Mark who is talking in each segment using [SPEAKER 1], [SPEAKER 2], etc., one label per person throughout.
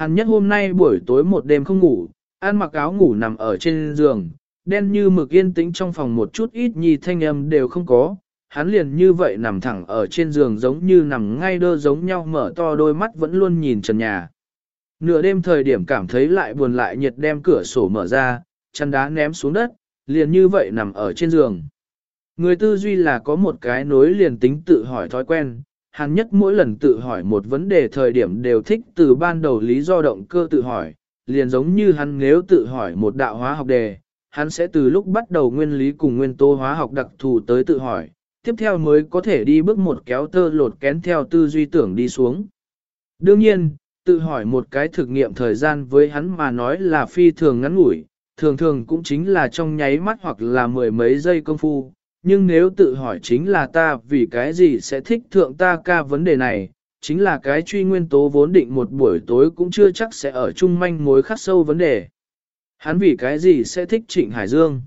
[SPEAKER 1] Hàn nhất hôm nay buổi tối một đêm không ngủ, ăn mặc áo ngủ nằm ở trên giường, đen như mực yên tĩnh trong phòng một chút ít nhi thanh âm đều không có. Hắn liền như vậy nằm thẳng ở trên giường giống như nằm ngay đơ giống nhau mở to đôi mắt vẫn luôn nhìn trần nhà. Nửa đêm thời điểm cảm thấy lại buồn lại nhiệt đem cửa sổ mở ra, chăn đá ném xuống đất, liền như vậy nằm ở trên giường. Người tư duy là có một cái nối liền tính tự hỏi thói quen, hắn nhất mỗi lần tự hỏi một vấn đề thời điểm đều thích từ ban đầu lý do động cơ tự hỏi, liền giống như hắn nếu tự hỏi một đạo hóa học đề, hắn sẽ từ lúc bắt đầu nguyên lý cùng nguyên tố hóa học đặc thù tới tự hỏi, tiếp theo mới có thể đi bước một kéo tơ lột kén theo tư duy tưởng đi xuống. Đương nhiên, tự hỏi một cái thực nghiệm thời gian với hắn mà nói là phi thường ngắn ngủi, thường thường cũng chính là trong nháy mắt hoặc là mười mấy giây công phu, nhưng nếu tự hỏi chính là ta vì cái gì sẽ thích thượng ta ca vấn đề này, chính là cái truy nguyên tố vốn định một buổi tối cũng chưa chắc sẽ ở chung manh mối khắc sâu vấn đề. Hắn vì cái gì sẽ thích Trịnh Hải Dương?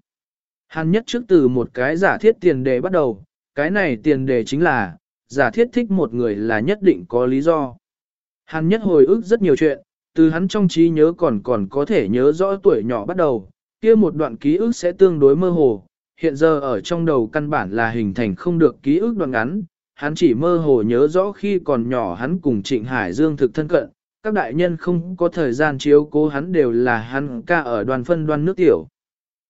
[SPEAKER 1] Hắn nhất trước từ một cái giả thiết tiền đề bắt đầu, cái này tiền đề chính là, giả thiết thích một người là nhất định có lý do. Hắn nhất hồi ức rất nhiều chuyện, từ hắn trong trí nhớ còn còn có thể nhớ rõ tuổi nhỏ bắt đầu, kia một đoạn ký ức sẽ tương đối mơ hồ, hiện giờ ở trong đầu căn bản là hình thành không được ký ức đoạn ngắn, hắn chỉ mơ hồ nhớ rõ khi còn nhỏ hắn cùng Trịnh Hải Dương thực thân cận, các đại nhân không có thời gian chiếu cố hắn đều là hắn ca ở đoàn phân đoan nước tiểu.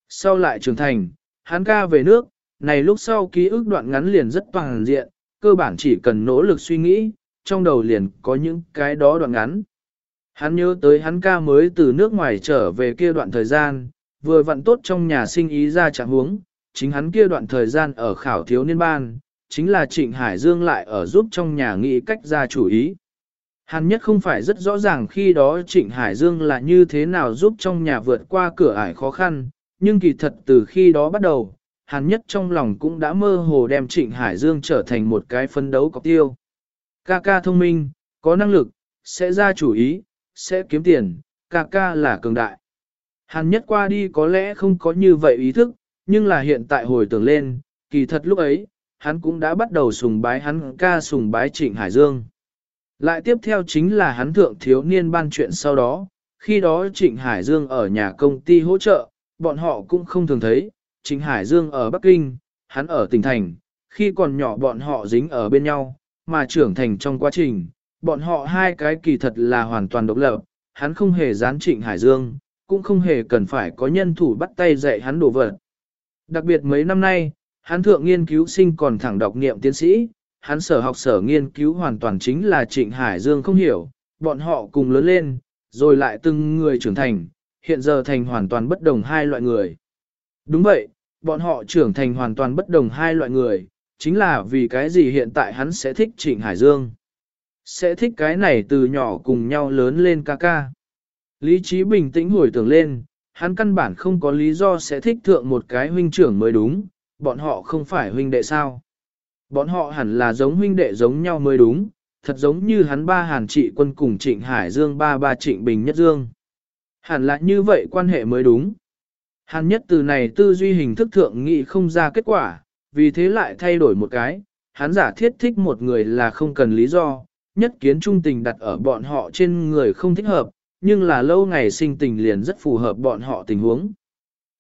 [SPEAKER 1] Sau lại trưởng thành, hắn ca về nước, này lúc sau ký ức đoạn ngắn liền rất toàn diện, cơ bản chỉ cần nỗ lực suy nghĩ, trong đầu liền có những cái đó đoạn ngắn. Hắn nhớ tới hắn ca mới từ nước ngoài trở về kia đoạn thời gian, vừa vặn tốt trong nhà sinh ý ra trạng huống, chính hắn kia đoạn thời gian ở khảo thiếu niên ban, chính là Trịnh Hải Dương lại ở giúp trong nhà nghĩ cách ra chủ ý. Hắn nhất không phải rất rõ ràng khi đó Trịnh Hải Dương là như thế nào giúp trong nhà vượt qua cửa ải khó khăn, nhưng kỳ thật từ khi đó bắt đầu, hắn nhất trong lòng cũng đã mơ hồ đem Trịnh Hải Dương trở thành một cái phân đấu cọc tiêu. Ca ca thông minh, có năng lực, sẽ ra chủ ý, sẽ kiếm tiền, ca ca là cường đại. Hàn nhất qua đi có lẽ không có như vậy ý thức, nhưng là hiện tại hồi tưởng lên, kỳ thật lúc ấy, hắn cũng đã bắt đầu sùng bái hắn ca sùng bái Trịnh Hải Dương. Lại tiếp theo chính là hắn thượng thiếu niên ban chuyện sau đó, khi đó Trịnh Hải Dương ở nhà công ty hỗ trợ, bọn họ cũng không thường thấy, Trịnh Hải Dương ở Bắc Kinh, hắn ở tỉnh thành, khi còn nhỏ bọn họ dính ở bên nhau, mà trưởng thành trong quá trình, bọn họ hai cái kỳ thật là hoàn toàn độc lập, hắn không hề gián Trịnh Hải Dương, cũng không hề cần phải có nhân thủ bắt tay dạy hắn đổ vật. Đặc biệt mấy năm nay, hắn thượng nghiên cứu sinh còn thẳng đọc niệm tiến sĩ, hắn sở học sở nghiên cứu hoàn toàn chính là Trịnh Hải Dương không hiểu, bọn họ cùng lớn lên, rồi lại từng người trưởng thành, hiện giờ thành hoàn toàn bất đồng hai loại người. Đúng vậy, bọn họ trưởng thành hoàn toàn bất đồng hai loại người, chính là vì cái gì hiện tại hắn sẽ thích Trịnh Hải Dương. Sẽ thích cái này từ nhỏ cùng nhau lớn lên ca ca. Lý trí bình tĩnh hồi tưởng lên, hắn căn bản không có lý do sẽ thích thượng một cái huynh trưởng mới đúng, bọn họ không phải huynh đệ sao. Bọn họ hẳn là giống huynh đệ giống nhau mới đúng, thật giống như hắn ba hàn trị quân cùng trịnh Hải Dương ba ba trịnh Bình Nhất Dương. Hẳn là như vậy quan hệ mới đúng. Hàn nhất từ này tư duy hình thức thượng nghị không ra kết quả, vì thế lại thay đổi một cái, hắn giả thiết thích một người là không cần lý do, nhất kiến trung tình đặt ở bọn họ trên người không thích hợp, nhưng là lâu ngày sinh tình liền rất phù hợp bọn họ tình huống.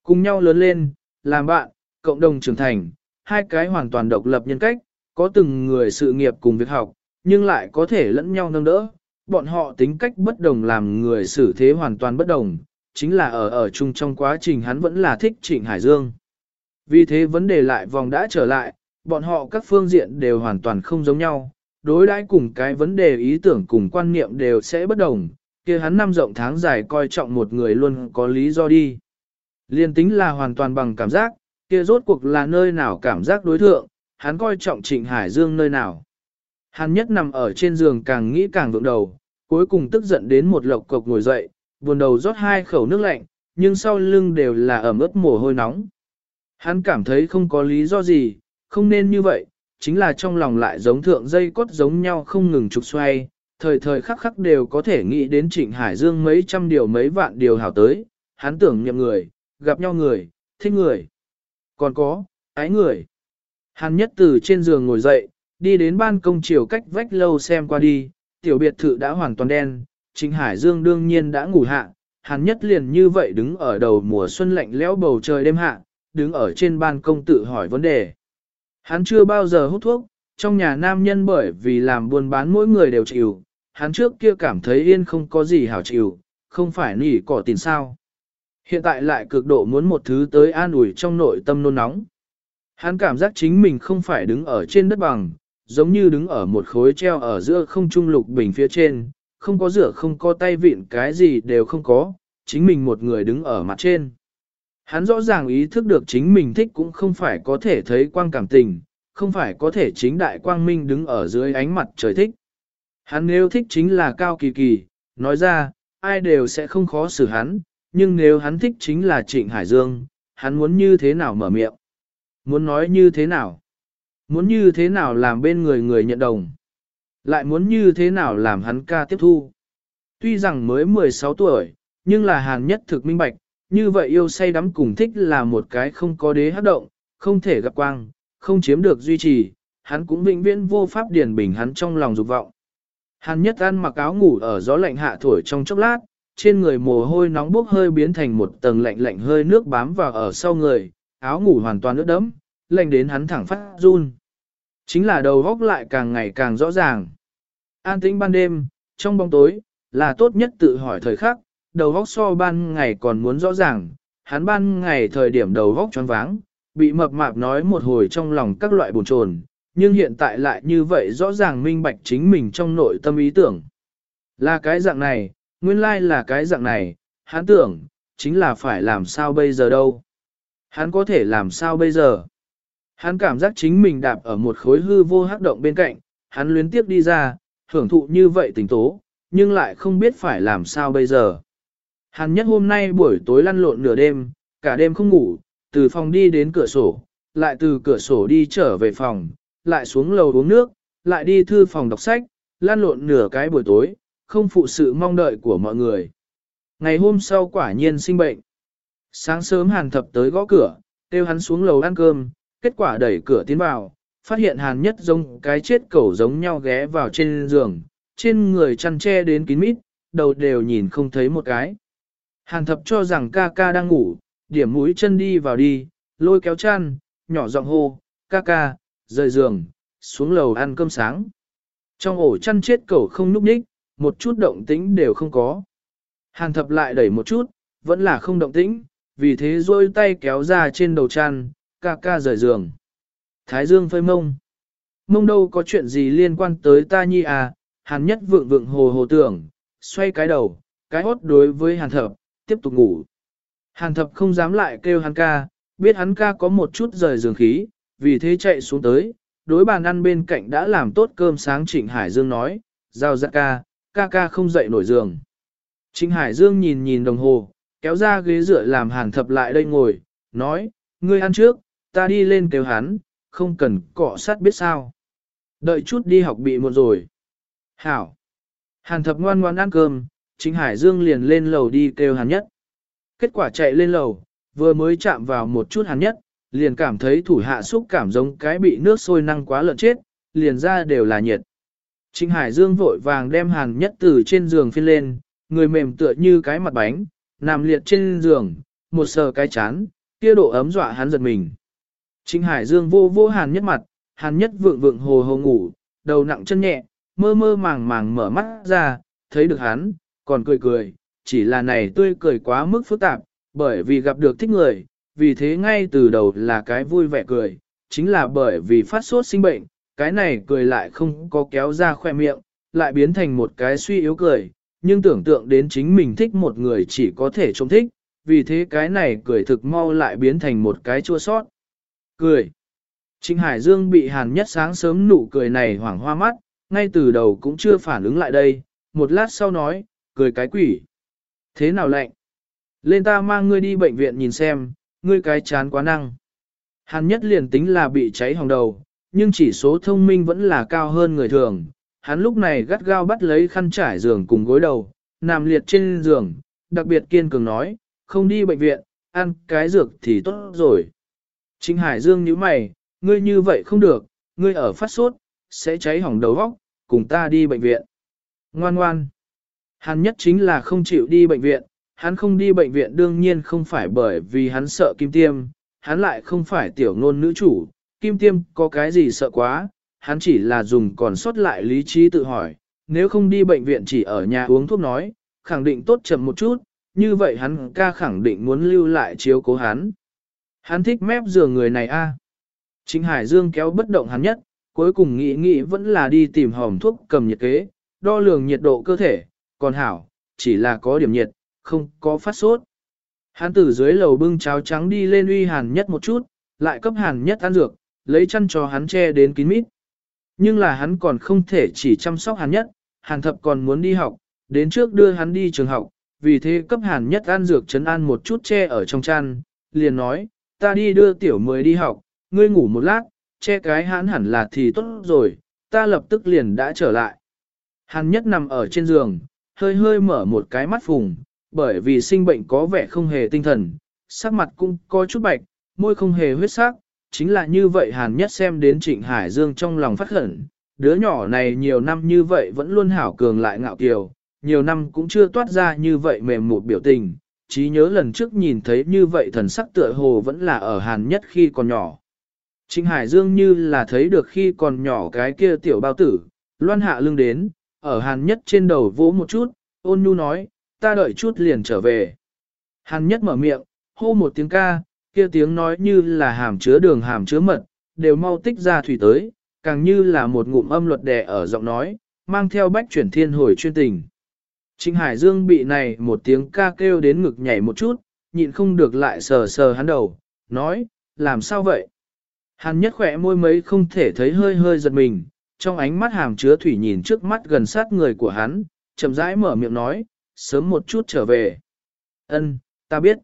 [SPEAKER 1] Cùng nhau lớn lên, làm bạn, cộng đồng trưởng thành, hai cái hoàn toàn độc lập nhân cách, có từng người sự nghiệp cùng việc học, nhưng lại có thể lẫn nhau nâng đỡ. Bọn họ tính cách bất đồng làm người xử thế hoàn toàn bất đồng, chính là ở ở chung trong quá trình hắn vẫn là thích Trịnh Hải Dương. Vì thế vấn đề lại vòng đã trở lại, bọn họ các phương diện đều hoàn toàn không giống nhau, đối đãi cùng cái vấn đề ý tưởng cùng quan niệm đều sẽ bất đồng, kia hắn năm rộng tháng dài coi trọng một người luôn có lý do đi. Liên tính là hoàn toàn bằng cảm giác, kia rốt cuộc là nơi nào cảm giác đối thượng, hắn coi trọng Trịnh Hải Dương nơi nào. Hắn nhất nằm ở trên giường càng nghĩ càng vượng đầu, cuối cùng tức giận đến một lộc cộc ngồi dậy, buồn đầu rót hai khẩu nước lạnh, nhưng sau lưng đều là ẩm ướt mồ hôi nóng. Hắn cảm thấy không có lý do gì, không nên như vậy, chính là trong lòng lại giống thượng dây cốt giống nhau không ngừng trục xoay, thời thời khắc khắc đều có thể nghĩ đến Trịnh Hải Dương mấy trăm điều mấy vạn điều hảo tới, hắn tưởng nhầm người, gặp nhau người, thích người. Còn có, ái người. Hắn nhất từ trên giường ngồi dậy, đi đến ban công chiều cách vách lâu xem qua đi, tiểu biệt thự đã hoàn toàn đen, Trịnh Hải Dương đương nhiên đã ngủ hạ, hắn nhất liền như vậy đứng ở đầu mùa xuân lạnh lẽo bầu trời đêm hạ, đứng ở trên ban công tự hỏi vấn đề. Hắn chưa bao giờ hút thuốc, trong nhà nam nhân bởi vì làm buôn bán mỗi người đều chịu, hắn trước kia cảm thấy yên không có gì hảo chịu, không phải nỉ cỏ tiền sao. Hiện tại lại cực độ muốn một thứ tới an ủi trong nội tâm nôn nóng. Hắn cảm giác chính mình không phải đứng ở trên đất bằng, giống như đứng ở một khối treo ở giữa không trung lục bình phía trên, không có rửa không có tay vịn cái gì đều không có, chính mình một người đứng ở mặt trên. Hắn rõ ràng ý thức được chính mình thích cũng không phải có thể thấy quang cảm tình, không phải có thể chính đại quang minh đứng ở dưới ánh mặt trời thích. Hắn nếu thích chính là cao kỳ kỳ, nói ra, ai đều sẽ không khó xử hắn, nhưng nếu hắn thích chính là Trịnh Hải Dương, hắn muốn như thế nào mở miệng? Muốn nói như thế nào? Muốn như thế nào làm bên người người nhận đồng? Lại muốn như thế nào làm hắn ca tiếp thu? Tuy rằng mới 16 tuổi, nhưng là hàn nhất thực minh bạch, như vậy yêu say đắm cùng thích là một cái không có đế hát động, không thể gặp quang, không chiếm được duy trì, hắn cũng vĩnh viễn vô pháp điển bình hắn trong lòng dục vọng. Hàn nhất ăn mặc áo ngủ ở gió lạnh hạ thổi trong chốc lát, trên người mồ hôi nóng bốc hơi biến thành một tầng lạnh lạnh hơi nước bám vào ở sau người, áo ngủ hoàn toàn ướt đẫm, lạnh đến hắn thẳng phát run. Chính là đầu góc lại càng ngày càng rõ ràng. An tĩnh ban đêm, trong bóng tối, là tốt nhất tự hỏi thời khắc, đầu góc so ban ngày còn muốn rõ ràng, hắn ban ngày thời điểm đầu góc choáng váng, bị mập mạp nói một hồi trong lòng các loại buồn chồn, nhưng hiện tại lại như vậy rõ ràng minh bạch chính mình trong nội tâm ý tưởng. Là cái dạng này, nguyên lai là cái dạng này, hắn tưởng, chính là phải làm sao bây giờ đâu. Hắn có thể làm sao bây giờ? Hắn cảm giác chính mình đạp ở một khối hư vô hắc động bên cạnh, hắn luyến tiếp đi ra, hưởng thụ như vậy tình tố, nhưng lại không biết phải làm sao bây giờ. Hắn nhất hôm nay buổi tối lăn lộn nửa đêm, cả đêm không ngủ, từ phòng đi đến cửa sổ, lại từ cửa sổ đi trở về phòng, lại xuống lầu uống nước, lại đi thư phòng đọc sách, lan lộn nửa cái buổi tối, không phụ sự mong đợi của mọi người. Ngày hôm sau quả nhiên sinh bệnh. Sáng sớm hàn thập tới gõ cửa, kêu hắn xuống lầu ăn cơm, kết quả đẩy cửa tiến vào, phát hiện hàn nhất giống cái chết cẩu giống nhau ghé vào trên giường, trên người chăn che đến kín mít, đầu đều nhìn không thấy một cái. Hàn thập cho rằng ca ca đang ngủ, điểm mũi chân đi vào đi, lôi kéo chăn, nhỏ giọng hô, ca ca, rời giường, xuống lầu ăn cơm sáng. Trong ổ chăn chết cẩu không núp ních, một chút động tĩnh đều không có. Hàn thập lại đẩy một chút, vẫn là không động tĩnh, vì thế rôi tay kéo ra trên đầu chăn, ca ca rời giường. Thái dương phơi mông. Mông đâu có chuyện gì liên quan tới ta nhi à, hàn nhất vượng vượng hồ hồ tưởng, xoay cái đầu, cái hốt đối với hàn thập, tiếp tục ngủ. Hàn thập không dám lại kêu hắn ca, biết hắn ca có một chút rời giường khí, vì thế chạy xuống tới, đối bàn ăn bên cạnh đã làm tốt cơm sáng Trịnh Hải Dương nói, giao ra ca, ca ca không dậy nổi giường. Trịnh Hải Dương nhìn nhìn đồng hồ, kéo ra ghế dựa làm hàn thập lại đây ngồi, nói, ngươi ăn trước, ta đi lên kêu hắn, không cần cọ sát biết sao. Đợi chút đi học bị muộn rồi. Hảo. Hàn thập ngoan ngoan ăn cơm, Trịnh Hải Dương liền lên lầu đi kêu hàn nhất. Kết quả chạy lên lầu, vừa mới chạm vào một chút hàn nhất, liền cảm thấy thủ hạ xúc cảm giống cái bị nước sôi năng quá lợn chết, liền ra đều là nhiệt. Trịnh Hải Dương vội vàng đem hàn nhất từ trên giường phiên lên, người mềm tựa như cái mặt bánh, nằm liệt trên giường, một sờ cái chán, kia độ ấm dọa hắn giật mình. Trịnh Hải Dương vô vô hàn nhất mặt, hàn nhất vượng vượng hồ hồ ngủ, đầu nặng chân nhẹ, mơ mơ màng màng mở mắt ra, thấy được hắn, còn cười cười, chỉ là này tươi cười quá mức phức tạp, bởi vì gặp được thích người, vì thế ngay từ đầu là cái vui vẻ cười, chính là bởi vì phát sốt sinh bệnh, cái này cười lại không có kéo ra khoe miệng, lại biến thành một cái suy yếu cười, nhưng tưởng tượng đến chính mình thích một người chỉ có thể trông thích, vì thế cái này cười thực mau lại biến thành một cái chua sót. Cười. Trịnh Hải Dương bị hàn nhất sáng sớm nụ cười này hoảng hoa mắt, ngay từ đầu cũng chưa phản ứng lại đây, một lát sau nói, cười cái quỷ. Thế nào lạnh? Lên ta mang ngươi đi bệnh viện nhìn xem, ngươi cái chán quá năng. Hàn nhất liền tính là bị cháy hỏng đầu, nhưng chỉ số thông minh vẫn là cao hơn người thường. Hắn lúc này gắt gao bắt lấy khăn trải giường cùng gối đầu, nằm liệt trên giường, đặc biệt kiên cường nói, không đi bệnh viện, ăn cái dược thì tốt rồi. Trịnh Hải Dương nhíu mày, ngươi như vậy không được, ngươi ở phát sốt, sẽ cháy hỏng đầu óc, cùng ta đi bệnh viện. Ngoan ngoan. Hắn nhất chính là không chịu đi bệnh viện, hắn không đi bệnh viện đương nhiên không phải bởi vì hắn sợ kim tiêm, hắn lại không phải tiểu ngôn nữ chủ, kim tiêm có cái gì sợ quá, hắn chỉ là dùng còn sót lại lý trí tự hỏi, nếu không đi bệnh viện chỉ ở nhà uống thuốc nói, khẳng định tốt chậm một chút, như vậy hắn ca khẳng định muốn lưu lại chiếu cố hắn. Hắn thích mép giường người này a. À. Chính Hải Dương kéo bất động hắn nhất, cuối cùng nghĩ nghĩ vẫn là đi tìm hòm thuốc cầm nhiệt kế, đo lường nhiệt độ cơ thể, còn hảo, chỉ là có điểm nhiệt, không có phát sốt. Hắn từ dưới lầu bưng cháo trắng đi lên uy hàn nhất một chút, lại cấp hàn nhất ăn dược, lấy chăn cho hắn che đến kín mít. Nhưng là hắn còn không thể chỉ chăm sóc hàn nhất, hàn thập còn muốn đi học, đến trước đưa hắn đi trường học, vì thế cấp hàn nhất ăn dược chấn an một chút che ở trong chăn, liền nói, ta đi đưa tiểu mới đi học, ngươi ngủ một lát, che cái hắn hẳn là thì tốt rồi, ta lập tức liền đã trở lại. Hàn nhất nằm ở trên giường, hơi hơi mở một cái mắt phùng, bởi vì sinh bệnh có vẻ không hề tinh thần, sắc mặt cũng có chút bạch, môi không hề huyết sắc, chính là như vậy Hàn nhất xem đến Trịnh Hải Dương trong lòng phát khẩn, đứa nhỏ này nhiều năm như vậy vẫn luôn hảo cường lại ngạo kiều, nhiều năm cũng chưa toát ra như vậy mềm một biểu tình, trí nhớ lần trước nhìn thấy như vậy thần sắc tựa hồ vẫn là ở Hàn nhất khi còn nhỏ. Trịnh Hải Dương như là thấy được khi còn nhỏ cái kia tiểu bao tử, loan hạ lưng đến, ở Hàn nhất trên đầu vỗ một chút, ôn nhu nói, ta đợi chút liền trở về. Hàn nhất mở miệng, hô một tiếng ca, kia tiếng nói như là hàm chứa đường hàm chứa mật, đều mau tích ra thủy tới, càng như là một ngụm âm luật đè ở giọng nói, mang theo bách chuyển thiên hồi chuyên tình. Trịnh Hải Dương bị này một tiếng ca kêu đến ngực nhảy một chút, nhịn không được lại sờ sờ hắn đầu, nói, làm sao vậy? Hàn nhất khỏe môi mấy không thể thấy hơi hơi giật mình, trong ánh mắt hàm chứa thủy nhìn trước mắt gần sát người của hắn, chậm rãi mở miệng nói, sớm một chút trở về. Ân, ta biết.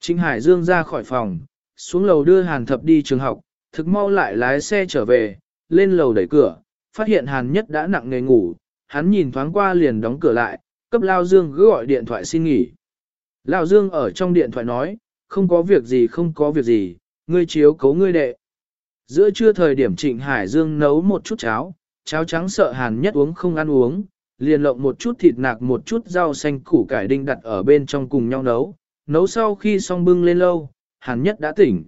[SPEAKER 1] Trịnh Hải Dương ra khỏi phòng, xuống lầu đưa Hàn Thập đi trường học, thực mau lại lái xe trở về, lên lầu đẩy cửa, phát hiện Hàn Nhất đã nặng nề ngủ, hắn nhìn thoáng qua liền đóng cửa lại, cấp Lao Dương cứ gọi điện thoại xin nghỉ. Lao Dương ở trong điện thoại nói, không có việc gì không có việc gì, ngươi chiếu cấu ngươi đệ. Giữa trưa thời điểm Trịnh Hải Dương nấu một chút cháo, cháo trắng sợ Hàn Nhất uống không ăn uống, liền lộng một chút thịt nạc một chút rau xanh củ cải đinh đặt ở bên trong cùng nhau nấu, nấu sau khi xong bưng lên lâu, Hàn Nhất đã tỉnh.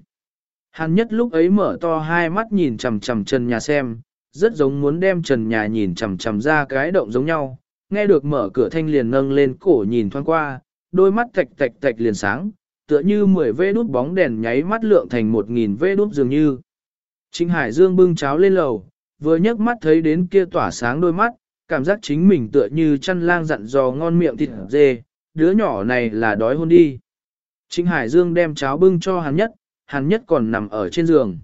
[SPEAKER 1] Hàn Nhất lúc ấy mở to hai mắt nhìn chằm chằm trần nhà xem, rất giống muốn đem trần nhà nhìn chằm chằm ra cái động giống nhau, nghe được mở cửa thanh liền nâng lên cổ nhìn thoáng qua, đôi mắt tạch tạch tạch liền sáng, tựa như 10 vê đút bóng đèn nháy mắt lượng thành 1.000 vê đút dường như. Trịnh Hải Dương bưng cháo lên lầu, vừa nhấc mắt thấy đến kia tỏa sáng đôi mắt, cảm giác chính mình tựa như chăn lang dặn dò ngon miệng thịt dê, đứa nhỏ này là đói hôn đi. Trịnh Hải Dương đem cháo bưng cho hắn nhất, hắn nhất còn nằm ở trên giường.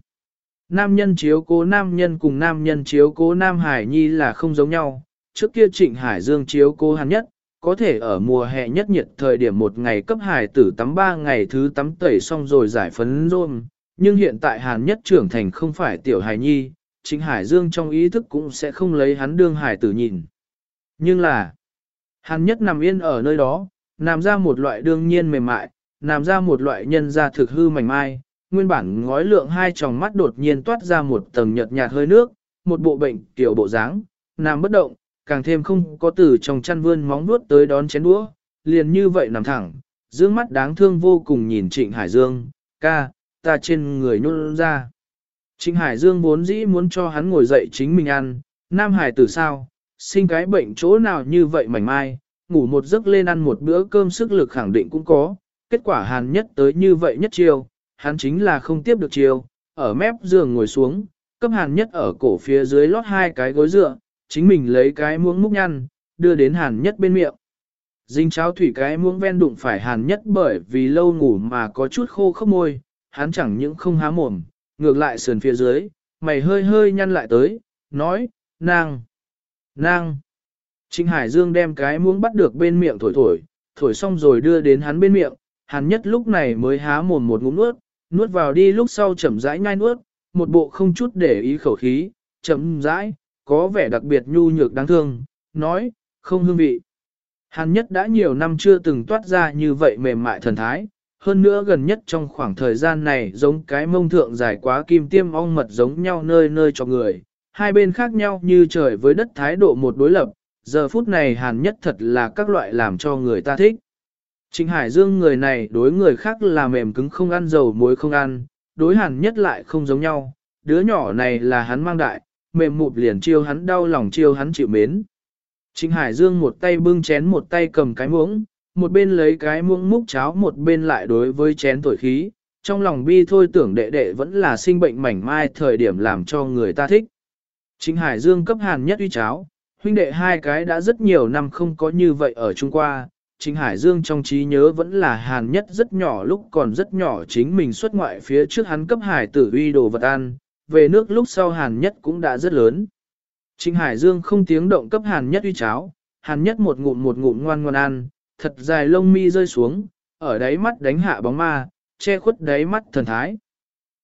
[SPEAKER 1] Nam nhân chiếu cố nam nhân cùng nam nhân chiếu cố nam Hải Nhi là không giống nhau. Trước kia Trịnh Hải Dương chiếu cố hắn nhất, có thể ở mùa hè nhất nhiệt thời điểm một ngày cấp hải tử tắm ba ngày thứ tắm tẩy xong rồi giải phấn rôm. Nhưng hiện tại Hàn nhất trưởng thành không phải tiểu Hải Nhi, Trịnh Hải Dương trong ý thức cũng sẽ không lấy hắn đương hải tử nhìn. Nhưng là, hắn nhất nằm yên ở nơi đó, nằm ra một loại đương nhiên mềm mại, nằm ra một loại nhân ra thực hư mảnh mai, nguyên bản ngói lượng hai tròng mắt đột nhiên toát ra một tầng nhợt nhạt hơi nước, một bộ bệnh tiểu bộ dáng, nằm bất động, càng thêm không có từ trong chăn vươn móng vuốt tới đón chén đũa, liền như vậy nằm thẳng, dương mắt đáng thương vô cùng nhìn Trịnh Hải Dương, ca, ta trên người nôn ra. Trịnh Hải Dương vốn dĩ muốn cho hắn ngồi dậy chính mình ăn, Nam Hải tử sao, sinh cái bệnh chỗ nào như vậy mảnh mai, ngủ một giấc lên ăn một bữa cơm sức lực khẳng định cũng có, kết quả hàn nhất tới như vậy nhất chiều, hắn chính là không tiếp được chiều. ở mép giường ngồi xuống, cấp hàn nhất ở cổ phía dưới lót hai cái gối dựa, chính mình lấy cái muỗng múc nhăn, đưa đến hàn nhất bên miệng. Dinh cháo thủy cái muỗng ven đụng phải hàn nhất bởi vì lâu ngủ mà có chút khô khốc môi, hắn chẳng những không há mồm, ngược lại sườn phía dưới, mày hơi hơi nhăn lại tới, nói, nàng, nàng. Trịnh Hải Dương đem cái muỗng bắt được bên miệng thổi thổi, thổi xong rồi đưa đến hắn bên miệng, hắn nhất lúc này mới há mồm một ngụm nuốt, nuốt vào đi lúc sau chậm rãi nhai nuốt, một bộ không chút để ý khẩu khí, chậm rãi, có vẻ đặc biệt nhu nhược đáng thương, nói, không hương vị. Hàn nhất đã nhiều năm chưa từng toát ra như vậy mềm mại thần thái, hơn nữa gần nhất trong khoảng thời gian này giống cái mông thượng dài quá kim tiêm ong mật giống nhau nơi nơi cho người, hai bên khác nhau như trời với đất thái độ một đối lập, giờ phút này hàn nhất thật là các loại làm cho người ta thích. Trịnh Hải Dương người này đối người khác là mềm cứng không ăn dầu muối không ăn, đối hàn nhất lại không giống nhau, đứa nhỏ này là hắn mang đại, mềm mụp liền chiêu hắn đau lòng chiêu hắn chịu mến. Trịnh Hải Dương một tay bưng chén một tay cầm cái muỗng, một bên lấy cái muỗng múc cháo một bên lại đối với chén tuổi khí, trong lòng bi thôi tưởng đệ đệ vẫn là sinh bệnh mảnh mai thời điểm làm cho người ta thích. Chính Hải Dương cấp hàn nhất uy cháo, huynh đệ hai cái đã rất nhiều năm không có như vậy ở Trung Qua. Chính Hải Dương trong trí nhớ vẫn là hàn nhất rất nhỏ lúc còn rất nhỏ chính mình xuất ngoại phía trước hắn cấp hải tử uy đồ vật ăn, về nước lúc sau hàn nhất cũng đã rất lớn. Trịnh Hải Dương không tiếng động cấp hàn nhất uy cháo, hàn nhất một ngụm một ngụm ngoan ngoan ăn, thật dài lông mi rơi xuống, ở đáy mắt đánh hạ bóng ma, che khuất đáy mắt thần thái.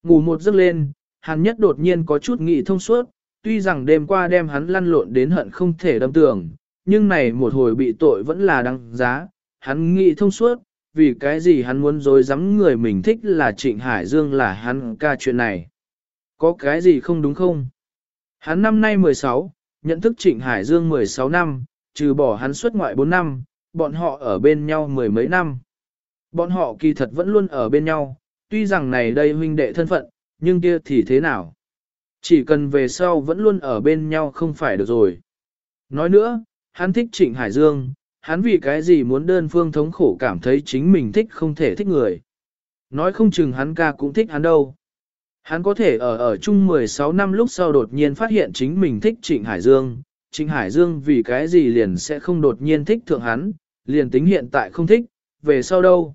[SPEAKER 1] Ngủ một giấc lên, hàn nhất đột nhiên có chút nghị thông suốt, tuy rằng đêm qua đem hắn lăn lộn đến hận không thể đâm tường, nhưng này một hồi bị tội vẫn là đăng giá, hắn nghị thông suốt, vì cái gì hắn muốn dối dám người mình thích là Trịnh Hải Dương là hắn ca chuyện này. Có cái gì không đúng không? Hắn năm nay 16, nhận thức Trịnh Hải Dương 16 năm, trừ bỏ hắn xuất ngoại 4 năm, bọn họ ở bên nhau mười mấy năm. Bọn họ kỳ thật vẫn luôn ở bên nhau, tuy rằng này đây huynh đệ thân phận, nhưng kia thì thế nào? Chỉ cần về sau vẫn luôn ở bên nhau không phải được rồi. Nói nữa, hắn thích Trịnh Hải Dương, hắn vì cái gì muốn đơn phương thống khổ cảm thấy chính mình thích không thể thích người. Nói không chừng hắn ca cũng thích hắn đâu. Hắn có thể ở ở chung 16 năm lúc sau đột nhiên phát hiện chính mình thích Trịnh Hải Dương. Trịnh Hải Dương vì cái gì liền sẽ không đột nhiên thích thượng hắn, liền tính hiện tại không thích, về sau đâu.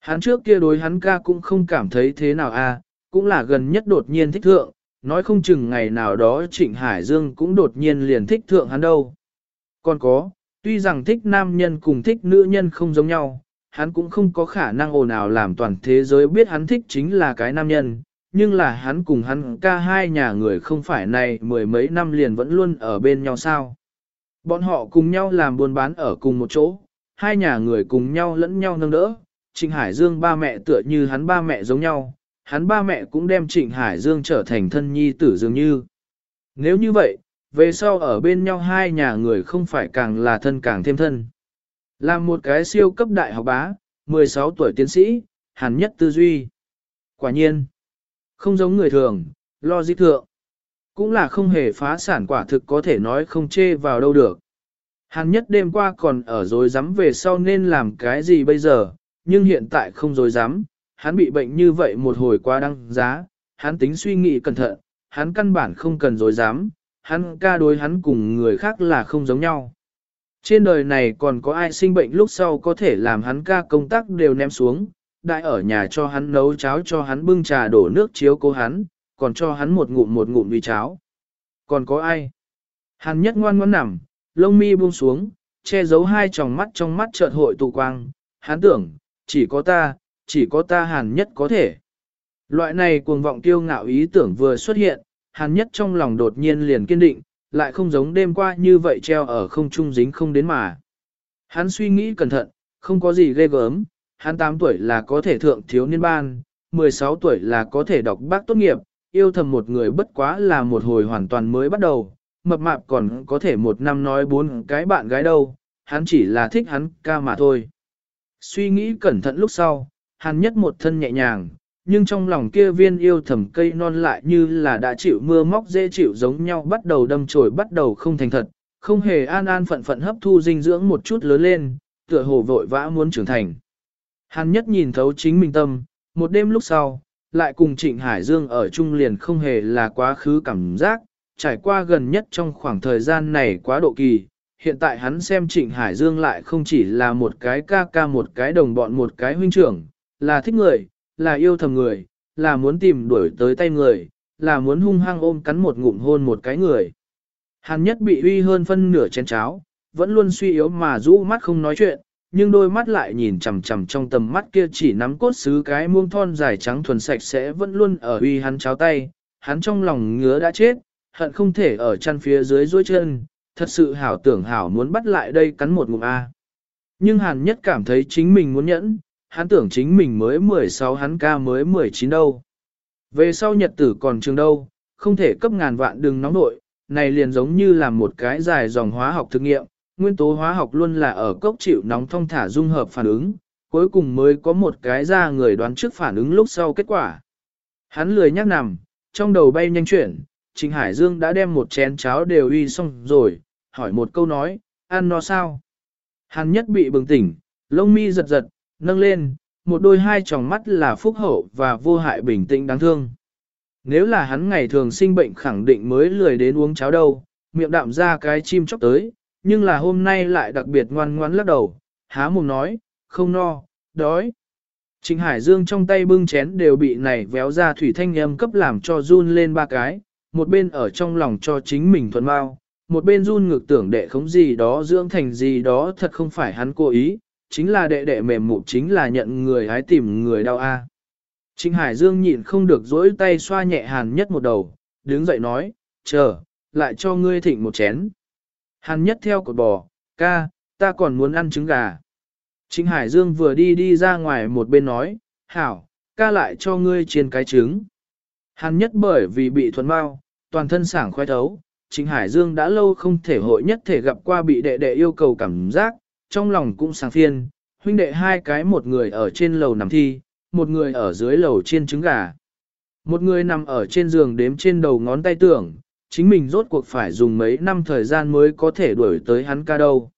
[SPEAKER 1] Hắn trước kia đối hắn ca cũng không cảm thấy thế nào à, cũng là gần nhất đột nhiên thích thượng, nói không chừng ngày nào đó Trịnh Hải Dương cũng đột nhiên liền thích thượng hắn đâu. Còn có, tuy rằng thích nam nhân cùng thích nữ nhân không giống nhau, hắn cũng không có khả năng ồn ào làm toàn thế giới biết hắn thích chính là cái nam nhân, nhưng là hắn cùng hắn ca hai nhà người không phải này mười mấy năm liền vẫn luôn ở bên nhau sao. Bọn họ cùng nhau làm buôn bán ở cùng một chỗ, hai nhà người cùng nhau lẫn nhau nâng đỡ, Trịnh Hải Dương ba mẹ tựa như hắn ba mẹ giống nhau, hắn ba mẹ cũng đem Trịnh Hải Dương trở thành thân nhi tử dường như. Nếu như vậy, về sau ở bên nhau hai nhà người không phải càng là thân càng thêm thân. Làm một cái siêu cấp đại học bá, 16 tuổi tiến sĩ, hắn nhất tư duy. Quả nhiên, không giống người thường, lo di thượng. Cũng là không hề phá sản quả thực có thể nói không chê vào đâu được. Hàn nhất đêm qua còn ở dối rắm về sau nên làm cái gì bây giờ, nhưng hiện tại không dối rắm hắn bị bệnh như vậy một hồi qua đăng giá, hắn tính suy nghĩ cẩn thận, hắn căn bản không cần dối dám, hắn ca đối hắn cùng người khác là không giống nhau. Trên đời này còn có ai sinh bệnh lúc sau có thể làm hắn ca công tác đều ném xuống, đại ở nhà cho hắn nấu cháo cho hắn bưng trà đổ nước chiếu cố hắn, còn cho hắn một ngụm một ngụm vì cháo. Còn có ai? Hắn nhất ngoan ngoãn nằm, lông mi buông xuống, che giấu hai tròng mắt trong mắt chợt hội tụ quang, hắn tưởng, chỉ có ta, chỉ có ta hàn nhất có thể. Loại này cuồng vọng tiêu ngạo ý tưởng vừa xuất hiện, hàn nhất trong lòng đột nhiên liền kiên định, lại không giống đêm qua như vậy treo ở không trung dính không đến mà. Hắn suy nghĩ cẩn thận, không có gì ghê gớm, hắn 8 tuổi là có thể thượng thiếu niên ban, 16 tuổi là có thể đọc bác tốt nghiệp, yêu thầm một người bất quá là một hồi hoàn toàn mới bắt đầu, mập mạp còn có thể một năm nói bốn cái bạn gái đâu, hắn chỉ là thích hắn ca mà thôi. Suy nghĩ cẩn thận lúc sau, hắn nhất một thân nhẹ nhàng, nhưng trong lòng kia viên yêu thầm cây non lại như là đã chịu mưa móc dễ chịu giống nhau bắt đầu đâm chồi bắt đầu không thành thật, không hề an an phận phận hấp thu dinh dưỡng một chút lớn lên, tựa hồ vội vã muốn trưởng thành. Hàn nhất nhìn thấu chính mình tâm, một đêm lúc sau, lại cùng Trịnh Hải Dương ở chung liền không hề là quá khứ cảm giác, trải qua gần nhất trong khoảng thời gian này quá độ kỳ, hiện tại hắn xem Trịnh Hải Dương lại không chỉ là một cái ca ca một cái đồng bọn một cái huynh trưởng, là thích người, là yêu thầm người, là muốn tìm đuổi tới tay người, là muốn hung hăng ôm cắn một ngụm hôn một cái người. Hắn nhất bị uy hơn phân nửa chén cháo, vẫn luôn suy yếu mà rũ mắt không nói chuyện, nhưng đôi mắt lại nhìn chằm chằm trong tầm mắt kia chỉ nắm cốt xứ cái muông thon dài trắng thuần sạch sẽ vẫn luôn ở uy hắn cháo tay, hắn trong lòng ngứa đã chết, hận không thể ở chăn phía dưới duỗi chân, thật sự hảo tưởng hảo muốn bắt lại đây cắn một ngụm A. Nhưng hàn nhất cảm thấy chính mình muốn nhẫn, hắn tưởng chính mình mới 16 hắn ca mới 19 đâu. Về sau nhật tử còn trường đâu, không thể cấp ngàn vạn đừng nóng nội, này liền giống như là một cái dài dòng hóa học thực nghiệm, nguyên tố hóa học luôn là ở cốc chịu nóng thông thả dung hợp phản ứng, cuối cùng mới có một cái ra người đoán trước phản ứng lúc sau kết quả. Hắn lười nhắc nằm, trong đầu bay nhanh chuyển, Trình Hải Dương đã đem một chén cháo đều uy xong rồi, hỏi một câu nói, ăn nó sao? Hàn nhất bị bừng tỉnh, lông mi giật giật, nâng lên, một đôi hai tròng mắt là phúc hậu và vô hại bình tĩnh đáng thương. Nếu là hắn ngày thường sinh bệnh khẳng định mới lười đến uống cháo đâu, miệng đạm ra cái chim chóc tới, nhưng là hôm nay lại đặc biệt ngoan ngoãn lắc đầu, há mồm nói, không no, đói. Trịnh Hải Dương trong tay bưng chén đều bị này véo ra thủy thanh âm cấp làm cho run lên ba cái, một bên ở trong lòng cho chính mình thuận mau, một bên run ngược tưởng đệ không gì đó dưỡng thành gì đó thật không phải hắn cố ý, chính là đệ đệ mềm mụ chính là nhận người hái tìm người đau a. Trịnh Hải Dương nhịn không được dỗi tay xoa nhẹ hàn nhất một đầu, đứng dậy nói, chờ, lại cho ngươi thịnh một chén. Hàn nhất theo cột bò, ca, ta còn muốn ăn trứng gà. Trịnh Hải Dương vừa đi đi ra ngoài một bên nói, hảo, ca lại cho ngươi chiên cái trứng. Hàn nhất bởi vì bị thuần bao, toàn thân sảng khoái thấu, Trịnh Hải Dương đã lâu không thể hội nhất thể gặp qua bị đệ đệ yêu cầu cảm giác, trong lòng cũng sáng phiên, huynh đệ hai cái một người ở trên lầu nằm thi, một người ở dưới lầu chiên trứng gà. Một người nằm ở trên giường đếm trên đầu ngón tay tưởng, chính mình rốt cuộc phải dùng mấy năm thời gian mới có thể đuổi tới hắn ca đâu.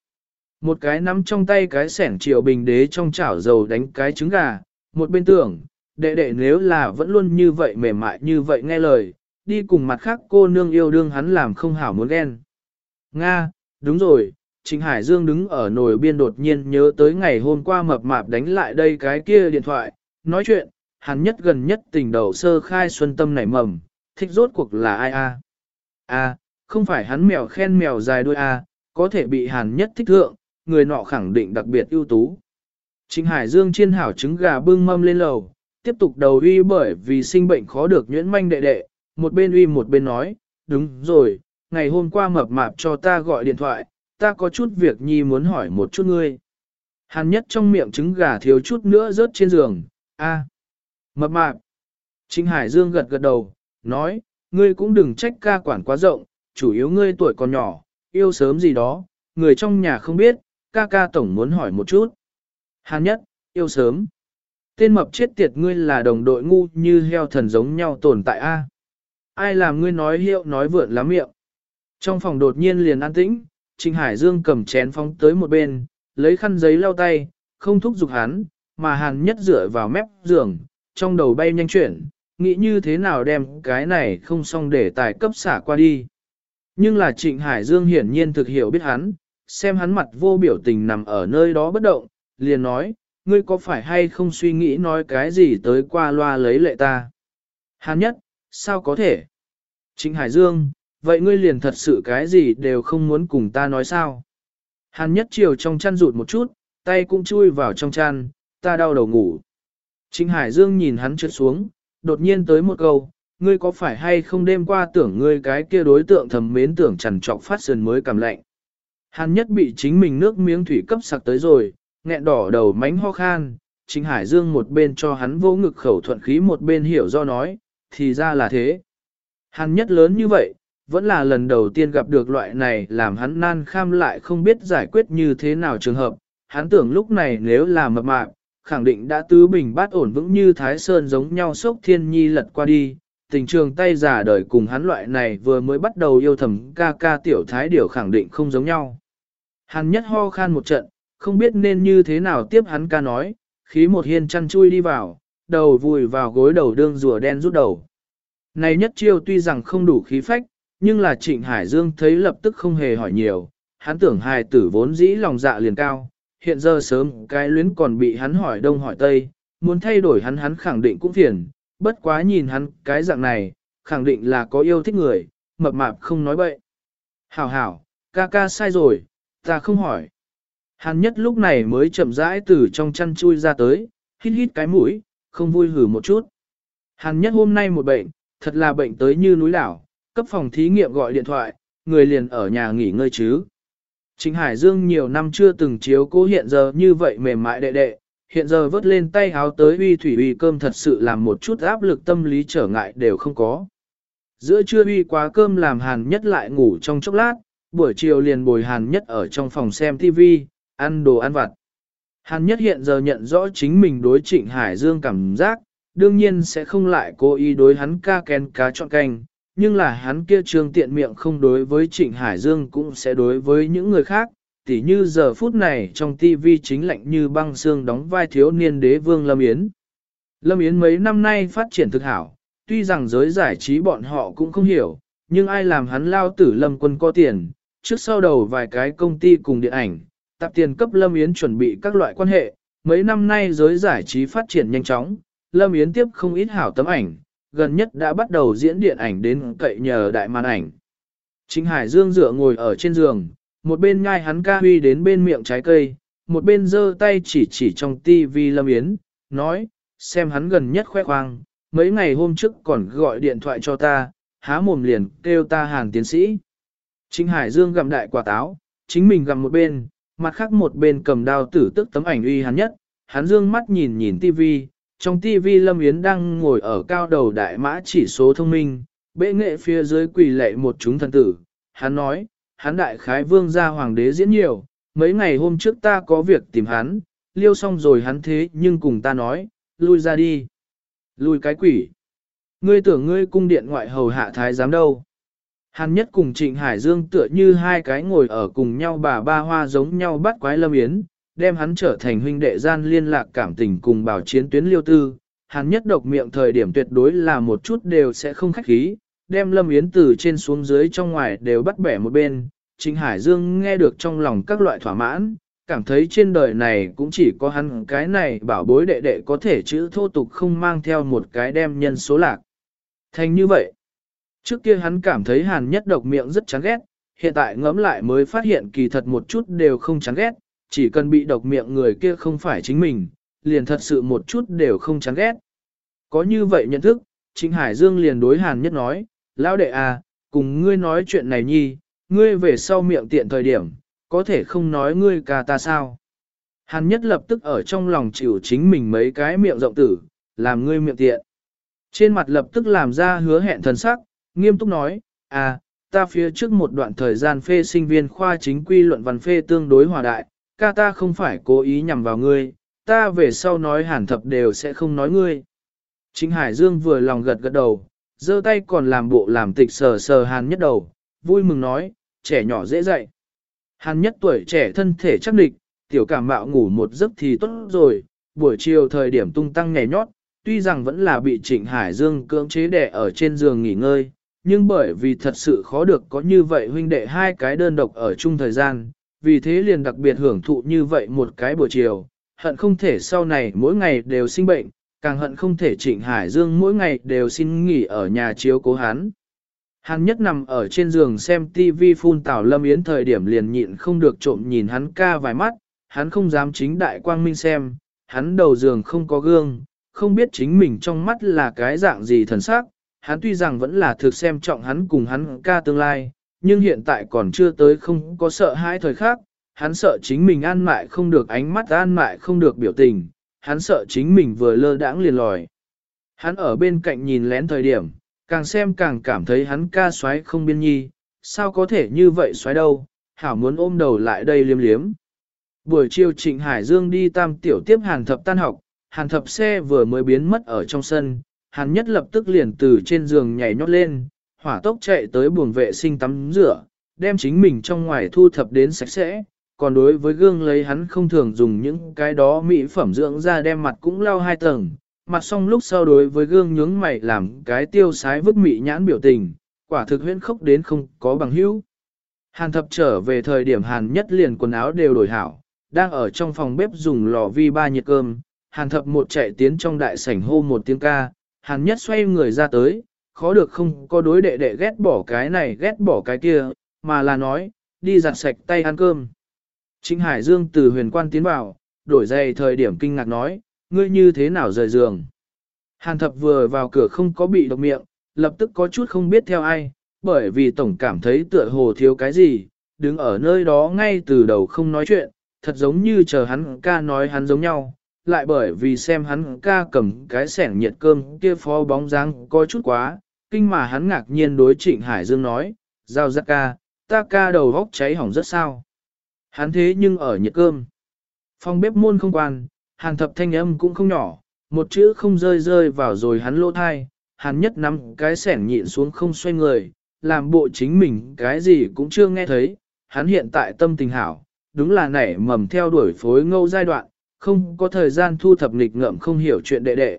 [SPEAKER 1] Một cái nắm trong tay cái sẻn triệu bình đế trong chảo dầu đánh cái trứng gà, một bên tưởng, đệ đệ nếu là vẫn luôn như vậy mềm mại như vậy nghe lời, đi cùng mặt khác cô nương yêu đương hắn làm không hảo muốn ghen. Nga, đúng rồi, Trịnh Hải Dương đứng ở nồi biên đột nhiên nhớ tới ngày hôm qua mập mạp đánh lại đây cái kia điện thoại, nói chuyện, hắn nhất gần nhất tình đầu sơ khai xuân tâm nảy mầm, thích rốt cuộc là ai a? A, không phải hắn mèo khen mèo dài đuôi a, có thể bị hàn nhất thích thượng, người nọ khẳng định đặc biệt ưu tú. Trịnh Hải Dương chiên hảo trứng gà bưng mâm lên lầu, tiếp tục đầu uy bởi vì sinh bệnh khó được nhuyễn manh đệ đệ, một bên uy một bên nói, đúng rồi, ngày hôm qua mập mạp cho ta gọi điện thoại, ta có chút việc nhi muốn hỏi một chút ngươi. Hàn nhất trong miệng trứng gà thiếu chút nữa rớt trên giường, a, mập mạp. Trịnh Hải Dương gật gật đầu, nói, ngươi cũng đừng trách ca quản quá rộng, chủ yếu ngươi tuổi còn nhỏ, yêu sớm gì đó, người trong nhà không biết, ca ca tổng muốn hỏi một chút. Hàn nhất, yêu sớm. Tên mập chết tiệt ngươi là đồng đội ngu như heo thần giống nhau tồn tại a. Ai làm ngươi nói hiệu nói vượn lắm miệng. Trong phòng đột nhiên liền an tĩnh, Trình Hải Dương cầm chén phóng tới một bên, lấy khăn giấy lau tay, không thúc giục hắn, mà hàn nhất dựa vào mép giường, trong đầu bay nhanh chuyển, nghĩ như thế nào đem cái này không xong để tài cấp xả qua đi. Nhưng là Trịnh Hải Dương hiển nhiên thực hiểu biết hắn, xem hắn mặt vô biểu tình nằm ở nơi đó bất động, liền nói, ngươi có phải hay không suy nghĩ nói cái gì tới qua loa lấy lệ ta. Hàn nhất, sao có thể? Trịnh Hải Dương, vậy ngươi liền thật sự cái gì đều không muốn cùng ta nói sao? Hàn nhất chiều trong chăn rụt một chút, tay cũng chui vào trong chăn, ta đau đầu ngủ. Trịnh Hải Dương nhìn hắn trượt xuống, đột nhiên tới một câu, ngươi có phải hay không đêm qua tưởng ngươi cái kia đối tượng thầm mến tưởng chằn trọc phát sườn mới cảm lạnh. Hàn nhất bị chính mình nước miếng thủy cấp sặc tới rồi, nghẹn đỏ đầu mánh ho khan, Trịnh Hải Dương một bên cho hắn vô ngực khẩu thuận khí một bên hiểu do nói, thì ra là thế. Hàn nhất lớn như vậy, vẫn là lần đầu tiên gặp được loại này làm hắn nan kham lại không biết giải quyết như thế nào trường hợp. Hắn tưởng lúc này nếu là mập mạp, khẳng định đã tứ bình bát ổn vững như Thái Sơn giống nhau sốc thiên nhi lật qua đi. Tình trường tay giả đời cùng hắn loại này vừa mới bắt đầu yêu thầm ca ca tiểu thái điều khẳng định không giống nhau. Hắn nhất ho khan một trận, không biết nên như thế nào tiếp hắn ca nói, khí một hiên chăn chui đi vào, đầu vùi vào gối đầu đương rùa đen rút đầu. Này nhất chiêu tuy rằng không đủ khí phách, nhưng là Trịnh Hải Dương thấy lập tức không hề hỏi nhiều, hắn tưởng hài tử vốn dĩ lòng dạ liền cao, hiện giờ sớm cái luyến còn bị hắn hỏi đông hỏi tây, muốn thay đổi hắn hắn khẳng định cũng phiền, bất quá nhìn hắn cái dạng này, khẳng định là có yêu thích người, mập mạp không nói bậy. Hảo hảo, ca ca sai rồi, ta không hỏi. Hắn nhất lúc này mới chậm rãi từ trong chăn chui ra tới, hít hít cái mũi, không vui hử một chút. Hàn nhất hôm nay một bệnh, thật là bệnh tới như núi đảo, cấp phòng thí nghiệm gọi điện thoại, người liền ở nhà nghỉ ngơi chứ. Trịnh Hải Dương nhiều năm chưa từng chiếu cố hiện giờ như vậy mềm mại đệ đệ, hiện giờ vớt lên tay háo tới uy thủy uy cơm thật sự làm một chút áp lực tâm lý trở ngại đều không có. Giữa trưa uy quá cơm làm hàn nhất lại ngủ trong chốc lát, buổi chiều liền bồi hàn nhất ở trong phòng xem TV, ăn đồ ăn vặt. Hàn nhất hiện giờ nhận rõ chính mình đối trịnh Hải Dương cảm giác, đương nhiên sẽ không lại cố ý đối hắn ca kén cá chọn canh, nhưng là hắn kia trương tiện miệng không đối với trịnh Hải Dương cũng sẽ đối với những người khác, tỉ như giờ phút này trong Tivi chính lạnh như băng xương đóng vai thiếu niên đế vương Lâm Yến. Lâm Yến mấy năm nay phát triển thực hảo, tuy rằng giới giải trí bọn họ cũng không hiểu, nhưng ai làm hắn lao tử Lâm quân có tiền, trước sau đầu vài cái công ty cùng điện ảnh, tạp tiền cấp Lâm Yến chuẩn bị các loại quan hệ, mấy năm nay giới giải trí phát triển nhanh chóng, Lâm Yến tiếp không ít hảo tấm ảnh, gần nhất đã bắt đầu diễn điện ảnh đến cậy nhờ đại màn ảnh. Chính Hải Dương dựa ngồi ở trên giường, một bên nhai hắn ca huy đến bên miệng trái cây, một bên giơ tay chỉ chỉ trong tivi Lâm Yến, nói, xem hắn gần nhất khoe khoang, mấy ngày hôm trước còn gọi điện thoại cho ta, há mồm liền kêu ta hàn tiến sĩ. Chính Hải Dương gặm đại quả táo, chính mình gặm một bên, mặt khác một bên cầm đao tử tức tấm ảnh uy hắn nhất, hắn dương mắt nhìn nhìn tivi, trong tivi Lâm Yến đang ngồi ở cao đầu đại mã chỉ số thông minh, bệ nghệ phía dưới quỳ lệ một chúng thần tử, hắn nói, hắn đại khái vương gia hoàng đế diễn nhiều, mấy ngày hôm trước ta có việc tìm hắn, liêu xong rồi hắn thế nhưng cùng ta nói, lui ra đi. Lui cái quỷ. Ngươi tưởng ngươi cung điện ngoại hầu hạ thái giám đâu. Hàn nhất cùng Trịnh Hải Dương tựa như hai cái ngồi ở cùng nhau bà ba hoa giống nhau bắt quái lâm yến, đem hắn trở thành huynh đệ gian liên lạc cảm tình cùng bảo chiến tuyến liêu tư. Hàn nhất độc miệng thời điểm tuyệt đối là một chút đều sẽ không khách khí, đem lâm yến từ trên xuống dưới trong ngoài đều bắt bẻ một bên. Trịnh Hải Dương nghe được trong lòng các loại thỏa mãn, cảm thấy trên đời này cũng chỉ có hắn cái này bảo bối đệ đệ có thể chữ thô tục không mang theo một cái đem nhân số lạc. Thành như vậy, trước kia hắn cảm thấy hàn nhất độc miệng rất chán ghét, hiện tại ngẫm lại mới phát hiện kỳ thật một chút đều không chán ghét, chỉ cần bị độc miệng người kia không phải chính mình, liền thật sự một chút đều không chán ghét. Có như vậy nhận thức, Trịnh Hải Dương liền đối hàn nhất nói, lão đệ à, cùng ngươi nói chuyện này nhi, ngươi về sau miệng tiện thời điểm, có thể không nói ngươi ca ta sao. Hàn nhất lập tức ở trong lòng chịu chính mình mấy cái miệng rộng tử, làm ngươi miệng tiện. Trên mặt lập tức làm ra hứa hẹn thần sắc, nghiêm túc nói, à, ta phía trước một đoạn thời gian phê sinh viên khoa chính quy luận văn phê tương đối hòa đại, ca ta không phải cố ý nhằm vào ngươi, ta về sau nói hàn thập đều sẽ không nói ngươi. Chính Hải Dương vừa lòng gật gật đầu, giơ tay còn làm bộ làm tịch sờ sờ hàn nhất đầu, vui mừng nói, trẻ nhỏ dễ dạy. Hàn nhất tuổi trẻ thân thể chắc địch, tiểu cảm mạo ngủ một giấc thì tốt rồi, buổi chiều thời điểm tung tăng nhảy nhót, tuy rằng vẫn là bị Trịnh Hải Dương cưỡng chế đẻ ở trên giường nghỉ ngơi, nhưng bởi vì thật sự khó được có như vậy huynh đệ hai cái đơn độc ở chung thời gian, vì thế liền đặc biệt hưởng thụ như vậy một cái buổi chiều, hận không thể sau này mỗi ngày đều sinh bệnh, càng hận không thể Trịnh Hải Dương mỗi ngày đều xin nghỉ ở nhà chiếu cố hắn. hắn nhất nằm ở trên giường xem TV phun tảo lâm yến thời điểm liền nhịn không được trộm nhìn hắn ca vài mắt, hắn không dám chính đại quang minh xem, hắn đầu giường không có gương, không biết chính mình trong mắt là cái dạng gì thần sắc, hắn tuy rằng vẫn là thực xem trọng hắn cùng hắn ca tương lai, nhưng hiện tại còn chưa tới không có sợ hãi thời khác, hắn sợ chính mình an mại không được ánh mắt an mại không được biểu tình, hắn sợ chính mình vừa lơ đãng liền lòi. Hắn ở bên cạnh nhìn lén thời điểm, càng xem càng cảm thấy hắn ca xoáy không biên nhi, sao có thể như vậy xoáy đâu, hảo muốn ôm đầu lại đây liếm liếm. Buổi chiều Trịnh Hải Dương đi tam tiểu tiếp hàn thập tan học, hàn thập xe vừa mới biến mất ở trong sân, hàn nhất lập tức liền từ trên giường nhảy nhót lên, hỏa tốc chạy tới buồng vệ sinh tắm rửa, đem chính mình trong ngoài thu thập đến sạch sẽ, còn đối với gương lấy hắn không thường dùng những cái đó mỹ phẩm dưỡng ra đem mặt cũng lau hai tầng, mặt xong lúc sau đối với gương nhướng mày làm cái tiêu sái vứt mị nhãn biểu tình, quả thực huyễn khốc đến không có bằng hữu. Hàn thập trở về thời điểm hàn nhất liền quần áo đều đổi hảo, đang ở trong phòng bếp dùng lò vi ba nhiệt cơm, hàn thập một chạy tiến trong đại sảnh hô một tiếng ca, hàn nhất xoay người ra tới, khó được không có đối đệ đệ ghét bỏ cái này ghét bỏ cái kia, mà là nói, đi giặt sạch tay ăn cơm. Trịnh Hải Dương từ huyền quan tiến vào, đổi giày thời điểm kinh ngạc nói, ngươi như thế nào rời giường. Hàn thập vừa vào cửa không có bị độc miệng, lập tức có chút không biết theo ai, bởi vì tổng cảm thấy tựa hồ thiếu cái gì, đứng ở nơi đó ngay từ đầu không nói chuyện, thật giống như chờ hắn ca nói hắn giống nhau, lại bởi vì xem hắn ca cầm cái sẻng nhiệt cơm kia phó bóng dáng có chút quá, kinh mà hắn ngạc nhiên đối Trịnh Hải Dương nói, giao giác ca, ta ca đầu góc cháy hỏng rất sao. Hắn thế nhưng ở nhiệt cơm. Phòng bếp môn không quan, hàn thập thanh âm cũng không nhỏ, một chữ không rơi rơi vào rồi hắn lỗ thai, hắn nhất nắm cái sẻn nhịn xuống không xoay người, làm bộ chính mình cái gì cũng chưa nghe thấy, hắn hiện tại tâm tình hảo, đúng là nảy mầm theo đuổi phối ngâu giai đoạn, không có thời gian thu thập nghịch ngợm không hiểu chuyện đệ đệ.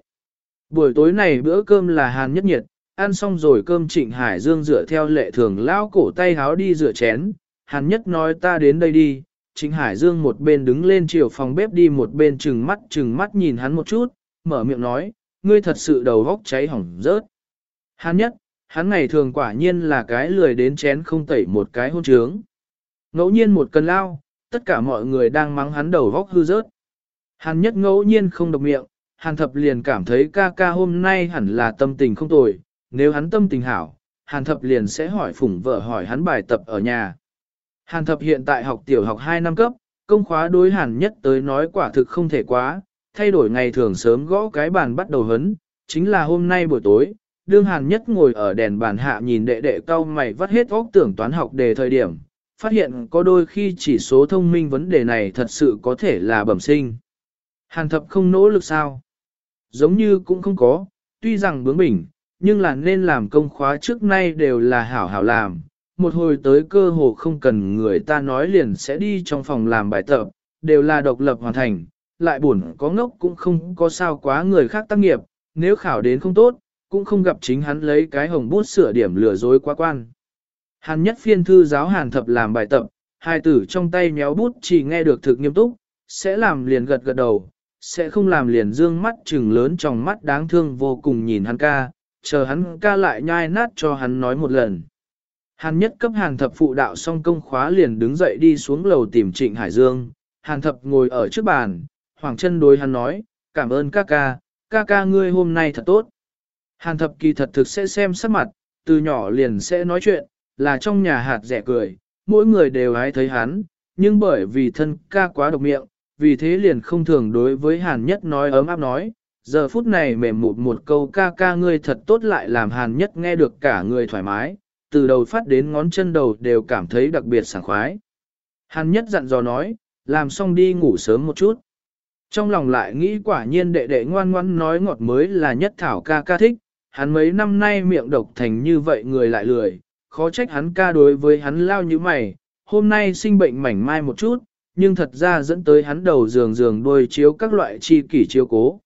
[SPEAKER 1] Buổi tối này bữa cơm là hàn nhất nhiệt, ăn xong rồi cơm trịnh Hải Dương rửa theo lệ thường lao cổ tay háo đi rửa chén, hàn nhất nói ta đến đây đi, trịnh Hải Dương một bên đứng lên chiều phòng bếp đi một bên chừng mắt chừng mắt nhìn hắn một chút, mở miệng nói, ngươi thật sự đầu góc cháy hỏng rớt. Hàn nhất, hắn ngày thường quả nhiên là cái lười đến chén không tẩy một cái hôn trướng. Ngẫu nhiên một cân lao, tất cả mọi người đang mắng hắn đầu góc hư rớt. Hàn nhất ngẫu nhiên không độc miệng, hàn thập liền cảm thấy ca ca hôm nay hẳn là tâm tình không tồi, nếu hắn tâm tình hảo, hàn thập liền sẽ hỏi phủng vợ hỏi hắn bài tập ở nhà. Hàn thập hiện tại học tiểu học 2 năm cấp, công khóa đối hàn nhất tới nói quả thực không thể quá, thay đổi ngày thường sớm gõ cái bàn bắt đầu hấn, chính là hôm nay buổi tối, đương hàn nhất ngồi ở đèn bàn hạ nhìn đệ đệ cao mày vắt hết óc tưởng toán học đề thời điểm, phát hiện có đôi khi chỉ số thông minh vấn đề này thật sự có thể là bẩm sinh. Hàn thập không nỗ lực sao? Giống như cũng không có, tuy rằng bướng bỉnh, nhưng là nên làm công khóa trước nay đều là hảo hảo làm. Một hồi tới cơ hồ không cần người ta nói liền sẽ đi trong phòng làm bài tập, đều là độc lập hoàn thành, lại buồn có ngốc cũng không có sao quá người khác tác nghiệp, nếu khảo đến không tốt, cũng không gặp chính hắn lấy cái hồng bút sửa điểm lừa dối quá quan. Hàn nhất phiên thư giáo hàn thập làm bài tập, hai tử trong tay méo bút chỉ nghe được thực nghiêm túc, sẽ làm liền gật gật đầu, sẽ không làm liền dương mắt trừng lớn trong mắt đáng thương vô cùng nhìn hắn ca, chờ hắn ca lại nhai nát cho hắn nói một lần. Hàn nhất cấp hàn thập phụ đạo xong công khóa liền đứng dậy đi xuống lầu tìm trịnh Hải Dương, hàn thập ngồi ở trước bàn, hoàng chân đối hắn nói, cảm ơn ca ca, ca ca ngươi hôm nay thật tốt. Hàn thập kỳ thật thực sẽ xem sắc mặt, từ nhỏ liền sẽ nói chuyện, là trong nhà hạt rẻ cười, mỗi người đều hái thấy hắn, nhưng bởi vì thân ca quá độc miệng, vì thế liền không thường đối với hàn nhất nói ấm áp nói, giờ phút này mềm một một câu ca ca ngươi thật tốt lại làm hàn nhất nghe được cả người thoải mái, từ đầu phát đến ngón chân đầu đều cảm thấy đặc biệt sảng khoái. Hàn nhất dặn dò nói, làm xong đi ngủ sớm một chút. Trong lòng lại nghĩ quả nhiên đệ đệ ngoan ngoãn nói ngọt mới là nhất thảo ca ca thích, hắn mấy năm nay miệng độc thành như vậy người lại lười, khó trách hắn ca đối với hắn lao như mày, hôm nay sinh bệnh mảnh mai một chút, nhưng thật ra dẫn tới hắn đầu giường giường đôi chiếu các loại chi kỷ chiếu cố.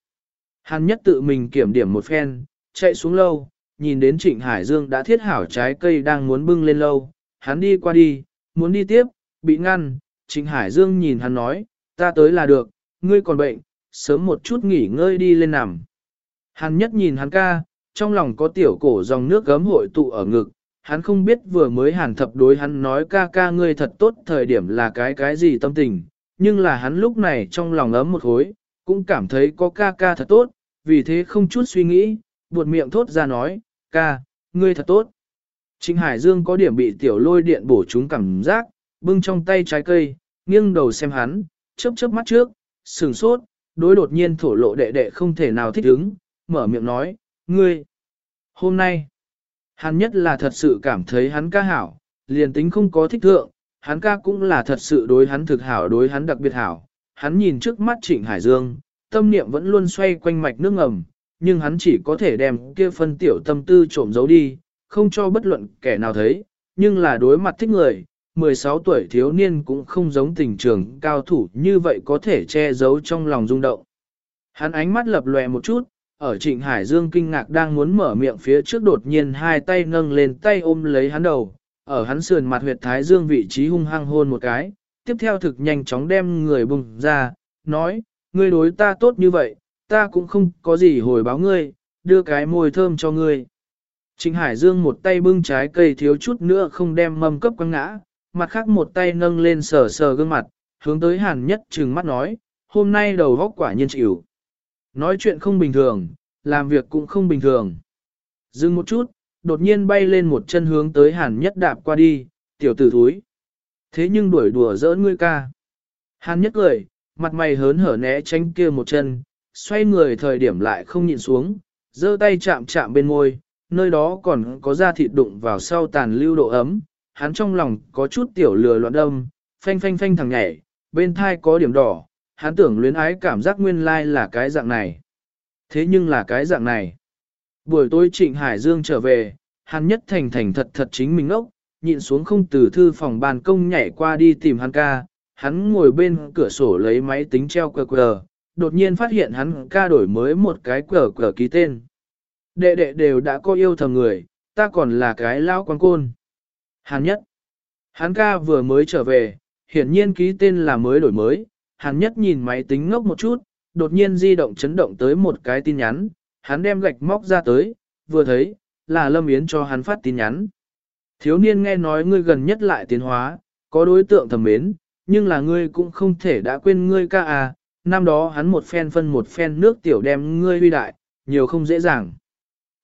[SPEAKER 1] Hắn nhất tự mình kiểm điểm một phen, chạy xuống lâu, nhìn đến Trịnh Hải Dương đã thiết hảo trái cây đang muốn bưng lên lâu, hắn đi qua đi, muốn đi tiếp, bị ngăn, Trịnh Hải Dương nhìn hắn nói, ta tới là được, ngươi còn bệnh, sớm một chút nghỉ ngơi đi lên nằm. Hắn nhất nhìn hắn ca, trong lòng có tiểu cổ dòng nước gấm hội tụ ở ngực, hắn không biết vừa mới hàn thập đối hắn nói ca ca ngươi thật tốt thời điểm là cái cái gì tâm tình, nhưng là hắn lúc này trong lòng ấm một hối, cũng cảm thấy có ca ca thật tốt, vì thế không chút suy nghĩ, buột miệng thốt ra nói, ca, ngươi thật tốt. Trịnh Hải Dương có điểm bị tiểu lôi điện bổ trúng cảm giác, bưng trong tay trái cây, nghiêng đầu xem hắn, chớp chớp mắt trước, sừng sốt, đối đột nhiên thổ lộ đệ đệ không thể nào thích ứng, mở miệng nói, ngươi, hôm nay, hắn nhất là thật sự cảm thấy hắn ca hảo, liền tính không có thích thượng, hắn ca cũng là thật sự đối hắn thực hảo đối hắn đặc biệt hảo. Hắn nhìn trước mắt Trịnh Hải Dương, tâm niệm vẫn luôn xoay quanh mạch nước ngầm, nhưng hắn chỉ có thể đem kia phân tiểu tâm tư trộm giấu đi, không cho bất luận kẻ nào thấy, nhưng là đối mặt thích người, 16 tuổi thiếu niên cũng không giống tình trường cao thủ như vậy có thể che giấu trong lòng rung động. Hắn ánh mắt lập lòe một chút, ở Trịnh Hải Dương kinh ngạc đang muốn mở miệng phía trước đột nhiên hai tay nâng lên tay ôm lấy hắn đầu, ở hắn sườn mặt huyệt thái dương vị trí hung hăng hôn một cái, tiếp theo thực nhanh chóng đem người bùng ra, nói, ngươi đối ta tốt như vậy, ta cũng không có gì hồi báo ngươi, đưa cái môi thơm cho ngươi. Trịnh Hải Dương một tay bưng trái cây thiếu chút nữa không đem mâm cấp quăng ngã, mặt khác một tay nâng lên sờ sờ gương mặt, hướng tới hàn nhất trừng mắt nói, hôm nay đầu góc quả nhiên chịu. Nói chuyện không bình thường, làm việc cũng không bình thường. Dừng một chút, đột nhiên bay lên một chân hướng tới hàn nhất đạp qua đi, tiểu tử thúi. Thế nhưng đuổi đùa giỡn ngươi ca. Hàn nhất cười, mặt mày hớn hở né tránh kia một chân, xoay người thời điểm lại không nhịn xuống, giơ tay chạm chạm bên môi, nơi đó còn có da thịt đụng vào sau tàn lưu độ ấm, hắn trong lòng có chút tiểu lừa loạn đâm, phanh phanh phanh thằng nhảy, bên thai có điểm đỏ, hắn tưởng luyến ái cảm giác nguyên lai là cái dạng này. Thế nhưng là cái dạng này. Buổi tối Trịnh Hải Dương trở về, hắn nhất thành thành thật thật chính mình ốc, nhịn xuống không từ thư phòng ban công nhảy qua đi tìm hắn ca, hắn ngồi bên cửa sổ lấy máy tính treo cờ cờ, đột nhiên phát hiện hắn ca đổi mới một cái cờ cờ ký tên. Đệ đệ đều đã có yêu thầm người, ta còn là cái lao quan côn. Hắn nhất. Hắn ca vừa mới trở về, hiển nhiên ký tên là mới đổi mới, Hàn nhất nhìn máy tính ngốc một chút, đột nhiên di động chấn động tới một cái tin nhắn, hắn đem gạch móc ra tới, vừa thấy, là Lâm Yến cho hắn phát tin nhắn. Thiếu niên nghe nói ngươi gần nhất lại tiến hóa, có đối tượng thầm mến, nhưng là ngươi cũng không thể đã quên ngươi ca à, năm đó hắn một phen phân một phen nước tiểu đem ngươi huy đại, nhiều không dễ dàng.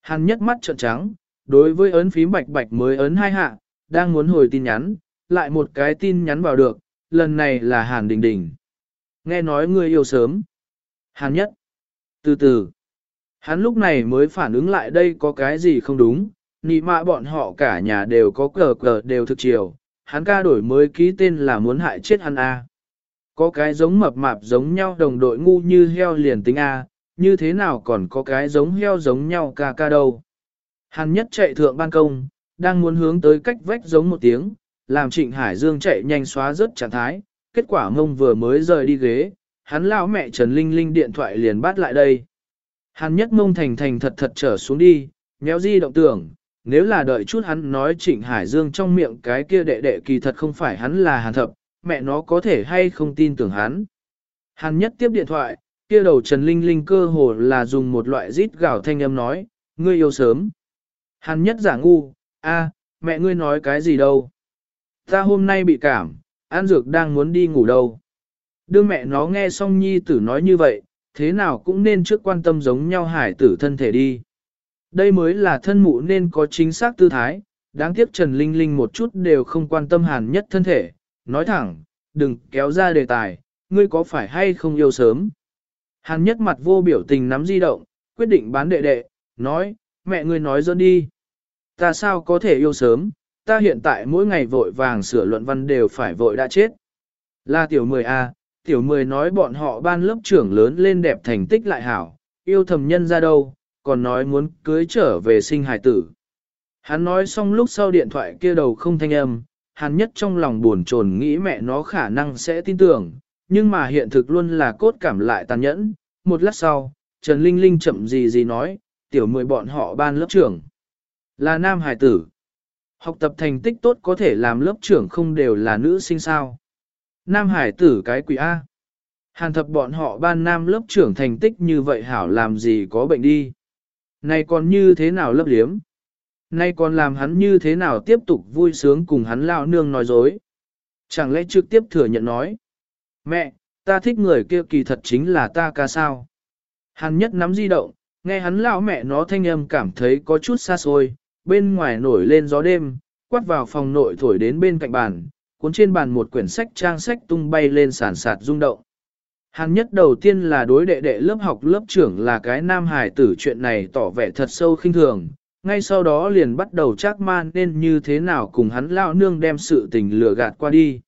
[SPEAKER 1] Hắn nhất mắt trợn trắng, đối với ấn phím bạch bạch mới ấn hai hạ, đang muốn hồi tin nhắn, lại một cái tin nhắn vào được, lần này là Hàn Đình Đình. Nghe nói ngươi yêu sớm. Hàn nhất. Từ từ. Hắn lúc này mới phản ứng lại đây có cái gì không đúng, nị mạ bọn họ cả nhà đều có cờ cờ đều thực chiều, hắn ca đổi mới ký tên là muốn hại chết hắn A. Có cái giống mập mạp giống nhau đồng đội ngu như heo liền tính A, như thế nào còn có cái giống heo giống nhau ca ca đâu. Hắn nhất chạy thượng ban công, đang muốn hướng tới cách vách giống một tiếng, làm Trịnh Hải Dương chạy nhanh xóa rất trạng thái, kết quả mông vừa mới rời đi ghế, hắn lao mẹ Trần Linh Linh điện thoại liền bắt lại đây. Hắn nhất mông thành thành thật thật trở xuống đi, nhéo di động tưởng, nếu là đợi chút hắn nói Trịnh Hải Dương trong miệng cái kia đệ đệ kỳ thật không phải hắn là hàn thập, mẹ nó có thể hay không tin tưởng hắn. Hắn nhất tiếp điện thoại, kia đầu Trần Linh Linh cơ hồ là dùng một loại rít gạo thanh âm nói, ngươi yêu sớm. Hắn nhất giả ngu, a, mẹ ngươi nói cái gì đâu. Ta hôm nay bị cảm, An Dược đang muốn đi ngủ đâu. Đưa mẹ nó nghe xong nhi tử nói như vậy, thế nào cũng nên trước quan tâm giống nhau hải tử thân thể đi. Đây mới là thân mụ nên có chính xác tư thái, đáng tiếc Trần Linh Linh một chút đều không quan tâm hàn nhất thân thể, nói thẳng, đừng kéo ra đề tài, ngươi có phải hay không yêu sớm. Hàn nhất mặt vô biểu tình nắm di động, quyết định bán đệ đệ, nói, mẹ ngươi nói dẫn đi. Ta sao có thể yêu sớm, ta hiện tại mỗi ngày vội vàng sửa luận văn đều phải vội đã chết. Là tiểu 10A, tiểu 10 nói bọn họ ban lớp trưởng lớn lên đẹp thành tích lại hảo, yêu thầm nhân ra đâu, còn nói muốn cưới trở về sinh hài tử. Hắn nói xong lúc sau điện thoại kia đầu không thanh âm, hắn nhất trong lòng buồn chồn nghĩ mẹ nó khả năng sẽ tin tưởng, nhưng mà hiện thực luôn là cốt cảm lại tàn nhẫn. Một lát sau, Trần Linh Linh chậm gì gì nói, tiểu mười bọn họ ban lớp trưởng. Là nam hài tử. Học tập thành tích tốt có thể làm lớp trưởng không đều là nữ sinh sao. Nam hải tử cái quỷ A. Hàn thập bọn họ ban nam lớp trưởng thành tích như vậy hảo làm gì có bệnh đi. Này còn như thế nào lấp liếm? Nay còn làm hắn như thế nào tiếp tục vui sướng cùng hắn lao nương nói dối? Chẳng lẽ trực tiếp thừa nhận nói? Mẹ, ta thích người kia kỳ thật chính là ta ca sao? Hắn nhất nắm di động, nghe hắn lão mẹ nó thanh âm cảm thấy có chút xa xôi, bên ngoài nổi lên gió đêm, quát vào phòng nội thổi đến bên cạnh bàn, cuốn trên bàn một quyển sách trang sách tung bay lên sàn sạt rung động. Hàn nhất đầu tiên là đối đệ đệ lớp học lớp trưởng là cái nam hài tử chuyện này tỏ vẻ thật sâu khinh thường, ngay sau đó liền bắt đầu chắc man nên như thế nào cùng hắn lao nương đem sự tình lừa gạt qua đi.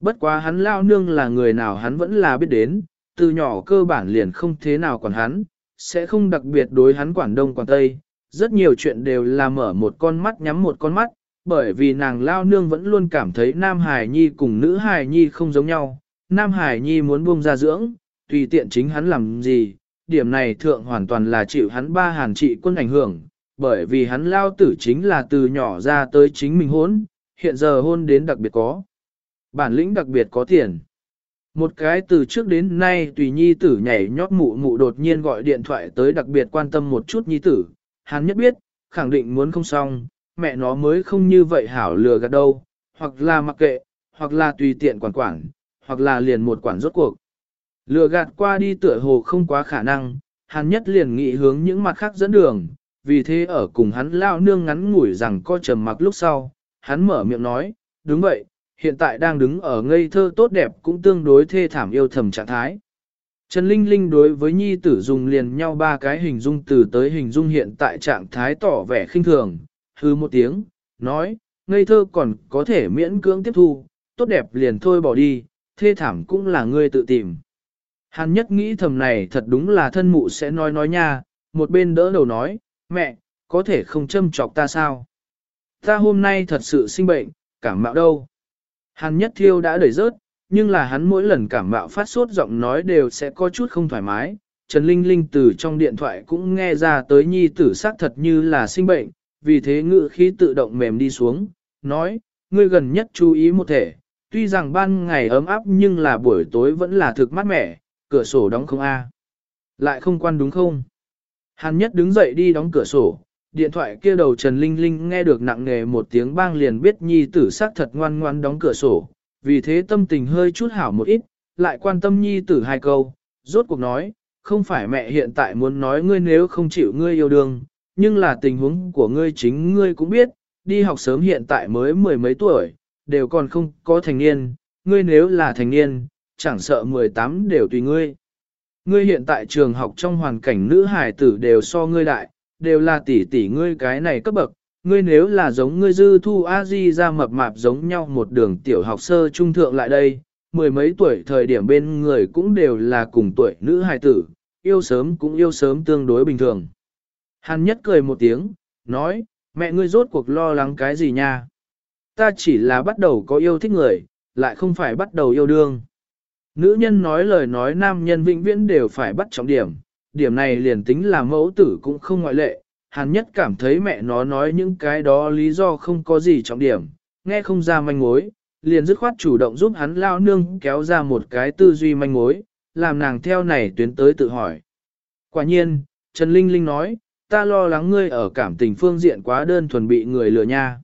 [SPEAKER 1] Bất quá hắn lao nương là người nào hắn vẫn là biết đến, từ nhỏ cơ bản liền không thế nào còn hắn, sẽ không đặc biệt đối hắn quản đông quản tây, rất nhiều chuyện đều là mở một con mắt nhắm một con mắt, bởi vì nàng lao nương vẫn luôn cảm thấy nam hài nhi cùng nữ hài nhi không giống nhau, nam hài nhi muốn buông ra dưỡng, tùy tiện chính hắn làm gì, điểm này thượng hoàn toàn là chịu hắn ba hàn trị quân ảnh hưởng, bởi vì hắn lao tử chính là từ nhỏ ra tới chính mình hôn, hiện giờ hôn đến đặc biệt có. Bản lĩnh đặc biệt có tiền. Một cái từ trước đến nay tùy nhi tử nhảy nhót mụ mụ đột nhiên gọi điện thoại tới đặc biệt quan tâm một chút nhi tử, hắn nhất biết, khẳng định muốn không xong, mẹ nó mới không như vậy hảo lừa gạt đâu, hoặc là mặc kệ, hoặc là tùy tiện quản quản, hoặc là liền một quản rốt cuộc. Lừa gạt qua đi tựa hồ không quá khả năng, hắn nhất liền nghĩ hướng những mặt khác dẫn đường, vì thế ở cùng hắn lao nương ngắn ngủi rằng co trầm mặc lúc sau, hắn mở miệng nói, đúng vậy, hiện tại đang đứng ở ngây thơ tốt đẹp cũng tương đối thê thảm yêu thầm trạng thái. Trần Linh Linh đối với nhi tử dùng liền nhau ba cái hình dung từ tới hình dung hiện tại trạng thái tỏ vẻ khinh thường, hư một tiếng, nói, ngây thơ còn có thể miễn cưỡng tiếp thu, tốt đẹp liền thôi bỏ đi, thê thảm cũng là ngươi tự tìm. Hàn nhất nghĩ thầm này thật đúng là thân mụ sẽ nói nói nha, một bên đỡ đầu nói, mẹ, có thể không châm chọc ta sao? Ta hôm nay thật sự sinh bệnh, cảm mạo đâu? Hàn nhất thiêu đã đẩy rớt, nhưng là hắn mỗi lần cảm mạo phát sốt giọng nói đều sẽ có chút không thoải mái. Trần Linh Linh từ trong điện thoại cũng nghe ra tới nhi tử xác thật như là sinh bệnh, vì thế ngự khí tự động mềm đi xuống, nói, ngươi gần nhất chú ý một thể, tuy rằng ban ngày ấm áp nhưng là buổi tối vẫn là thực mát mẻ, cửa sổ đóng không a Lại không quan đúng không? Hàn nhất đứng dậy đi đóng cửa sổ, điện thoại kia đầu Trần Linh Linh nghe được nặng nề một tiếng bang liền biết nhi tử xác thật ngoan ngoan đóng cửa sổ, vì thế tâm tình hơi chút hảo một ít, lại quan tâm nhi tử hai câu, rốt cuộc nói, không phải mẹ hiện tại muốn nói ngươi nếu không chịu ngươi yêu đương, nhưng là tình huống của ngươi chính ngươi cũng biết, đi học sớm hiện tại mới mười mấy tuổi, đều còn không có thành niên, ngươi nếu là thành niên, chẳng sợ 18 đều tùy ngươi. Ngươi hiện tại trường học trong hoàn cảnh nữ hài tử đều so ngươi đại, đều là tỷ tỷ ngươi cái này cấp bậc, ngươi nếu là giống ngươi dư thu a di ra mập mạp giống nhau một đường tiểu học sơ trung thượng lại đây, mười mấy tuổi thời điểm bên người cũng đều là cùng tuổi nữ hài tử, yêu sớm cũng yêu sớm tương đối bình thường. Hàn nhất cười một tiếng, nói, mẹ ngươi rốt cuộc lo lắng cái gì nha? Ta chỉ là bắt đầu có yêu thích người, lại không phải bắt đầu yêu đương. Nữ nhân nói lời nói nam nhân vĩnh viễn đều phải bắt trọng điểm, điểm này liền tính là mẫu tử cũng không ngoại lệ. Hàn nhất cảm thấy mẹ nó nói những cái đó lý do không có gì trọng điểm, nghe không ra manh mối, liền dứt khoát chủ động giúp hắn lao nương kéo ra một cái tư duy manh mối, làm nàng theo này tuyến tới tự hỏi. Quả nhiên, Trần Linh Linh nói, ta lo lắng ngươi ở cảm tình phương diện quá đơn thuần bị người lừa nha.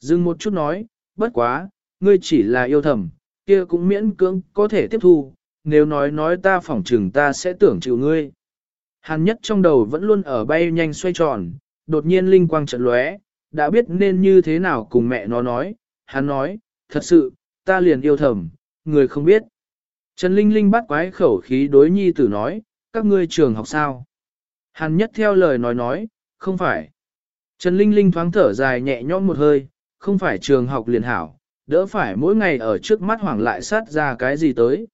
[SPEAKER 1] Dừng một chút nói, bất quá, ngươi chỉ là yêu thầm, kia cũng miễn cưỡng có thể tiếp thu, nếu nói nói ta phỏng trừng ta sẽ tưởng chịu ngươi. Hàn nhất trong đầu vẫn luôn ở bay nhanh xoay tròn, đột nhiên linh quang trận lóe, đã biết nên như thế nào cùng mẹ nó nói, hắn nói, thật sự, ta liền yêu thầm, người không biết. Trần Linh Linh bắt quái khẩu khí đối nhi tử nói, các ngươi trường học sao? Hàn nhất theo lời nói nói, không phải. Trần Linh Linh thoáng thở dài nhẹ nhõm một hơi, không phải trường học liền hảo, đỡ phải mỗi ngày ở trước mắt hoảng lại sát ra cái gì tới.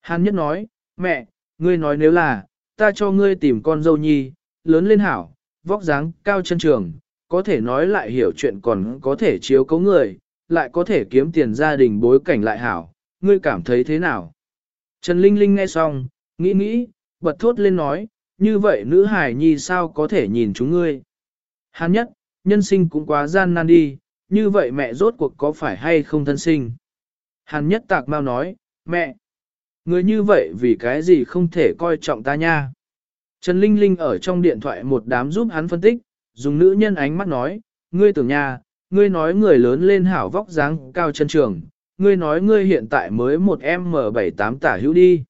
[SPEAKER 1] Hàn nhất nói, mẹ, ngươi nói nếu là, ta cho ngươi tìm con dâu nhi, lớn lên hảo, vóc dáng cao chân trường, có thể nói lại hiểu chuyện còn có thể chiếu cấu người, lại có thể kiếm tiền gia đình bối cảnh lại hảo, ngươi cảm thấy thế nào? Trần Linh Linh nghe xong, nghĩ nghĩ, bật thốt lên nói, như vậy nữ hải nhi sao có thể nhìn chúng ngươi? Hán nhất, nhân sinh cũng quá gian nan đi, như vậy mẹ rốt cuộc có phải hay không thân sinh? Hàn nhất tạc mau nói, mẹ, người như vậy vì cái gì không thể coi trọng ta nha? Trần Linh Linh ở trong điện thoại một đám giúp hắn phân tích, dùng nữ nhân ánh mắt nói, ngươi tưởng nha, ngươi nói người lớn lên hảo vóc dáng cao chân trường, ngươi nói ngươi hiện tại mới một M78 tả hữu đi.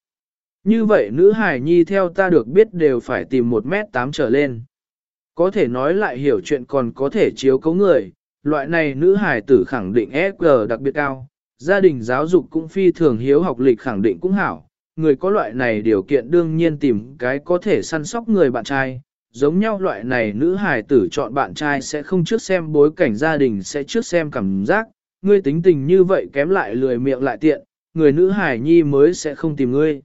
[SPEAKER 1] Như vậy nữ hải nhi theo ta được biết đều phải tìm 1m8 trở lên. Có thể nói lại hiểu chuyện còn có thể chiếu cấu người, loại này nữ hải tử khẳng định SG đặc biệt cao, gia đình giáo dục cũng phi thường hiếu học lịch khẳng định cũng hảo, người có loại này điều kiện đương nhiên tìm cái có thể săn sóc người bạn trai. Giống nhau loại này nữ hài tử chọn bạn trai sẽ không trước xem bối cảnh gia đình sẽ trước xem cảm giác, ngươi tính tình như vậy kém lại lười miệng lại tiện, người nữ hài nhi mới sẽ không tìm ngươi.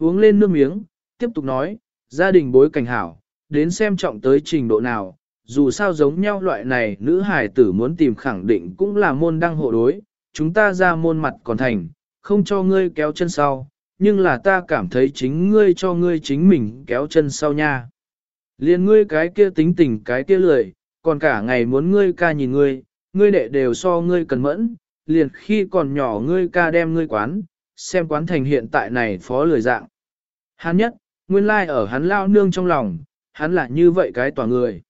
[SPEAKER 1] Uống lên nước miếng, tiếp tục nói, gia đình bối cảnh hảo, đến xem trọng tới trình độ nào, dù sao giống nhau loại này nữ hài tử muốn tìm khẳng định cũng là môn đăng hộ đối, chúng ta ra môn mặt còn thành, không cho ngươi kéo chân sau, nhưng là ta cảm thấy chính ngươi cho ngươi chính mình kéo chân sau nha. Liên ngươi cái kia tính tình cái kia lười, còn cả ngày muốn ngươi ca nhìn ngươi, ngươi đệ đều so ngươi cần mẫn, liền khi còn nhỏ ngươi ca đem ngươi quán, xem quán thành hiện tại này phó lười dạng. Hắn nhất, nguyên lai like ở hắn lao nương trong lòng, hắn là như vậy cái tòa người.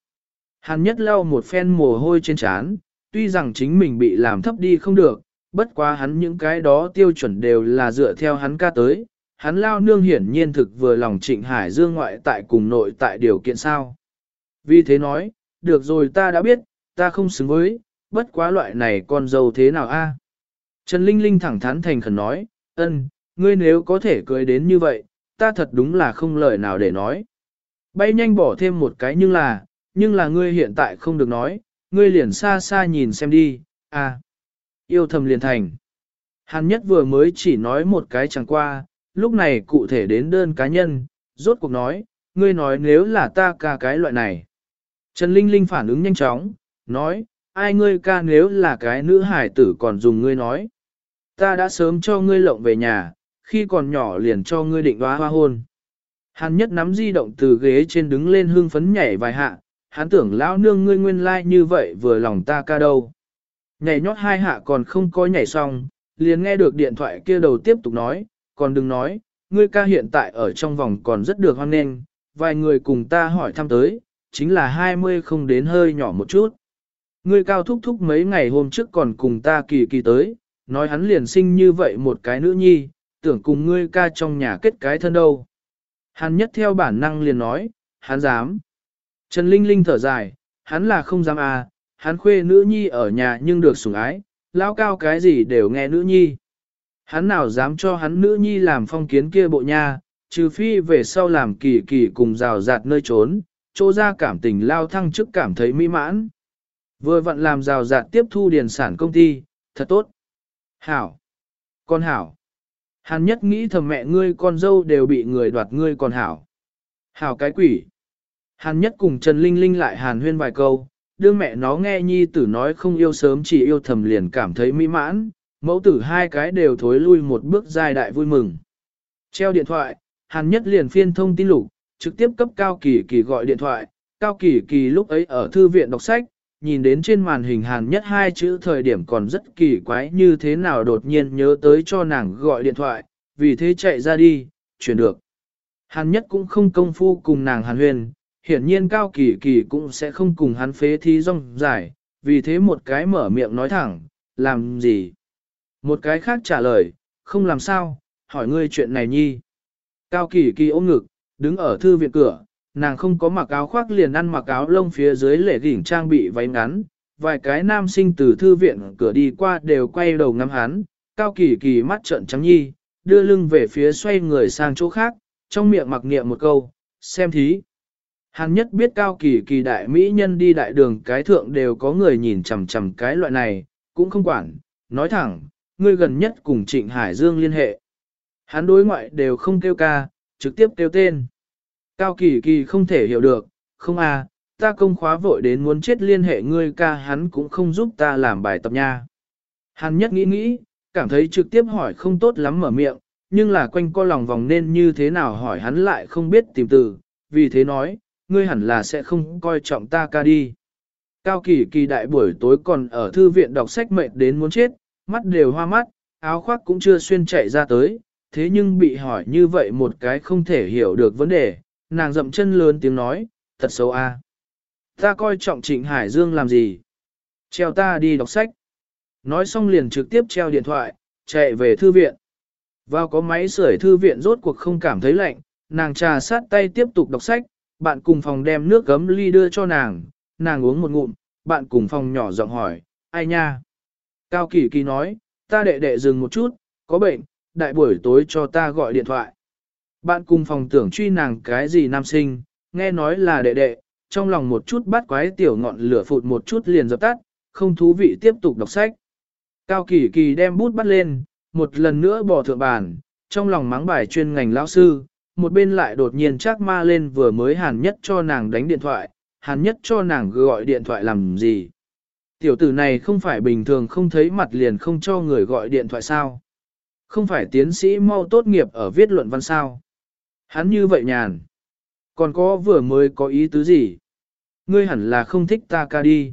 [SPEAKER 1] Hắn nhất lau một phen mồ hôi trên trán, tuy rằng chính mình bị làm thấp đi không được, bất quá hắn những cái đó tiêu chuẩn đều là dựa theo hắn ca tới. Hắn lao nương hiển nhiên thực vừa lòng trịnh hải dương ngoại tại cùng nội tại điều kiện sao. Vì thế nói, được rồi ta đã biết, ta không xứng với, bất quá loại này con dâu thế nào a? Trần Linh Linh thẳng thắn thành khẩn nói, ân, ngươi nếu có thể cưới đến như vậy, ta thật đúng là không lời nào để nói. Bay nhanh bỏ thêm một cái nhưng là, nhưng là ngươi hiện tại không được nói, ngươi liền xa xa nhìn xem đi, à, yêu thầm liền thành. Hàn nhất vừa mới chỉ nói một cái chẳng qua, lúc này cụ thể đến đơn cá nhân, rốt cuộc nói, ngươi nói nếu là ta ca cái loại này. Trần Linh Linh phản ứng nhanh chóng, nói, ai ngươi ca nếu là cái nữ hải tử còn dùng ngươi nói. Ta đã sớm cho ngươi lộng về nhà, khi còn nhỏ liền cho ngươi định đoá hoa hôn. Hàn nhất nắm di động từ ghế trên đứng lên hương phấn nhảy vài hạ, hắn tưởng lão nương ngươi nguyên lai like như vậy vừa lòng ta ca đâu. Nhảy nhót hai hạ còn không có nhảy xong, liền nghe được điện thoại kia đầu tiếp tục nói, còn đừng nói, ngươi ca hiện tại ở trong vòng còn rất được hoan nghênh, vài người cùng ta hỏi thăm tới, chính là 20 không đến hơi nhỏ một chút. Ngươi cao thúc thúc mấy ngày hôm trước còn cùng ta kỳ kỳ tới, nói hắn liền sinh như vậy một cái nữ nhi, tưởng cùng ngươi ca trong nhà kết cái thân đâu. Hắn nhất theo bản năng liền nói, hắn dám. Trần Linh Linh thở dài, hắn là không dám à, hắn khuê nữ nhi ở nhà nhưng được sủng ái, lão cao cái gì đều nghe nữ nhi. Hắn nào dám cho hắn nữ nhi làm phong kiến kia bộ nha, trừ phi về sau làm kỳ kỳ cùng rào rạt nơi trốn, chỗ ra cảm tình lao thăng chức cảm thấy mỹ mãn. Vừa vặn làm rào rạt tiếp thu điền sản công ty, thật tốt. Hảo. Con hảo. Hắn nhất nghĩ thầm mẹ ngươi con dâu đều bị người đoạt ngươi còn hảo. Hảo cái quỷ. Hàn nhất cùng Trần Linh Linh lại hàn huyên vài câu, đương mẹ nó nghe nhi tử nói không yêu sớm chỉ yêu thầm liền cảm thấy mỹ mãn, mẫu tử hai cái đều thối lui một bước dài đại vui mừng. Treo điện thoại, Hàn nhất liền phiên thông tin lục, trực tiếp cấp Cao Kỳ Kỳ gọi điện thoại, Cao Kỳ Kỳ lúc ấy ở thư viện đọc sách, nhìn đến trên màn hình Hàn nhất hai chữ thời điểm còn rất kỳ quái như thế nào đột nhiên nhớ tới cho nàng gọi điện thoại, vì thế chạy ra đi, chuyển được. Hàn nhất cũng không công phu cùng nàng Hàn huyền, hiển nhiên Cao Kỳ Kỳ cũng sẽ không cùng hắn phế thi rong dài, vì thế một cái mở miệng nói thẳng, làm gì? Một cái khác trả lời, không làm sao, hỏi ngươi chuyện này nhi. Cao Kỳ Kỳ ôm ngực, đứng ở thư viện cửa, nàng không có mặc áo khoác liền ăn mặc áo lông phía dưới lễ đỉnh trang bị váy ngắn, vài cái nam sinh từ thư viện cửa đi qua đều quay đầu ngắm hắn, Cao Kỳ Kỳ mắt trợn trắng nhi, đưa lưng về phía xoay người sang chỗ khác, trong miệng mặc niệm một câu, xem thí. Hàn nhất biết cao kỳ kỳ đại mỹ nhân đi đại đường cái thượng đều có người nhìn chằm chằm cái loại này, cũng không quản, nói thẳng, ngươi gần nhất cùng Trịnh Hải Dương liên hệ. Hắn đối ngoại đều không kêu ca, trực tiếp kêu tên. Cao kỳ kỳ không thể hiểu được, không à, ta công khóa vội đến muốn chết liên hệ ngươi ca hắn cũng không giúp ta làm bài tập nha. Hắn nhất nghĩ nghĩ, cảm thấy trực tiếp hỏi không tốt lắm mở miệng, nhưng là quanh co lòng vòng nên như thế nào hỏi hắn lại không biết tìm từ, vì thế nói, ngươi hẳn là sẽ không coi trọng ta ca đi. Cao kỳ kỳ đại buổi tối còn ở thư viện đọc sách mệt đến muốn chết, mắt đều hoa mắt, áo khoác cũng chưa xuyên chạy ra tới, thế nhưng bị hỏi như vậy một cái không thể hiểu được vấn đề, nàng dậm chân lớn tiếng nói, thật xấu a. Ta coi trọng Trịnh Hải Dương làm gì? Treo ta đi đọc sách. Nói xong liền trực tiếp treo điện thoại, chạy về thư viện. Vào có máy sưởi thư viện rốt cuộc không cảm thấy lạnh, nàng trà sát tay tiếp tục đọc sách, bạn cùng phòng đem nước gấm ly đưa cho nàng, nàng uống một ngụm, bạn cùng phòng nhỏ giọng hỏi, ai nha? Cao Kỳ Kỳ nói, ta đệ đệ dừng một chút, có bệnh, đại buổi tối cho ta gọi điện thoại. Bạn cùng phòng tưởng truy nàng cái gì nam sinh, nghe nói là đệ đệ, trong lòng một chút bắt quái tiểu ngọn lửa phụt một chút liền dập tắt, không thú vị tiếp tục đọc sách. Cao Kỳ Kỳ đem bút bắt lên, một lần nữa bỏ thượng bàn, trong lòng mắng bài chuyên ngành lão sư, một bên lại đột nhiên chắc ma lên vừa mới hàn nhất cho nàng đánh điện thoại, hàn nhất cho nàng gọi điện thoại làm gì. Tiểu tử này không phải bình thường không thấy mặt liền không cho người gọi điện thoại sao. Không phải tiến sĩ mau tốt nghiệp ở viết luận văn sao. Hắn như vậy nhàn. Còn có vừa mới có ý tứ gì? Ngươi hẳn là không thích ta ca đi.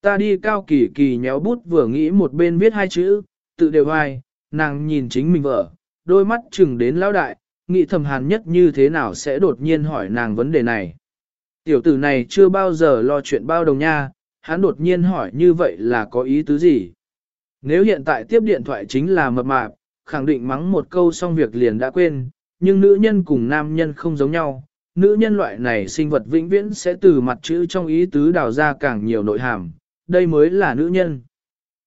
[SPEAKER 1] Ta đi cao kỳ kỳ nhéo bút vừa nghĩ một bên viết hai chữ, tự đều hoài, nàng nhìn chính mình vợ, đôi mắt chừng đến lão đại, nghĩ thầm hàn nhất như thế nào sẽ đột nhiên hỏi nàng vấn đề này. Tiểu tử này chưa bao giờ lo chuyện bao đồng nha, hắn đột nhiên hỏi như vậy là có ý tứ gì? Nếu hiện tại tiếp điện thoại chính là mập mạp, khẳng định mắng một câu xong việc liền đã quên, nhưng nữ nhân cùng nam nhân không giống nhau. Nữ nhân loại này sinh vật vĩnh viễn sẽ từ mặt chữ trong ý tứ đào ra càng nhiều nội hàm, đây mới là nữ nhân.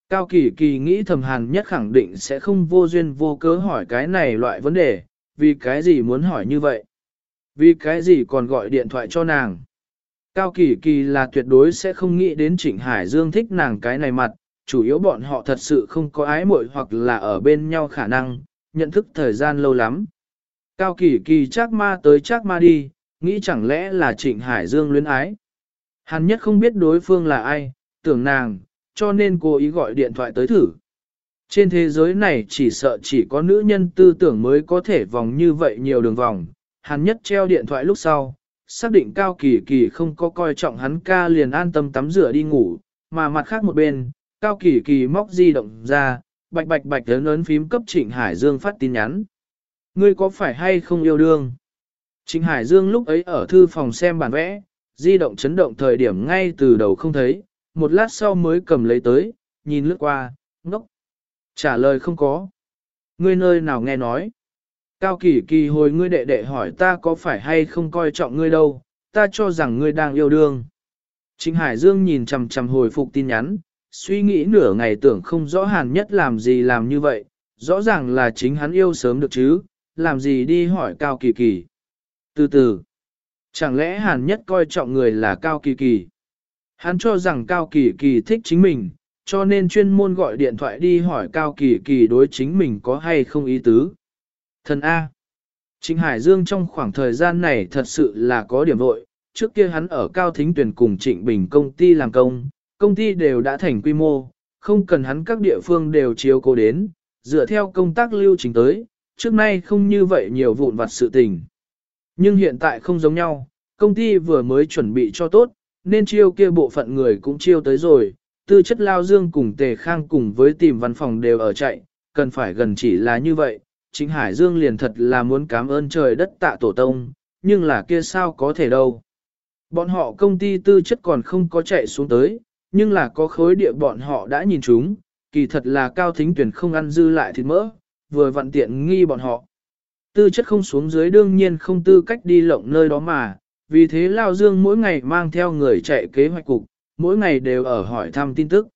[SPEAKER 1] Cao Kỳ Kỳ nghĩ thầm hàn nhất khẳng định sẽ không vô duyên vô cớ hỏi cái này loại vấn đề, vì cái gì muốn hỏi như vậy? Vì cái gì còn gọi điện thoại cho nàng? Cao Kỳ Kỳ là tuyệt đối sẽ không nghĩ đến Trịnh Hải Dương thích nàng cái này mặt, chủ yếu bọn họ thật sự không có ái muội hoặc là ở bên nhau khả năng, nhận thức thời gian lâu lắm. Cao Kỳ Kỳ chắc ma tới chắc ma đi, nghĩ chẳng lẽ là Trịnh Hải Dương luyến ái. Hắn nhất không biết đối phương là ai, tưởng nàng, cho nên cô ý gọi điện thoại tới thử. Trên thế giới này chỉ sợ chỉ có nữ nhân tư tưởng mới có thể vòng như vậy nhiều đường vòng. Hắn nhất treo điện thoại lúc sau, xác định Cao Kỳ Kỳ không có coi trọng hắn ca liền an tâm tắm rửa đi ngủ, mà mặt khác một bên, Cao Kỳ Kỳ móc di động ra, bạch bạch bạch lớn ấn phím cấp Trịnh Hải Dương phát tin nhắn. Ngươi có phải hay không yêu đương? Trịnh Hải Dương lúc ấy ở thư phòng xem bản vẽ, di động chấn động thời điểm ngay từ đầu không thấy, một lát sau mới cầm lấy tới, nhìn lướt qua, ngốc. Trả lời không có. Ngươi nơi nào nghe nói? Cao kỳ kỳ hồi ngươi đệ đệ hỏi ta có phải hay không coi trọng ngươi đâu, ta cho rằng ngươi đang yêu đương. Trịnh Hải Dương nhìn chằm chằm hồi phục tin nhắn, suy nghĩ nửa ngày tưởng không rõ hàn nhất làm gì làm như vậy, rõ ràng là chính hắn yêu sớm được chứ, làm gì đi hỏi Cao Kỳ Kỳ. Từ từ, chẳng lẽ hàn nhất coi trọng người là Cao Kỳ Kỳ? Hắn cho rằng Cao Kỳ Kỳ thích chính mình, cho nên chuyên môn gọi điện thoại đi hỏi Cao Kỳ Kỳ đối chính mình có hay không ý tứ. Thần A. Trịnh Hải Dương trong khoảng thời gian này thật sự là có điểm vội, trước kia hắn ở Cao Thính Tuyển cùng Trịnh Bình công ty làm công, công ty đều đã thành quy mô, không cần hắn các địa phương đều chiếu cố đến, dựa theo công tác lưu trình tới, trước nay không như vậy nhiều vụn vặt sự tình. Nhưng hiện tại không giống nhau, công ty vừa mới chuẩn bị cho tốt, nên chiêu kia bộ phận người cũng chiêu tới rồi, tư chất lao dương cùng tề khang cùng với tìm văn phòng đều ở chạy, cần phải gần chỉ là như vậy, chính Hải Dương liền thật là muốn cảm ơn trời đất tạ tổ tông, nhưng là kia sao có thể đâu. Bọn họ công ty tư chất còn không có chạy xuống tới, nhưng là có khối địa bọn họ đã nhìn chúng, kỳ thật là cao thính tuyển không ăn dư lại thịt mỡ, vừa vặn tiện nghi bọn họ. Tư chất không xuống dưới đương nhiên không tư cách đi lộng nơi đó mà, vì thế Lao Dương mỗi ngày mang theo người chạy kế hoạch cục, mỗi ngày đều ở hỏi thăm tin tức.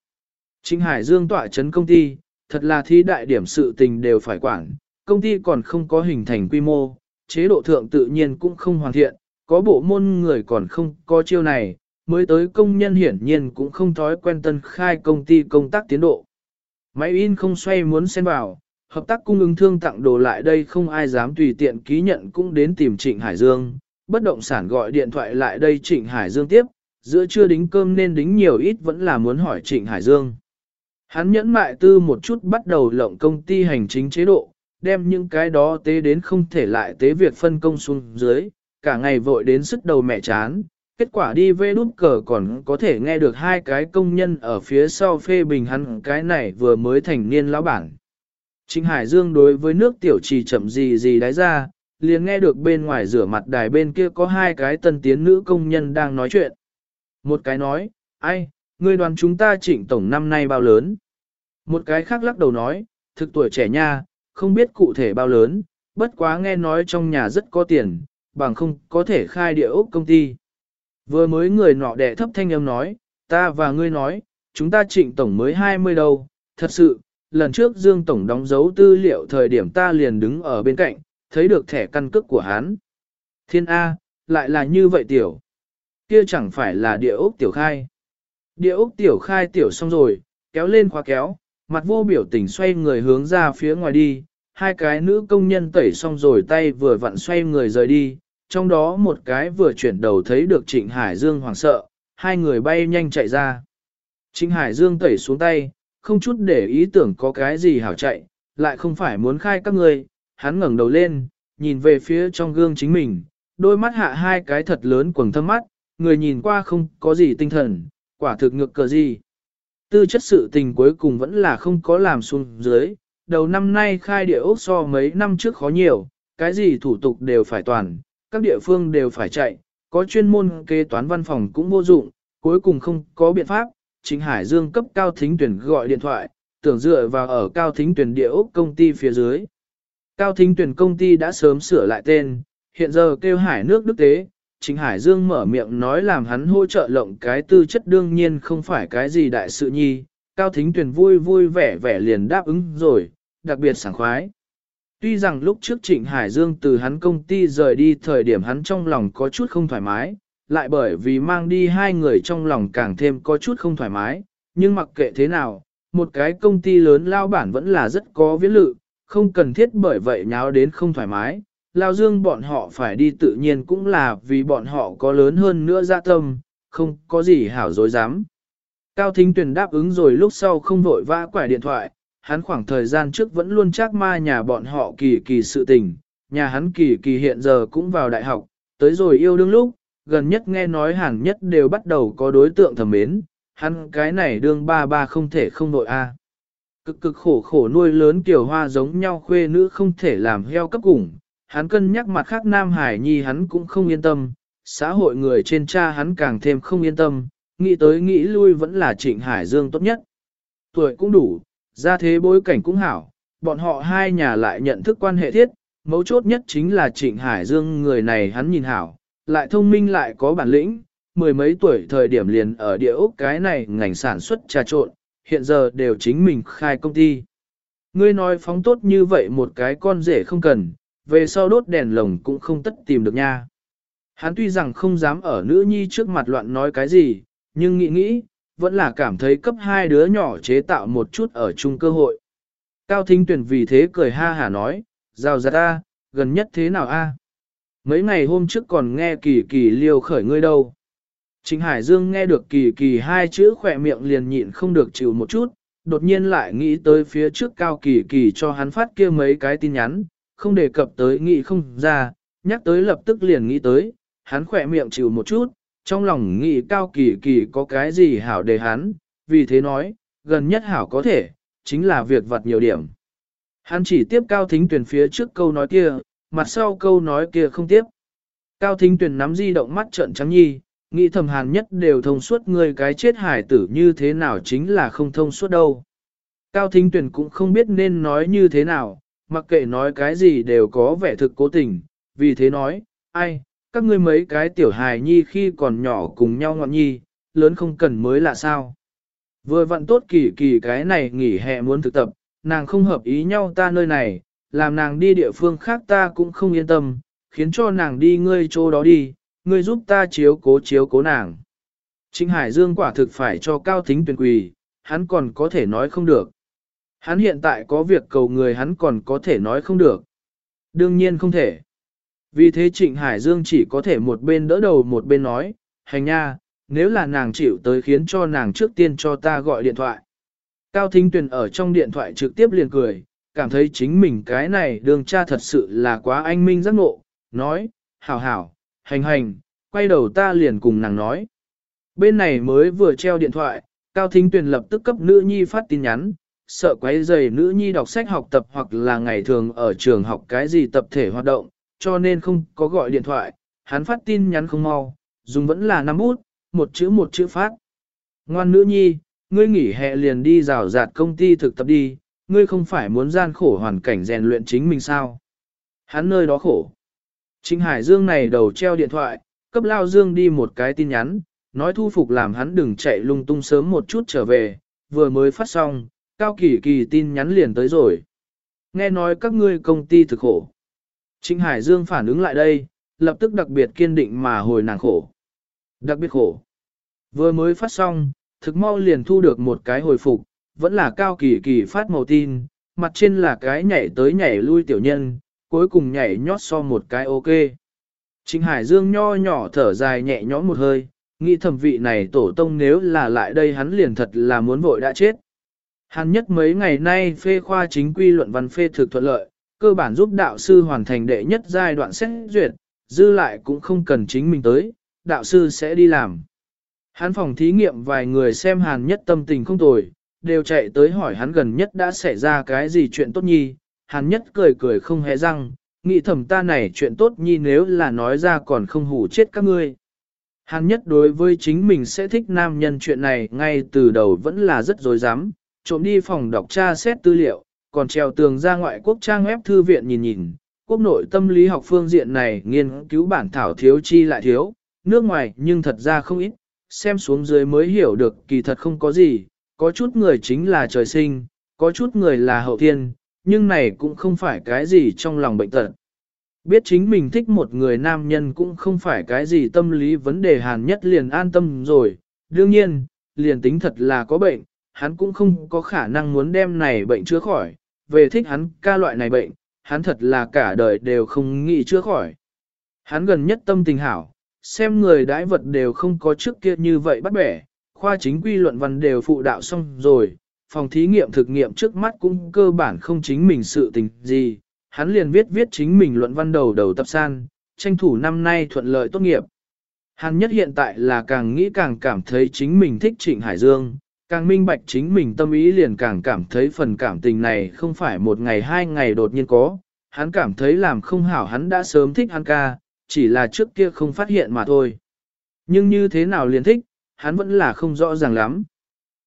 [SPEAKER 1] Trịnh Hải Dương tỏa chấn công ty, thật là thi đại điểm sự tình đều phải quản, công ty còn không có hình thành quy mô, chế độ thượng tự nhiên cũng không hoàn thiện, có bộ môn người còn không có chiêu này, mới tới công nhân hiển nhiên cũng không thói quen tân khai công ty công tác tiến độ. Máy in không xoay muốn xen vào, hợp tác cung ứng thương tặng đồ lại đây không ai dám tùy tiện ký nhận cũng đến tìm Trịnh Hải Dương, bất động sản gọi điện thoại lại đây Trịnh Hải Dương tiếp, giữa trưa đính cơm nên đính nhiều ít vẫn là muốn hỏi Trịnh Hải Dương. Hắn nhẫn mại tư một chút bắt đầu lộng công ty hành chính chế độ, đem những cái đó tế đến không thể lại tế việc phân công xuống dưới, cả ngày vội đến sức đầu mẹ chán. Kết quả đi về đút cờ còn có thể nghe được hai cái công nhân ở phía sau phê bình hắn cái này vừa mới thành niên lão bản. Trịnh Hải Dương đối với nước tiểu trì chậm gì gì đáy ra, liền nghe được bên ngoài rửa mặt đài bên kia có hai cái tân tiến nữ công nhân đang nói chuyện. Một cái nói, ai, người đoàn chúng ta trịnh tổng năm nay bao lớn. Một cái khác lắc đầu nói, thực tuổi trẻ nha, không biết cụ thể bao lớn, bất quá nghe nói trong nhà rất có tiền, bằng không có thể khai địa ốc công ty. Vừa mới người nọ đẻ thấp thanh âm nói, ta và ngươi nói, chúng ta trịnh tổng mới 20 đâu, thật sự, lần trước Dương Tổng đóng dấu tư liệu thời điểm ta liền đứng ở bên cạnh, thấy được thẻ căn cước của hắn. Thiên A, lại là như vậy tiểu. Kia chẳng phải là địa ốc tiểu khai. Địa ốc tiểu khai tiểu xong rồi, kéo lên khóa kéo, mặt vô biểu tình xoay người hướng ra phía ngoài đi, hai cái nữ công nhân tẩy xong rồi tay vừa vặn xoay người rời đi, trong đó một cái vừa chuyển đầu thấy được Trịnh Hải Dương hoảng sợ, hai người bay nhanh chạy ra. Trịnh Hải Dương tẩy xuống tay, không chút để ý tưởng có cái gì hảo chạy, lại không phải muốn khai các người, hắn ngẩng đầu lên, nhìn về phía trong gương chính mình, đôi mắt hạ hai cái thật lớn quầng thâm mắt, người nhìn qua không có gì tinh thần, quả thực ngược cờ gì. Tư chất sự tình cuối cùng vẫn là không có làm xuống dưới, đầu năm nay khai địa ốc so mấy năm trước khó nhiều, cái gì thủ tục đều phải toàn, các địa phương đều phải chạy, có chuyên môn kế toán văn phòng cũng vô dụng, cuối cùng không có biện pháp, chính Hải Dương cấp cao thính tuyển gọi điện thoại, tưởng dựa vào ở cao thính tuyển địa ốc công ty phía dưới. Cao thính tuyển công ty đã sớm sửa lại tên, hiện giờ kêu hải nước đức tế, Trịnh Hải Dương mở miệng nói làm hắn hỗ trợ lộng cái tư chất đương nhiên không phải cái gì đại sự nhi, cao thính Tuyền vui vui vẻ vẻ liền đáp ứng rồi, đặc biệt sảng khoái. Tuy rằng lúc trước Trịnh Hải Dương từ hắn công ty rời đi thời điểm hắn trong lòng có chút không thoải mái, lại bởi vì mang đi hai người trong lòng càng thêm có chút không thoải mái, nhưng mặc kệ thế nào, một cái công ty lớn lao bản vẫn là rất có viễn lự, không cần thiết bởi vậy nháo đến không thoải mái. Lao Dương bọn họ phải đi tự nhiên cũng là vì bọn họ có lớn hơn nữa dạ tâm, không có gì hảo dối dám. Cao Thính Tuyền đáp ứng rồi lúc sau không vội vã quải điện thoại, hắn khoảng thời gian trước vẫn luôn chắc ma nhà bọn họ kỳ kỳ sự tình, nhà hắn kỳ kỳ hiện giờ cũng vào đại học, tới rồi yêu đương lúc, gần nhất nghe nói hẳn nhất đều bắt đầu có đối tượng thầm mến, hắn cái này đương ba ba không thể không nội a. Cực cực khổ khổ nuôi lớn kiểu hoa giống nhau khuê nữ không thể làm heo cấp củng, hắn cân nhắc mặt khác Nam Hải Nhi hắn cũng không yên tâm, xã hội người trên cha hắn càng thêm không yên tâm, nghĩ tới nghĩ lui vẫn là Trịnh Hải Dương tốt nhất. Tuổi cũng đủ, ra thế bối cảnh cũng hảo, bọn họ hai nhà lại nhận thức quan hệ thiết, mấu chốt nhất chính là Trịnh Hải Dương người này hắn nhìn hảo, lại thông minh lại có bản lĩnh, mười mấy tuổi thời điểm liền ở địa ốc cái này ngành sản xuất trà trộn, hiện giờ đều chính mình khai công ty. Ngươi nói phóng tốt như vậy một cái con rể không cần, về sau đốt đèn lồng cũng không tất tìm được nha. Hắn tuy rằng không dám ở nữ nhi trước mặt loạn nói cái gì, nhưng nghĩ nghĩ, vẫn là cảm thấy cấp hai đứa nhỏ chế tạo một chút ở chung cơ hội. Cao Thính Tuyển vì thế cười ha hả nói, rào ra ta, gần nhất thế nào a? Mấy ngày hôm trước còn nghe kỳ kỳ liêu khởi ngươi đâu. Trịnh Hải Dương nghe được kỳ kỳ hai chữ khỏe miệng liền nhịn không được chịu một chút, đột nhiên lại nghĩ tới phía trước cao kỳ kỳ cho hắn phát kia mấy cái tin nhắn, không đề cập tới nghĩ không ra, nhắc tới lập tức liền nghĩ tới, hắn khỏe miệng chịu một chút, trong lòng nghĩ cao kỳ kỳ có cái gì hảo để hắn, vì thế nói, gần nhất hảo có thể, chính là việc vặt nhiều điểm. Hắn chỉ tiếp cao thính tuyển phía trước câu nói kia, mặt sau câu nói kia không tiếp. Cao thính tuyển nắm di động mắt trợn trắng nhi, nghĩ thầm hàn nhất đều thông suốt người cái chết hải tử như thế nào chính là không thông suốt đâu. Cao thính tuyển cũng không biết nên nói như thế nào, mặc kệ nói cái gì đều có vẻ thực cố tình, vì thế nói, ai, các ngươi mấy cái tiểu hài nhi khi còn nhỏ cùng nhau ngọn nhi, lớn không cần mới là sao. Vừa vặn tốt kỳ kỳ cái này nghỉ hè muốn thực tập, nàng không hợp ý nhau ta nơi này, làm nàng đi địa phương khác ta cũng không yên tâm, khiến cho nàng đi ngươi chỗ đó đi, ngươi giúp ta chiếu cố chiếu cố nàng. Trịnh Hải Dương quả thực phải cho cao thính tuyển quỳ, hắn còn có thể nói không được. Hắn hiện tại có việc cầu người hắn còn có thể nói không được. Đương nhiên không thể. Vì thế Trịnh Hải Dương chỉ có thể một bên đỡ đầu một bên nói, hành nha, nếu là nàng chịu tới khiến cho nàng trước tiên cho ta gọi điện thoại. Cao Thính Tuyền ở trong điện thoại trực tiếp liền cười, cảm thấy chính mình cái này đường cha thật sự là quá anh minh giác ngộ, nói, hảo hảo, hành hành, quay đầu ta liền cùng nàng nói. Bên này mới vừa treo điện thoại, Cao Thính Tuyền lập tức cấp nữ nhi phát tin nhắn, sợ quấy rầy nữ nhi đọc sách học tập hoặc là ngày thường ở trường học cái gì tập thể hoạt động, cho nên không có gọi điện thoại, hắn phát tin nhắn không mau, dùng vẫn là năm bút, một chữ một chữ phát. Ngoan nữ nhi, ngươi nghỉ hè liền đi rào rạt công ty thực tập đi, ngươi không phải muốn gian khổ hoàn cảnh rèn luyện chính mình sao. Hắn nơi đó khổ. Trịnh Hải Dương này đầu treo điện thoại, cấp Lao Dương đi một cái tin nhắn, nói thu phục làm hắn đừng chạy lung tung sớm một chút trở về, vừa mới phát xong, Cao Kỳ Kỳ tin nhắn liền tới rồi. Nghe nói các ngươi công ty thực khổ. Trịnh Hải Dương phản ứng lại đây, lập tức đặc biệt kiên định mà hồi nàng khổ. Đặc biệt khổ. Vừa mới phát xong, thực mau liền thu được một cái hồi phục, vẫn là cao kỳ kỳ phát màu tin, mặt trên là cái nhảy tới nhảy lui tiểu nhân, cuối cùng nhảy nhót so một cái ok. Trịnh Hải Dương nho nhỏ thở dài nhẹ nhõm một hơi, nghĩ thẩm vị này tổ tông nếu là lại đây hắn liền thật là muốn vội đã chết. Hàn nhất mấy ngày nay phê khoa chính quy luận văn phê thực thuận lợi, cơ bản giúp đạo sư hoàn thành đệ nhất giai đoạn xét duyệt, dư lại cũng không cần chính mình tới, đạo sư sẽ đi làm. Hắn phòng thí nghiệm vài người xem hàn nhất tâm tình không tồi, đều chạy tới hỏi hắn gần nhất đã xảy ra cái gì chuyện tốt nhi, hàn nhất cười cười không hề răng, nghĩ thầm ta này chuyện tốt nhi nếu là nói ra còn không hủ chết các ngươi. Hàn nhất đối với chính mình sẽ thích nam nhân chuyện này ngay từ đầu vẫn là rất dối dám, trộm đi phòng đọc tra xét tư liệu, còn treo tường ra ngoại quốc trang web thư viện nhìn nhìn, quốc nội tâm lý học phương diện này nghiên cứu bản thảo thiếu chi lại thiếu, nước ngoài nhưng thật ra không ít, xem xuống dưới mới hiểu được kỳ thật không có gì, có chút người chính là trời sinh, có chút người là hậu thiên, nhưng này cũng không phải cái gì trong lòng bệnh tật. Biết chính mình thích một người nam nhân cũng không phải cái gì tâm lý vấn đề hàn nhất liền an tâm rồi. Đương nhiên, liền tính thật là có bệnh, hắn cũng không có khả năng muốn đem này bệnh chữa khỏi. Về thích hắn ca loại này bệnh, hắn thật là cả đời đều không nghĩ chữa khỏi. Hắn gần nhất tâm tình hảo, xem người đãi vật đều không có trước kia như vậy bắt bẻ, khoa chính quy luận văn đều phụ đạo xong rồi, phòng thí nghiệm thực nghiệm trước mắt cũng cơ bản không chính mình sự tình gì, hắn liền viết viết chính mình luận văn đầu đầu tập san, tranh thủ năm nay thuận lợi tốt nghiệp. Hắn nhất hiện tại là càng nghĩ càng cảm thấy chính mình thích Trịnh Hải Dương, càng minh bạch chính mình tâm ý liền càng cảm thấy phần cảm tình này không phải một ngày hai ngày đột nhiên có, hắn cảm thấy làm không hảo hắn đã sớm thích hắn ca, chỉ là trước kia không phát hiện mà thôi. Nhưng như thế nào liền thích, hắn vẫn là không rõ ràng lắm.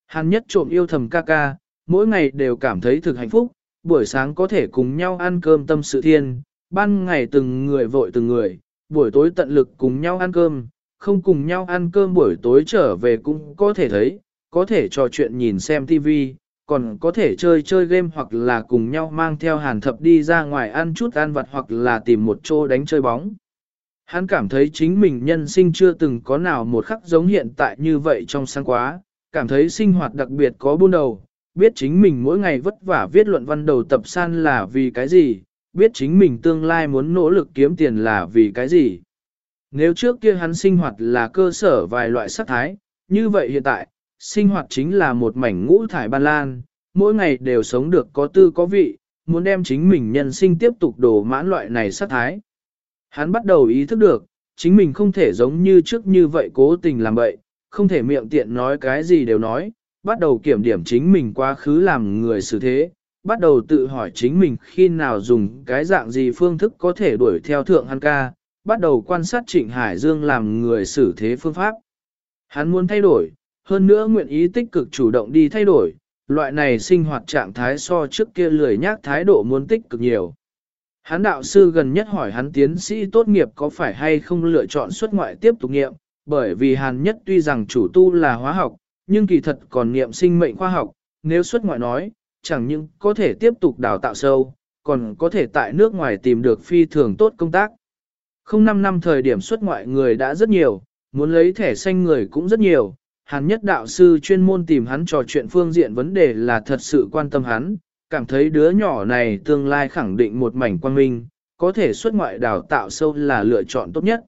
[SPEAKER 1] Hắn nhất trộm yêu thầm ca ca, mỗi ngày đều cảm thấy thực hạnh phúc, buổi sáng có thể cùng nhau ăn cơm tâm sự thiên, ban ngày từng người vội từng người, buổi tối tận lực cùng nhau ăn cơm, không cùng nhau ăn cơm buổi tối trở về cũng có thể thấy, có thể trò chuyện nhìn xem TV, còn có thể chơi chơi game hoặc là cùng nhau mang theo hàn thập đi ra ngoài ăn chút ăn vặt hoặc là tìm một chỗ đánh chơi bóng. Hắn cảm thấy chính mình nhân sinh chưa từng có nào một khắc giống hiện tại như vậy trong sáng quá, cảm thấy sinh hoạt đặc biệt có buôn đầu, biết chính mình mỗi ngày vất vả viết luận văn đầu tập san là vì cái gì, biết chính mình tương lai muốn nỗ lực kiếm tiền là vì cái gì. Nếu trước kia hắn sinh hoạt là cơ sở vài loại sắc thái, như vậy hiện tại, sinh hoạt chính là một mảnh ngũ thải ban lan, mỗi ngày đều sống được có tư có vị, muốn đem chính mình nhân sinh tiếp tục đổ mãn loại này sát thái. Hắn bắt đầu ý thức được, chính mình không thể giống như trước như vậy cố tình làm bậy, không thể miệng tiện nói cái gì đều nói, bắt đầu kiểm điểm chính mình quá khứ làm người xử thế, bắt đầu tự hỏi chính mình khi nào dùng cái dạng gì phương thức có thể đuổi theo thượng hắn ca, bắt đầu quan sát Trịnh Hải Dương làm người xử thế phương pháp. Hắn muốn thay đổi, hơn nữa nguyện ý tích cực chủ động đi thay đổi, loại này sinh hoạt trạng thái so trước kia lười nhác thái độ muốn tích cực nhiều. Hắn đạo sư gần nhất hỏi hắn tiến sĩ tốt nghiệp có phải hay không lựa chọn xuất ngoại tiếp tục nghiệm, bởi vì hàn nhất tuy rằng chủ tu là hóa học, nhưng kỳ thật còn nghiệm sinh mệnh khoa học, nếu xuất ngoại nói, chẳng những có thể tiếp tục đào tạo sâu, còn có thể tại nước ngoài tìm được phi thường tốt công tác. Không năm năm thời điểm xuất ngoại người đã rất nhiều, muốn lấy thẻ xanh người cũng rất nhiều, hàn nhất đạo sư chuyên môn tìm hắn trò chuyện phương diện vấn đề là thật sự quan tâm hắn, cảm thấy đứa nhỏ này tương lai khẳng định một mảnh quan minh, có thể xuất ngoại đào tạo sâu là lựa chọn tốt nhất.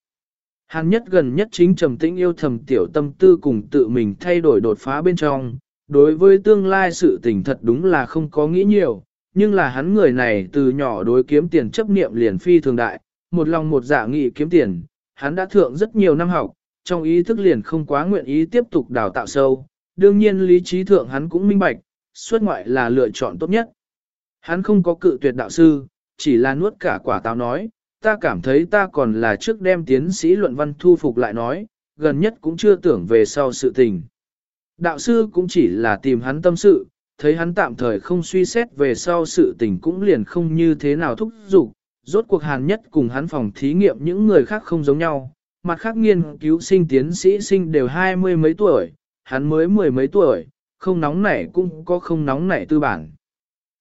[SPEAKER 1] Hàn nhất gần nhất chính trầm tĩnh yêu thầm tiểu tâm tư cùng tự mình thay đổi đột phá bên trong, đối với tương lai sự tình thật đúng là không có nghĩ nhiều, nhưng là hắn người này từ nhỏ đối kiếm tiền chấp niệm liền phi thường đại, một lòng một dạ nghị kiếm tiền, hắn đã thượng rất nhiều năm học, trong ý thức liền không quá nguyện ý tiếp tục đào tạo sâu, đương nhiên lý trí thượng hắn cũng minh bạch, xuất ngoại là lựa chọn tốt nhất. Hắn không có cự tuyệt đạo sư, chỉ là nuốt cả quả táo nói, ta cảm thấy ta còn là trước đem tiến sĩ luận văn thu phục lại nói, gần nhất cũng chưa tưởng về sau sự tình. Đạo sư cũng chỉ là tìm hắn tâm sự, thấy hắn tạm thời không suy xét về sau sự tình cũng liền không như thế nào thúc giục, rốt cuộc hàn nhất cùng hắn phòng thí nghiệm những người khác không giống nhau, mặt khác nghiên cứu sinh tiến sĩ sinh đều hai mươi mấy tuổi, hắn mới mười mấy tuổi, không nóng nảy cũng có không nóng nảy tư bản.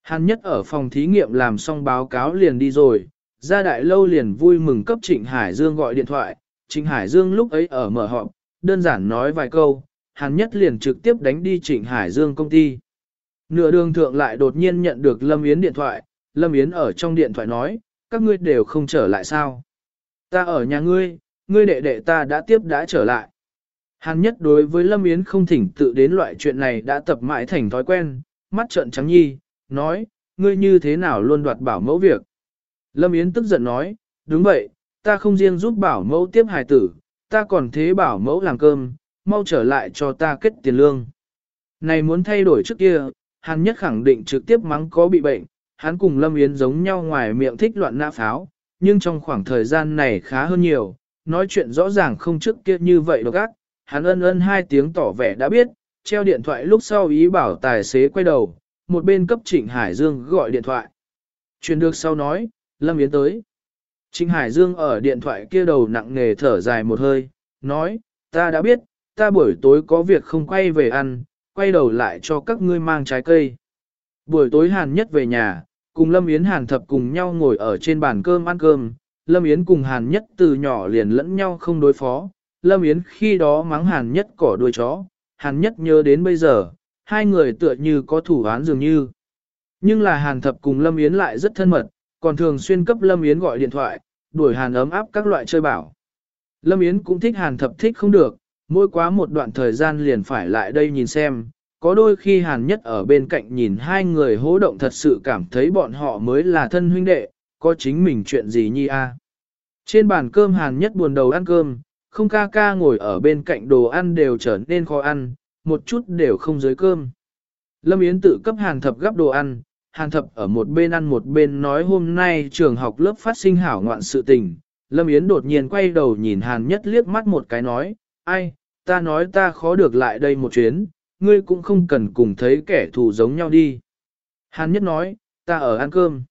[SPEAKER 1] hắn nhất ở phòng thí nghiệm làm xong báo cáo liền đi rồi, ra đại lâu liền vui mừng cấp Trịnh Hải Dương gọi điện thoại, Trịnh Hải Dương lúc ấy ở mở họp, đơn giản nói vài câu, hắn nhất liền trực tiếp đánh đi Trịnh Hải Dương công ty. Nửa đường thượng lại đột nhiên nhận được Lâm Yến điện thoại, Lâm Yến ở trong điện thoại nói, các ngươi đều không trở lại sao. Ta ở nhà ngươi, ngươi đệ đệ ta đã tiếp đã trở lại. Hàn nhất đối với Lâm Yến không thỉnh tự đến loại chuyện này đã tập mãi thành thói quen, mắt trợn trắng nhi, nói, ngươi như thế nào luôn đoạt bảo mẫu việc. Lâm Yến tức giận nói, đúng vậy, ta không riêng giúp bảo mẫu tiếp hài tử, ta còn thế bảo mẫu làm cơm, mau trở lại cho ta kết tiền lương. Này muốn thay đổi trước kia, Hàn Nhất khẳng định trực tiếp mắng có bị bệnh, hắn cùng Lâm Yến giống nhau ngoài miệng thích loạn nã pháo, nhưng trong khoảng thời gian này khá hơn nhiều, nói chuyện rõ ràng không trước kia như vậy độc ác, hắn ân ân hai tiếng tỏ vẻ đã biết, treo điện thoại lúc sau ý bảo tài xế quay đầu, một bên cấp Trịnh Hải Dương gọi điện thoại. Truyền được sau nói, Lâm Yến tới. Trịnh Hải Dương ở điện thoại kia đầu nặng nề thở dài một hơi, nói, ta đã biết, ta buổi tối có việc không quay về ăn, quay đầu lại cho các ngươi mang trái cây. Buổi tối hàn nhất về nhà, cùng Lâm Yến Hàn thập cùng nhau ngồi ở trên bàn cơm ăn cơm, Lâm Yến cùng Hàn nhất từ nhỏ liền lẫn nhau không đối phó, Lâm Yến khi đó mắng Hàn nhất cỏ đuôi chó, Hàn nhất nhớ đến bây giờ, hai người tựa như có thủ án dường như. Nhưng là Hàn thập cùng Lâm Yến lại rất thân mật, còn thường xuyên cấp Lâm Yến gọi điện thoại, đuổi Hàn ấm áp các loại chơi bảo. Lâm Yến cũng thích Hàn thập thích không được, mỗi quá một đoạn thời gian liền phải lại đây nhìn xem, có đôi khi Hàn Nhất ở bên cạnh nhìn hai người hố động thật sự cảm thấy bọn họ mới là thân huynh đệ, có chính mình chuyện gì nhi a? Trên bàn cơm Hàn Nhất buồn đầu ăn cơm, không ca ca ngồi ở bên cạnh đồ ăn đều trở nên khó ăn, một chút đều không dưới cơm. Lâm Yến tự cấp Hàn Thập gắp đồ ăn, Hàn Thập ở một bên ăn một bên nói hôm nay trường học lớp phát sinh hảo ngoạn sự tình. Lâm Yến đột nhiên quay đầu nhìn Hàn Nhất liếc mắt một cái nói, ai, ta nói ta khó được lại đây một chuyến, ngươi cũng không cần cùng thấy kẻ thù giống nhau đi. Hàn Nhất nói, ta ở ăn cơm.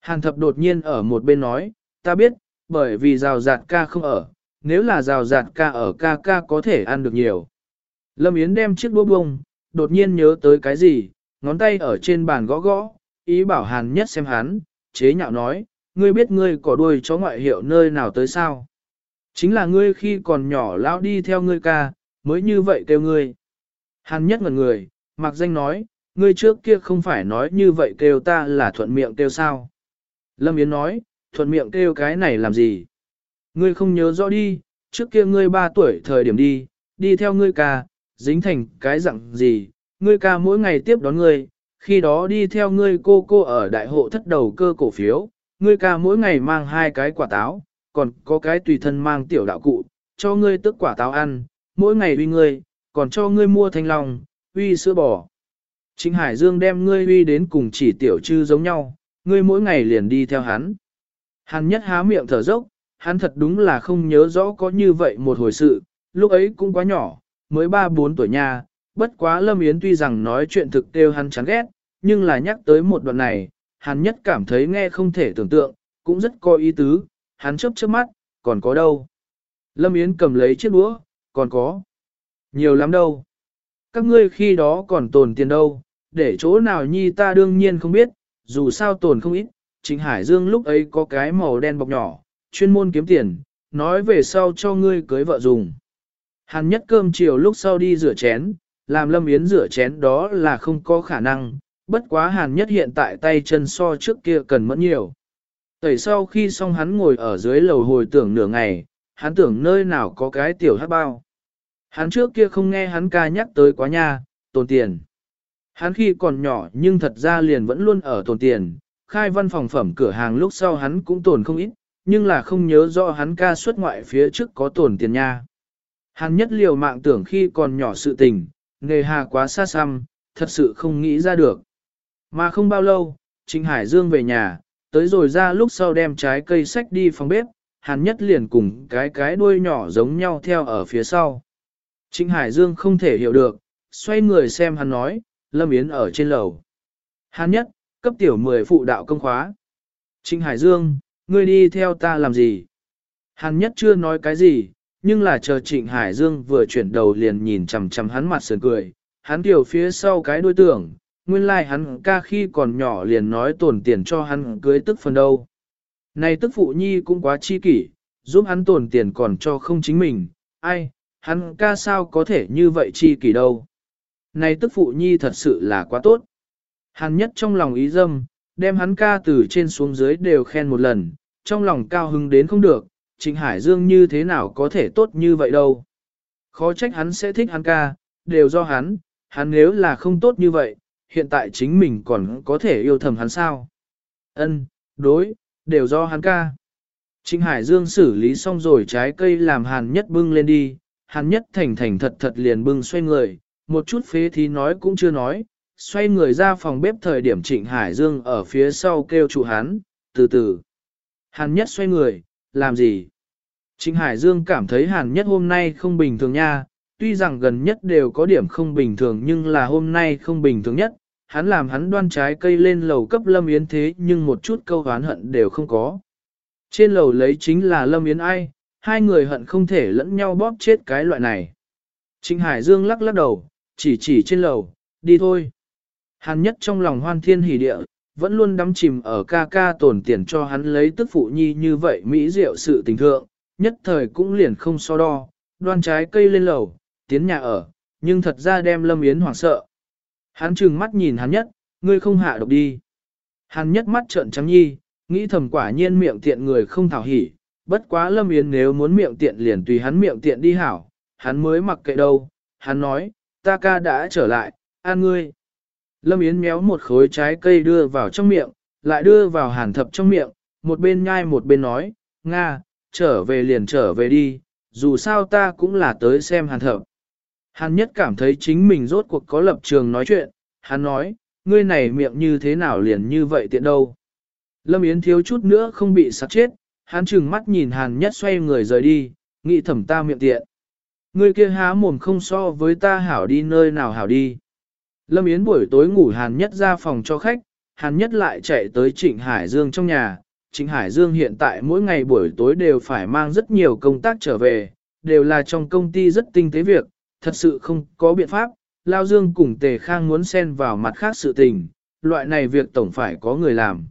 [SPEAKER 1] Hàn Thập đột nhiên ở một bên nói, ta biết, bởi vì rào rạt ca không ở, nếu là rào rạt ca ở ca ca có thể ăn được nhiều. Lâm Yến đem chiếc đũa bông, đột nhiên nhớ tới cái gì, ngón tay ở trên bàn gõ gõ, ý bảo Hàn Nhất xem hắn, chế nhạo nói, ngươi biết ngươi có đuôi chó ngoại hiệu nơi nào tới sao? Chính là ngươi khi còn nhỏ lão đi theo ngươi ca, mới như vậy kêu ngươi. Hàn nhất ngần người, mặc danh nói, ngươi trước kia không phải nói như vậy kêu ta là thuận miệng kêu sao. Lâm Yến nói, thuận miệng kêu cái này làm gì? Ngươi không nhớ rõ đi, trước kia ngươi ba tuổi thời điểm đi, đi theo ngươi ca, dính thành cái dạng gì, ngươi ca mỗi ngày tiếp đón ngươi, khi đó đi theo ngươi cô cô ở đại hộ thất đầu cơ cổ phiếu, ngươi ca mỗi ngày mang hai cái quả táo, còn có cái tùy thân mang tiểu đạo cụ, cho ngươi tức quả táo ăn, mỗi ngày uy ngươi, còn cho ngươi mua thanh long, uy sữa bò. Chính Hải Dương đem ngươi uy đến cùng chỉ tiểu trư giống nhau, ngươi mỗi ngày liền đi theo hắn. Hắn nhất há miệng thở dốc, hắn thật đúng là không nhớ rõ có như vậy một hồi sự, lúc ấy cũng quá nhỏ, mới 3-4 tuổi nha, bất quá Lâm Yến tuy rằng nói chuyện thực đều hắn chán ghét, nhưng là nhắc tới một đoạn này, hắn nhất cảm thấy nghe không thể tưởng tượng, cũng rất có ý tứ, hắn chớp chớp mắt, còn có đâu. Lâm Yến cầm lấy chiếc đũa, còn có. Nhiều lắm đâu. Các ngươi khi đó còn tồn tiền đâu, để chỗ nào nhi ta đương nhiên không biết, dù sao tồn không ít. Trịnh Hải Dương lúc ấy có cái màu đen bọc nhỏ, chuyên môn kiếm tiền, nói về sau cho ngươi cưới vợ dùng. Hàn nhất cơm chiều lúc sau đi rửa chén, làm Lâm Yến rửa chén đó là không có khả năng, bất quá Hàn nhất hiện tại tay chân so trước kia cần mẫn nhiều. Tẩy sau khi xong hắn ngồi ở dưới lầu hồi tưởng nửa ngày, hắn tưởng nơi nào có cái tiểu hát bao. Hắn trước kia không nghe hắn ca nhắc tới quá nha, tồn tiền. Hắn khi còn nhỏ nhưng thật ra liền vẫn luôn ở tồn tiền, khai văn phòng phẩm cửa hàng lúc sau hắn cũng tồn không ít, nhưng là không nhớ rõ hắn ca xuất ngoại phía trước có tồn tiền nha. Hắn nhất liều mạng tưởng khi còn nhỏ sự tình, nghề hà quá xa xăm, thật sự không nghĩ ra được. Mà không bao lâu, Trình Hải Dương về nhà, tới rồi ra lúc sau đem trái cây sách đi phòng bếp, hắn nhất liền cùng cái cái đuôi nhỏ giống nhau theo ở phía sau. Trịnh Hải Dương không thể hiểu được, xoay người xem hắn nói, Lâm Yến ở trên lầu. Hán nhất, cấp tiểu 10 phụ đạo công khóa. Trịnh Hải Dương, ngươi đi theo ta làm gì? Hán nhất chưa nói cái gì, nhưng là chờ Trịnh Hải Dương vừa chuyển đầu liền nhìn chằm chằm hắn mặt sườn cười. Hắn tiểu phía sau cái đối tượng, nguyên lai like hắn ca khi còn nhỏ liền nói tổn tiền cho hắn cưới tức phần đâu. Này tức phụ nhi cũng quá chi kỷ, giúp hắn tổn tiền còn cho không chính mình, ai, hắn ca sao có thể như vậy chi kỷ đâu. Này tức phụ nhi thật sự là quá tốt. hàn nhất trong lòng ý dâm, đem hắn ca từ trên xuống dưới đều khen một lần, trong lòng cao hứng đến không được, Trịnh Hải Dương như thế nào có thể tốt như vậy đâu. Khó trách hắn sẽ thích hắn ca, đều do hắn, hắn nếu là không tốt như vậy, hiện tại chính mình còn có thể yêu thầm hắn sao. Ân, đối, đều do hắn ca. Trịnh Hải Dương xử lý xong rồi trái cây làm hàn nhất bưng lên đi, hàn nhất thành thành thật thật liền bưng xoay người, một chút phế thì nói cũng chưa nói, xoay người ra phòng bếp thời điểm Trịnh Hải Dương ở phía sau kêu chủ hắn, từ từ. Hàn nhất xoay người, làm gì? Trịnh Hải Dương cảm thấy hàn nhất hôm nay không bình thường nha, tuy rằng gần nhất đều có điểm không bình thường nhưng là hôm nay không bình thường nhất, hắn làm hắn đoan trái cây lên lầu cấp Lâm Yến thế nhưng một chút câu hán hận đều không có. Trên lầu lấy chính là Lâm Yến ai, hai người hận không thể lẫn nhau bóp chết cái loại này. Trịnh Hải Dương lắc lắc đầu, chỉ chỉ trên lầu, đi thôi. Hàn nhất trong lòng hoan thiên hỉ địa, vẫn luôn đắm chìm ở ca ca tổn tiền cho hắn lấy tức phụ nhi như vậy mỹ diệu sự tình thượng, nhất thời cũng liền không so đo, đoan trái cây lên lầu, tiến nhà ở, nhưng thật ra đem Lâm Yến hoảng sợ. Hắn trừng mắt nhìn hắn nhất, ngươi không hạ độc đi. Hắn nhất mắt trợn trắng nhi, nghĩ thầm quả nhiên miệng tiện người không thảo hỉ, bất quá Lâm Yến nếu muốn miệng tiện liền tùy hắn miệng tiện đi hảo, hắn mới mặc kệ đâu, hắn nói, ta ca đã trở lại, an ngươi. Lâm Yến méo một khối trái cây đưa vào trong miệng, lại đưa vào hàn thập trong miệng, một bên nhai một bên nói, Nga, trở về liền trở về đi, dù sao ta cũng là tới xem hàn thập. Hàn nhất cảm thấy chính mình rốt cuộc có lập trường nói chuyện, hắn nói, ngươi này miệng như thế nào liền như vậy tiện đâu. Lâm Yến thiếu chút nữa không bị sặc chết, hắn chừng mắt nhìn hàn nhất xoay người rời đi, nghĩ thẩm ta miệng tiện. Ngươi kia há mồm không so với ta hảo đi nơi nào hảo đi. Lâm Yến buổi tối ngủ hàn nhất ra phòng cho khách, hàn nhất lại chạy tới Trịnh Hải Dương trong nhà. Trịnh Hải Dương hiện tại mỗi ngày buổi tối đều phải mang rất nhiều công tác trở về, đều là trong công ty rất tinh tế việc, thật sự không có biện pháp, Lao Dương cùng Tề Khang muốn xen vào mặt khác sự tình, loại này việc tổng phải có người làm.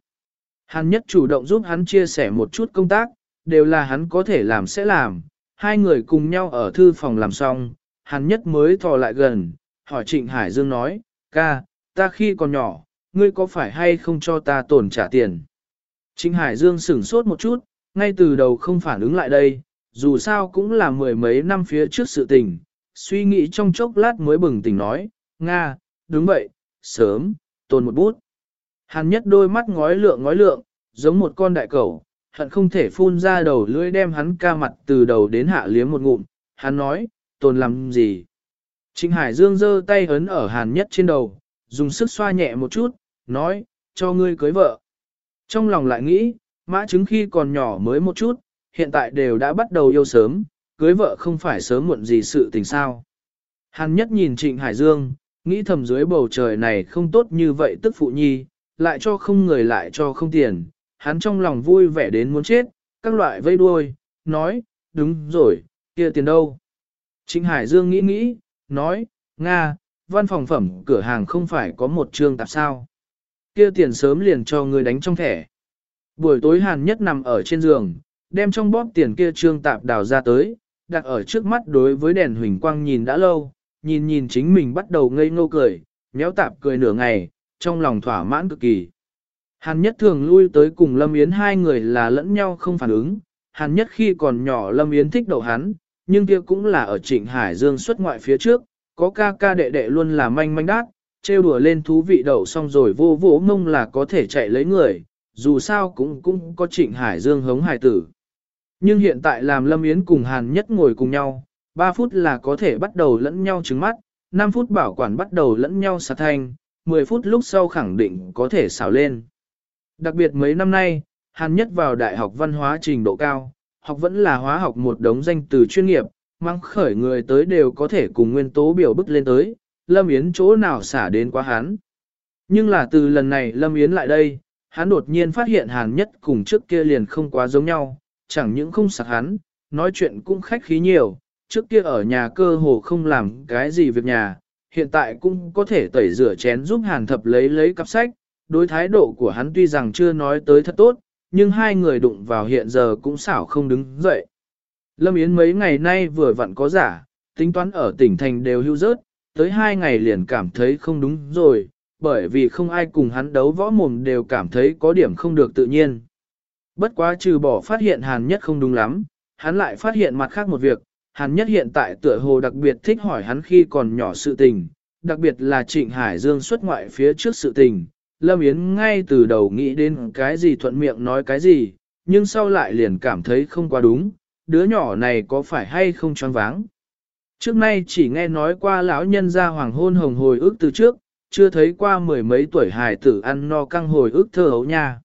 [SPEAKER 1] Hàn nhất chủ động giúp hắn chia sẻ một chút công tác, đều là hắn có thể làm sẽ làm, hai người cùng nhau ở thư phòng làm xong, Hàn nhất mới thò lại gần, hỏi Trịnh Hải Dương nói, ca, ta khi còn nhỏ, ngươi có phải hay không cho ta tổn trả tiền? Trịnh Hải Dương sửng sốt một chút, ngay từ đầu không phản ứng lại đây, dù sao cũng là mười mấy năm phía trước sự tình, suy nghĩ trong chốc lát mới bừng tỉnh nói, Nga, đúng vậy, sớm, tồn một bút. Hàn nhất đôi mắt ngói lượng ngói lượng, giống một con đại cẩu, hận không thể phun ra đầu lưỡi đem hắn ca mặt từ đầu đến hạ liếm một ngụm. Hắn nói, tồn làm gì? Trịnh Hải Dương giơ tay ấn ở hàn nhất trên đầu, dùng sức xoa nhẹ một chút, nói, cho ngươi cưới vợ. Trong lòng lại nghĩ, mã chứng khi còn nhỏ mới một chút, hiện tại đều đã bắt đầu yêu sớm, cưới vợ không phải sớm muộn gì sự tình sao. Hàn nhất nhìn Trịnh Hải Dương, nghĩ thầm dưới bầu trời này không tốt như vậy tức phụ nhi, lại cho không người lại cho không tiền, hắn trong lòng vui vẻ đến muốn chết, các loại vây đuôi, nói, đúng rồi, kia tiền đâu. Trịnh Hải Dương nghĩ nghĩ, nói, Nga, văn phòng phẩm cửa hàng không phải có một trương tạp sao. Kia tiền sớm liền cho người đánh trong thẻ. Buổi tối Hàn nhất nằm ở trên giường, đem trong bóp tiền kia trương tạp đào ra tới, đặt ở trước mắt đối với đèn huỳnh quang nhìn đã lâu, nhìn nhìn chính mình bắt đầu ngây ngô cười, méo tạp cười nửa ngày, trong lòng thỏa mãn cực kỳ. Hàn nhất thường lui tới cùng Lâm Yến hai người là lẫn nhau không phản ứng, hàn nhất khi còn nhỏ Lâm Yến thích đầu hắn, nhưng kia cũng là ở trịnh Hải Dương xuất ngoại phía trước, có ca ca đệ đệ luôn là manh manh đát, trêu đùa lên thú vị đầu xong rồi vô vỗ mông là có thể chạy lấy người, dù sao cũng cũng có trịnh Hải Dương hống Hải tử. Nhưng hiện tại làm Lâm Yến cùng Hàn Nhất ngồi cùng nhau, 3 phút là có thể bắt đầu lẫn nhau trứng mắt, 5 phút bảo quản bắt đầu lẫn nhau xả thanh, 10 phút lúc sau khẳng định có thể xào lên. Đặc biệt mấy năm nay, Hàn Nhất vào đại học văn hóa trình độ cao, học vẫn là hóa học một đống danh từ chuyên nghiệp, mang khởi người tới đều có thể cùng nguyên tố biểu bức lên tới, Lâm Yến chỗ nào xả đến quá hắn. Nhưng là từ lần này Lâm Yến lại đây, hắn đột nhiên phát hiện Hàn Nhất cùng trước kia liền không quá giống nhau, chẳng những không sạc hắn, nói chuyện cũng khách khí nhiều, trước kia ở nhà cơ hồ không làm cái gì việc nhà, hiện tại cũng có thể tẩy rửa chén giúp hàn thập lấy lấy cặp sách, đối thái độ của hắn tuy rằng chưa nói tới thật tốt, nhưng hai người đụng vào hiện giờ cũng xảo không đứng dậy. Lâm Yến mấy ngày nay vừa vặn có giả, tính toán ở tỉnh thành đều hưu rớt, tới hai ngày liền cảm thấy không đúng rồi, bởi vì không ai cùng hắn đấu võ mồm đều cảm thấy có điểm không được tự nhiên. Bất quá trừ bỏ phát hiện Hàn Nhất không đúng lắm, hắn lại phát hiện mặt khác một việc, Hàn Nhất hiện tại tựa hồ đặc biệt thích hỏi hắn khi còn nhỏ sự tình, đặc biệt là Trịnh Hải Dương xuất ngoại phía trước sự tình. Lâm Yến ngay từ đầu nghĩ đến cái gì thuận miệng nói cái gì, nhưng sau lại liền cảm thấy không quá đúng, đứa nhỏ này có phải hay không choáng váng. Trước nay chỉ nghe nói qua lão nhân gia hoàng hôn hồng hồi ức từ trước, chưa thấy qua mười mấy tuổi hài tử ăn no căng hồi ức thơ hấu nha.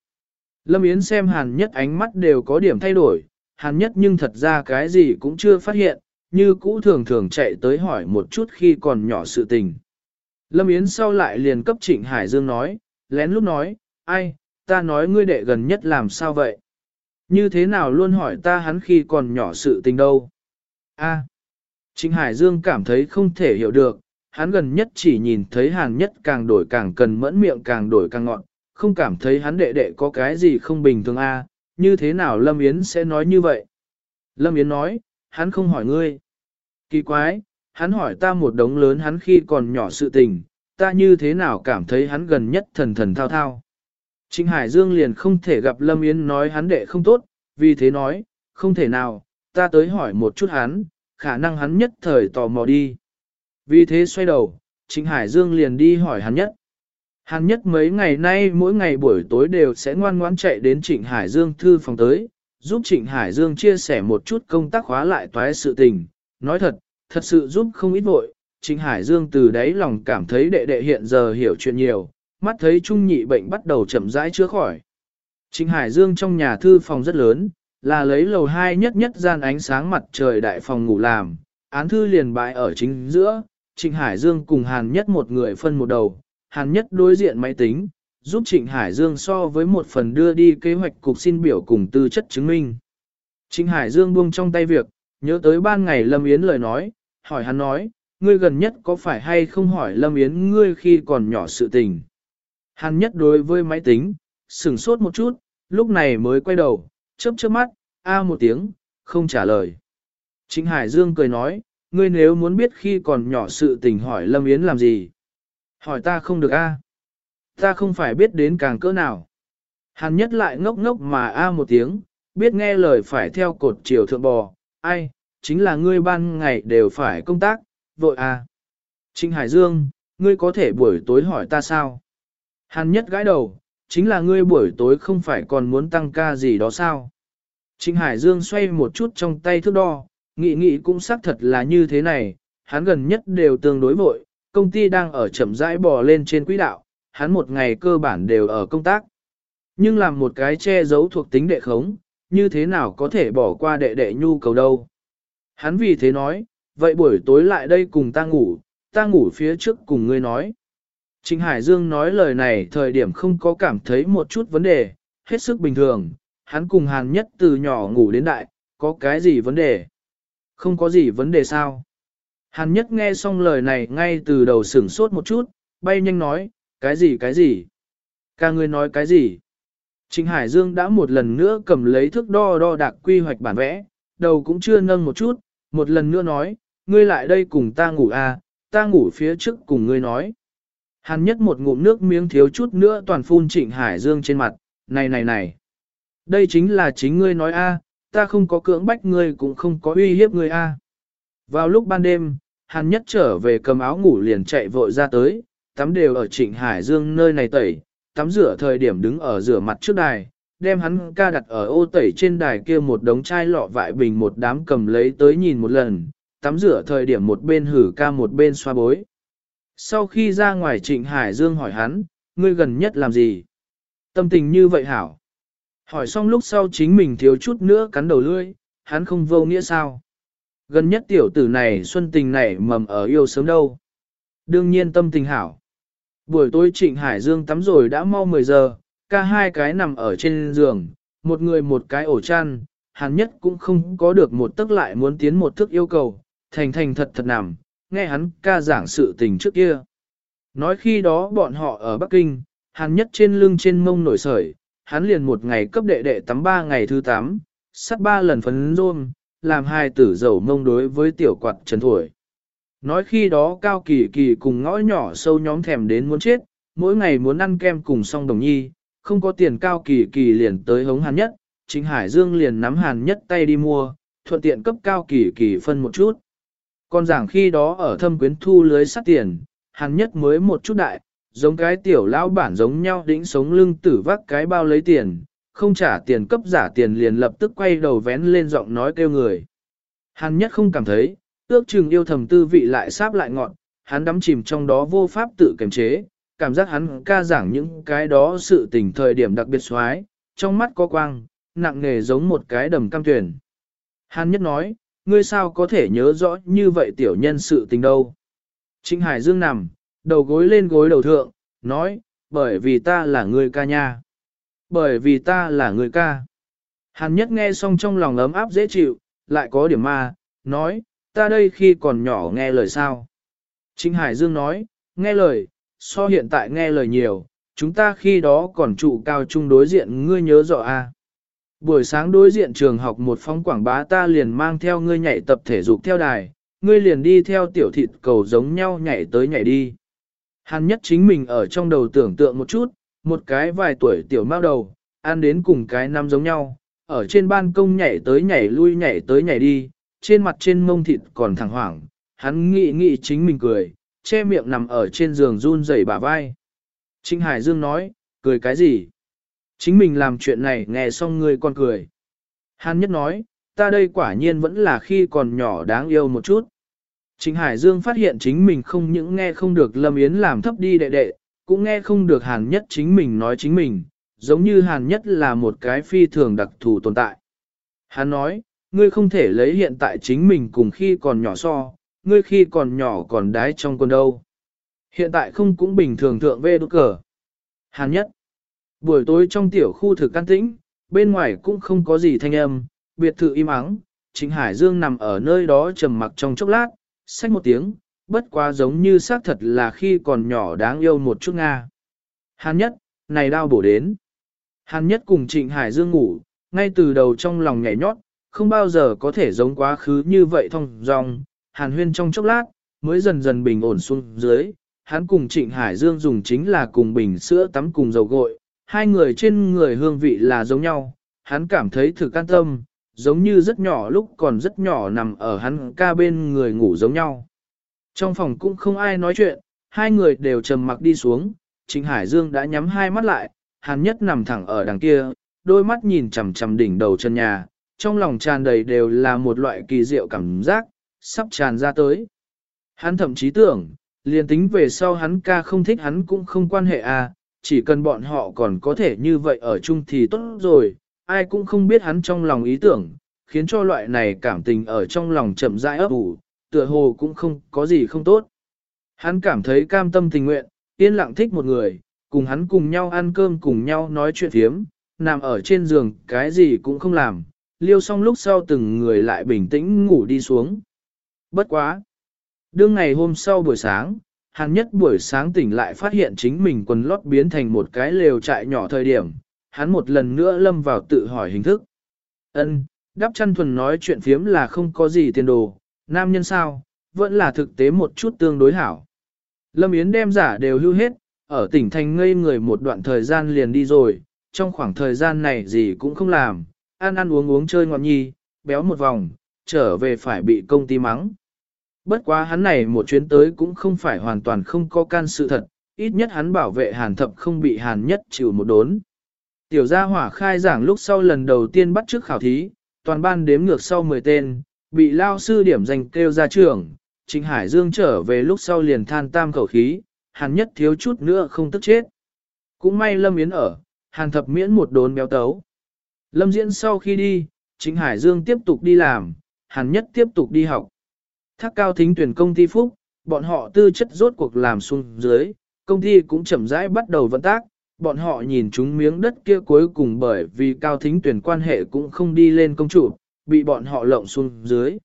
[SPEAKER 1] Lâm Yến xem hàn nhất ánh mắt đều có điểm thay đổi, hàn nhất nhưng thật ra cái gì cũng chưa phát hiện, như cũ thường thường chạy tới hỏi một chút khi còn nhỏ sự tình. Lâm Yến sau lại liền cấp Trịnh Hải Dương nói, lén lúc nói, ai, ta nói ngươi đệ gần nhất làm sao vậy? Như thế nào luôn hỏi ta hắn khi còn nhỏ sự tình đâu? A. Trịnh Hải Dương cảm thấy không thể hiểu được, hắn gần nhất chỉ nhìn thấy hàn nhất càng đổi càng cần mẫn miệng càng đổi càng ngọn, không cảm thấy hắn đệ đệ có cái gì không bình thường a như thế nào Lâm Yến sẽ nói như vậy? Lâm Yến nói, hắn không hỏi ngươi. Kỳ quái, hắn hỏi ta một đống lớn hắn khi còn nhỏ sự tình, ta như thế nào cảm thấy hắn gần nhất thần thần thao thao. Trịnh Hải Dương liền không thể gặp Lâm Yến nói hắn đệ không tốt, vì thế nói, không thể nào, ta tới hỏi một chút hắn, khả năng hắn nhất thời tò mò đi. Vì thế xoay đầu, Trịnh Hải Dương liền đi hỏi hắn nhất. Hắn nhất mấy ngày nay mỗi ngày buổi tối đều sẽ ngoan ngoãn chạy đến Trịnh Hải Dương thư phòng tới, giúp Trịnh Hải Dương chia sẻ một chút công tác khóa lại toái sự tình. Nói thật, thật sự giúp không ít vội, Trịnh Hải Dương từ đấy lòng cảm thấy đệ đệ hiện giờ hiểu chuyện nhiều, mắt thấy trung nhị bệnh bắt đầu chậm rãi chữa khỏi. Trịnh Hải Dương trong nhà thư phòng rất lớn, là lấy lầu hai nhất nhất gian ánh sáng mặt trời đại phòng ngủ làm, án thư liền bãi ở chính giữa, Trịnh Hải Dương cùng Hàn Nhất một người phân một đầu, Hàn Nhất đối diện máy tính, giúp Trịnh Hải Dương so với một phần đưa đi kế hoạch cục xin biểu cùng tư chất chứng minh. Trịnh Hải Dương buông trong tay việc, nhớ tới ban ngày Lâm Yến lời nói, hỏi hắn nói, ngươi gần nhất có phải hay không hỏi Lâm Yến ngươi khi còn nhỏ sự tình. Hàn Nhất đối với máy tính, sửng sốt một chút, lúc này mới quay đầu, chớp chớp mắt, a à một tiếng, không trả lời. Trịnh Hải Dương cười nói, ngươi nếu muốn biết khi còn nhỏ sự tình hỏi Lâm Yến làm gì. Hỏi ta không được a à? Ta không phải biết đến càng cỡ nào. Hàn nhất lại ngốc ngốc mà a à một tiếng, biết nghe lời phải theo cột chiều thượng bò, ai, chính là ngươi ban ngày đều phải công tác, vội à, Trịnh Hải Dương, ngươi có thể buổi tối hỏi ta sao? Hàn nhất gãi đầu, chính là ngươi buổi tối không phải còn muốn tăng ca gì đó sao? Trịnh Hải Dương xoay một chút trong tay thước đo, nghị nghị cũng xác thật là như thế này, hắn gần nhất đều tương đối vội, công ty đang ở chậm rãi bò lên trên quỹ đạo, hắn một ngày cơ bản đều ở công tác. Nhưng làm một cái che giấu thuộc tính đệ khống, như thế nào có thể bỏ qua đệ đệ nhu cầu đâu. Hắn vì thế nói, vậy buổi tối lại đây cùng ta ngủ, ta ngủ phía trước cùng ngươi nói. Trịnh Hải Dương nói lời này thời điểm không có cảm thấy một chút vấn đề, hết sức bình thường, hắn cùng Hàn Nhất từ nhỏ ngủ đến đại, có cái gì vấn đề? Không có gì vấn đề sao? Hàn Nhất nghe xong lời này ngay từ đầu sửng sốt một chút, bay nhanh nói, cái gì cái gì? Ca ngươi nói cái gì? Trịnh Hải Dương đã một lần nữa cầm lấy thước đo đo đạc quy hoạch bản vẽ, đầu cũng chưa nâng một chút, một lần nữa nói, ngươi lại đây cùng ta ngủ à, ta ngủ phía trước cùng ngươi nói. Hàn nhất một ngụm nước miếng thiếu chút nữa toàn phun Trịnh Hải Dương trên mặt, này này này. Đây chính là chính ngươi nói a, ta không có cưỡng bách ngươi cũng không có uy hiếp ngươi a. Vào lúc ban đêm, Hàn nhất trở về cầm áo ngủ liền chạy vội ra tới, tắm đều ở Trịnh Hải Dương nơi này tẩy, tắm rửa thời điểm đứng ở rửa mặt trước đài, đem hắn ca đặt ở ô tẩy trên đài kia một đống chai lọ vại bình một đám cầm lấy tới nhìn một lần, tắm rửa thời điểm một bên hử ca một bên xoa bối. Sau khi ra ngoài Trịnh Hải Dương hỏi hắn, ngươi gần nhất làm gì? Tâm tình như vậy hảo. Hỏi xong lúc sau chính mình thiếu chút nữa cắn đầu lưỡi, hắn không vô nghĩa sao? Gần nhất tiểu tử này xuân tình này mầm ở yêu sớm đâu. Đương nhiên tâm tình hảo. Buổi tối Trịnh Hải Dương tắm rồi đã mau 10 giờ, ca hai cái nằm ở trên giường, một người một cái ổ chăn, hắn nhất cũng không có được một tức lại muốn tiến một thức yêu cầu, thành thành thật thật nằm, nghe hắn ca giảng sự tình trước kia. Nói khi đó bọn họ ở Bắc Kinh, hắn nhất trên lưng trên mông nổi sởi, hắn liền một ngày cấp đệ đệ tắm ba ngày thứ tám, sắt ba lần phấn rôm, làm hai tử dầu mông đối với tiểu quạt trần thổi. Nói khi đó cao kỳ kỳ cùng ngõ nhỏ sâu nhóm thèm đến muốn chết, mỗi ngày muốn ăn kem cùng song đồng nhi, không có tiền cao kỳ kỳ liền tới hống hàn nhất, chính Hải Dương liền nắm hàn nhất tay đi mua, thuận tiện cấp cao kỳ kỳ phân một chút. Còn giảng khi đó ở thâm quyến thu lưới sắt tiền, hắn nhất mới một chút đại, giống cái tiểu lão bản giống nhau đĩnh sống lưng tử vác cái bao lấy tiền, không trả tiền cấp giả tiền liền lập tức quay đầu vén lên giọng nói kêu người. Hàn nhất không cảm thấy, ước chừng yêu thầm tư vị lại sáp lại ngọn, hắn đắm chìm trong đó vô pháp tự kiềm chế, cảm giác hắn ca giảng những cái đó sự tình thời điểm đặc biệt xoái, trong mắt có quang, nặng nề giống một cái đầm cam tuyển. Hàn nhất nói, ngươi sao có thể nhớ rõ như vậy tiểu nhân sự tình đâu. Trịnh Hải Dương nằm, đầu gối lên gối đầu thượng, nói, bởi vì ta là người ca nha. Bởi vì ta là người ca. Hàn nhất nghe xong trong lòng ấm áp dễ chịu, lại có điểm ma, nói, ta đây khi còn nhỏ nghe lời sao. Trịnh Hải Dương nói, nghe lời, so hiện tại nghe lời nhiều, Chúng ta khi đó còn trụ cao trung đối diện ngươi nhớ rõ à. Buổi sáng đối diện trường học một phong quảng bá ta liền mang theo ngươi nhảy tập thể dục theo đài, ngươi liền đi theo tiểu thịt cầu giống nhau nhảy tới nhảy đi. Hàn nhất chính mình ở trong đầu tưởng tượng một chút, một cái vài tuổi tiểu mao đầu, ăn đến cùng cái năm giống nhau, ở trên ban công nhảy tới nhảy lui nhảy tới nhảy đi, trên mặt trên mông thịt còn thẳng hoảng, hắn nghĩ nghĩ chính mình cười, che miệng nằm ở trên giường run rẩy bả vai. Trinh Hải Dương nói, cười cái gì? Chính mình làm chuyện này nghe xong ngươi còn cười. Hàn Nhất nói, ta đây quả nhiên vẫn là khi còn nhỏ đáng yêu một chút. Trịnh Hải Dương phát hiện chính mình không những nghe không được Lâm Yến làm thấp đi đệ đệ, cũng nghe không được Hàn Nhất chính mình nói chính mình, giống như Hàn Nhất là một cái phi thường đặc thù tồn tại. Hắn nói, ngươi không thể lấy hiện tại chính mình cùng khi còn nhỏ so, ngươi khi còn nhỏ còn đái trong quần đâu. Hiện tại không cũng bình thường thượng về đốt cờ. Hàn Nhất, buổi tối trong tiểu khu thực can tĩnh, bên ngoài cũng không có gì thanh âm, biệt thự im ắng, Trịnh Hải Dương nằm ở nơi đó trầm mặc trong chốc lát, xách một tiếng, bất quá giống như xác thật là khi còn nhỏ đáng yêu một chút Nga. Hàn nhất, này đau bổ đến. Hàn nhất cùng Trịnh Hải Dương ngủ, ngay từ đầu trong lòng nhảy nhót, không bao giờ có thể giống quá khứ như vậy thông dong. Hàn huyên trong chốc lát, mới dần dần bình ổn xuống dưới. Hắn cùng Trịnh Hải Dương dùng chính là cùng bình sữa tắm cùng dầu gội, hai người trên người hương vị là giống nhau. Hắn cảm thấy thực can tâm, giống như rất nhỏ lúc còn rất nhỏ nằm ở hắn ca bên người ngủ giống nhau. Trong phòng cũng không ai nói chuyện, hai người đều trầm mặc đi xuống, Trịnh Hải Dương đã nhắm hai mắt lại, hắn nhất nằm thẳng ở đằng kia, đôi mắt nhìn chằm chằm đỉnh đầu chân nhà, trong lòng tràn đầy đều là một loại kỳ diệu cảm giác, sắp tràn ra tới. Hắn thậm chí tưởng, liền tính về sau hắn ca không thích hắn cũng không quan hệ à, chỉ cần bọn họ còn có thể như vậy ở chung thì tốt rồi, ai cũng không biết hắn trong lòng ý tưởng, khiến cho loại này cảm tình ở trong lòng chậm rãi ấp ủ, tựa hồ cũng không có gì không tốt. Hắn cảm thấy cam tâm tình nguyện, yên lặng thích một người, cùng hắn cùng nhau ăn cơm cùng nhau nói chuyện thiếm, nằm ở trên giường cái gì cũng không làm, liêu xong lúc sau từng người lại bình tĩnh ngủ đi xuống. Bất quá! Đương ngày hôm sau buổi sáng, hắn nhất buổi sáng tỉnh lại phát hiện chính mình quần lót biến thành một cái lều trại nhỏ thời điểm, hắn một lần nữa lâm vào tự hỏi hình thức. Ân, đắp chăn thuần nói chuyện phiếm là không có gì tiền đồ, nam nhân sao, vẫn là thực tế một chút tương đối hảo. Lâm Yến đem giả đều hưu hết, ở tỉnh thành ngây người một đoạn thời gian liền đi rồi, trong khoảng thời gian này gì cũng không làm, ăn ăn uống uống chơi ngọn nhi, béo một vòng, trở về phải bị công ty mắng. Bất quá hắn này một chuyến tới cũng không phải hoàn toàn không có can sự thật, ít nhất hắn bảo vệ hàn thập không bị hàn nhất chịu một đốn. Tiểu gia hỏa khai giảng lúc sau lần đầu tiên bắt trước khảo thí, toàn ban đếm ngược sau 10 tên, bị lao sư điểm danh kêu ra trường, Trịnh Hải Dương trở về lúc sau liền than tam khẩu khí, hàn nhất thiếu chút nữa không tức chết. Cũng may Lâm Yến ở, hàn thập miễn một đốn béo tấu. Lâm Diễn sau khi đi, Trịnh Hải Dương tiếp tục đi làm, hàn nhất tiếp tục đi học. Thác cao thính tuyển công ty Phúc, bọn họ tư chất rốt cuộc làm xuống dưới, công ty cũng chậm rãi bắt đầu vận tác, bọn họ nhìn chúng miếng đất kia cuối cùng bởi vì cao thính tuyển quan hệ cũng không đi lên công chủ, bị bọn họ lộng xuống dưới.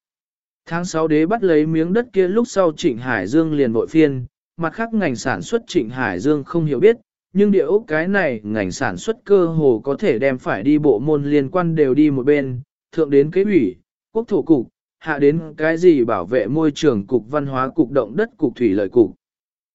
[SPEAKER 1] Tháng 6 đế bắt lấy miếng đất kia lúc sau Trịnh Hải Dương liền vội phiên, mặt khác ngành sản xuất Trịnh Hải Dương không hiểu biết, nhưng địa ốc cái này ngành sản xuất cơ hồ có thể đem phải đi bộ môn liên quan đều đi một bên, thượng đến kế ủy, quốc thổ cục, hạ đến cái gì bảo vệ môi trường cục văn hóa cục động đất cục thủy lợi cục.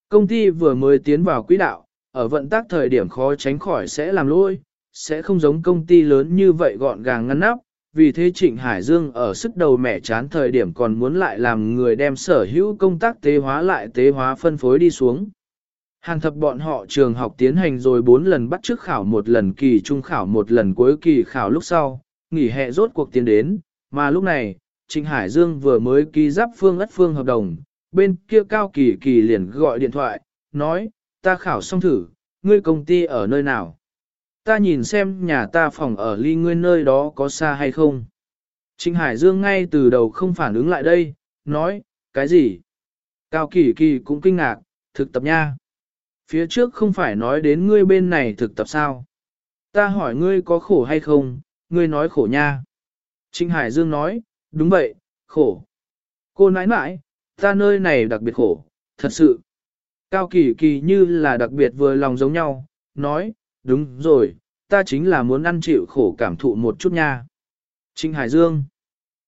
[SPEAKER 1] Công ty vừa mới tiến vào quỹ đạo, ở vận tác thời điểm khó tránh khỏi sẽ làm lỗi, sẽ không giống công ty lớn như vậy gọn gàng ngăn nắp, vì thế Trịnh Hải Dương ở sức đầu mẻ chán thời điểm còn muốn lại làm người đem sở hữu công tác tế hóa lại tế hóa phân phối đi xuống. Hàng thập bọn họ trường học tiến hành rồi 4 lần bắt trước khảo một lần kỳ trung khảo một lần cuối kỳ khảo lúc sau, nghỉ hè rốt cuộc tiến đến, mà lúc này, Trịnh Hải Dương vừa mới ký giáp phương ất phương hợp đồng, bên kia cao kỳ kỳ liền gọi điện thoại, nói, ta khảo xong thử, ngươi công ty ở nơi nào? Ta nhìn xem nhà ta phòng ở ly ngươi nơi đó có xa hay không? Trịnh Hải Dương ngay từ đầu không phản ứng lại đây, nói, cái gì? Cao Kỳ Kỳ cũng kinh ngạc, thực tập nha. Phía trước không phải nói đến ngươi bên này thực tập sao? Ta hỏi ngươi có khổ hay không, ngươi nói khổ nha. Trịnh Hải Dương nói, đúng vậy, khổ. Cô nãi nãi, ta nơi này đặc biệt khổ, thật sự. Cao kỳ kỳ như là đặc biệt vừa lòng giống nhau, nói, đúng rồi, ta chính là muốn ăn chịu khổ cảm thụ một chút nha. Trinh Hải Dương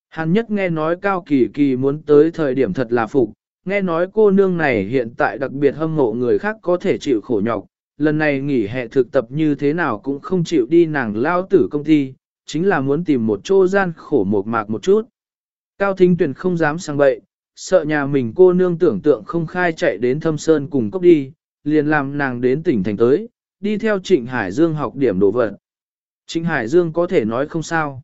[SPEAKER 1] Hàn nhất nghe nói Cao Kỳ Kỳ muốn tới thời điểm thật là phục, nghe nói cô nương này hiện tại đặc biệt hâm mộ người khác có thể chịu khổ nhọc, lần này nghỉ hè thực tập như thế nào cũng không chịu đi nàng lao tử công ty, chính là muốn tìm một chỗ gian khổ một mạc một chút. Cao Thính Tuyền không dám sang bậy, sợ nhà mình cô nương tưởng tượng không khai chạy đến thâm sơn cùng cốc đi, liền làm nàng đến tỉnh thành tới, đi theo Trịnh Hải Dương học điểm đồ vật. Trịnh Hải Dương có thể nói không sao.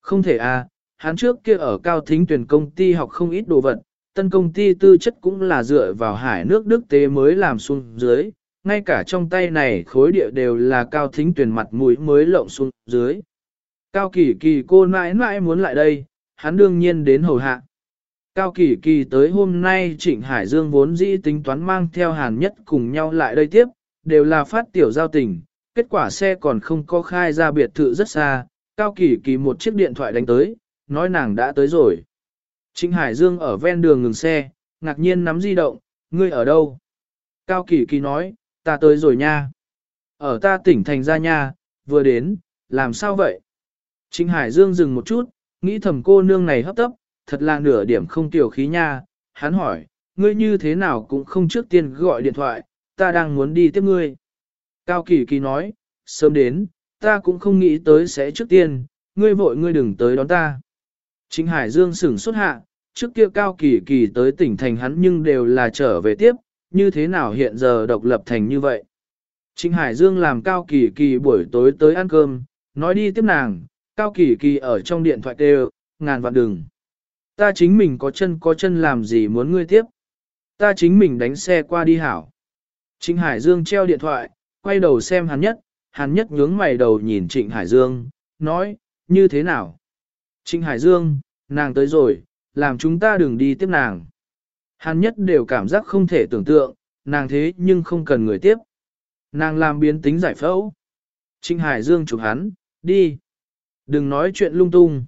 [SPEAKER 1] Không thể à, hắn trước kia ở Cao Thính Tuyền công ty học không ít đồ vật, tân công ty tư chất cũng là dựa vào hải nước Đức tế mới làm xuống dưới, ngay cả trong tay này khối địa đều là Cao Thính Tuyền mặt mũi mới lộng xuống dưới. Cao Kỳ Kỳ cô mãi mãi muốn lại đây, hắn đương nhiên đến hầu hạ. Cao Kỳ Kỳ tới hôm nay Trịnh Hải Dương vốn dĩ tính toán mang theo Hàn Nhất cùng nhau lại đây tiếp, đều là phát tiểu giao tình, kết quả xe còn không có khai ra biệt thự rất xa, Cao Kỳ Kỳ một chiếc điện thoại đánh tới, nói nàng đã tới rồi. Trịnh Hải Dương ở ven đường ngừng xe, ngạc nhiên nắm di động, ngươi ở đâu? Cao Kỳ Kỳ nói, ta tới rồi nha. Ở ta tỉnh thành ra nha, vừa đến, làm sao vậy? Trịnh Hải Dương dừng một chút, nghĩ thầm cô nương này hấp tấp, thật là nửa điểm không tiểu khí nha. Hắn hỏi, ngươi như thế nào cũng không trước tiên gọi điện thoại, ta đang muốn đi tiếp ngươi. Cao Kỳ Kỳ nói, sớm đến, ta cũng không nghĩ tới sẽ trước tiên, ngươi vội ngươi đừng tới đón ta. Trịnh Hải Dương sửng xuất hạ, trước kia Cao Kỳ Kỳ tới tỉnh thành hắn nhưng đều là trở về tiếp, như thế nào hiện giờ độc lập thành như vậy. Trịnh Hải Dương làm Cao Kỳ Kỳ buổi tối tới ăn cơm, nói đi tiếp nàng, Cao Kỳ Kỳ ở trong điện thoại kêu, ngàn vạn đừng. Ta chính mình có chân có chân làm gì muốn ngươi tiếp. Ta chính mình đánh xe qua đi hảo. Trịnh Hải Dương treo điện thoại, quay đầu xem hắn nhất, hắn nhất nhướng mày đầu nhìn Trịnh Hải Dương, nói, như thế nào? Trịnh Hải Dương, nàng tới rồi, làm chúng ta đừng đi tiếp nàng. Hắn nhất đều cảm giác không thể tưởng tượng, nàng thế nhưng không cần người tiếp. Nàng làm biến tính giải phẫu. Trịnh Hải Dương chụp hắn, đi. Đừng nói chuyện lung tung.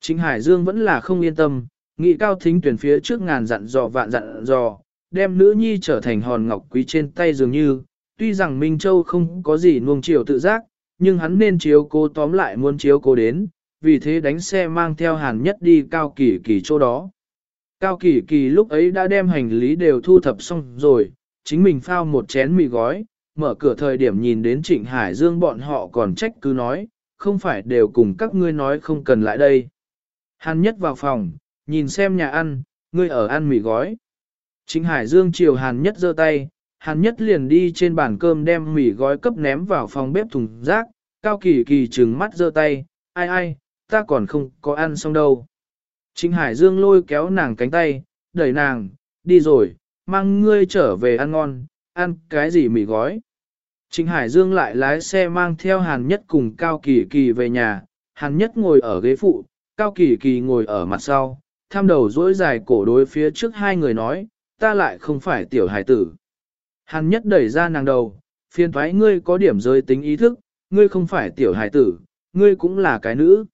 [SPEAKER 1] Trịnh Hải Dương vẫn là không yên tâm, nghị cao thính tuyển phía trước ngàn dặn dò vạn dặn dò, đem nữ nhi trở thành hòn ngọc quý trên tay dường như. Tuy rằng Minh Châu không có gì nuông chiều tự giác, nhưng hắn nên chiếu cô tóm lại muốn chiếu cô đến, vì thế đánh xe mang theo hàn nhất đi cao kỳ kỳ chỗ đó. Cao kỳ kỳ lúc ấy đã đem hành lý đều thu thập xong rồi, chính mình phao một chén mì gói, mở cửa thời điểm nhìn đến Trịnh Hải Dương bọn họ còn trách cứ nói, không phải đều cùng các ngươi nói không cần lại đây. Hàn nhất vào phòng, nhìn xem nhà ăn, ngươi ở ăn mì gói. Chính Hải Dương chiều Hàn nhất giơ tay, Hàn nhất liền đi trên bàn cơm đem mì gói cấp ném vào phòng bếp thùng rác, cao kỳ kỳ trừng mắt giơ tay, ai ai, ta còn không có ăn xong đâu. Chính Hải Dương lôi kéo nàng cánh tay, đẩy nàng, đi rồi, mang ngươi trở về ăn ngon, ăn cái gì mì gói. Trịnh Hải Dương lại lái xe mang theo Hàn Nhất cùng Cao Kỳ Kỳ về nhà, Hàn Nhất ngồi ở ghế phụ, Cao Kỳ Kỳ ngồi ở mặt sau, tham đầu dỗi dài cổ đối phía trước hai người nói, ta lại không phải tiểu hải tử. Hàn Nhất đẩy ra nàng đầu, phiền thoái ngươi có điểm giới tính ý thức, ngươi không phải tiểu hải tử, ngươi cũng là cái nữ.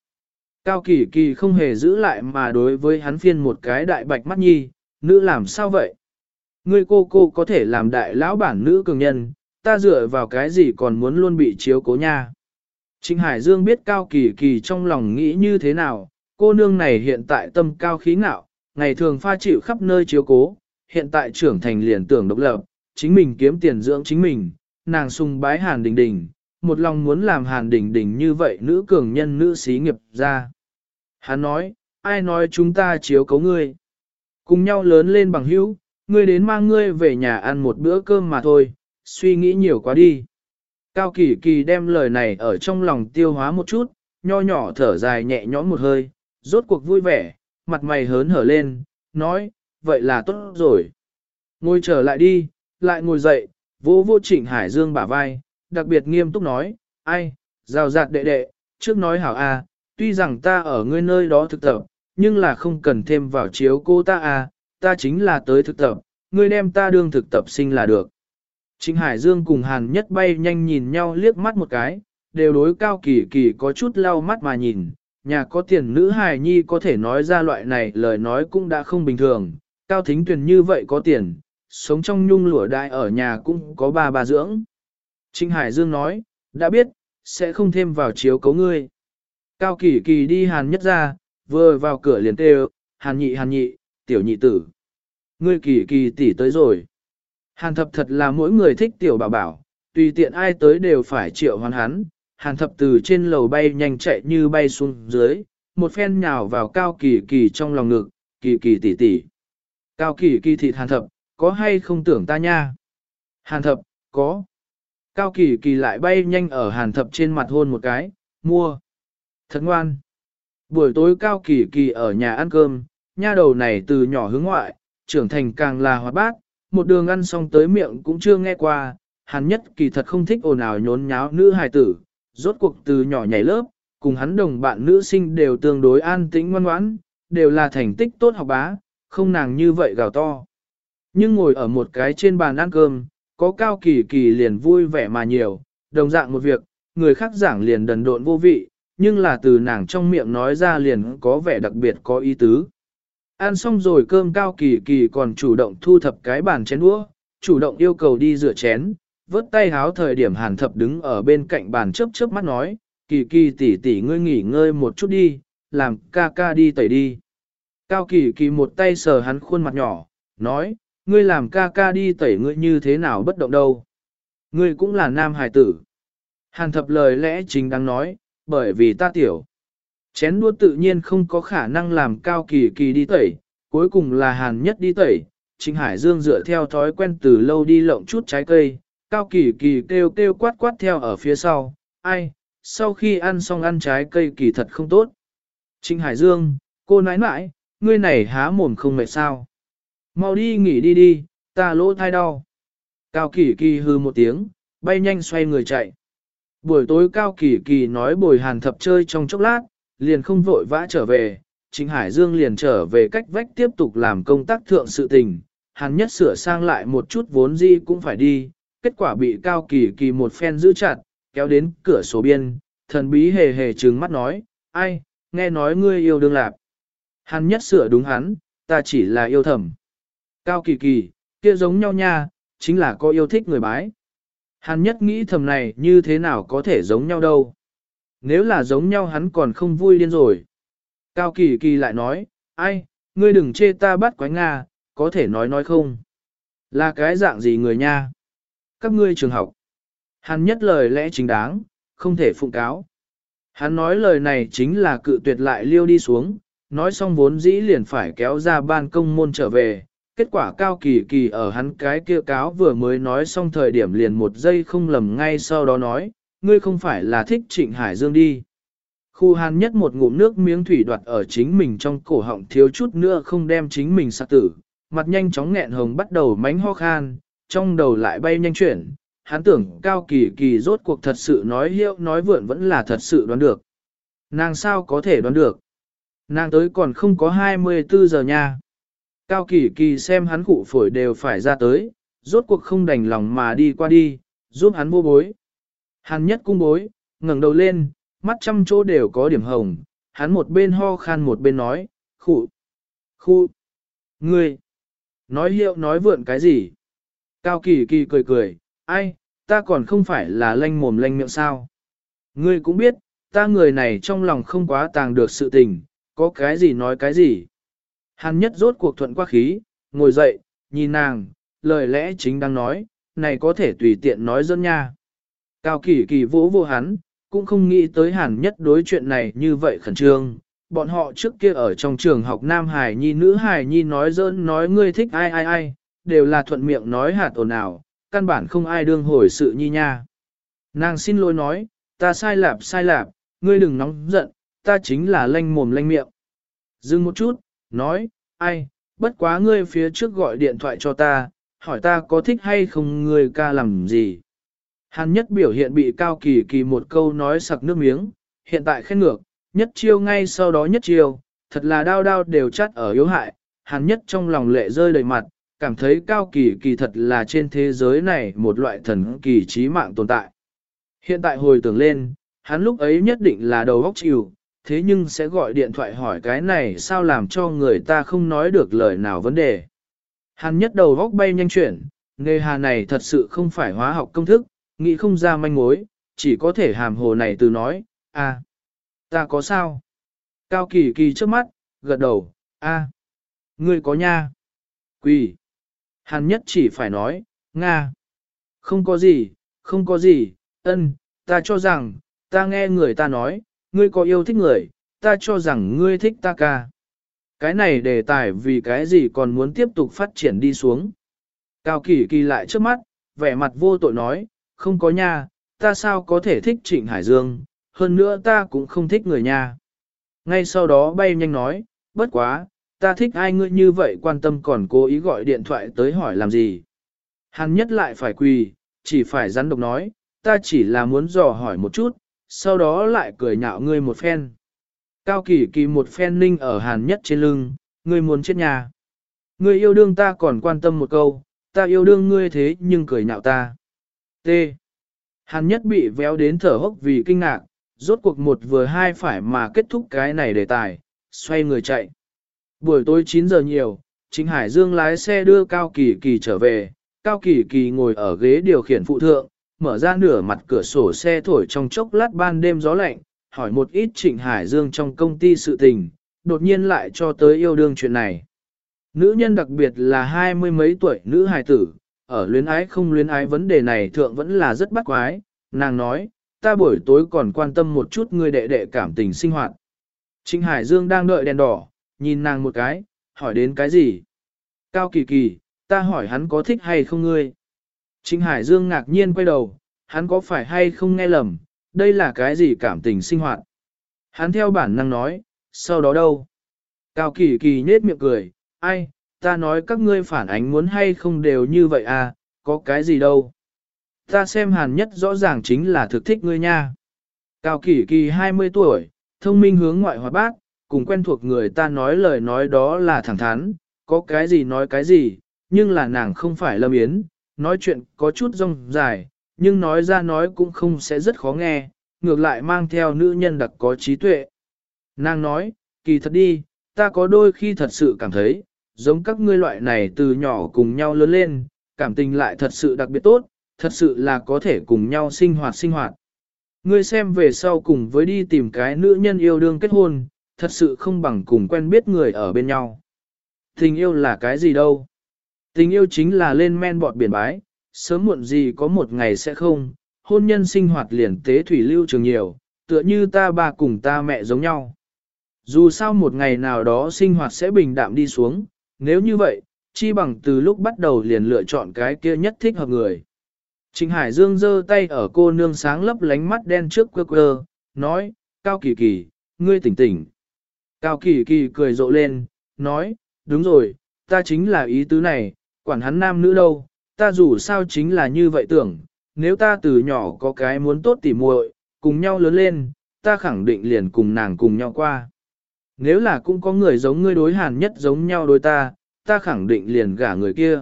[SPEAKER 1] Cao Kỳ Kỳ không hề giữ lại mà đối với hắn phiên một cái đại bạch mắt nhi, nữ làm sao vậy? Ngươi cô cô có thể làm đại lão bản nữ cường nhân, ta dựa vào cái gì còn muốn luôn bị chiếu cố nha. Trịnh Hải Dương biết Cao Kỳ Kỳ trong lòng nghĩ như thế nào, cô nương này hiện tại tâm cao khí ngạo, ngày thường pha chịu khắp nơi chiếu cố, hiện tại trưởng thành liền tưởng độc lập, chính mình kiếm tiền dưỡng chính mình, nàng sung bái Hàn Đình Đình, một lòng muốn làm Hàn Đình Đình như vậy nữ cường nhân nữ xí nghiệp ra. Hắn nói, ai nói chúng ta chiếu cấu ngươi. Cùng nhau lớn lên bằng hữu, ngươi đến mang ngươi về nhà ăn một bữa cơm mà thôi, suy nghĩ nhiều quá đi. Cao Kỳ Kỳ đem lời này ở trong lòng tiêu hóa một chút, nho nhỏ thở dài nhẹ nhõm một hơi, rốt cuộc vui vẻ, mặt mày hớn hở lên, nói, vậy là tốt rồi. Ngồi trở lại đi, lại ngồi dậy, vô vô trịnh Hải Dương bả vai, đặc biệt nghiêm túc nói, ai, rào rạt đệ đệ, trước nói hảo a, tuy rằng ta ở ngươi nơi đó thực tập, nhưng là không cần thêm vào chiếu cô ta a, ta chính là tới thực tập, ngươi đem ta đương thực tập sinh là được. Trịnh Hải Dương cùng Hàn Nhất bay nhanh nhìn nhau liếc mắt một cái, đều đối cao kỳ kỳ có chút lau mắt mà nhìn, nhà có tiền nữ hài nhi có thể nói ra loại này lời nói cũng đã không bình thường, cao thính Tuyền như vậy có tiền, sống trong nhung lụa đại ở nhà cũng có ba bà dưỡng. Trịnh Hải Dương nói, đã biết, sẽ không thêm vào chiếu cấu ngươi. Cao kỳ kỳ đi hàn nhất ra, vừa vào cửa liền kêu, hàn nhị hàn nhị, tiểu nhị tử. Ngươi kỳ kỳ tỷ tới rồi. Hàn thập thật là mỗi người thích tiểu bảo bảo, tùy tiện ai tới đều phải triệu hoàn hắn. Hàn thập từ trên lầu bay nhanh chạy như bay xuống dưới, một phen nhào vào cao kỳ kỳ trong lòng ngực, kỳ kỳ tỷ tỷ. Cao kỳ kỳ thịt hàn thập, có hay không tưởng ta nha? Hàn thập, có. Cao kỳ kỳ lại bay nhanh ở hàn thập trên mặt hôn một cái, mua. Thật ngoan. Buổi tối cao kỳ kỳ ở nhà ăn cơm, nha đầu này từ nhỏ hướng ngoại, trưởng thành càng là hoạt bát, một đường ăn xong tới miệng cũng chưa nghe qua, hắn nhất kỳ thật không thích ồn ào nhốn nháo nữ hài tử, rốt cuộc từ nhỏ nhảy lớp, cùng hắn đồng bạn nữ sinh đều tương đối an tĩnh ngoan ngoãn, đều là thành tích tốt học bá, không nàng như vậy gào to. Nhưng ngồi ở một cái trên bàn ăn cơm, có cao kỳ kỳ liền vui vẻ mà nhiều, đồng dạng một việc, người khác giảng liền đần độn vô vị, nhưng là từ nàng trong miệng nói ra liền có vẻ đặc biệt có ý tứ. Ăn xong rồi cơm cao kỳ kỳ còn chủ động thu thập cái bàn chén đũa, chủ động yêu cầu đi rửa chén, vớt tay háo thời điểm hàn thập đứng ở bên cạnh bàn chớp chớp mắt nói, kỳ kỳ tỷ tỷ ngươi nghỉ ngơi một chút đi, làm ca ca đi tẩy đi. Cao kỳ kỳ một tay sờ hắn khuôn mặt nhỏ, nói, ngươi làm ca ca đi tẩy ngươi như thế nào bất động đâu. Ngươi cũng là nam hài tử. Hàn thập lời lẽ chính đang nói, bởi vì ta tiểu. Chén đua tự nhiên không có khả năng làm cao kỳ kỳ đi tẩy, cuối cùng là hàn nhất đi tẩy. Trịnh Hải Dương dựa theo thói quen từ lâu đi lộng chút trái cây, cao kỳ kỳ kêu kêu quát quát theo ở phía sau, ai, sau khi ăn xong ăn trái cây kỳ thật không tốt. Trịnh Hải Dương, cô nãi nãi, ngươi này há mồm không mệt sao. Mau đi nghỉ đi đi, ta lỗ thai đau. Cao kỳ kỳ hư một tiếng, bay nhanh xoay người chạy. Buổi tối Cao kỳ kỳ nói bồi hàn thập chơi trong chốc lát, liền không vội vã trở về. Trịnh Hải Dương liền trở về cách vách tiếp tục làm công tác thượng sự tình. hắn nhất sửa sang lại một chút vốn gì cũng phải đi, kết quả bị Cao kỳ kỳ một phen giữ chặt, kéo đến cửa sổ biên, thần bí hề hề trừng mắt nói, ai, nghe nói ngươi yêu đương lạp. Hắn nhất sửa đúng hắn, ta chỉ là yêu thầm. Cao kỳ kỳ, kia giống nhau nha, chính là có yêu thích người bái. Hắn nhất nghĩ thầm này như thế nào có thể giống nhau đâu. Nếu là giống nhau hắn còn không vui điên rồi. Cao kỳ kỳ lại nói, ai, ngươi đừng chê ta bắt quái Nga, có thể nói nói không. Là cái dạng gì người nha? Các ngươi trường học. hắn nhất lời lẽ chính đáng, không thể phụng cáo. Hắn nói lời này chính là cự tuyệt lại liêu đi xuống, nói xong vốn dĩ liền phải kéo ra ban công môn trở về. Kết quả cao kỳ kỳ ở hắn cái kia cáo vừa mới nói xong thời điểm liền một giây không lầm ngay sau đó nói, ngươi không phải là thích trịnh Hải Dương đi. Khu hàn nhất một ngụm nước miếng thủy đoạt ở chính mình trong cổ họng thiếu chút nữa không đem chính mình sạc tử, mặt nhanh chóng nghẹn hồng bắt đầu mánh ho khan, trong đầu lại bay nhanh chuyển, hắn tưởng cao kỳ kỳ rốt cuộc thật sự nói hiệu nói vượn vẫn là thật sự đoán được. Nàng sao có thể đoán được? Nàng tới còn không có 24 giờ nha. Cao kỳ kỳ xem hắn cụ phổi đều phải ra tới, rốt cuộc không đành lòng mà đi qua đi, giúp hắn vô bối. Hàn nhất cung bối, ngẩng đầu lên, mắt trăm chỗ đều có điểm hồng, hắn một bên ho khan một bên nói, khụ, khu, ngươi, nói hiệu nói vượn cái gì? Cao kỳ kỳ cười cười, ai, ta còn không phải là lanh mồm lanh miệng sao? Ngươi cũng biết, ta người này trong lòng không quá tàng được sự tình, có cái gì nói cái gì. Hàn nhất rốt cuộc thuận qua khí, ngồi dậy, nhìn nàng, lời lẽ chính đang nói, này có thể tùy tiện nói dân nha. Cao kỳ kỳ vỗ vô hắn, cũng không nghĩ tới hàn nhất đối chuyện này như vậy khẩn trương. Bọn họ trước kia ở trong trường học Nam Hải Nhi nữ Hải Nhi nói dỡn nói ngươi thích ai ai ai, đều là thuận miệng nói hạt ồn ào, căn bản không ai đương hồi sự nhi nha. Nàng xin lỗi nói, ta sai lạp sai lạp, ngươi đừng nóng giận, ta chính là lanh mồm lanh miệng. Dừng một chút, nói, ai, bất quá ngươi phía trước gọi điện thoại cho ta, hỏi ta có thích hay không ngươi ca làm gì. Hàn nhất biểu hiện bị cao kỳ kỳ một câu nói sặc nước miếng, hiện tại khen ngược, nhất chiêu ngay sau đó nhất chiêu, thật là đau đau đều chắt ở yếu hại, hàn nhất trong lòng lệ rơi đầy mặt, cảm thấy cao kỳ kỳ thật là trên thế giới này một loại thần kỳ trí mạng tồn tại. Hiện tại hồi tưởng lên, hắn lúc ấy nhất định là đầu óc chịu, thế nhưng sẽ gọi điện thoại hỏi cái này sao làm cho người ta không nói được lời nào vấn đề. Hắn nhất đầu góc bay nhanh chuyển, nghề hà này thật sự không phải hóa học công thức, nghĩ không ra manh mối, chỉ có thể hàm hồ này từ nói, a, ta có sao? Cao kỳ kỳ trước mắt, gật đầu, a, ngươi có nha. Quỳ. Hàn nhất chỉ phải nói, Nga. Không có gì, không có gì, ân, ta cho rằng, ta nghe người ta nói, ngươi có yêu thích người, ta cho rằng ngươi thích ta ca. Cái này đề tài vì cái gì còn muốn tiếp tục phát triển đi xuống. Cao kỳ kỳ lại trước mắt, vẻ mặt vô tội nói, không có nha, ta sao có thể thích Trịnh Hải Dương, hơn nữa ta cũng không thích người nha. Ngay sau đó bay nhanh nói, bất quá, ta thích ai ngươi như vậy quan tâm còn cố ý gọi điện thoại tới hỏi làm gì. Hắn nhất lại phải quỳ, chỉ phải rắn độc nói, ta chỉ là muốn dò hỏi một chút, sau đó lại cười nhạo ngươi một phen. Cao kỳ kỳ một phen ninh ở hàn nhất trên lưng, ngươi muốn chết nhà. Ngươi yêu đương ta còn quan tâm một câu, ta yêu đương ngươi thế nhưng cười nhạo ta. T. Hàn nhất bị véo đến thở hốc vì kinh ngạc, rốt cuộc một vừa hai phải mà kết thúc cái này đề tài, xoay người chạy. Buổi tối 9 giờ nhiều, Trịnh Hải Dương lái xe đưa Cao Kỳ Kỳ trở về, Cao Kỳ Kỳ ngồi ở ghế điều khiển phụ thượng, mở ra nửa mặt cửa sổ xe thổi trong chốc lát ban đêm gió lạnh, hỏi một ít Trịnh Hải Dương trong công ty sự tình, đột nhiên lại cho tới yêu đương chuyện này. Nữ nhân đặc biệt là hai mươi mấy tuổi nữ hài tử, ở luyến ái không luyến ái vấn đề này thượng vẫn là rất bắt quái, nàng nói, ta buổi tối còn quan tâm một chút người đệ đệ cảm tình sinh hoạt. Trịnh Hải Dương đang đợi đèn đỏ, nhìn nàng một cái, hỏi đến cái gì? Cao kỳ kỳ, ta hỏi hắn có thích hay không ngươi? Trịnh Hải Dương ngạc nhiên quay đầu, hắn có phải hay không nghe lầm, đây là cái gì cảm tình sinh hoạt? Hắn theo bản năng nói, sau đó đâu? Cao kỳ kỳ nết miệng cười, ai, ta nói các ngươi phản ánh muốn hay không đều như vậy à, có cái gì đâu? Ta xem hàn nhất rõ ràng chính là thực thích ngươi nha. Cao kỳ kỳ 20 tuổi, thông minh hướng ngoại hoạt bác, cùng quen thuộc người ta nói lời nói đó là thẳng thắn, có cái gì nói cái gì, nhưng là nàng không phải lâm yến, nói chuyện có chút rong dài, nhưng nói ra nói cũng không sẽ rất khó nghe, ngược lại mang theo nữ nhân đặc có trí tuệ. Nàng nói, kỳ thật đi, ta có đôi khi thật sự cảm thấy, giống các ngươi loại này từ nhỏ cùng nhau lớn lên, cảm tình lại thật sự đặc biệt tốt, thật sự là có thể cùng nhau sinh hoạt sinh hoạt. Ngươi xem về sau cùng với đi tìm cái nữ nhân yêu đương kết hôn, thật sự không bằng cùng quen biết người ở bên nhau. Tình yêu là cái gì đâu? Tình yêu chính là lên men bọt biển bái, sớm muộn gì có một ngày sẽ không, hôn nhân sinh hoạt liền tế thủy lưu trường nhiều, tựa như ta ba cùng ta mẹ giống nhau. Dù sao một ngày nào đó sinh hoạt sẽ bình đạm đi xuống, nếu như vậy, chi bằng từ lúc bắt đầu liền lựa chọn cái kia nhất thích hợp người. Trình Hải Dương giơ tay ở cô nương sáng lấp lánh mắt đen trước quơ quơ, nói, Cao Kỳ Kỳ, ngươi tỉnh tỉnh. Cao Kỳ Kỳ cười rộ lên, nói, đúng rồi, ta chính là ý tứ này, quản hắn nam nữ đâu, ta dù sao chính là như vậy tưởng, nếu ta từ nhỏ có cái muốn tốt tỉ muội, cùng nhau lớn lên, ta khẳng định liền cùng nàng cùng nhau qua. Nếu là cũng có người giống ngươi đối hàn nhất giống nhau đối ta, ta khẳng định liền gả người kia.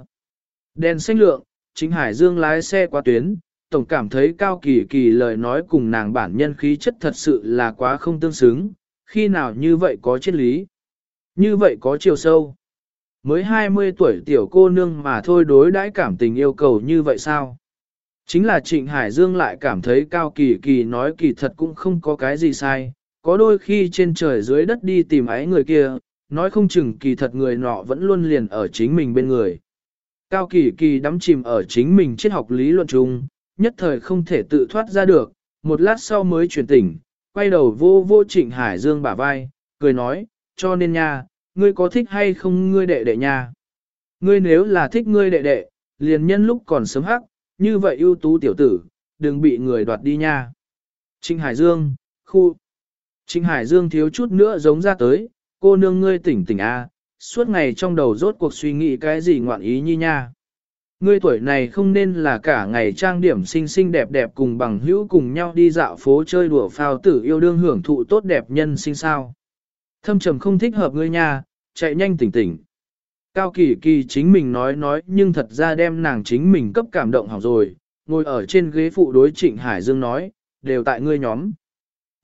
[SPEAKER 1] Đèn xanh lượng, chính Hải Dương lái xe qua tuyến, tổng cảm thấy cao kỳ kỳ lời nói cùng nàng bản nhân khí chất thật sự là quá không tương xứng, khi nào như vậy có triết lý, như vậy có chiều sâu. Mới 20 tuổi tiểu cô nương mà thôi đối đãi cảm tình yêu cầu như vậy sao? Chính là Trịnh Hải Dương lại cảm thấy cao kỳ kỳ nói kỳ thật cũng không có cái gì sai, có đôi khi trên trời dưới đất đi tìm ái người kia, nói không chừng kỳ thật người nọ vẫn luôn liền ở chính mình bên người. Cao kỳ kỳ đắm chìm ở chính mình triết học lý luận chung, nhất thời không thể tự thoát ra được, một lát sau mới chuyển tỉnh, quay đầu vô vô trịnh Hải Dương bả vai, cười nói, cho nên nha, ngươi có thích hay không ngươi đệ đệ nha? Ngươi nếu là thích ngươi đệ đệ, liền nhân lúc còn sớm hắc, như vậy ưu tú tiểu tử, đừng bị người đoạt đi nha. Trịnh Hải Dương, khu. Trịnh Hải Dương thiếu chút nữa giống ra tới, cô nương ngươi tỉnh tỉnh a, suốt ngày trong đầu rốt cuộc suy nghĩ cái gì ngoạn ý nhi nha. Ngươi tuổi này không nên là cả ngày trang điểm xinh xinh đẹp đẹp cùng bằng hữu cùng nhau đi dạo phố chơi đùa phao tử yêu đương hưởng thụ tốt đẹp nhân sinh sao. Thâm trầm không thích hợp ngươi nha, chạy nhanh tỉnh tỉnh. Cao kỳ kỳ chính mình nói nói nhưng thật ra đem nàng chính mình cấp cảm động hỏng rồi, ngồi ở trên ghế phụ đối trịnh Hải Dương nói, đều tại ngươi nhóm.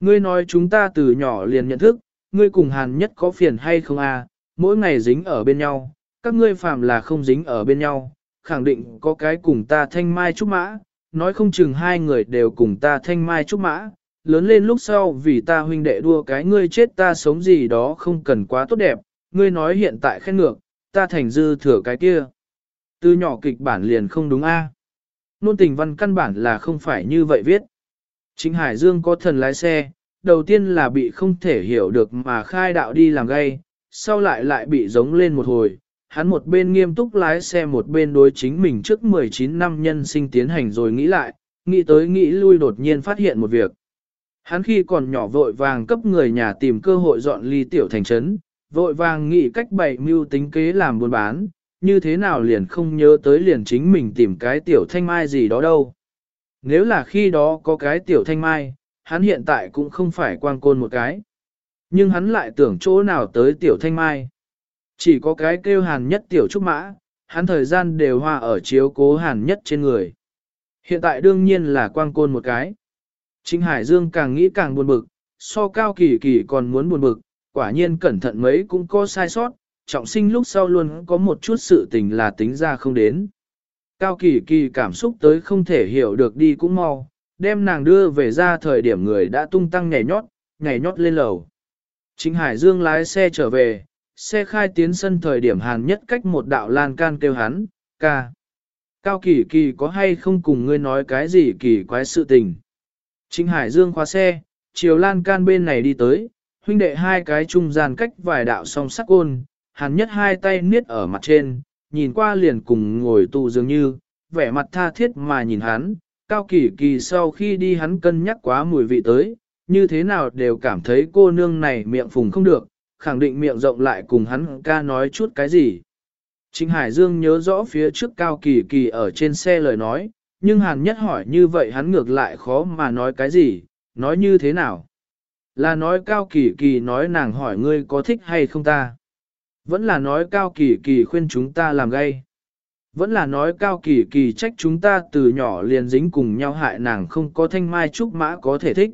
[SPEAKER 1] Ngươi nói chúng ta từ nhỏ liền nhận thức, ngươi cùng hàn nhất có phiền hay không à, mỗi ngày dính ở bên nhau, các ngươi phàm là không dính ở bên nhau, khẳng định có cái cùng ta thanh mai trúc mã, nói không chừng hai người đều cùng ta thanh mai trúc mã, lớn lên lúc sau vì ta huynh đệ đua cái ngươi chết ta sống gì đó không cần quá tốt đẹp, ngươi nói hiện tại khen ngược, ta thành dư thừa cái kia. Từ nhỏ kịch bản liền không đúng a. Nôn tình văn căn bản là không phải như vậy viết. Chính Hải Dương có thần lái xe, đầu tiên là bị không thể hiểu được mà khai đạo đi làm gay, sau lại lại bị giống lên một hồi. Hắn một bên nghiêm túc lái xe một bên đối chính mình trước 19 năm nhân sinh tiến hành rồi nghĩ lại, nghĩ tới nghĩ lui đột nhiên phát hiện một việc. Hắn khi còn nhỏ vội vàng cấp người nhà tìm cơ hội dọn ly tiểu thành trấn, vội vàng nghĩ cách bày mưu tính kế làm buôn bán, như thế nào liền không nhớ tới liền chính mình tìm cái tiểu thanh mai gì đó đâu. Nếu là khi đó có cái tiểu thanh mai, hắn hiện tại cũng không phải quang côn một cái. Nhưng hắn lại tưởng chỗ nào tới tiểu thanh mai. Chỉ có cái kêu hàn nhất tiểu trúc mã, hắn thời gian đều hoa ở chiếu cố hàn nhất trên người. Hiện tại đương nhiên là quang côn một cái. Trịnh Hải Dương càng nghĩ càng buồn bực, so cao kỳ kỳ còn muốn buồn bực, quả nhiên cẩn thận mấy cũng có sai sót, trọng sinh lúc sau luôn có một chút sự tình là tính ra không đến. Cao kỳ kỳ cảm xúc tới không thể hiểu được đi cũng mau, đem nàng đưa về ra thời điểm người đã tung tăng nhảy nhót, nhảy nhót lên lầu. Trịnh Hải Dương lái xe trở về, xe khai tiến sân thời điểm hàn nhất cách một đạo lan can kêu hắn, ca. Cao kỳ kỳ có hay không cùng ngươi nói cái gì kỳ quái sự tình. Trịnh Hải Dương khóa xe, chiều lan can bên này đi tới, huynh đệ hai cái trung gian cách vài đạo song sắc côn, hàn nhất hai tay niết ở mặt trên, nhìn qua liền cùng ngồi tù dường như, vẻ mặt tha thiết mà nhìn hắn, cao kỳ kỳ sau khi đi hắn cân nhắc quá mùi vị tới, như thế nào đều cảm thấy cô nương này miệng phùng không được, khẳng định miệng rộng lại cùng hắn ca nói chút cái gì. Trịnh Hải Dương nhớ rõ phía trước cao kỳ kỳ ở trên xe lời nói, nhưng hàn nhất hỏi như vậy hắn ngược lại khó mà nói cái gì, nói như thế nào. Là nói cao kỳ kỳ nói nàng hỏi ngươi có thích hay không ta. Vẫn là nói cao kỳ kỳ khuyên chúng ta làm gay. Vẫn là nói cao kỳ kỳ trách chúng ta từ nhỏ liền dính cùng nhau hại nàng không có thanh mai trúc mã có thể thích.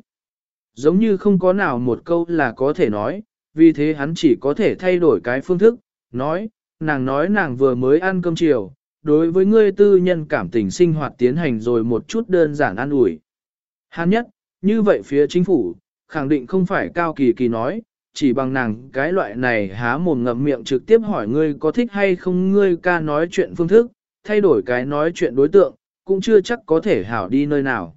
[SPEAKER 1] Giống như không có nào một câu là có thể nói, vì thế hắn chỉ có thể thay đổi cái phương thức, nói, nàng nói nàng vừa mới ăn cơm chiều, đối với ngươi tư nhân cảm tình sinh hoạt tiến hành rồi một chút đơn giản ăn ủi. Hắn nhất, như vậy phía chính phủ, khẳng định không phải cao kỳ kỳ nói, chỉ bằng nàng cái loại này há mồm ngậm miệng trực tiếp hỏi ngươi có thích hay không ngươi ca nói chuyện phương thức, thay đổi cái nói chuyện đối tượng, cũng chưa chắc có thể hảo đi nơi nào.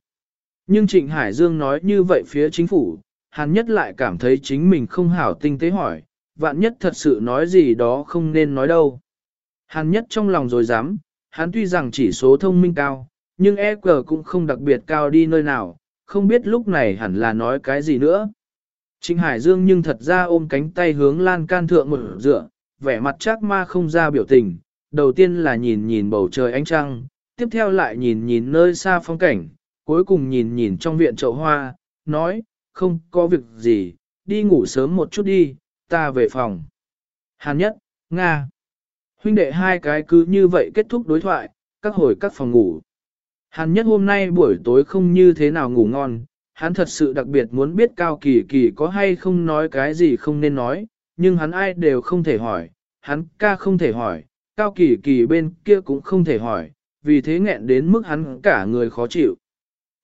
[SPEAKER 1] Nhưng Trịnh Hải Dương nói như vậy phía chính phủ, hắn nhất lại cảm thấy chính mình không hảo tinh tế hỏi, vạn nhất thật sự nói gì đó không nên nói đâu. Hắn nhất trong lòng rồi dám, hắn tuy rằng chỉ số thông minh cao, nhưng EQ cũng không đặc biệt cao đi nơi nào, không biết lúc này hẳn là nói cái gì nữa. Trịnh Hải Dương nhưng thật ra ôm cánh tay hướng lan can thượng một dựa, vẻ mặt chắc ma không ra biểu tình, đầu tiên là nhìn nhìn bầu trời ánh trăng, tiếp theo lại nhìn nhìn nơi xa phong cảnh, cuối cùng nhìn nhìn trong viện chậu hoa, nói, không có việc gì, đi ngủ sớm một chút đi, ta về phòng. Hàn nhất, Nga. Huynh đệ hai cái cứ như vậy kết thúc đối thoại, các hồi các phòng ngủ. Hàn nhất hôm nay buổi tối không như thế nào ngủ ngon, hắn thật sự đặc biệt muốn biết Cao Kỳ Kỳ có hay không nói cái gì không nên nói, nhưng hắn ai đều không thể hỏi, hắn ca không thể hỏi, Cao Kỳ Kỳ bên kia cũng không thể hỏi, vì thế nghẹn đến mức hắn cả người khó chịu.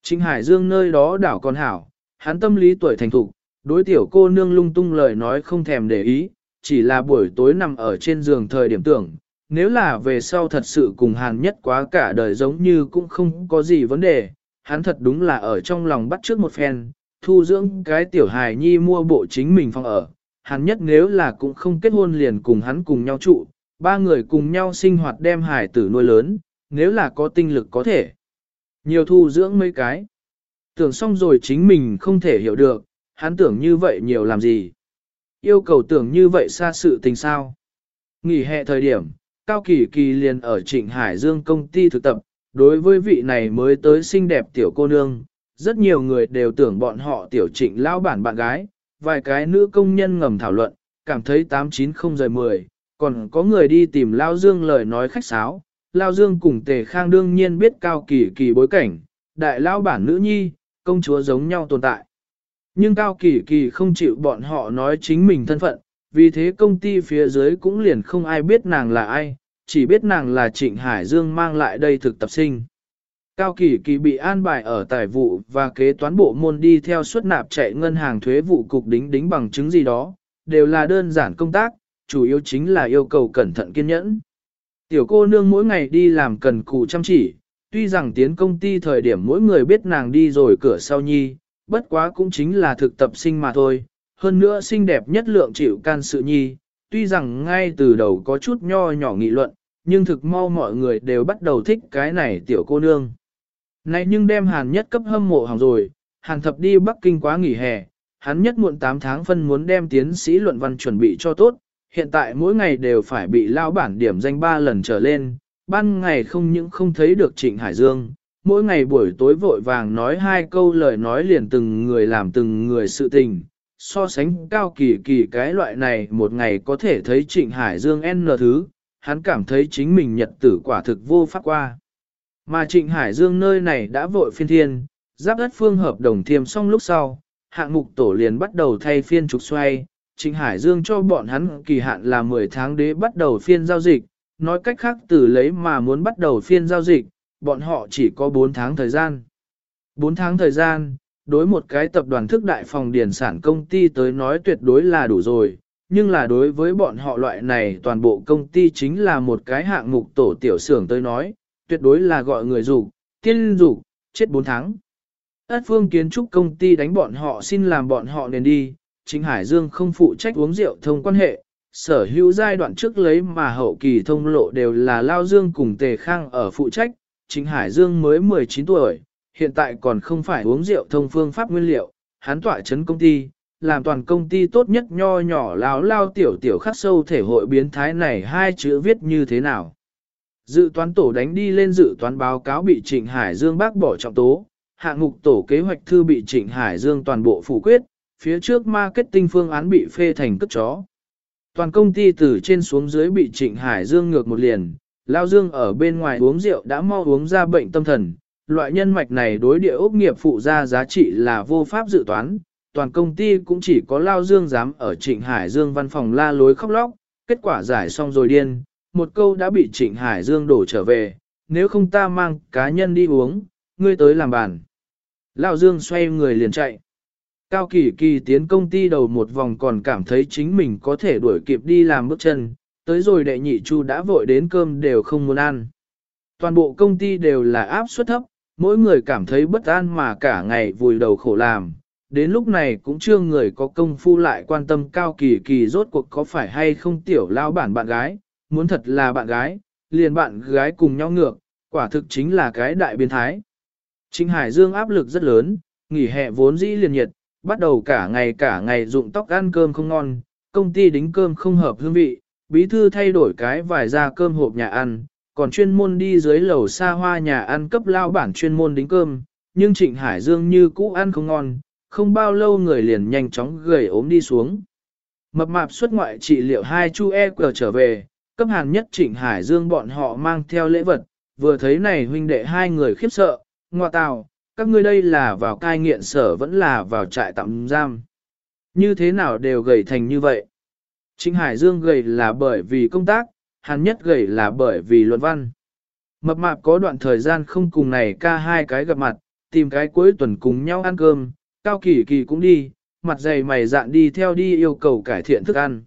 [SPEAKER 1] Trịnh Hải Dương nơi đó đảo còn hảo, hắn tâm lý tuổi thành thục, đối tiểu cô nương lung tung lời nói không thèm để ý, chỉ là buổi tối nằm ở trên giường thời điểm tưởng, nếu là về sau thật sự cùng hàn nhất quá cả đời giống như cũng không có gì vấn đề, hắn thật đúng là ở trong lòng bắt trước một phen, thu dưỡng cái tiểu hài nhi mua bộ chính mình phòng ở. Hắn nhất nếu là cũng không kết hôn liền cùng hắn cùng nhau trụ, ba người cùng nhau sinh hoạt đem hài tử nuôi lớn, nếu là có tinh lực có thể. Nhiều thu dưỡng mấy cái. Tưởng xong rồi chính mình không thể hiểu được, hắn tưởng như vậy nhiều làm gì. Yêu cầu tưởng như vậy xa sự tình sao. Nghỉ hè thời điểm, Cao Kỳ Kỳ liền ở Trịnh Hải Dương công ty thực tập, đối với vị này mới tới xinh đẹp tiểu cô nương, rất nhiều người đều tưởng bọn họ tiểu trịnh lao bản bạn gái, vài cái nữ công nhân ngầm thảo luận, cảm thấy 890 rời 10, còn có người đi tìm Lao Dương lời nói khách sáo. Lao Dương cùng Tề Khang đương nhiên biết Cao Kỳ Kỳ bối cảnh, đại lao bản nữ nhi, công chúa giống nhau tồn tại. Nhưng Cao Kỳ Kỳ không chịu bọn họ nói chính mình thân phận, vì thế công ty phía dưới cũng liền không ai biết nàng là ai, chỉ biết nàng là Trịnh Hải Dương mang lại đây thực tập sinh. Cao Kỳ Kỳ bị an bài ở tài vụ và kế toán bộ môn đi theo suất nạp chạy ngân hàng thuế vụ cục đính đính bằng chứng gì đó, đều là đơn giản công tác, chủ yếu chính là yêu cầu cẩn thận kiên nhẫn. Tiểu cô nương mỗi ngày đi làm cần cù chăm chỉ, tuy rằng tiến công ty thời điểm mỗi người biết nàng đi rồi cửa sau nhi, bất quá cũng chính là thực tập sinh mà thôi, hơn nữa xinh đẹp nhất lượng chịu can sự nhi, tuy rằng ngay từ đầu có chút nho nhỏ nghị luận, nhưng thực mau mọi người đều bắt đầu thích cái này tiểu cô nương. Này nhưng đem hàn nhất cấp hâm mộ hỏng rồi, hàn thập đi Bắc Kinh quá nghỉ hè, hắn nhất muộn 8 tháng phân muốn đem tiến sĩ luận văn chuẩn bị cho tốt, hiện tại mỗi ngày đều phải bị lao bản điểm danh 3 lần trở lên, ban ngày không những không thấy được Trịnh Hải Dương, mỗi ngày buổi tối vội vàng nói hai câu lời nói liền từng người làm từng người sự tình, so sánh cao kỳ kỳ cái loại này một ngày có thể thấy Trịnh Hải Dương N thứ, hắn cảm thấy chính mình nhật tử quả thực vô pháp qua. Mà Trịnh Hải Dương nơi này đã vội phiên thiên, giáp đất phương hợp đồng thiêm xong lúc sau, hạng mục tổ liền bắt đầu thay phiên trục xoay, Trịnh Hải Dương cho bọn hắn kỳ hạn là 10 tháng đế bắt đầu phiên giao dịch, nói cách khác từ lấy mà muốn bắt đầu phiên giao dịch, bọn họ chỉ có 4 tháng thời gian. 4 tháng thời gian, đối một cái tập đoàn thức đại phòng điển sản công ty tới nói tuyệt đối là đủ rồi, nhưng là đối với bọn họ loại này toàn bộ công ty chính là một cái hạng mục tổ tiểu xưởng tới nói, tuyệt đối là gọi người rủ tiên rủ chết 4 tháng. Ất phương kiến trúc công ty đánh bọn họ xin làm bọn họ nên đi, chính Hải Dương không phụ trách uống rượu thông quan hệ, sở hữu giai đoạn trước lấy mà hậu kỳ thông lộ đều là Lao Dương cùng Tề Khang ở phụ trách, chính Hải Dương mới 19 tuổi, hiện tại còn không phải uống rượu thông phương pháp nguyên liệu, hắn tỏa chấn công ty, làm toàn công ty tốt nhất nho nhỏ lao lao tiểu tiểu khắc sâu thể hội biến thái này hai chữ viết như thế nào. Dự toán tổ đánh đi lên dự toán báo cáo bị Trịnh Hải Dương bác bỏ trọng tố, hạng mục tổ kế hoạch thư bị Trịnh Hải Dương toàn bộ phủ quyết, phía trước marketing phương án bị phê thành cất chó. Toàn công ty từ trên xuống dưới bị Trịnh Hải Dương ngược một liền, Lao Dương ở bên ngoài uống rượu đã mau uống ra bệnh tâm thần, loại nhân mạch này đối địa ốc nghiệp phụ ra giá trị là vô pháp dự toán, toàn công ty cũng chỉ có Lao Dương dám ở Trịnh Hải Dương văn phòng la lối khóc lóc, kết quả giải xong rồi điên, một câu đã bị Trịnh Hải Dương đổ trở về, nếu không ta mang cá nhân đi uống, ngươi tới làm bàn. Lao Dương xoay người liền chạy. Cao Kỳ Kỳ tiến công ty đầu một vòng còn cảm thấy chính mình có thể đuổi kịp đi làm bước chân, tới rồi đệ nhị chu đã vội đến cơm đều không muốn ăn. Toàn bộ công ty đều là áp suất thấp, mỗi người cảm thấy bất an mà cả ngày vùi đầu khổ làm. Đến lúc này cũng chưa người có công phu lại quan tâm Cao Kỳ Kỳ rốt cuộc có phải hay không tiểu lao bản bạn gái, muốn thật là bạn gái, liền bạn gái cùng nhau ngược, quả thực chính là cái đại biến thái. Trịnh Hải Dương áp lực rất lớn, nghỉ hè vốn dĩ liền nhiệt, bắt đầu cả ngày cả ngày dụng tóc ăn cơm không ngon, công ty đính cơm không hợp hương vị, bí thư thay đổi cái vài ra cơm hộp nhà ăn, còn chuyên môn đi dưới lầu xa hoa nhà ăn cấp lao bản chuyên môn đính cơm, nhưng Trịnh Hải Dương như cũ ăn không ngon, không bao lâu người liền nhanh chóng gầy ốm đi xuống. Mập mạp xuất ngoại trị liệu hai chu e cờ trở về, cấp hàng nhất Trịnh Hải Dương bọn họ mang theo lễ vật, vừa thấy này huynh đệ hai người khiếp sợ, ngoa tào, các ngươi đây là vào cai nghiện sở vẫn là vào trại tạm giam. Như thế nào đều gầy thành như vậy? Trịnh Hải Dương gầy là bởi vì công tác, Hàn Nhất gầy là bởi vì luận văn. Mập mạp có đoạn thời gian không cùng này ca hai cái gặp mặt, tìm cái cuối tuần cùng nhau ăn cơm, Cao Kỳ Kỳ cũng đi, mặt dày mày dạn đi theo đi yêu cầu cải thiện thức ăn.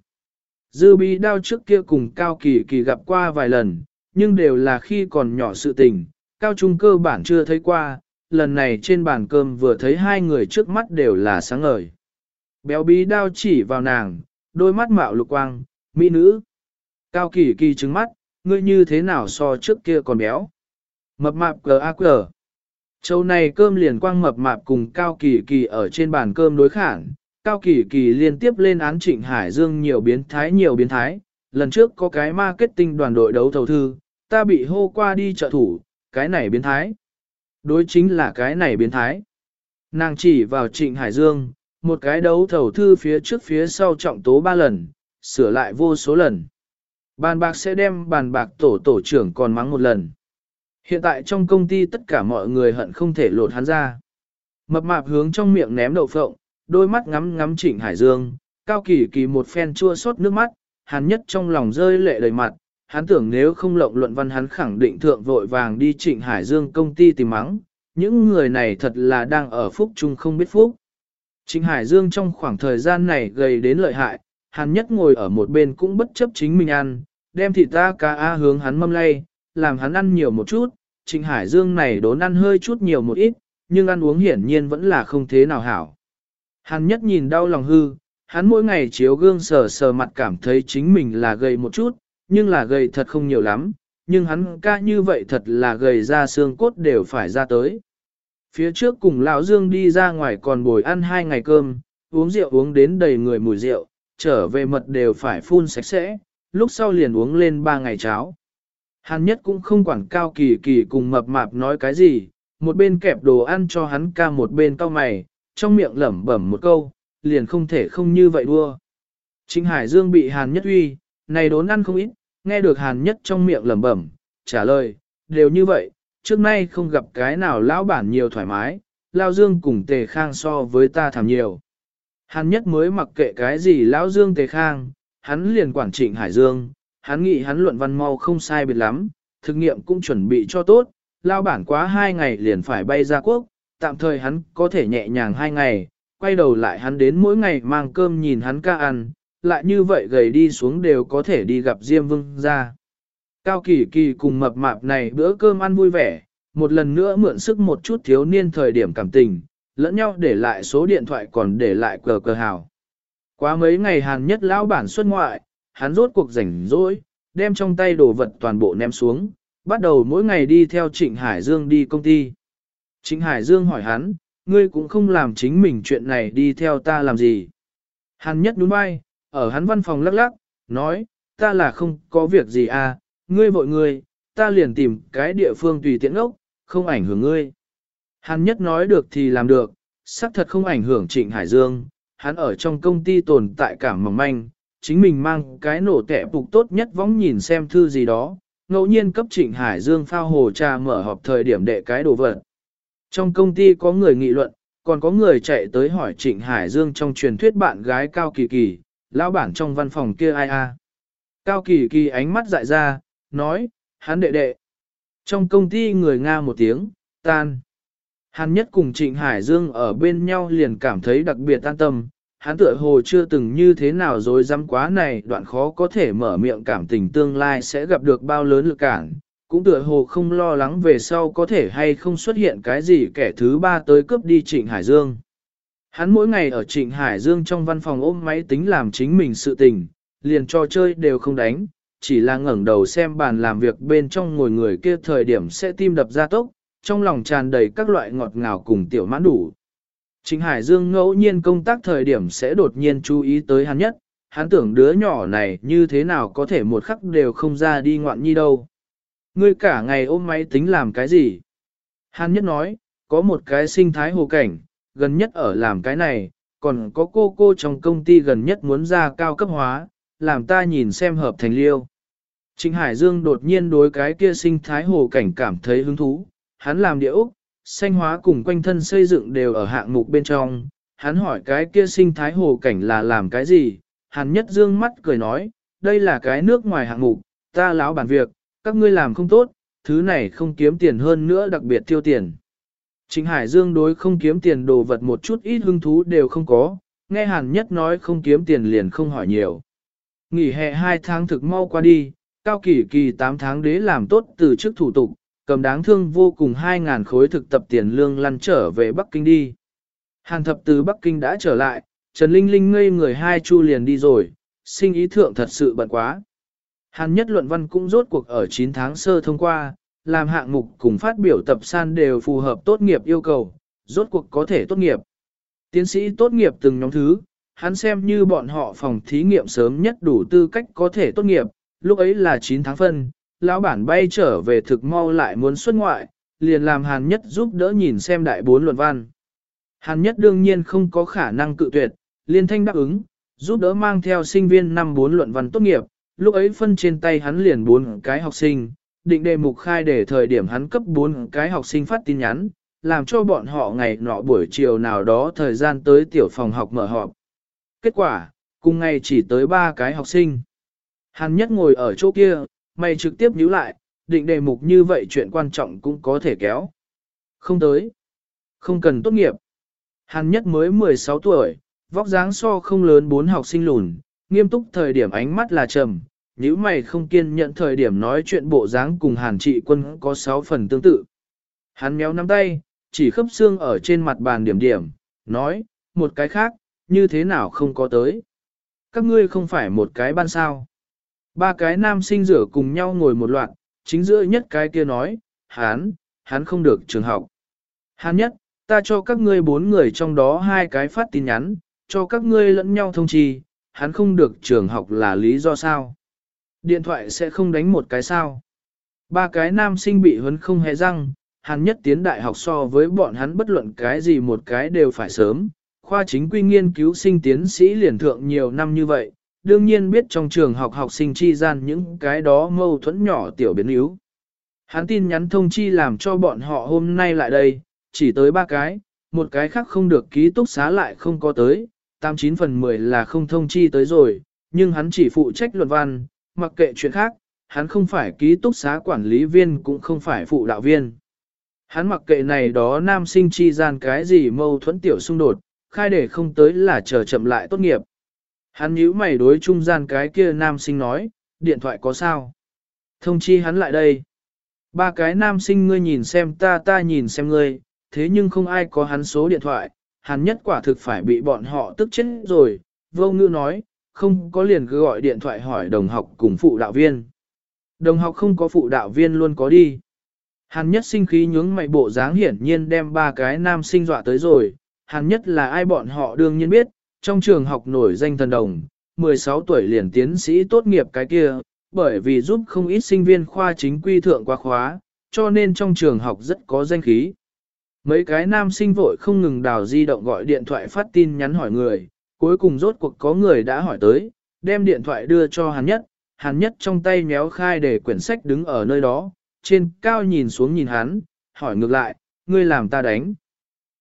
[SPEAKER 1] Dư bí đao trước kia cùng Cao Kỳ Kỳ gặp qua vài lần, nhưng đều là khi còn nhỏ sự tình, Cao Trung cơ bản chưa thấy qua, lần này trên bàn cơm vừa thấy hai người trước mắt đều là sáng ngời. Béo bí đao chỉ vào nàng, đôi mắt mạo lục quang, mỹ nữ. Cao kỳ kỳ trứng mắt, ngươi như thế nào so trước kia còn béo. Mập mạp cờ a cờ. Châu này cơm liền quang mập mạp cùng Cao kỳ kỳ ở trên bàn cơm đối khản. Cao kỳ kỳ liên tiếp lên án trịnh Hải Dương nhiều biến thái nhiều biến thái. Lần trước có cái marketing đoàn đội đấu thầu thư, ta bị hô qua đi trợ thủ, cái này biến thái. Đối chính là cái này biến thái. Nàng chỉ vào trịnh Hải Dương, một cái đấu thầu thư phía trước phía sau trọng tố ba lần, sửa lại vô số lần. Bàn bạc sẽ đem bàn bạc tổ tổ trưởng còn mắng một lần. Hiện tại trong công ty tất cả mọi người hận không thể lột hắn ra. Mập mạp hướng trong miệng ném đậu phộng, đôi mắt ngắm ngắm trịnh Hải Dương, cao kỳ kỳ một phen chua xót nước mắt, hắn nhất trong lòng rơi lệ đầy mặt, hắn tưởng nếu không lộng luận văn hắn khẳng định thượng vội vàng đi trịnh Hải Dương công ty tìm mắng, những người này thật là đang ở phúc chung không biết phúc. Trịnh Hải Dương trong khoảng thời gian này gầy đến lợi hại, hắn nhất ngồi ở một bên cũng bất chấp chính mình ăn, đem thịt ta cá a hướng hắn mâm lay, làm hắn ăn nhiều một chút, Trịnh Hải Dương này đốn ăn hơi chút nhiều một ít, nhưng ăn uống hiển nhiên vẫn là không thế nào hảo. Hắn nhất nhìn đau lòng hư, hắn mỗi ngày chiếu gương sờ sờ mặt cảm thấy chính mình là gầy một chút, nhưng là gầy thật không nhiều lắm, nhưng hắn ca như vậy thật là gầy ra xương cốt đều phải ra tới. Phía trước cùng lão Dương đi ra ngoài còn bồi ăn hai ngày cơm, uống rượu uống đến đầy người mùi rượu, trở về mật đều phải phun sạch sẽ, lúc sau liền uống lên ba ngày cháo. Hàn nhất cũng không quản cao kỳ kỳ cùng mập mạp nói cái gì, một bên kẹp đồ ăn cho hắn ca một bên cau mày, trong miệng lẩm bẩm một câu, liền không thể không như vậy đua. Trịnh Hải Dương bị Hàn Nhất uy, này đốn ăn không ít, nghe được Hàn Nhất trong miệng lẩm bẩm, trả lời, đều như vậy, trước nay không gặp cái nào lão bản nhiều thoải mái, Lao Dương cùng Tề Khang so với ta thảm nhiều. Hàn Nhất mới mặc kệ cái gì Lão Dương Tề Khang, hắn liền quản trịnh Hải Dương, hắn nghĩ hắn luận văn mau không sai biệt lắm, thực nghiệm cũng chuẩn bị cho tốt, lao bản quá hai ngày liền phải bay ra quốc, tạm thời hắn có thể nhẹ nhàng hai ngày, quay đầu lại hắn đến mỗi ngày mang cơm nhìn hắn ca ăn, lại như vậy gầy đi xuống đều có thể đi gặp Diêm Vương ra. Cao Kỳ Kỳ cùng mập mạp này bữa cơm ăn vui vẻ, một lần nữa mượn sức một chút thiếu niên thời điểm cảm tình, lẫn nhau để lại số điện thoại còn để lại cờ cờ hào. Quá mấy ngày hàng nhất lão bản xuất ngoại, hắn rốt cuộc rảnh rỗi, đem trong tay đồ vật toàn bộ ném xuống, bắt đầu mỗi ngày đi theo Trịnh Hải Dương đi công ty. Trịnh Hải Dương hỏi hắn, ngươi cũng không làm chính mình chuyện này đi theo ta làm gì. Hắn nhất đúng bay, ở hắn văn phòng lắc lắc, nói, ta là không có việc gì à, ngươi vội ngươi, ta liền tìm cái địa phương tùy tiện ốc, không ảnh hưởng ngươi. Hắn nhất nói được thì làm được, xác thật không ảnh hưởng Trịnh Hải Dương, hắn ở trong công ty tồn tại cảm mỏng manh, chính mình mang cái nổ tẻ phục tốt nhất võng nhìn xem thư gì đó, ngẫu nhiên cấp Trịnh Hải Dương phao hồ trà mở họp thời điểm đệ cái đồ vật. Trong công ty có người nghị luận, còn có người chạy tới hỏi Trịnh Hải Dương trong truyền thuyết bạn gái Cao Kỳ Kỳ, lão bản trong văn phòng kia ai a? Cao Kỳ Kỳ ánh mắt dại ra, nói, hắn đệ đệ. Trong công ty người Nga một tiếng, tan. Hắn nhất cùng Trịnh Hải Dương ở bên nhau liền cảm thấy đặc biệt an tâm, hắn tựa hồ chưa từng như thế nào rồi dám quá này đoạn khó có thể mở miệng cảm tình tương lai sẽ gặp được bao lớn lực cản, cũng tựa hồ không lo lắng về sau có thể hay không xuất hiện cái gì kẻ thứ ba tới cướp đi Trịnh Hải Dương. Hắn mỗi ngày ở Trịnh Hải Dương trong văn phòng ôm máy tính làm chính mình sự tình, liền trò chơi đều không đánh, chỉ là ngẩng đầu xem bàn làm việc bên trong ngồi người kia thời điểm sẽ tim đập ra tốc, trong lòng tràn đầy các loại ngọt ngào cùng tiểu mãn đủ. Trịnh Hải Dương ngẫu nhiên công tác thời điểm sẽ đột nhiên chú ý tới hắn nhất, hắn tưởng đứa nhỏ này như thế nào có thể một khắc đều không ra đi ngoạn nhi đâu. Ngươi cả ngày ôm máy tính làm cái gì? Hắn nhất nói, có một cái sinh thái hồ cảnh, gần nhất ở làm cái này, còn có cô cô trong công ty gần nhất muốn ra cao cấp hóa, làm ta nhìn xem hợp thành liêu. Trịnh Hải Dương đột nhiên đối cái kia sinh thái hồ cảnh cảm thấy hứng thú, hắn làm địa Úc, xanh hóa cùng quanh thân xây dựng đều ở hạng mục bên trong, hắn hỏi cái kia sinh thái hồ cảnh là làm cái gì, Hàn nhất dương mắt cười nói, đây là cái nước ngoài hạng mục, ta láo bản việc, các ngươi làm không tốt, thứ này không kiếm tiền hơn nữa đặc biệt tiêu tiền. Trịnh Hải Dương đối không kiếm tiền đồ vật một chút ít hứng thú đều không có, nghe Hàn Nhất nói không kiếm tiền liền không hỏi nhiều. Nghỉ hè 2 tháng thực mau qua đi, cao kỳ kỳ 8 tháng đế làm tốt từ trước thủ tục, cầm đáng thương vô cùng 2.000 khối thực tập tiền lương lăn trở về Bắc Kinh đi. Hàn thập từ Bắc Kinh đã trở lại, Trần Linh Linh ngây người hai chu liền đi rồi, sinh ý thượng thật sự bận quá. Hàn nhất luận văn cũng rốt cuộc ở 9 tháng sơ thông qua, làm hạng mục cùng phát biểu tập san đều phù hợp tốt nghiệp yêu cầu, rốt cuộc có thể tốt nghiệp. Tiến sĩ tốt nghiệp từng nhóm thứ, hắn xem như bọn họ phòng thí nghiệm sớm nhất đủ tư cách có thể tốt nghiệp, lúc ấy là 9 tháng phân, lão bản bay trở về thực mau lại muốn xuất ngoại, liền làm Hàn Nhất giúp đỡ nhìn xem đại bốn luận văn. Hàn Nhất đương nhiên không có khả năng cự tuyệt, liên thanh đáp ứng, giúp đỡ mang theo sinh viên năm bốn luận văn tốt nghiệp, lúc ấy phân trên tay hắn liền bốn cái học sinh, định đề mục khai để thời điểm hắn cấp bốn cái học sinh phát tin nhắn, làm cho bọn họ ngày nọ buổi chiều nào đó thời gian tới tiểu phòng học mở họp. Kết quả, cùng ngày chỉ tới ba cái học sinh. Hàn Nhất ngồi ở chỗ kia, mày trực tiếp nhíu lại, định đề mục như vậy chuyện quan trọng cũng có thể kéo. Không tới. Không cần tốt nghiệp. Hàn nhất mới 16 tuổi, vóc dáng so không lớn bốn học sinh lùn, nghiêm túc thời điểm ánh mắt là trầm, nếu mày không kiên nhận thời điểm nói chuyện bộ dáng cùng hàn trị quân có 6 phần tương tự. Hắn méo nắm tay, chỉ khớp xương ở trên mặt bàn điểm điểm, nói, một cái khác, như thế nào không có tới. Các ngươi không phải một cái ban sao. Ba cái nam sinh rửa cùng nhau ngồi một loạt, chính giữa nhất cái kia nói, Hán, hán không được trường học. Hán nhất, ta cho các ngươi bốn người trong đó hai cái phát tin nhắn, cho các ngươi lẫn nhau thông trì, hắn không được trường học là lý do sao. Điện thoại sẽ không đánh một cái sao. Ba cái nam sinh bị huấn không hề răng, hắn nhất tiến đại học so với bọn hắn bất luận cái gì một cái đều phải sớm. Khoa chính quy nghiên cứu sinh tiến sĩ liền thượng nhiều năm như vậy, đương nhiên biết trong trường học học sinh chi gian những cái đó mâu thuẫn nhỏ tiểu biến yếu. Hắn tin nhắn thông chi làm cho bọn họ hôm nay lại đây, chỉ tới ba cái, một cái khác không được ký túc xá lại không có tới, 89 phần 10 là không thông chi tới rồi, nhưng hắn chỉ phụ trách luận văn, mặc kệ chuyện khác, hắn không phải ký túc xá quản lý viên cũng không phải phụ đạo viên. Hắn mặc kệ này đó nam sinh chi gian cái gì mâu thuẫn tiểu xung đột, khai để không tới là chờ chậm lại tốt nghiệp. Hắn nhíu mày đối trung gian cái kia nam sinh nói, điện thoại có sao? Thông chi hắn lại đây. Ba cái nam sinh ngươi nhìn xem ta ta nhìn xem ngươi, thế nhưng không ai có hắn số điện thoại, hắn nhất quả thực phải bị bọn họ tức chết rồi. Vô ngữ nói, không có liền cứ gọi điện thoại hỏi đồng học cùng phụ đạo viên. Đồng học không có phụ đạo viên luôn có đi. Hàn nhất sinh khí nhướng mày bộ dáng hiển nhiên đem ba cái nam sinh dọa tới rồi. Hàn nhất là ai bọn họ đương nhiên biết, trong trường học nổi danh thần đồng, 16 tuổi liền tiến sĩ tốt nghiệp cái kia, bởi vì giúp không ít sinh viên khoa chính quy thượng qua khóa, cho nên trong trường học rất có danh khí. Mấy cái nam sinh vội không ngừng đào di động gọi điện thoại phát tin nhắn hỏi người, cuối cùng rốt cuộc có người đã hỏi tới, đem điện thoại đưa cho hắn nhất, hắn nhất trong tay méo khai để quyển sách đứng ở nơi đó, trên cao nhìn xuống nhìn hắn, hỏi ngược lại, ngươi làm ta đánh.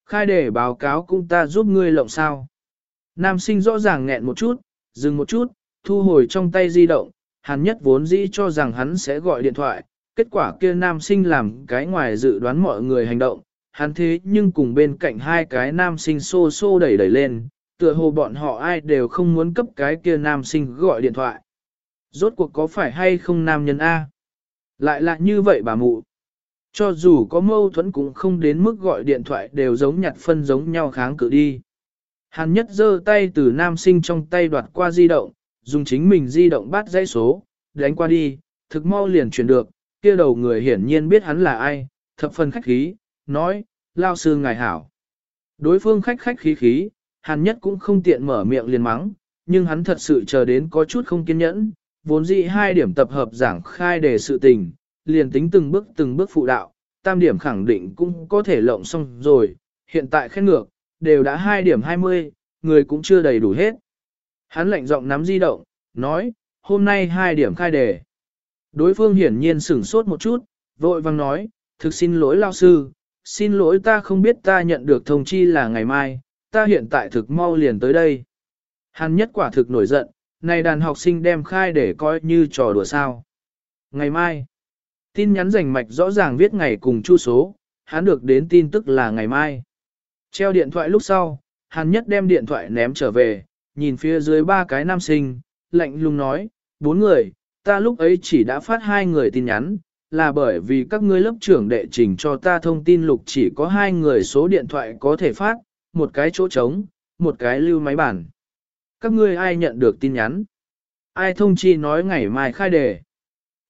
[SPEAKER 1] Khai để báo cáo cũng ta giúp ngươi lộng sao. Nam sinh rõ ràng nghẹn một chút, dừng một chút, thu hồi trong tay di động, hắn nhất vốn dĩ cho rằng hắn sẽ gọi điện thoại, kết quả kia nam sinh làm cái ngoài dự đoán mọi người hành động, hắn thế nhưng cùng bên cạnh hai cái nam sinh xô xô đẩy đẩy lên, tựa hồ bọn họ ai đều không muốn cấp cái kia nam sinh gọi điện thoại. Rốt cuộc có phải hay không nam nhân A? Lại là như vậy bà mụ. Cho dù có mâu thuẫn cũng không đến mức gọi điện thoại đều giống nhặt phân giống nhau kháng cự đi. Hàn nhất giơ tay từ nam sinh trong tay đoạt qua di động, dùng chính mình di động bắt dãy số, đánh qua đi, thực mau liền chuyển được, kia đầu người hiển nhiên biết hắn là ai, thập phần khách khí, nói, lao sư ngài hảo. Đối phương khách khách khí khí, hàn nhất cũng không tiện mở miệng liền mắng, nhưng hắn thật sự chờ đến có chút không kiên nhẫn, vốn dĩ hai điểm tập hợp giảng khai đề sự tình, liền tính từng bước từng bước phụ đạo, tam điểm khẳng định cũng có thể lộng xong rồi, hiện tại khen ngược, đều đã 2 điểm 20, người cũng chưa đầy đủ hết. Hắn lạnh giọng nắm di động, nói, hôm nay 2 điểm khai đề. Đối phương hiển nhiên sửng sốt một chút, vội vang nói, thực xin lỗi lao sư, xin lỗi ta không biết ta nhận được thông chi là ngày mai, ta hiện tại thực mau liền tới đây. Hắn nhất quả thực nổi giận, này đàn học sinh đem khai để coi như trò đùa sao. Ngày mai, tin nhắn rành mạch rõ ràng viết ngày cùng chu số, hắn được đến tin tức là ngày mai. Treo điện thoại lúc sau, Hàn Nhất đem điện thoại ném trở về, nhìn phía dưới ba cái nam sinh, lạnh lùng nói, bốn người, ta lúc ấy chỉ đã phát hai người tin nhắn, là bởi vì các ngươi lớp trưởng đệ trình cho ta thông tin lục chỉ có hai người số điện thoại có thể phát, một cái chỗ trống, một cái lưu máy bản. Các ngươi ai nhận được tin nhắn? Ai thông chi nói ngày mai khai đề?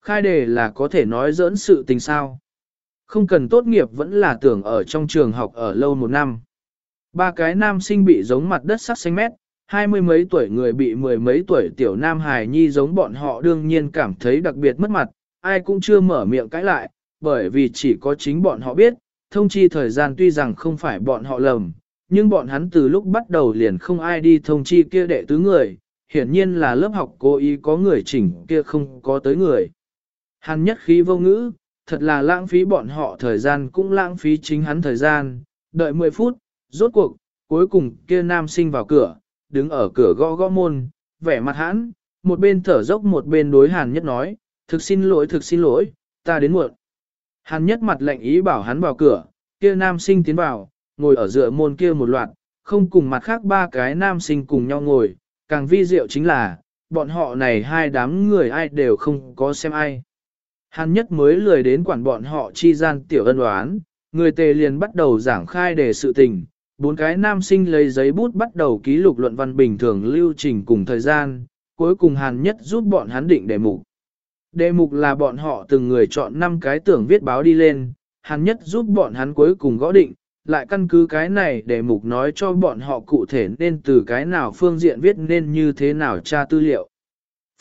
[SPEAKER 1] Khai đề là có thể nói dỡn sự tình sao? Không cần tốt nghiệp vẫn là tưởng ở trong trường học ở lâu một năm. Ba cái nam sinh bị giống mặt đất sắc xanh mét, hai mươi mấy tuổi người bị mười mấy tuổi tiểu nam hài nhi giống bọn họ đương nhiên cảm thấy đặc biệt mất mặt, ai cũng chưa mở miệng cãi lại, bởi vì chỉ có chính bọn họ biết, thông chi thời gian tuy rằng không phải bọn họ lầm, nhưng bọn hắn từ lúc bắt đầu liền không ai đi thông chi kia đệ tứ người, hiển nhiên là lớp học cố ý có người chỉnh kia không có tới người. Hắn nhất khí vô ngữ, thật là lãng phí bọn họ thời gian cũng lãng phí chính hắn thời gian, đợi 10 phút, Rốt cuộc, cuối cùng kia nam sinh vào cửa, đứng ở cửa gõ gõ môn, vẻ mặt hãn, một bên thở dốc một bên đối hàn nhất nói, thực xin lỗi thực xin lỗi, ta đến muộn. Hàn nhất mặt lệnh ý bảo hắn vào cửa, kia nam sinh tiến vào, ngồi ở dựa môn kia một loạt, không cùng mặt khác ba cái nam sinh cùng nhau ngồi, càng vi diệu chính là, bọn họ này hai đám người ai đều không có xem ai. Hàn nhất mới lười đến quản bọn họ chi gian tiểu ân đoán, người tề liền bắt đầu giảng khai đề sự tình, bốn cái nam sinh lấy giấy bút bắt đầu ký lục luận văn bình thường lưu trình cùng thời gian, cuối cùng Hàn nhất giúp bọn hắn định đề mục. Đề mục là bọn họ từng người chọn 5 cái tưởng viết báo đi lên, Hàn nhất giúp bọn hắn cuối cùng gõ định, lại căn cứ cái này đề mục nói cho bọn họ cụ thể nên từ cái nào phương diện viết nên như thế nào tra tư liệu.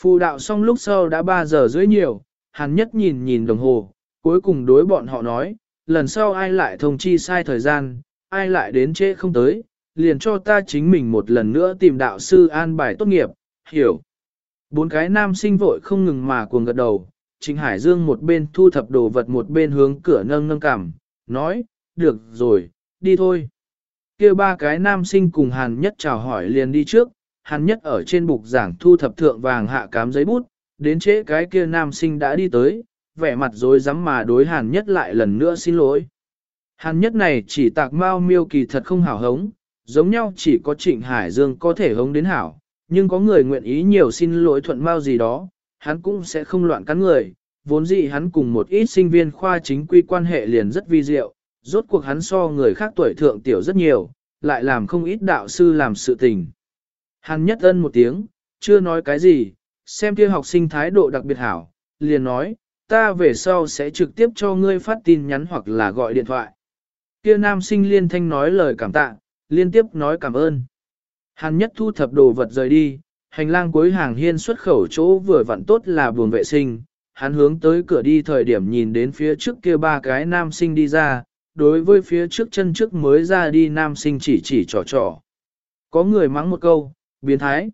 [SPEAKER 1] Phù đạo xong lúc sau đã 3 giờ rưỡi nhiều, Hàn nhất nhìn nhìn đồng hồ, cuối cùng đối bọn họ nói, lần sau ai lại thông chi sai thời gian, ai lại đến trễ không tới, liền cho ta chính mình một lần nữa tìm đạo sư an bài tốt nghiệp, hiểu. Bốn cái nam sinh vội không ngừng mà cuồng gật đầu, Trịnh Hải Dương một bên thu thập đồ vật một bên hướng cửa nâng nâng cảm, nói, được rồi, đi thôi. kia ba cái nam sinh cùng Hàn Nhất chào hỏi liền đi trước, Hàn Nhất ở trên bục giảng thu thập thượng vàng hạ cám giấy bút, đến trễ cái kia nam sinh đã đi tới, vẻ mặt dối rắm mà đối Hàn Nhất lại lần nữa xin lỗi. Hàn Nhất này chỉ tạc mau miêu kỳ thật không hảo hống, giống nhau chỉ có Trịnh Hải Dương có thể hống đến hảo, nhưng có người nguyện ý nhiều xin lỗi thuận mau gì đó, hắn cũng sẽ không loạn cắn người, vốn dĩ hắn cùng một ít sinh viên khoa chính quy quan hệ liền rất vi diệu, rốt cuộc hắn so người khác tuổi thượng tiểu rất nhiều, lại làm không ít đạo sư làm sự tình. Hắn nhất ân một tiếng, chưa nói cái gì, xem kia học sinh thái độ đặc biệt hảo, liền nói, ta về sau sẽ trực tiếp cho ngươi phát tin nhắn hoặc là gọi điện thoại. Kia nam sinh liên thanh nói lời cảm tạ, liên tiếp nói cảm ơn. Hàn nhất thu thập đồ vật rời đi, hành lang cuối hàng hiên xuất khẩu chỗ vừa vặn tốt là buồng vệ sinh. Hắn hướng tới cửa đi thời điểm nhìn đến phía trước kia ba cái nam sinh đi ra, đối với phía trước chân trước mới ra đi nam sinh chỉ chỉ trò trò. Có người mắng một câu, biến thái.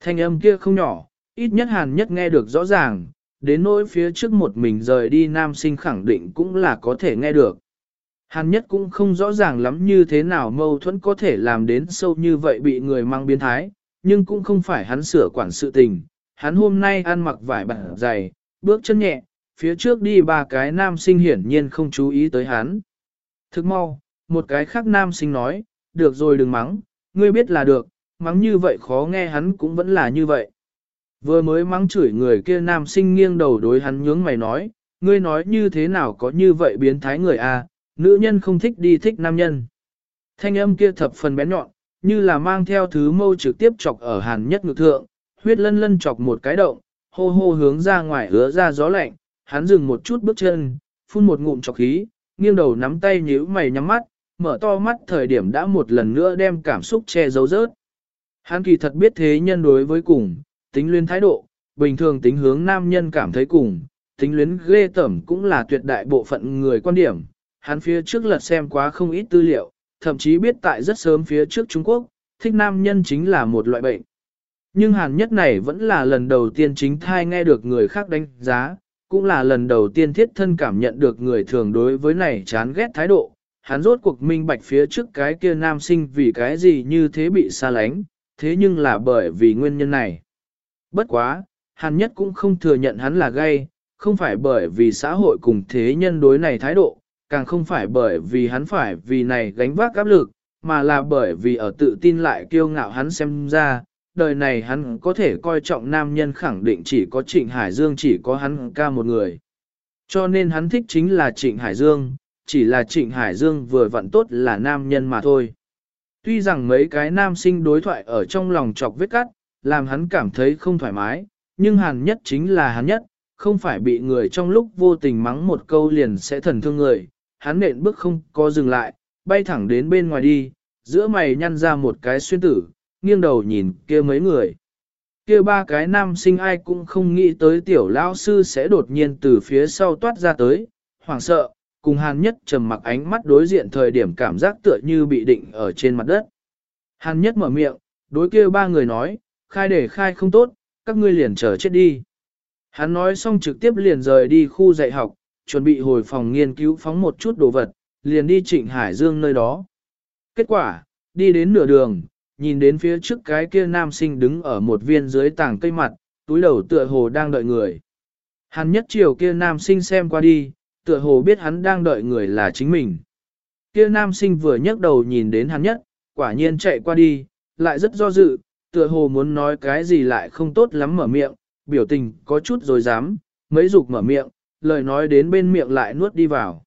[SPEAKER 1] Thanh âm kia không nhỏ, ít nhất hàn nhất nghe được rõ ràng, đến nỗi phía trước một mình rời đi nam sinh khẳng định cũng là có thể nghe được. Hàn nhất cũng không rõ ràng lắm như thế nào mâu thuẫn có thể làm đến sâu như vậy bị người mang biến thái, nhưng cũng không phải hắn sửa quản sự tình. Hắn hôm nay ăn mặc vải bản dày, bước chân nhẹ, phía trước đi ba cái nam sinh hiển nhiên không chú ý tới hắn. Thức mau, một cái khác nam sinh nói, được rồi đừng mắng, ngươi biết là được, mắng như vậy khó nghe hắn cũng vẫn là như vậy. Vừa mới mắng chửi người kia nam sinh nghiêng đầu đối hắn nhướng mày nói, ngươi nói như thế nào có như vậy biến thái người a? À, nữ nhân không thích đi thích nam nhân. Thanh âm kia thập phần bén nhọn, như là mang theo thứ mâu trực tiếp chọc ở hàn nhất ngực thượng, huyết lân lân chọc một cái động, hô hô hướng ra ngoài hứa ra gió lạnh, hắn dừng một chút bước chân, phun một ngụm chọc khí, nghiêng đầu nắm tay nhíu mày nhắm mắt, mở to mắt thời điểm đã một lần nữa đem cảm xúc che giấu rớt. Hắn kỳ thật biết thế nhân đối với cùng, tính luyến thái độ, bình thường tính hướng nam nhân cảm thấy cùng, tính luyến ghê tẩm cũng là tuyệt đại bộ phận người quan điểm, hắn phía trước lật xem quá không ít tư liệu, thậm chí biết tại rất sớm phía trước Trung Quốc, thích nam nhân chính là một loại bệnh. Nhưng hàn nhất này vẫn là lần đầu tiên chính thai nghe được người khác đánh giá, cũng là lần đầu tiên thiết thân cảm nhận được người thường đối với này chán ghét thái độ. Hắn rốt cuộc minh bạch phía trước cái kia nam sinh vì cái gì như thế bị xa lánh, thế nhưng là bởi vì nguyên nhân này. Bất quá, hàn nhất cũng không thừa nhận hắn là gay, không phải bởi vì xã hội cùng thế nhân đối này thái độ, càng không phải bởi vì hắn phải vì này gánh vác áp lực, mà là bởi vì ở tự tin lại kiêu ngạo hắn xem ra, đời này hắn có thể coi trọng nam nhân khẳng định chỉ có Trịnh Hải Dương chỉ có hắn ca một người. Cho nên hắn thích chính là Trịnh Hải Dương, chỉ là Trịnh Hải Dương vừa vặn tốt là nam nhân mà thôi. Tuy rằng mấy cái nam sinh đối thoại ở trong lòng chọc vết cắt, làm hắn cảm thấy không thoải mái, nhưng hàn nhất chính là hắn nhất, không phải bị người trong lúc vô tình mắng một câu liền sẽ thần thương người, hắn nện bước không có dừng lại, bay thẳng đến bên ngoài đi, giữa mày nhăn ra một cái xuyên tử, nghiêng đầu nhìn kia mấy người. Kia ba cái nam sinh ai cũng không nghĩ tới tiểu lão sư sẽ đột nhiên từ phía sau toát ra tới, hoảng sợ, cùng hàn nhất trầm mặc ánh mắt đối diện thời điểm cảm giác tựa như bị định ở trên mặt đất. Hàn nhất mở miệng, đối kia ba người nói, khai để khai không tốt, các ngươi liền chờ chết đi. Hắn nói xong trực tiếp liền rời đi khu dạy học, chuẩn bị hồi phòng nghiên cứu phóng một chút đồ vật, liền đi Trịnh Hải Dương nơi đó. Kết quả, đi đến nửa đường, nhìn đến phía trước cái kia nam sinh đứng ở một viên dưới tảng cây mặt, túi đầu tựa hồ đang đợi người. hắn nhất chiều kia nam sinh xem qua đi, tựa hồ biết hắn đang đợi người là chính mình. Kia nam sinh vừa nhấc đầu nhìn đến hắn nhất, quả nhiên chạy qua đi, lại rất do dự, tựa hồ muốn nói cái gì lại không tốt lắm mở miệng, biểu tình có chút rồi dám, mấy dục mở miệng, lời nói đến bên miệng lại nuốt đi vào.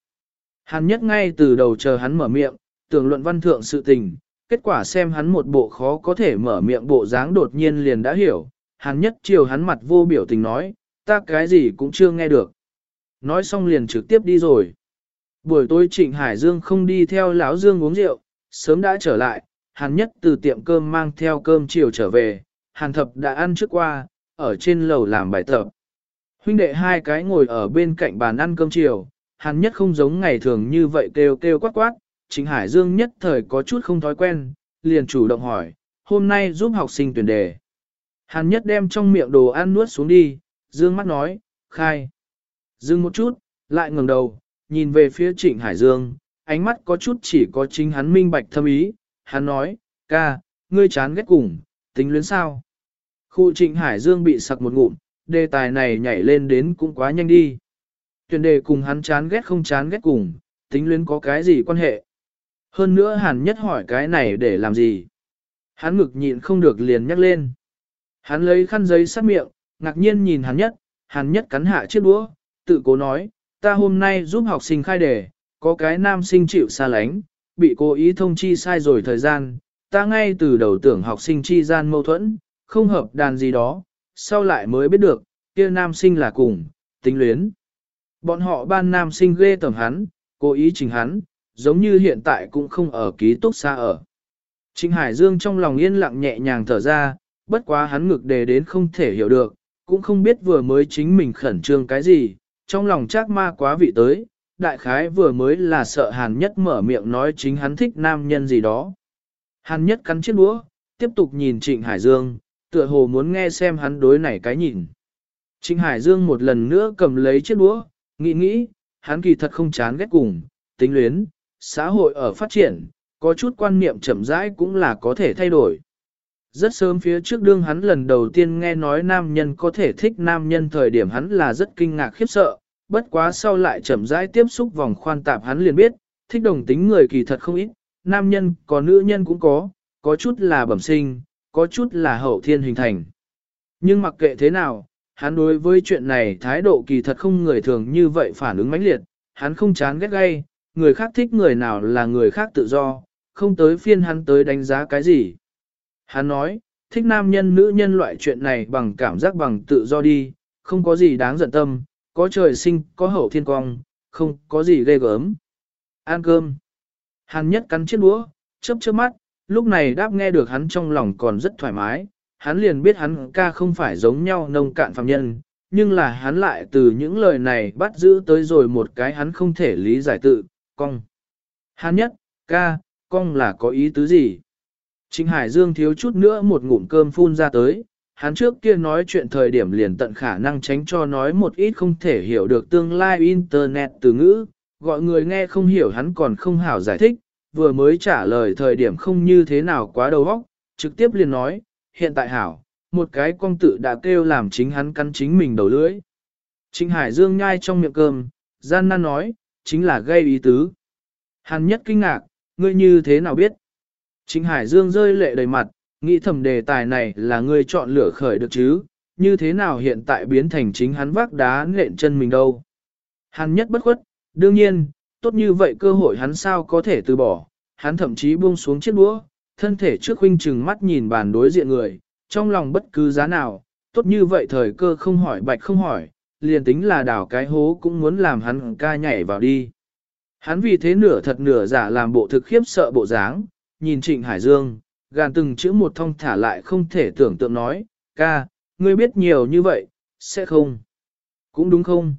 [SPEAKER 1] Hàn nhất ngay từ đầu chờ hắn mở miệng, tưởng luận văn thượng sự tình, kết quả xem hắn một bộ khó có thể mở miệng bộ dáng đột nhiên liền đã hiểu, Hàn nhất chiều hắn mặt vô biểu tình nói, ta cái gì cũng chưa nghe được. Nói xong liền trực tiếp đi rồi. Buổi tối Trịnh Hải Dương không đi theo lão Dương uống rượu, sớm đã trở lại, Hàn nhất từ tiệm cơm mang theo cơm chiều trở về, hàn thập đã ăn trước qua, ở trên lầu làm bài tập. Huynh đệ hai cái ngồi ở bên cạnh bàn ăn cơm chiều, hàn nhất không giống ngày thường như vậy kêu kêu quát quát, Trịnh Hải Dương nhất thời có chút không thói quen, liền chủ động hỏi, hôm nay giúp học sinh tuyển đề. Hàn nhất đem trong miệng đồ ăn nuốt xuống đi, Dương mắt nói, khai. Dương một chút, lại ngẩng đầu, nhìn về phía Trịnh Hải Dương, ánh mắt có chút chỉ có chính hắn minh bạch thâm ý, hắn nói, ca, ngươi chán ghét cùng, tính luyến sao. Khu Trịnh Hải Dương bị sặc một ngụm, đề tài này nhảy lên đến cũng quá nhanh đi. Tuyển đề cùng hắn chán ghét không chán ghét cùng, tính luyến có cái gì quan hệ. Hơn nữa hàn nhất hỏi cái này để làm gì. Hắn ngực nhịn không được liền nhắc lên. Hắn lấy khăn giấy sát miệng, ngạc nhiên nhìn hắn nhất, hắn nhất cắn hạ chiếc đũa, tự cố nói, ta hôm nay giúp học sinh khai đề, có cái nam sinh chịu xa lánh, bị cố ý thông chi sai rồi thời gian, ta ngay từ đầu tưởng học sinh chi gian mâu thuẫn, không hợp đàn gì đó, sau lại mới biết được, kia nam sinh là cùng, tính luyến. Bọn họ ban nam sinh ghê tởm hắn, cố ý trình hắn, giống như hiện tại cũng không ở ký túc xa ở. Trịnh Hải Dương trong lòng yên lặng nhẹ nhàng thở ra, bất quá hắn ngực đề đến không thể hiểu được, cũng không biết vừa mới chính mình khẩn trương cái gì, trong lòng chắc ma quá vị tới, đại khái vừa mới là sợ hàn nhất mở miệng nói chính hắn thích nam nhân gì đó. Hàn nhất cắn chiếc đũa, tiếp tục nhìn Trịnh Hải Dương, tựa hồ muốn nghe xem hắn đối này cái nhìn. Trịnh Hải Dương một lần nữa cầm lấy chiếc đũa, nghĩ nghĩ, hắn kỳ thật không chán ghét cùng, tính luyến, xã hội ở phát triển, có chút quan niệm chậm rãi cũng là có thể thay đổi. Rất sớm phía trước đương hắn lần đầu tiên nghe nói nam nhân có thể thích nam nhân thời điểm hắn là rất kinh ngạc khiếp sợ, bất quá sau lại chậm rãi tiếp xúc vòng khoan tạp hắn liền biết, thích đồng tính người kỳ thật không ít, nam nhân có nữ nhân cũng có, có chút là bẩm sinh, có chút là hậu thiên hình thành. Nhưng mặc kệ thế nào, hắn đối với chuyện này thái độ kỳ thật không người thường như vậy phản ứng mãnh liệt, hắn không chán ghét gay, người khác thích người nào là người khác tự do, không tới phiên hắn tới đánh giá cái gì. Hắn nói, thích nam nhân nữ nhân loại chuyện này bằng cảm giác bằng tự do đi, không có gì đáng giận tâm, có trời sinh, có hậu thiên cong, không có gì ghê gớm. Ăn cơm. Hắn nhất cắn chiếc đũa, chớp chớp mắt, lúc này đáp nghe được hắn trong lòng còn rất thoải mái, hắn liền biết hắn ca không phải giống nhau nông cạn phạm nhân, nhưng là hắn lại từ những lời này bắt giữ tới rồi một cái hắn không thể lý giải tự, cong. Hắn nhất, ca, cong là có ý tứ gì? Trịnh Hải Dương thiếu chút nữa một ngụm cơm phun ra tới, hắn trước kia nói chuyện thời điểm liền tận khả năng tránh cho nói một ít không thể hiểu được tương lai Internet từ ngữ, gọi người nghe không hiểu hắn còn không hảo giải thích, vừa mới trả lời thời điểm không như thế nào quá đầu óc, trực tiếp liền nói, hiện tại hảo, một cái quang tự đã kêu làm chính hắn cắn chính mình đầu lưỡi. Trịnh Hải Dương nhai trong miệng cơm, gian nan nói, chính là gây ý tứ. Hắn nhất kinh ngạc, ngươi như thế nào biết? Trịnh Hải Dương rơi lệ đầy mặt, nghĩ thầm đề tài này là ngươi chọn lựa khởi được chứ, như thế nào hiện tại biến thành chính hắn vác đá nện chân mình đâu. Hắn nhất bất khuất, đương nhiên, tốt như vậy cơ hội hắn sao có thể từ bỏ, hắn thậm chí buông xuống chiếc đũa, thân thể trước huynh trừng mắt nhìn bàn đối diện người, trong lòng bất cứ giá nào, tốt như vậy thời cơ không hỏi bạch không hỏi, liền tính là đảo cái hố cũng muốn làm hắn ca nhảy vào đi. Hắn vì thế nửa thật nửa giả làm bộ thực khiếp sợ bộ dáng, nhìn Trịnh Hải Dương, gàn từng chữ một thông thả lại không thể tưởng tượng nói, ca, ngươi biết nhiều như vậy, sẽ không? Cũng đúng không?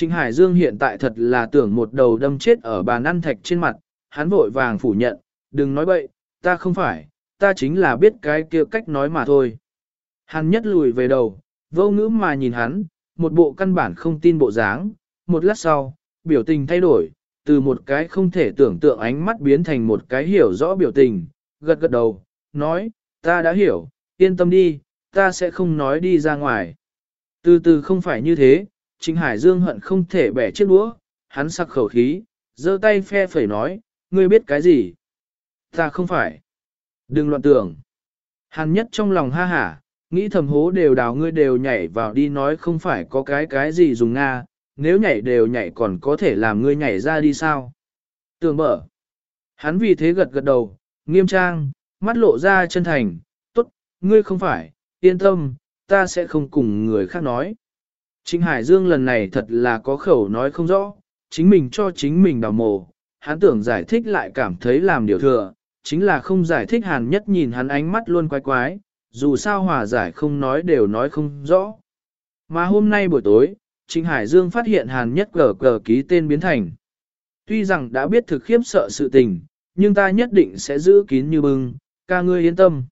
[SPEAKER 1] Trình Hải Dương hiện tại thật là tưởng một đầu đâm chết ở bàn ăn thạch trên mặt, hắn vội vàng phủ nhận, đừng nói bậy, ta không phải, ta chính là biết cái kia cách nói mà thôi. Hắn nhất lùi về đầu, vô ngữ mà nhìn hắn, một bộ căn bản không tin bộ dáng, một lát sau, biểu tình thay đổi, từ một cái không thể tưởng tượng ánh mắt biến thành một cái hiểu rõ biểu tình, gật gật đầu, nói, ta đã hiểu, yên tâm đi, ta sẽ không nói đi ra ngoài. Từ từ không phải như thế, Trịnh Hải Dương hận không thể bẻ chiếc đũa, hắn sặc khẩu khí, giơ tay phe phẩy nói, ngươi biết cái gì? Ta không phải. Đừng loạn tưởng. Hàn nhất trong lòng ha hả, nghĩ thầm hố đều đào ngươi đều nhảy vào đi nói không phải có cái cái gì dùng Nga, nếu nhảy đều nhảy còn có thể làm ngươi nhảy ra đi sao? Tưởng mở. Hắn vì thế gật gật đầu, nghiêm trang, mắt lộ ra chân thành, tốt, ngươi không phải, yên tâm, ta sẽ không cùng người khác nói. Trịnh Hải Dương lần này thật là có khẩu nói không rõ, chính mình cho chính mình đào mồ, hắn tưởng giải thích lại cảm thấy làm điều thừa, chính là không giải thích hàn nhất nhìn hắn ánh mắt luôn quái quái, dù sao hòa giải không nói đều nói không rõ. Mà hôm nay buổi tối, Trịnh Hải Dương phát hiện hàn nhất cờ cờ ký tên biến thành. Tuy rằng đã biết thực khiếp sợ sự tình, nhưng ta nhất định sẽ giữ kín như bưng, ca ngươi yên tâm.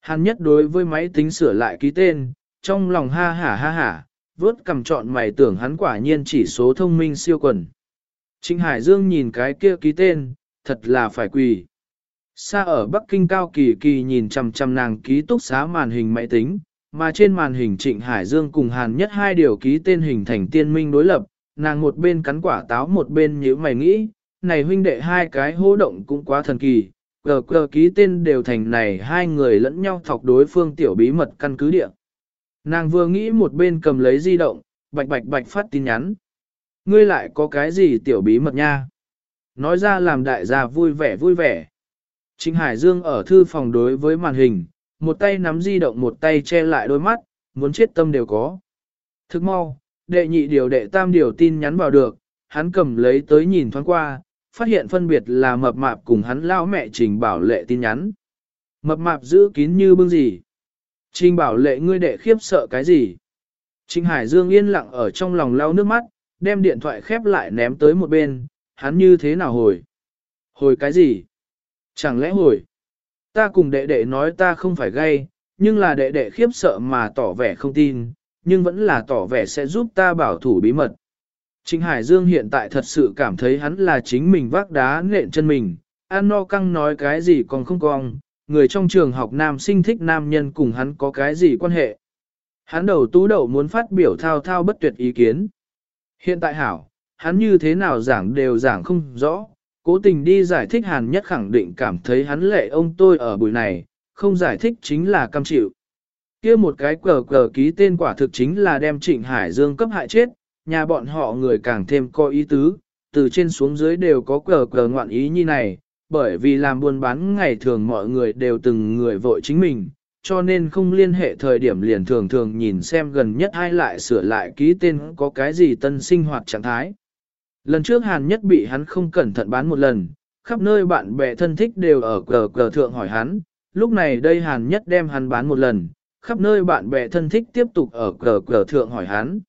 [SPEAKER 1] Hàn nhất đối với máy tính sửa lại ký tên, trong lòng ha hả ha hả, vớt cầm chọn mày tưởng hắn quả nhiên chỉ số thông minh siêu quần. Trịnh Hải Dương nhìn cái kia ký tên, thật là phải quỳ. Xa ở Bắc Kinh cao kỳ kỳ nhìn chằm chằm nàng ký túc xá màn hình máy tính, mà trên màn hình Trịnh Hải Dương cùng Hàn Nhất hai điều ký tên hình thành tiên minh đối lập, nàng một bên cắn quả táo một bên nhíu mày nghĩ, này huynh đệ hai cái hô động cũng quá thần kỳ, cờ cờ ký tên đều thành này hai người lẫn nhau thọc đối phương tiểu bí mật căn cứ địa. Nàng vừa nghĩ một bên cầm lấy di động, bạch bạch bạch phát tin nhắn. Ngươi lại có cái gì tiểu bí mật nha? Nói ra làm đại gia vui vẻ vui vẻ. Trịnh Hải Dương ở thư phòng đối với màn hình, một tay nắm di động một tay che lại đôi mắt, muốn chết tâm đều có. Thức mau, đệ nhị điều đệ tam điều tin nhắn vào được, hắn cầm lấy tới nhìn thoáng qua, phát hiện phân biệt là mập mạp cùng hắn lao mẹ trình bảo lệ tin nhắn. Mập mạp giữ kín như bưng gì? Trình bảo lệ ngươi đệ khiếp sợ cái gì? Trình Hải Dương yên lặng ở trong lòng lau nước mắt, đem điện thoại khép lại ném tới một bên, hắn như thế nào hồi? Hồi cái gì? Chẳng lẽ hồi? Ta cùng đệ đệ nói ta không phải gay, nhưng là đệ đệ khiếp sợ mà tỏ vẻ không tin, nhưng vẫn là tỏ vẻ sẽ giúp ta bảo thủ bí mật. Trịnh Hải Dương hiện tại thật sự cảm thấy hắn là chính mình vác đá nện chân mình, An no căng nói cái gì còn không cong, người trong trường học nam sinh thích nam nhân cùng hắn có cái gì quan hệ. Hắn đầu tú đầu muốn phát biểu thao thao bất tuyệt ý kiến. Hiện tại hảo, hắn như thế nào giảng đều giảng không rõ, cố tình đi giải thích hàn nhất khẳng định cảm thấy hắn lệ ông tôi ở buổi này, không giải thích chính là cam chịu. kia một cái cờ cờ ký tên quả thực chính là đem trịnh Hải Dương cấp hại chết, nhà bọn họ người càng thêm có ý tứ, từ trên xuống dưới đều có cờ cờ ngoạn ý như này, bởi vì làm buôn bán ngày thường mọi người đều từng người vội chính mình, cho nên không liên hệ thời điểm liền thường thường nhìn xem gần nhất ai lại sửa lại ký tên có cái gì tân sinh hoạt trạng thái. Lần trước Hàn nhất bị hắn không cẩn thận bán một lần, khắp nơi bạn bè thân thích đều ở cờ cờ thượng hỏi hắn, lúc này đây Hàn nhất đem hắn bán một lần, khắp nơi bạn bè thân thích tiếp tục ở cờ cờ thượng hỏi hắn.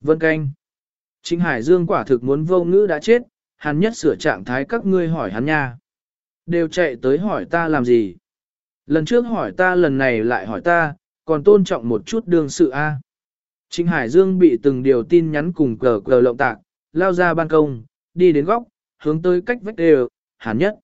[SPEAKER 1] Vân canh. Chính Hải Dương quả thực muốn vô ngữ đã chết, Hàn nhất sửa trạng thái các ngươi hỏi hắn nha. Đều chạy tới hỏi ta làm gì. Lần trước hỏi ta lần này lại hỏi ta, còn tôn trọng một chút đương sự A. Trịnh Hải Dương bị từng điều tin nhắn cùng cờ cờ lộng tạc, lao ra ban công, đi đến góc, hướng tới cách vách đều, hàn nhất.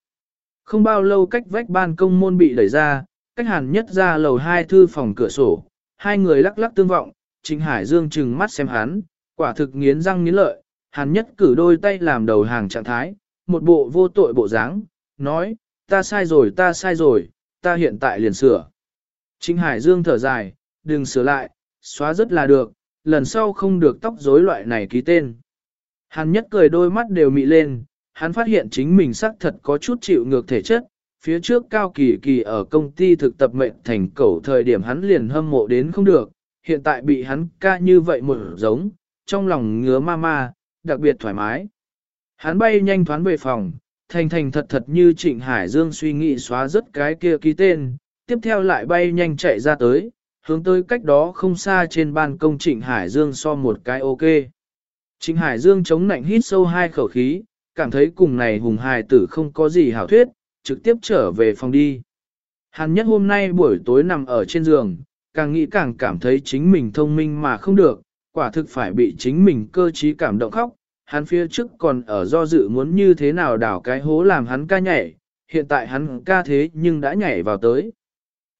[SPEAKER 1] Không bao lâu cách vách ban công môn bị đẩy ra, cách hàn nhất ra lầu hai thư phòng cửa sổ, hai người lắc lắc tương vọng, Trịnh Hải Dương trừng mắt xem hắn, quả thực nghiến răng nghiến lợi, hàn nhất cử đôi tay làm đầu hàng trạng thái, một bộ vô tội bộ dáng, nói, ta sai rồi ta sai rồi, ta hiện tại liền sửa. Trịnh Hải Dương thở dài, đừng sửa lại, xóa rất là được, lần sau không được tóc rối loại này ký tên. Hàn nhất cười đôi mắt đều mị lên, hắn phát hiện chính mình xác thật có chút chịu ngược thể chất. Phía trước cao kỳ kỳ ở công ty thực tập mệnh thành cẩu thời điểm hắn liền hâm mộ đến không được, hiện tại bị hắn ca như vậy một giống, trong lòng ngứa ma ma, đặc biệt thoải mái. Hắn bay nhanh thoán về phòng, thành thành thật thật như Trịnh Hải Dương suy nghĩ xóa rất cái kia ký tên, tiếp theo lại bay nhanh chạy ra tới, hướng tới cách đó không xa trên ban công Trịnh Hải Dương so một cái ok. Trịnh Hải Dương chống nạnh hít sâu hai khẩu khí, cảm thấy cùng này hùng hài tử không có gì hảo thuyết, trực tiếp trở về phòng đi. Hàn nhất hôm nay buổi tối nằm ở trên giường, càng nghĩ càng cảm thấy chính mình thông minh mà không được, quả thực phải bị chính mình cơ trí cảm động khóc. Hắn phía trước còn ở do dự muốn như thế nào đảo cái hố làm hắn ca nhảy, hiện tại hắn ca thế nhưng đã nhảy vào tới.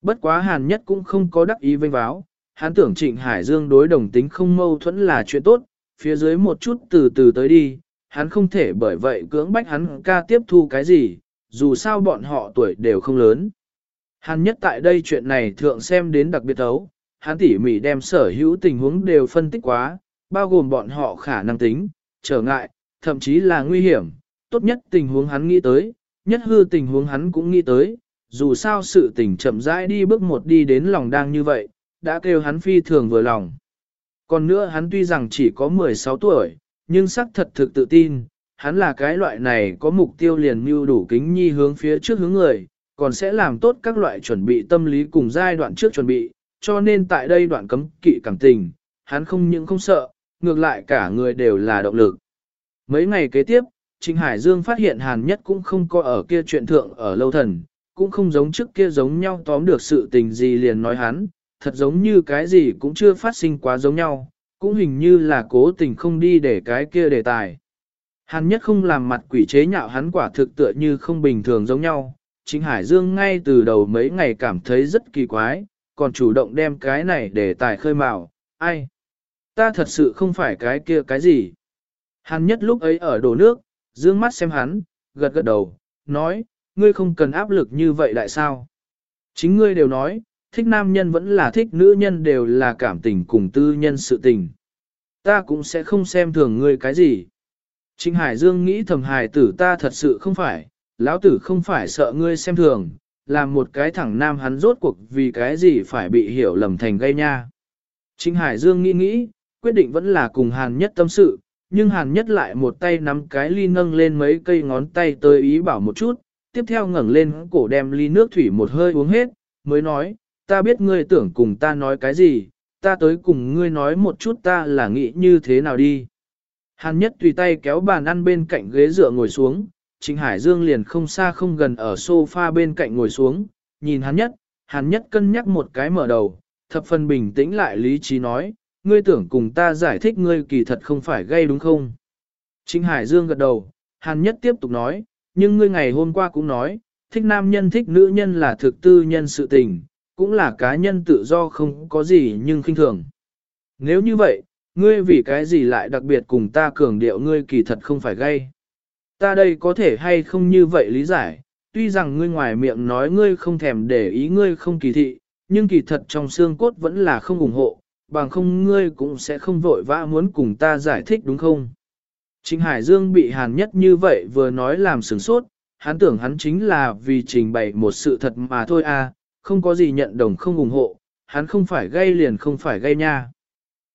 [SPEAKER 1] Bất quá hàn nhất cũng không có đắc ý vinh váo, hắn tưởng trịnh Hải Dương đối đồng tính không mâu thuẫn là chuyện tốt, phía dưới một chút từ từ tới đi, hắn không thể bởi vậy cưỡng bách hắn ca tiếp thu cái gì, dù sao bọn họ tuổi đều không lớn. Hắn nhất tại đây chuyện này thượng xem đến đặc biệt ấu, hắn tỉ mỉ đem sở hữu tình huống đều phân tích quá, bao gồm bọn họ khả năng tính, trở ngại, thậm chí là nguy hiểm, tốt nhất tình huống hắn nghĩ tới, nhất hư tình huống hắn cũng nghĩ tới, dù sao sự tình chậm rãi đi bước một đi đến lòng đang như vậy, đã kêu hắn phi thường vừa lòng. Còn nữa hắn tuy rằng chỉ có 16 tuổi, nhưng xác thật thực tự tin, hắn là cái loại này có mục tiêu liền mưu đủ kính nhi hướng phía trước hướng người, còn sẽ làm tốt các loại chuẩn bị tâm lý cùng giai đoạn trước chuẩn bị, cho nên tại đây đoạn cấm kỵ cảm tình, hắn không những không sợ, ngược lại cả người đều là động lực. Mấy ngày kế tiếp, Trịnh Hải Dương phát hiện Hàn Nhất cũng không có ở kia chuyện thượng ở lâu thần, cũng không giống trước kia giống nhau tóm được sự tình gì liền nói hắn, thật giống như cái gì cũng chưa phát sinh quá giống nhau, cũng hình như là cố tình không đi để cái kia đề tài. Hàn Nhất không làm mặt quỷ chế nhạo hắn quả thực tựa như không bình thường giống nhau, Trịnh Hải Dương ngay từ đầu mấy ngày cảm thấy rất kỳ quái, còn chủ động đem cái này để tài khơi mào, ai? Ta thật sự không phải cái kia cái gì. Hàn nhất lúc ấy ở đổ nước, dương mắt xem hắn, gật gật đầu, nói, ngươi không cần áp lực như vậy đại sao. Chính ngươi đều nói, thích nam nhân vẫn là thích nữ nhân đều là cảm tình cùng tư nhân sự tình. Ta cũng sẽ không xem thường ngươi cái gì. Trịnh Hải Dương nghĩ thầm hài tử ta thật sự không phải, lão tử không phải sợ ngươi xem thường, làm một cái thẳng nam hắn rốt cuộc vì cái gì phải bị hiểu lầm thành gây nha. Trịnh Hải Dương nghĩ nghĩ, quyết định vẫn là cùng Hàn Nhất tâm sự, nhưng Hàn Nhất lại một tay nắm cái ly nâng lên mấy cây ngón tay tới ý bảo một chút, tiếp theo ngẩng lên cổ đem ly nước thủy một hơi uống hết, mới nói, ta biết ngươi tưởng cùng ta nói cái gì, ta tới cùng ngươi nói một chút ta là nghĩ như thế nào đi. Hàn Nhất tùy tay kéo bàn ăn bên cạnh ghế dựa ngồi xuống, Trịnh Hải Dương liền không xa không gần ở sofa bên cạnh ngồi xuống, nhìn Hàn nhất, Hàn nhất cân nhắc một cái mở đầu, thập phần bình tĩnh lại lý trí nói, ngươi tưởng cùng ta giải thích ngươi kỳ thật không phải gây đúng không? Trịnh Hải Dương gật đầu, Hàn nhất tiếp tục nói, nhưng ngươi ngày hôm qua cũng nói, thích nam nhân thích nữ nhân là thực tư nhân sự tình, cũng là cá nhân tự do không có gì nhưng khinh thường. Nếu như vậy, ngươi vì cái gì lại đặc biệt cùng ta cường điệu ngươi kỳ thật không phải gây? Ta đây có thể hay không như vậy lý giải, tuy rằng ngươi ngoài miệng nói ngươi không thèm để ý ngươi không kỳ thị, nhưng kỳ thật trong xương cốt vẫn là không ủng hộ, bằng không ngươi cũng sẽ không vội vã muốn cùng ta giải thích đúng không? Trình Hải Dương bị hàn nhất như vậy vừa nói làm sửng sốt, hắn tưởng hắn chính là vì trình bày một sự thật mà thôi à, không có gì nhận đồng không ủng hộ, hắn không phải gây liền không phải gây nha.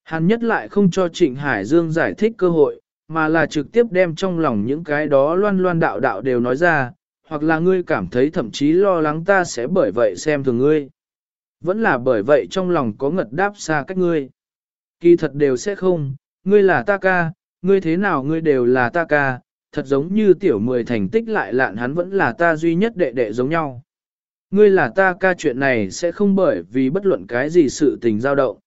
[SPEAKER 1] Hàn nhất lại không cho Trịnh Hải Dương giải thích cơ hội, mà là trực tiếp đem trong lòng những cái đó loan loan đạo đạo đều nói ra, hoặc là ngươi cảm thấy thậm chí lo lắng ta sẽ bởi vậy xem thường ngươi. Vẫn là bởi vậy trong lòng có ngật đáp xa cách ngươi. Kỳ thật đều sẽ không, ngươi là ta ca, ngươi thế nào ngươi đều là ta ca, thật giống như tiểu mười thành tích lại lạn hắn vẫn là ta duy nhất đệ đệ giống nhau. Ngươi là ta ca chuyện này sẽ không bởi vì bất luận cái gì sự tình dao động.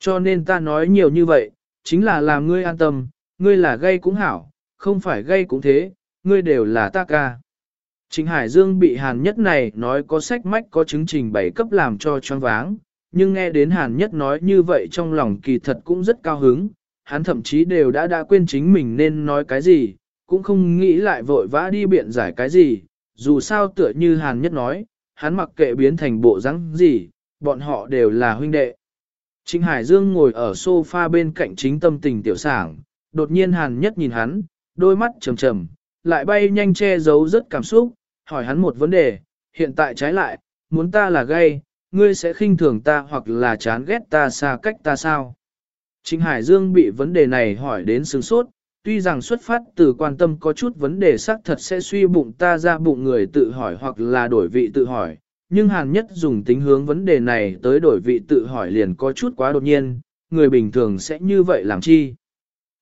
[SPEAKER 1] Cho nên ta nói nhiều như vậy, chính là làm ngươi an tâm, ngươi là gây cũng hảo, không phải gây cũng thế, ngươi đều là ta ca. Trịnh Hải Dương bị Hàn Nhất này nói có sách mách có chứng trình bảy cấp làm cho choáng váng, nhưng nghe đến Hàn Nhất nói như vậy trong lòng kỳ thật cũng rất cao hứng, hắn thậm chí đều đã đã quên chính mình nên nói cái gì, cũng không nghĩ lại vội vã đi biện giải cái gì, dù sao tựa như Hàn Nhất nói, hắn mặc kệ biến thành bộ rắn gì, bọn họ đều là huynh đệ. Trịnh Hải Dương ngồi ở sofa bên cạnh chính tâm tình tiểu sảng, đột nhiên hàn nhất nhìn hắn, đôi mắt trầm trầm, lại bay nhanh che giấu rất cảm xúc, hỏi hắn một vấn đề, hiện tại trái lại, muốn ta là gay, ngươi sẽ khinh thường ta hoặc là chán ghét ta xa cách ta sao? Trịnh Hải Dương bị vấn đề này hỏi đến sướng sốt, tuy rằng xuất phát từ quan tâm có chút vấn đề xác thật sẽ suy bụng ta ra bụng người tự hỏi hoặc là đổi vị tự hỏi, nhưng Hàn Nhất dùng tính hướng vấn đề này tới đổi vị tự hỏi liền có chút quá đột nhiên, người bình thường sẽ như vậy làm chi?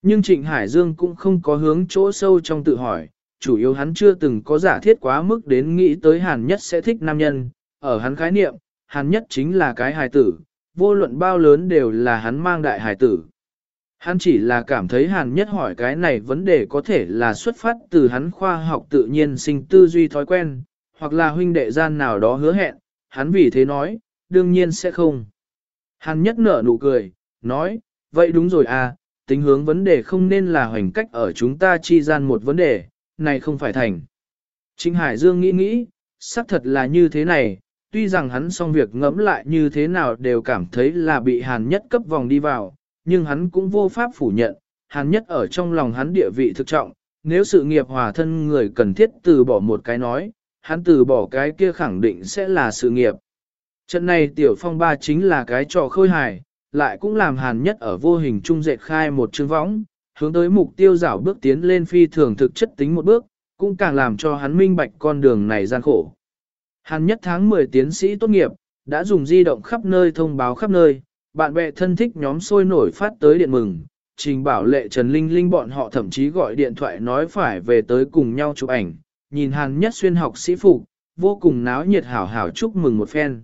[SPEAKER 1] Nhưng Trịnh Hải Dương cũng không có hướng chỗ sâu trong tự hỏi, chủ yếu hắn chưa từng có giả thiết quá mức đến nghĩ tới Hàn Nhất sẽ thích nam nhân, ở hắn khái niệm, Hàn Nhất chính là cái hài tử, vô luận bao lớn đều là hắn mang đại hài tử. Hắn chỉ là cảm thấy Hàn Nhất hỏi cái này vấn đề có thể là xuất phát từ hắn khoa học tự nhiên sinh tư duy thói quen, hoặc là huynh đệ gian nào đó hứa hẹn, hắn vì thế nói, đương nhiên sẽ không. Hàn Nhất nở nụ cười, nói, vậy đúng rồi à, tính hướng vấn đề không nên là hoành cách ở chúng ta chi gian một vấn đề, này không phải thành. Trịnh Hải Dương nghĩ nghĩ, xác thật là như thế này, tuy rằng hắn xong việc ngẫm lại như thế nào đều cảm thấy là bị hàn nhất cấp vòng đi vào, nhưng hắn cũng vô pháp phủ nhận, hàn nhất ở trong lòng hắn địa vị thực trọng, nếu sự nghiệp hòa thân người cần thiết từ bỏ một cái nói, hắn từ bỏ cái kia khẳng định sẽ là sự nghiệp. Trận này tiểu phong ba chính là cái trò khôi hài, lại cũng làm hàn nhất ở vô hình trung dệt khai một chương võng, hướng tới mục tiêu rảo bước tiến lên phi thường thực chất tính một bước, cũng càng làm cho hắn minh bạch con đường này gian khổ. Hàn nhất tháng 10 tiến sĩ tốt nghiệp, đã dùng di động khắp nơi thông báo khắp nơi, bạn bè thân thích nhóm sôi nổi phát tới điện mừng, trình bảo lệ Trần Linh Linh bọn họ thậm chí gọi điện thoại nói phải về tới cùng nhau chụp ảnh, nhìn Hàn nhất xuyên học sĩ phục, vô cùng náo nhiệt hảo hảo chúc mừng một phen.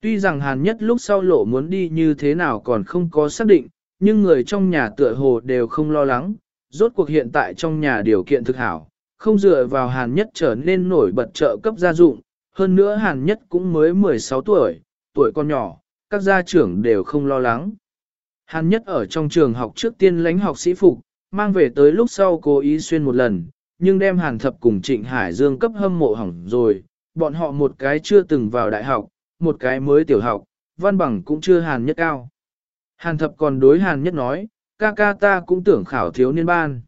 [SPEAKER 1] Tuy rằng Hàn nhất lúc sau lộ muốn đi như thế nào còn không có xác định, nhưng người trong nhà tựa hồ đều không lo lắng, rốt cuộc hiện tại trong nhà điều kiện thực hảo, không dựa vào Hàn nhất trở nên nổi bật trợ cấp gia dụng, hơn nữa Hàn nhất cũng mới 16 tuổi, tuổi con nhỏ, các gia trưởng đều không lo lắng. Hàn nhất ở trong trường học trước tiên lãnh học sĩ phục, mang về tới lúc sau cố ý xuyên một lần, nhưng đem Hàn thập cùng Trịnh Hải Dương cấp hâm mộ hỏng rồi, bọn họ một cái chưa từng vào đại học, một cái mới tiểu học, văn bằng cũng chưa Hàn nhất cao. Hàn thập còn đối Hàn nhất nói, ca ca ta cũng tưởng khảo thiếu niên ban.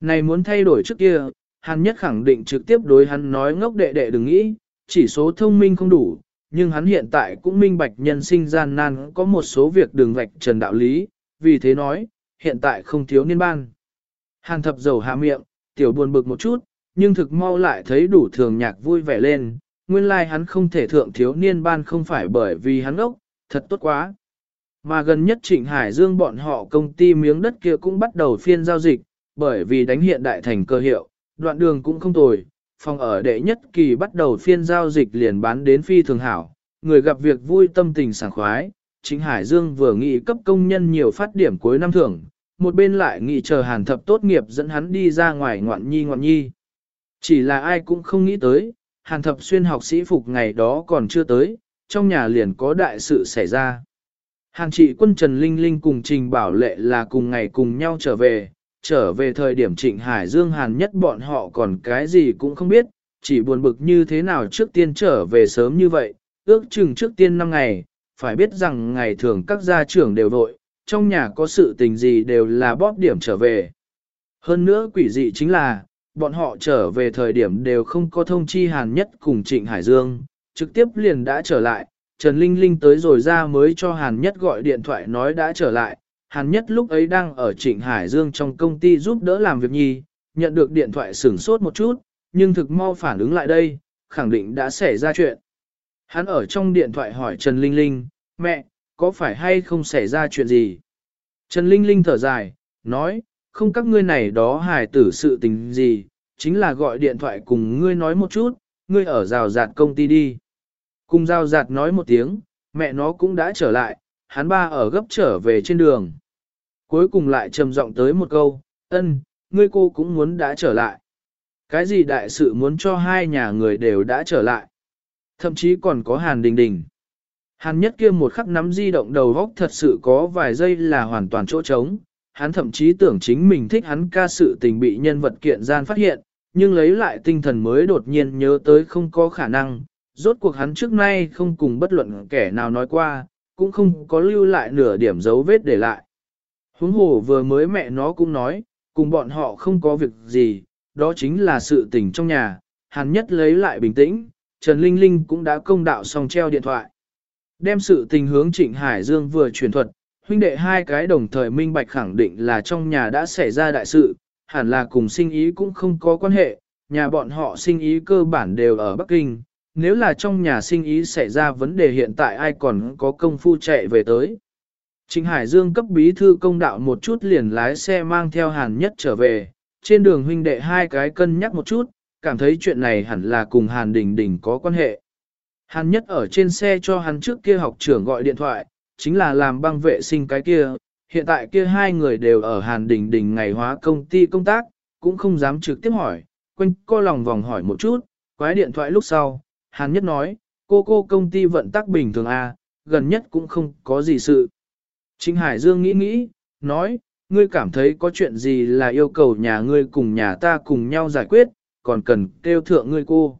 [SPEAKER 1] Này muốn thay đổi trước kia, Hàn nhất khẳng định trực tiếp đối hắn nói ngốc đệ đệ đừng nghĩ, chỉ số thông minh không đủ, nhưng hắn hiện tại cũng minh bạch nhân sinh gian nan có một số việc đường vạch trần đạo lý, vì thế nói, hiện tại không thiếu niên ban. Hàn thập dầu hạ miệng, tiểu buồn bực một chút, nhưng thực mau lại thấy đủ thường nhạc vui vẻ lên, nguyên lai like hắn không thể thượng thiếu niên ban không phải bởi vì hắn ốc, thật tốt quá. Mà gần nhất Trịnh Hải Dương bọn họ công ty miếng đất kia cũng bắt đầu phiên giao dịch, bởi vì đánh hiện đại thành cơ hiệu, đoạn đường cũng không tồi, phòng ở đệ nhất kỳ bắt đầu phiên giao dịch liền bán đến phi thường hảo, người gặp việc vui tâm tình sảng khoái, Trịnh Hải Dương vừa nghĩ cấp công nhân nhiều phát điểm cuối năm thưởng, một bên lại nghĩ chờ hàn thập tốt nghiệp dẫn hắn đi ra ngoài ngoạn nhi ngoạn nhi. Chỉ là ai cũng không nghĩ tới, hàn thập xuyên học sĩ phục ngày đó còn chưa tới, trong nhà liền có đại sự xảy ra. Hàn trị quân Trần Linh Linh cùng Trình Bảo Lệ là cùng ngày cùng nhau trở về, trở về thời điểm Trịnh Hải Dương Hàn nhất bọn họ còn cái gì cũng không biết, chỉ buồn bực như thế nào trước tiên trở về sớm như vậy, ước chừng trước tiên 5 ngày, phải biết rằng ngày thường các gia trưởng đều vội, trong nhà có sự tình gì đều là bóp điểm trở về. Hơn nữa quỷ dị chính là, bọn họ trở về thời điểm đều không có thông chi Hàn nhất cùng Trịnh Hải Dương, trực tiếp liền đã trở lại, Trần Linh Linh tới rồi ra mới cho Hàn nhất gọi điện thoại nói đã trở lại, Hàn Nhất lúc ấy đang ở Trịnh Hải Dương trong công ty giúp đỡ làm việc nhi, nhận được điện thoại sửng sốt một chút, nhưng thực mau phản ứng lại đây, khẳng định đã xảy ra chuyện. Hắn ở trong điện thoại hỏi Trần Linh Linh, mẹ, có phải hay không xảy ra chuyện gì? Trần Linh Linh thở dài, nói, không các ngươi này đó hài tử sự tình gì, chính là gọi điện thoại cùng ngươi nói một chút, ngươi ở rào rạt công ty đi. Cùng giao giạt nói một tiếng, mẹ nó cũng đã trở lại, hắn ba ở gấp trở về trên đường. Cuối cùng lại trầm giọng tới một câu, ân, ngươi cô cũng muốn đã trở lại. Cái gì đại sự muốn cho hai nhà người đều đã trở lại. Thậm chí còn có hàn đình đình. Hàn nhất kia một khắc nắm di động đầu góc thật sự có vài giây là hoàn toàn chỗ trống. Hắn thậm chí tưởng chính mình thích hắn ca sự tình bị nhân vật kiện gian phát hiện, nhưng lấy lại tinh thần mới đột nhiên nhớ tới không có khả năng. Rốt cuộc hắn trước nay không cùng bất luận kẻ nào nói qua, cũng không có lưu lại nửa điểm dấu vết để lại. Huống hồ vừa mới mẹ nó cũng nói, cùng bọn họ không có việc gì, đó chính là sự tình trong nhà, Hắn nhất lấy lại bình tĩnh, Trần Linh Linh cũng đã công đạo xong treo điện thoại. Đem sự tình hướng Trịnh Hải Dương vừa truyền thuật, huynh đệ hai cái đồng thời minh bạch khẳng định là trong nhà đã xảy ra đại sự, hẳn là cùng sinh ý cũng không có quan hệ, nhà bọn họ sinh ý cơ bản đều ở Bắc Kinh, nếu là trong nhà sinh ý xảy ra vấn đề hiện tại ai còn có công phu chạy về tới. Trịnh Hải Dương cấp bí thư công đạo một chút liền lái xe mang theo Hàn Nhất trở về, trên đường huynh đệ hai cái cân nhắc một chút, cảm thấy chuyện này hẳn là cùng Hàn Đình Đình có quan hệ. Hàn Nhất ở trên xe cho hắn trước kia học trưởng gọi điện thoại, chính là làm băng vệ sinh cái kia, hiện tại kia hai người đều ở Hàn Đình Đình ngày hóa công ty công tác, cũng không dám trực tiếp hỏi, quanh co lòng vòng hỏi một chút, quái điện thoại lúc sau, Hàn Nhất nói, cô cô công ty vận tắc bình thường à, gần nhất cũng không có gì sự. Trịnh Hải Dương nghĩ nghĩ, nói, ngươi cảm thấy có chuyện gì là yêu cầu nhà ngươi cùng nhà ta cùng nhau giải quyết, còn cần kêu thượng ngươi cô.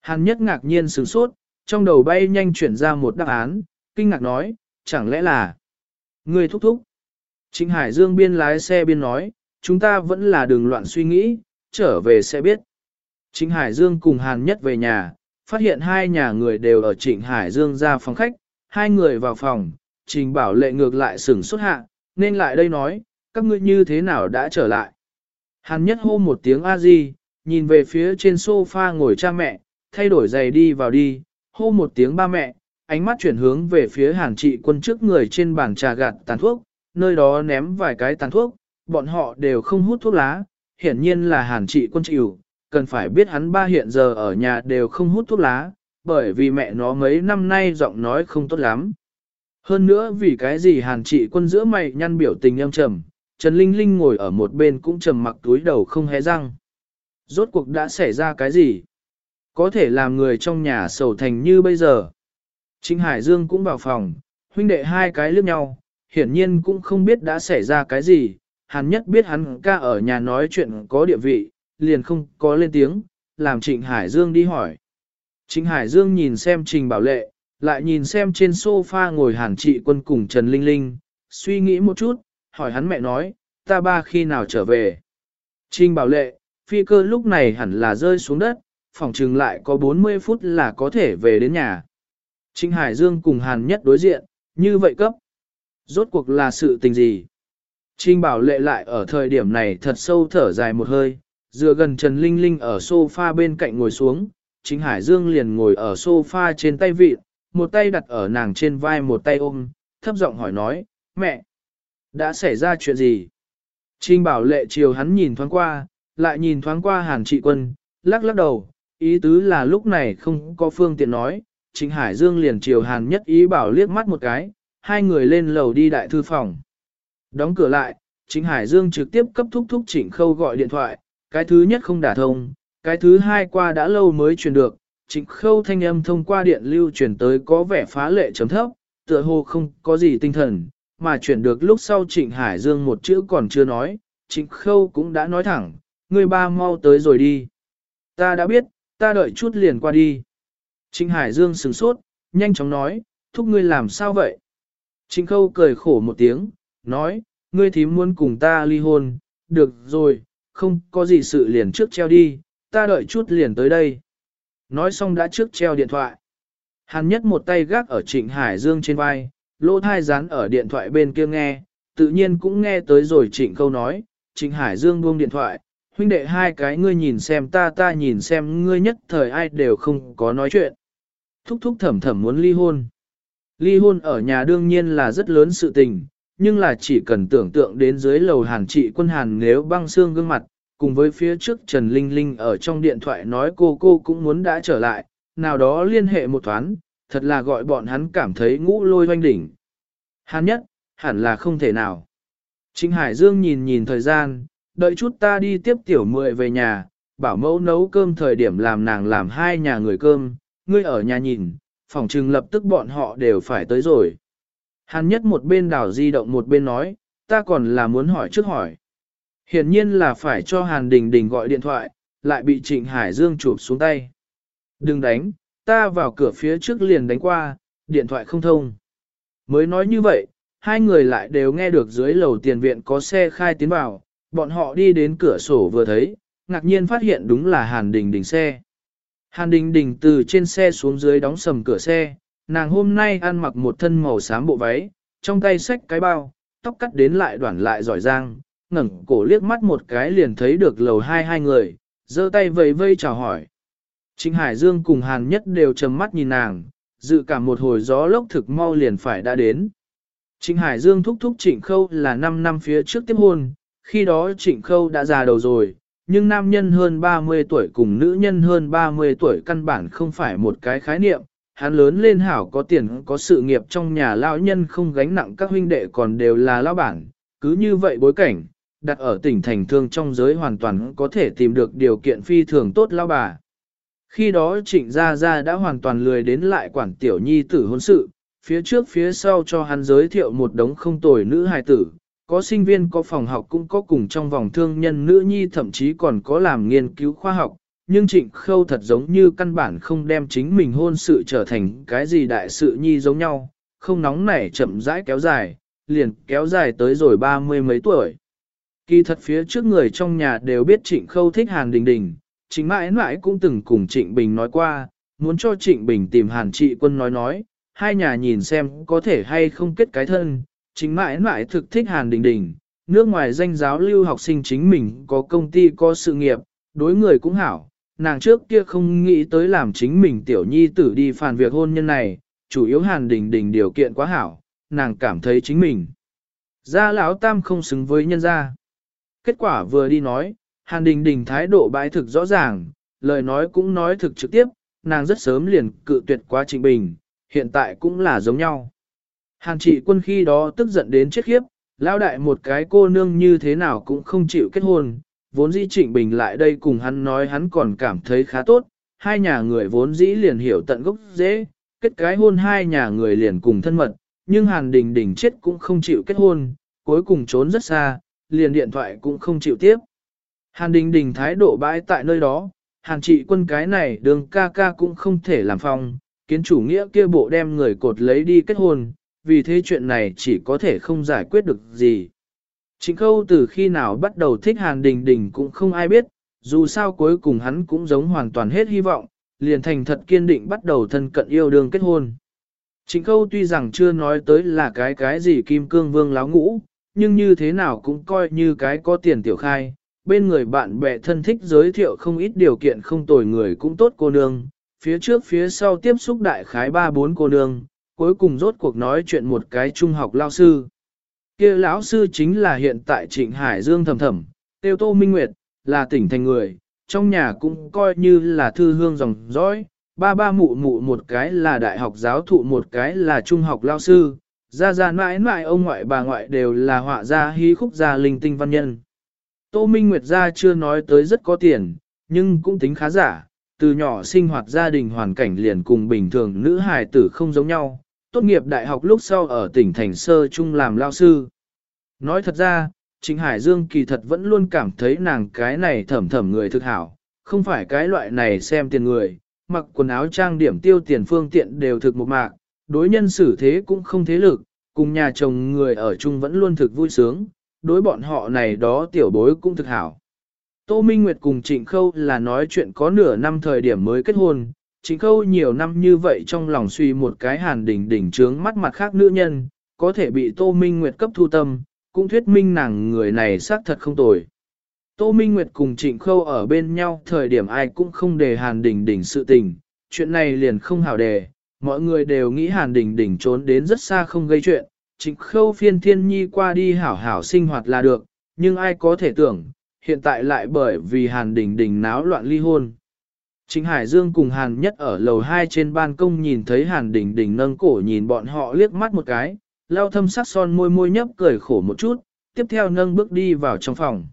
[SPEAKER 1] Hàn nhất ngạc nhiên sửng sốt, trong đầu bay nhanh chuyển ra một đáp án, kinh ngạc nói, chẳng lẽ là ngươi thúc thúc. Trịnh Hải Dương biên lái xe biên nói, chúng ta vẫn là đường loạn suy nghĩ, trở về sẽ biết. Trịnh Hải Dương cùng Hàn Nhất về nhà, phát hiện hai nhà người đều ở Trịnh Hải Dương ra phòng khách, hai người vào phòng, Trình Bảo Lệ ngược lại sửng xuất hạ, nên lại đây nói, các ngươi như thế nào đã trở lại. Hàn Nhất hô một tiếng A-di, nhìn về phía trên sofa ngồi cha mẹ, thay đổi giày đi vào đi, hô một tiếng ba mẹ, ánh mắt chuyển hướng về phía Hàn trị quân trước người trên bàn trà gạt tàn thuốc, nơi đó ném vài cái tàn thuốc, bọn họ đều không hút thuốc lá, hiển nhiên là Hàn trị quân chịu, cần phải biết hắn ba hiện giờ ở nhà đều không hút thuốc lá, bởi vì mẹ nó mấy năm nay giọng nói không tốt lắm. Hơn nữa vì cái gì hàn trị quân giữa mày nhăn biểu tình em trầm, Trần Linh Linh ngồi ở một bên cũng trầm mặc túi đầu không hé răng. Rốt cuộc đã xảy ra cái gì? Có thể làm người trong nhà sầu thành như bây giờ. Trịnh Hải Dương cũng vào phòng, huynh đệ hai cái liếc nhau, hiển nhiên cũng không biết đã xảy ra cái gì. Hắn nhất biết hắn ca ở nhà nói chuyện có địa vị, liền không có lên tiếng, làm Trịnh Hải Dương đi hỏi. Trịnh Hải Dương nhìn xem Trình Bảo Lệ, lại nhìn xem trên sofa ngồi hàn trị quân cùng Trần Linh Linh, suy nghĩ một chút, hỏi hắn mẹ nói, ta ba khi nào trở về. Trình Bảo Lệ, phi cơ lúc này hẳn là rơi xuống đất, phòng trừng lại có 40 phút là có thể về đến nhà. Trịnh Hải Dương cùng Hàn Nhất đối diện, như vậy cấp. Rốt cuộc là sự tình gì? Trình Bảo Lệ lại ở thời điểm này thật sâu thở dài một hơi, dựa gần Trần Linh Linh ở sofa bên cạnh ngồi xuống, chính Hải Dương liền ngồi ở sofa trên tay vị, một tay đặt ở nàng trên vai một tay ôm, thấp giọng hỏi nói, mẹ, đã xảy ra chuyện gì? Trinh bảo lệ chiều hắn nhìn thoáng qua, lại nhìn thoáng qua hàn trị quân, lắc lắc đầu, ý tứ là lúc này không có phương tiện nói, Trịnh Hải Dương liền chiều hàn nhất ý bảo liếc mắt một cái, hai người lên lầu đi đại thư phòng. Đóng cửa lại, Trịnh Hải Dương trực tiếp cấp thúc thúc Trịnh Khâu gọi điện thoại, cái thứ nhất không đả thông, cái thứ hai qua đã lâu mới truyền được, trịnh khâu thanh âm thông qua điện lưu truyền tới có vẻ phá lệ chấm thấp, tựa hồ không có gì tinh thần, mà chuyển được lúc sau trịnh Hải Dương một chữ còn chưa nói, trịnh khâu cũng đã nói thẳng, người ba mau tới rồi đi. Ta đã biết, ta đợi chút liền qua đi. Trịnh Hải Dương sửng sốt, nhanh chóng nói, thúc ngươi làm sao vậy? Trịnh khâu cười khổ một tiếng, nói, ngươi thím muốn cùng ta ly hôn, được rồi, không có gì sự liền trước treo đi, ta đợi chút liền tới đây. Nói xong đã trước treo điện thoại. Hàn nhất một tay gác ở trịnh Hải Dương trên vai, lỗ thai dán ở điện thoại bên kia nghe, tự nhiên cũng nghe tới rồi trịnh câu nói, trịnh Hải Dương buông điện thoại, huynh đệ hai cái ngươi nhìn xem ta ta nhìn xem ngươi nhất thời ai đều không có nói chuyện. Thúc thúc thẩm thẩm muốn ly hôn. Ly hôn ở nhà đương nhiên là rất lớn sự tình, nhưng là chỉ cần tưởng tượng đến dưới lầu hàn trị quân hàn nếu băng xương gương mặt, cùng với phía trước Trần Linh Linh ở trong điện thoại nói cô cô cũng muốn đã trở lại, nào đó liên hệ một thoáng, thật là gọi bọn hắn cảm thấy ngũ lôi hoanh đỉnh. Hàn nhất, hẳn là không thể nào. Trịnh Hải Dương nhìn nhìn thời gian, đợi chút ta đi tiếp tiểu mười về nhà, bảo mẫu nấu cơm thời điểm làm nàng làm hai nhà người cơm, ngươi ở nhà nhìn, phòng trừng lập tức bọn họ đều phải tới rồi. Hàn nhất một bên đảo di động một bên nói, ta còn là muốn hỏi trước hỏi. Hiển nhiên là phải cho Hàn Đình Đình gọi điện thoại, lại bị Trịnh Hải Dương chụp xuống tay. Đừng đánh, ta vào cửa phía trước liền đánh qua, điện thoại không thông. Mới nói như vậy, hai người lại đều nghe được dưới lầu tiền viện có xe khai tiến vào, bọn họ đi đến cửa sổ vừa thấy, ngạc nhiên phát hiện đúng là Hàn Đình Đình xe. Hàn Đình Đình từ trên xe xuống dưới đóng sầm cửa xe, nàng hôm nay ăn mặc một thân màu xám bộ váy, trong tay xách cái bao, tóc cắt đến lại đoạn lại giỏi giang, ngẩng cổ liếc mắt một cái liền thấy được lầu hai hai người, giơ tay vẫy vây chào hỏi. Trịnh Hải Dương cùng Hàn Nhất đều trầm mắt nhìn nàng, dự cảm một hồi gió lốc thực mau liền phải đã đến. Trịnh Hải Dương thúc thúc Trịnh Khâu là 5 năm phía trước tiếp hôn, khi đó Trịnh Khâu đã già đầu rồi, nhưng nam nhân hơn 30 tuổi cùng nữ nhân hơn 30 tuổi căn bản không phải một cái khái niệm. Hắn lớn lên hảo có tiền có sự nghiệp trong nhà lão nhân không gánh nặng các huynh đệ còn đều là lão bản, cứ như vậy bối cảnh, đặt ở tỉnh thành thương trong giới hoàn toàn có thể tìm được điều kiện phi thường tốt lao bà. Khi đó trịnh gia gia đã hoàn toàn lười đến lại quản tiểu nhi tử hôn sự, phía trước phía sau cho hắn giới thiệu một đống không tồi nữ hài tử, có sinh viên có phòng học cũng có cùng trong vòng thương nhân nữ nhi thậm chí còn có làm nghiên cứu khoa học, nhưng trịnh khâu thật giống như căn bản không đem chính mình hôn sự trở thành cái gì đại sự nhi giống nhau, không nóng nảy chậm rãi kéo dài, liền kéo dài tới rồi ba mươi mấy tuổi. Kỳ thật phía trước người trong nhà đều biết trịnh khâu thích Hàn Đình Đình, chính mãi mãi cũng từng cùng trịnh Bình nói qua, muốn cho trịnh Bình tìm Hàn trị quân nói nói, hai nhà nhìn xem có thể hay không kết cái thân, chính mãi mãi thực thích Hàn Đình Đình, nước ngoài danh giáo lưu học sinh chính mình có công ty có sự nghiệp, đối người cũng hảo, nàng trước kia không nghĩ tới làm chính mình tiểu nhi tử đi phản việc hôn nhân này, chủ yếu Hàn Đình Đình điều kiện quá hảo, nàng cảm thấy chính mình. Gia lão tam không xứng với nhân gia. Kết quả vừa đi nói, Hàn Đình Đình thái độ bãi thực rõ ràng, lời nói cũng nói thực trực tiếp, nàng rất sớm liền cự tuyệt quá trình Bình, hiện tại cũng là giống nhau. Hàn trị quân khi đó tức giận đến chết khiếp, Lão đại một cái cô nương như thế nào cũng không chịu kết hôn, vốn dĩ Trịnh Bình lại đây cùng hắn nói hắn còn cảm thấy khá tốt, hai nhà người vốn dĩ liền hiểu tận gốc dễ, kết cái hôn hai nhà người liền cùng thân mật, nhưng Hàn Đình Đình chết cũng không chịu kết hôn, cuối cùng trốn rất xa, liền điện thoại cũng không chịu tiếp. Hàn Đình Đình thái độ bãi tại nơi đó, Hàn trị quân cái này đường ca ca cũng không thể làm phong, kiến chủ nghĩa kia bộ đem người cột lấy đi kết hôn, vì thế chuyện này chỉ có thể không giải quyết được gì. Trịnh khâu từ khi nào bắt đầu thích Hàn Đình Đình cũng không ai biết, dù sao cuối cùng hắn cũng giống hoàn toàn hết hy vọng, liền thành thật kiên định bắt đầu thân cận yêu đương kết hôn. Trịnh khâu tuy rằng chưa nói tới là cái cái gì kim cương vương láo ngũ, nhưng như thế nào cũng coi như cái có tiền tiểu khai, bên người bạn bè thân thích giới thiệu không ít điều kiện không tồi người cũng tốt cô nương, phía trước phía sau tiếp xúc đại khái ba bốn cô nương, cuối cùng rốt cuộc nói chuyện một cái trung học lao sư kia lão sư chính là hiện tại Trịnh Hải Dương thầm thầm, tiêu tô minh nguyệt, là tỉnh thành người, trong nhà cũng coi như là thư hương dòng dõi, ba ba mụ mụ một cái là đại học giáo thụ một cái là trung học lao sư, ra ra mãi mãi ông ngoại bà ngoại đều là họa gia hí khúc gia linh tinh văn nhân. Tô Minh Nguyệt gia chưa nói tới rất có tiền, nhưng cũng tính khá giả, từ nhỏ sinh hoạt gia đình hoàn cảnh liền cùng bình thường nữ hài tử không giống nhau, tốt nghiệp đại học lúc sau ở tỉnh Thành Sơ Trung làm lao sư. Nói thật ra, Trịnh Hải Dương kỳ thật vẫn luôn cảm thấy nàng cái này thẩm thẩm người thực hảo, không phải cái loại này xem tiền người, mặc quần áo trang điểm tiêu tiền phương tiện đều thực một mạc, đối nhân xử thế cũng không thế lực, cùng nhà chồng người ở chung vẫn luôn thực vui sướng, đối bọn họ này đó tiểu bối cũng thực hảo. Tô Minh Nguyệt cùng Trịnh Khâu là nói chuyện có nửa năm thời điểm mới kết hôn, Trịnh Khâu nhiều năm như vậy trong lòng suy một cái hàn đỉnh đỉnh trướng mắt mặt khác nữ nhân, có thể bị Tô Minh Nguyệt cấp thu tâm, cũng thuyết minh nàng người này xác thật không tồi. Tô Minh Nguyệt cùng Trịnh Khâu ở bên nhau thời điểm ai cũng không đề hàn Đình Đình sự tình, chuyện này liền không hảo đề, mọi người đều nghĩ hàn Đình Đình trốn đến rất xa không gây chuyện, Trịnh Khâu phiên thiên nhi qua đi hảo hảo sinh hoạt là được, nhưng ai có thể tưởng, hiện tại lại bởi vì hàn Đình Đình náo loạn ly hôn. Trịnh Hải Dương cùng Hàn Nhất ở lầu 2 trên ban công nhìn thấy Hàn Đình Đình nâng cổ nhìn bọn họ liếc mắt một cái, lau thâm sắc son môi môi nhấp cười khổ một chút, tiếp theo nâng bước đi vào trong phòng.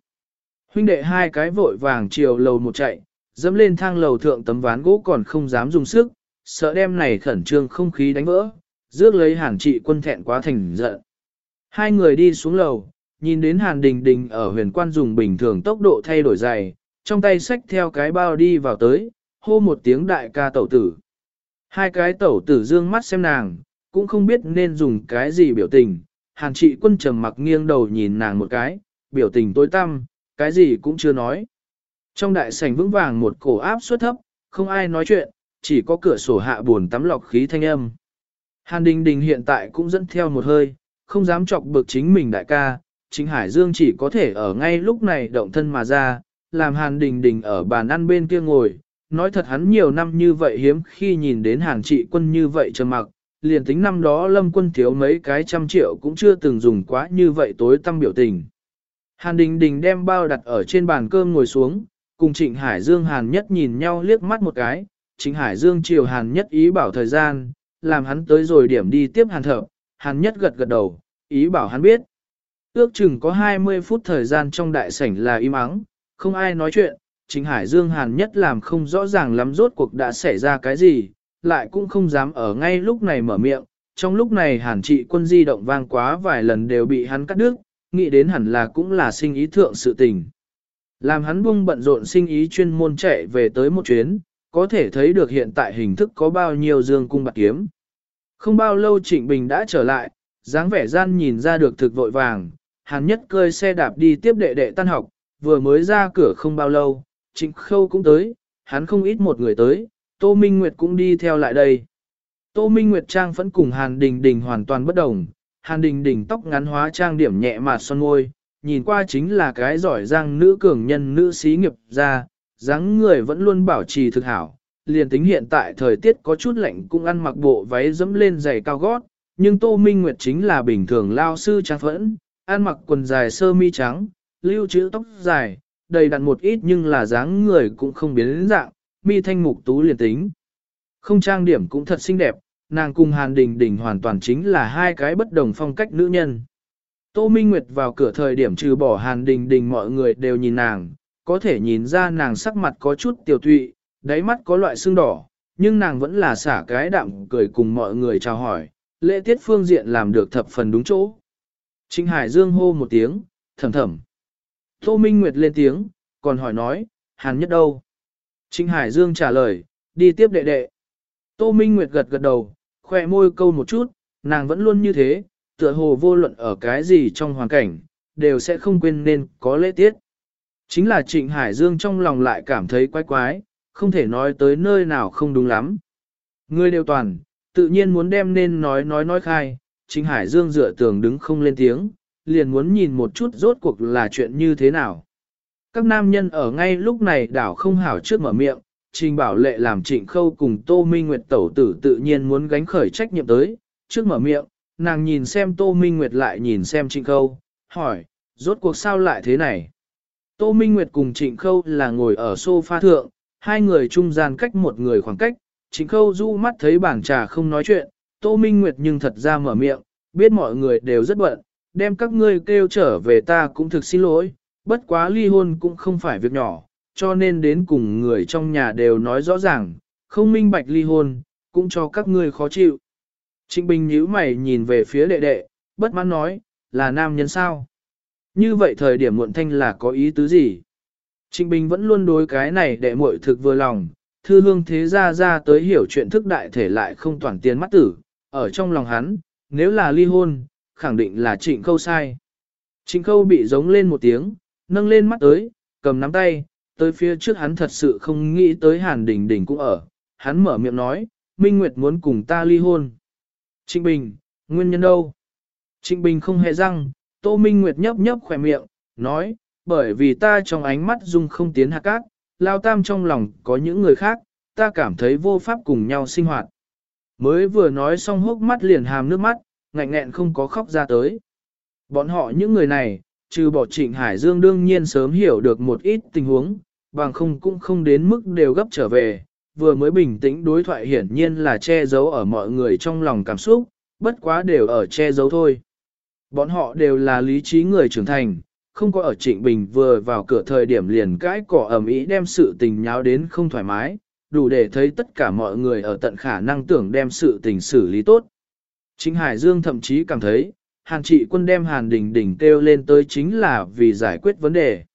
[SPEAKER 1] Huynh đệ hai cái vội vàng chiều lầu một chạy, dẫm lên thang lầu thượng tấm ván gỗ còn không dám dùng sức, sợ đem này khẩn trương không khí đánh vỡ, rước lấy Hàn trị quân thẹn quá thành giận. Hai người đi xuống lầu, nhìn đến Hàn Đình Đình ở huyền quan dùng bình thường tốc độ thay đổi dày, trong tay xách theo cái bao đi vào tới, hô một tiếng đại ca tẩu tử. Hai cái tẩu tử dương mắt xem nàng, cũng không biết nên dùng cái gì biểu tình. Hàn trị quân trầm mặc nghiêng đầu nhìn nàng một cái, biểu tình tối tăm, cái gì cũng chưa nói. Trong đại sảnh vững vàng một cổ áp suất thấp, không ai nói chuyện, chỉ có cửa sổ hạ buồn tắm lọc khí thanh âm. Hàn Đình Đình hiện tại cũng dẫn theo một hơi, không dám chọc bực chính mình đại ca, chính Hải Dương chỉ có thể ở ngay lúc này động thân mà ra, làm Hàn Đình Đình ở bàn ăn bên kia ngồi, nói thật hắn nhiều năm như vậy hiếm khi nhìn đến Hàn trị quân như vậy trầm mặc, liền tính năm đó lâm quân thiếu mấy cái trăm triệu cũng chưa từng dùng quá như vậy tối tâm biểu tình. Hàn Đình Đình đem bao đặt ở trên bàn cơm ngồi xuống, cùng Trịnh Hải Dương Hàn Nhất nhìn nhau liếc mắt một cái, Trịnh Hải Dương chiều Hàn Nhất ý bảo thời gian, làm hắn tới rồi điểm đi tiếp Hàn thợ, Hàn Nhất gật gật đầu, ý bảo hắn biết. Ước chừng có 20 phút thời gian trong đại sảnh là im ắng, không ai nói chuyện, Trình Hải Dương Hàn Nhất làm không rõ ràng lắm rốt cuộc đã xảy ra cái gì, lại cũng không dám ở ngay lúc này mở miệng, trong lúc này Hàn trị quân di động vang quá vài lần đều bị hắn cắt đứt, nghĩ đến hẳn là cũng là sinh ý thượng sự tình. Làm hắn buông bận rộn sinh ý chuyên môn chạy về tới một chuyến, có thể thấy được hiện tại hình thức có bao nhiêu dương cung bạc kiếm. Không bao lâu Trịnh Bình đã trở lại, dáng vẻ gian nhìn ra được thực vội vàng, hắn nhất cơi xe đạp đi tiếp đệ đệ tan học, vừa mới ra cửa không bao lâu, Trịnh Khâu cũng tới, hắn không ít một người tới, Tô Minh Nguyệt cũng đi theo lại đây. Tô Minh Nguyệt trang vẫn cùng Hàn Đình Đình hoàn toàn bất đồng, Hàn Đình Đình tóc ngắn hóa trang điểm nhẹ mà son môi, nhìn qua chính là cái giỏi giang nữ cường nhân nữ sĩ nghiệp ra, dáng người vẫn luôn bảo trì thực hảo. Liền tính hiện tại thời tiết có chút lạnh cũng ăn mặc bộ váy dẫm lên giày cao gót, nhưng Tô Minh Nguyệt chính là bình thường lao sư trang phẫn, ăn mặc quần dài sơ mi trắng, lưu trữ tóc dài, đầy đặn một ít nhưng là dáng người cũng không biến dạng, mi thanh mục tú liền tính. Không trang điểm cũng thật xinh đẹp, nàng cùng Hàn Đình Đình hoàn toàn chính là hai cái bất đồng phong cách nữ nhân. Tô Minh Nguyệt vào cửa thời điểm trừ bỏ Hàn Đình Đình mọi người đều nhìn nàng, có thể nhìn ra nàng sắc mặt có chút tiểu tụy, đáy mắt có loại sưng đỏ, nhưng nàng vẫn là xả cái đạm cười cùng mọi người chào hỏi, lễ tiết phương diện làm được thập phần đúng chỗ. Trinh Hải Dương hô một tiếng, thầm thầm. Tô Minh Nguyệt lên tiếng, còn hỏi nói, Hàn nhất đâu? Trịnh Hải Dương trả lời, đi tiếp đệ đệ. Tô Minh Nguyệt gật gật đầu, khoe môi câu một chút, nàng vẫn luôn như thế, tựa hồ vô luận ở cái gì trong hoàn cảnh, đều sẽ không quên nên có lễ tiết. Chính là Trịnh Hải Dương trong lòng lại cảm thấy quái quái, không thể nói tới nơi nào không đúng lắm. Người đều toàn, tự nhiên muốn đem nên nói nói nói khai, Trịnh Hải Dương dựa tường đứng không lên tiếng, liền muốn nhìn một chút rốt cuộc là chuyện như thế nào. Các nam nhân ở ngay lúc này đảo không hảo trước mở miệng, Trình Bảo Lệ làm Trịnh Khâu cùng Tô Minh Nguyệt tẩu tử tự nhiên muốn gánh khởi trách nhiệm tới, trước mở miệng, nàng nhìn xem Tô Minh Nguyệt lại nhìn xem Trịnh Khâu, hỏi, rốt cuộc sao lại thế này? Tô Minh Nguyệt cùng Trịnh Khâu là ngồi ở sofa thượng, hai người trung gian cách một người khoảng cách, Trịnh Khâu du mắt thấy bảng trà không nói chuyện, Tô Minh Nguyệt nhưng thật ra mở miệng, biết mọi người đều rất bận, đem các ngươi kêu trở về ta cũng thực xin lỗi, bất quá ly hôn cũng không phải việc nhỏ, cho nên đến cùng người trong nhà đều nói rõ ràng, không minh bạch ly hôn, cũng cho các ngươi khó chịu. Trịnh Bình nhíu mày nhìn về phía đệ đệ, bất mãn nói, là nam nhân sao? Như vậy thời điểm muộn thanh là có ý tứ gì? Trịnh Bình vẫn luôn đối cái này đệ muội thực vừa lòng, thư hương thế ra ra tới hiểu chuyện thức đại thể lại không toàn tiền mắt tử, ở trong lòng hắn, nếu là ly hôn, khẳng định là trịnh khâu sai. Trịnh khâu bị giống lên một tiếng, nâng lên mắt tới, cầm nắm tay, tới phía trước hắn thật sự không nghĩ tới Hàn Đình Đình cũng ở, hắn mở miệng nói, Minh Nguyệt muốn cùng ta ly hôn. Trịnh Bình, nguyên nhân đâu? Trịnh Bình không hề răng, Tô Minh Nguyệt nhấp nhấp khỏe miệng, nói, bởi vì ta trong ánh mắt dung không tiến hạt cát, lao tam trong lòng có những người khác, ta cảm thấy vô pháp cùng nhau sinh hoạt. Mới vừa nói xong hốc mắt liền hàm nước mắt, ngạnh nghẹn không có khóc ra tới. Bọn họ những người này, trừ bỏ trịnh Hải Dương đương nhiên sớm hiểu được một ít tình huống, bằng không cũng không đến mức đều gấp trở về, vừa mới bình tĩnh đối thoại hiển nhiên là che giấu ở mọi người trong lòng cảm xúc, bất quá đều ở che giấu thôi. Bọn họ đều là lý trí người trưởng thành, không có ở Trịnh Bình vừa vào cửa thời điểm liền cãi cỏ ẩm ý đem sự tình nháo đến không thoải mái, đủ để thấy tất cả mọi người ở tận khả năng tưởng đem sự tình xử lý tốt. Trịnh Hải Dương thậm chí cảm thấy, Hàn trị quân đem Hàn Đình Đình kêu lên tới chính là vì giải quyết vấn đề.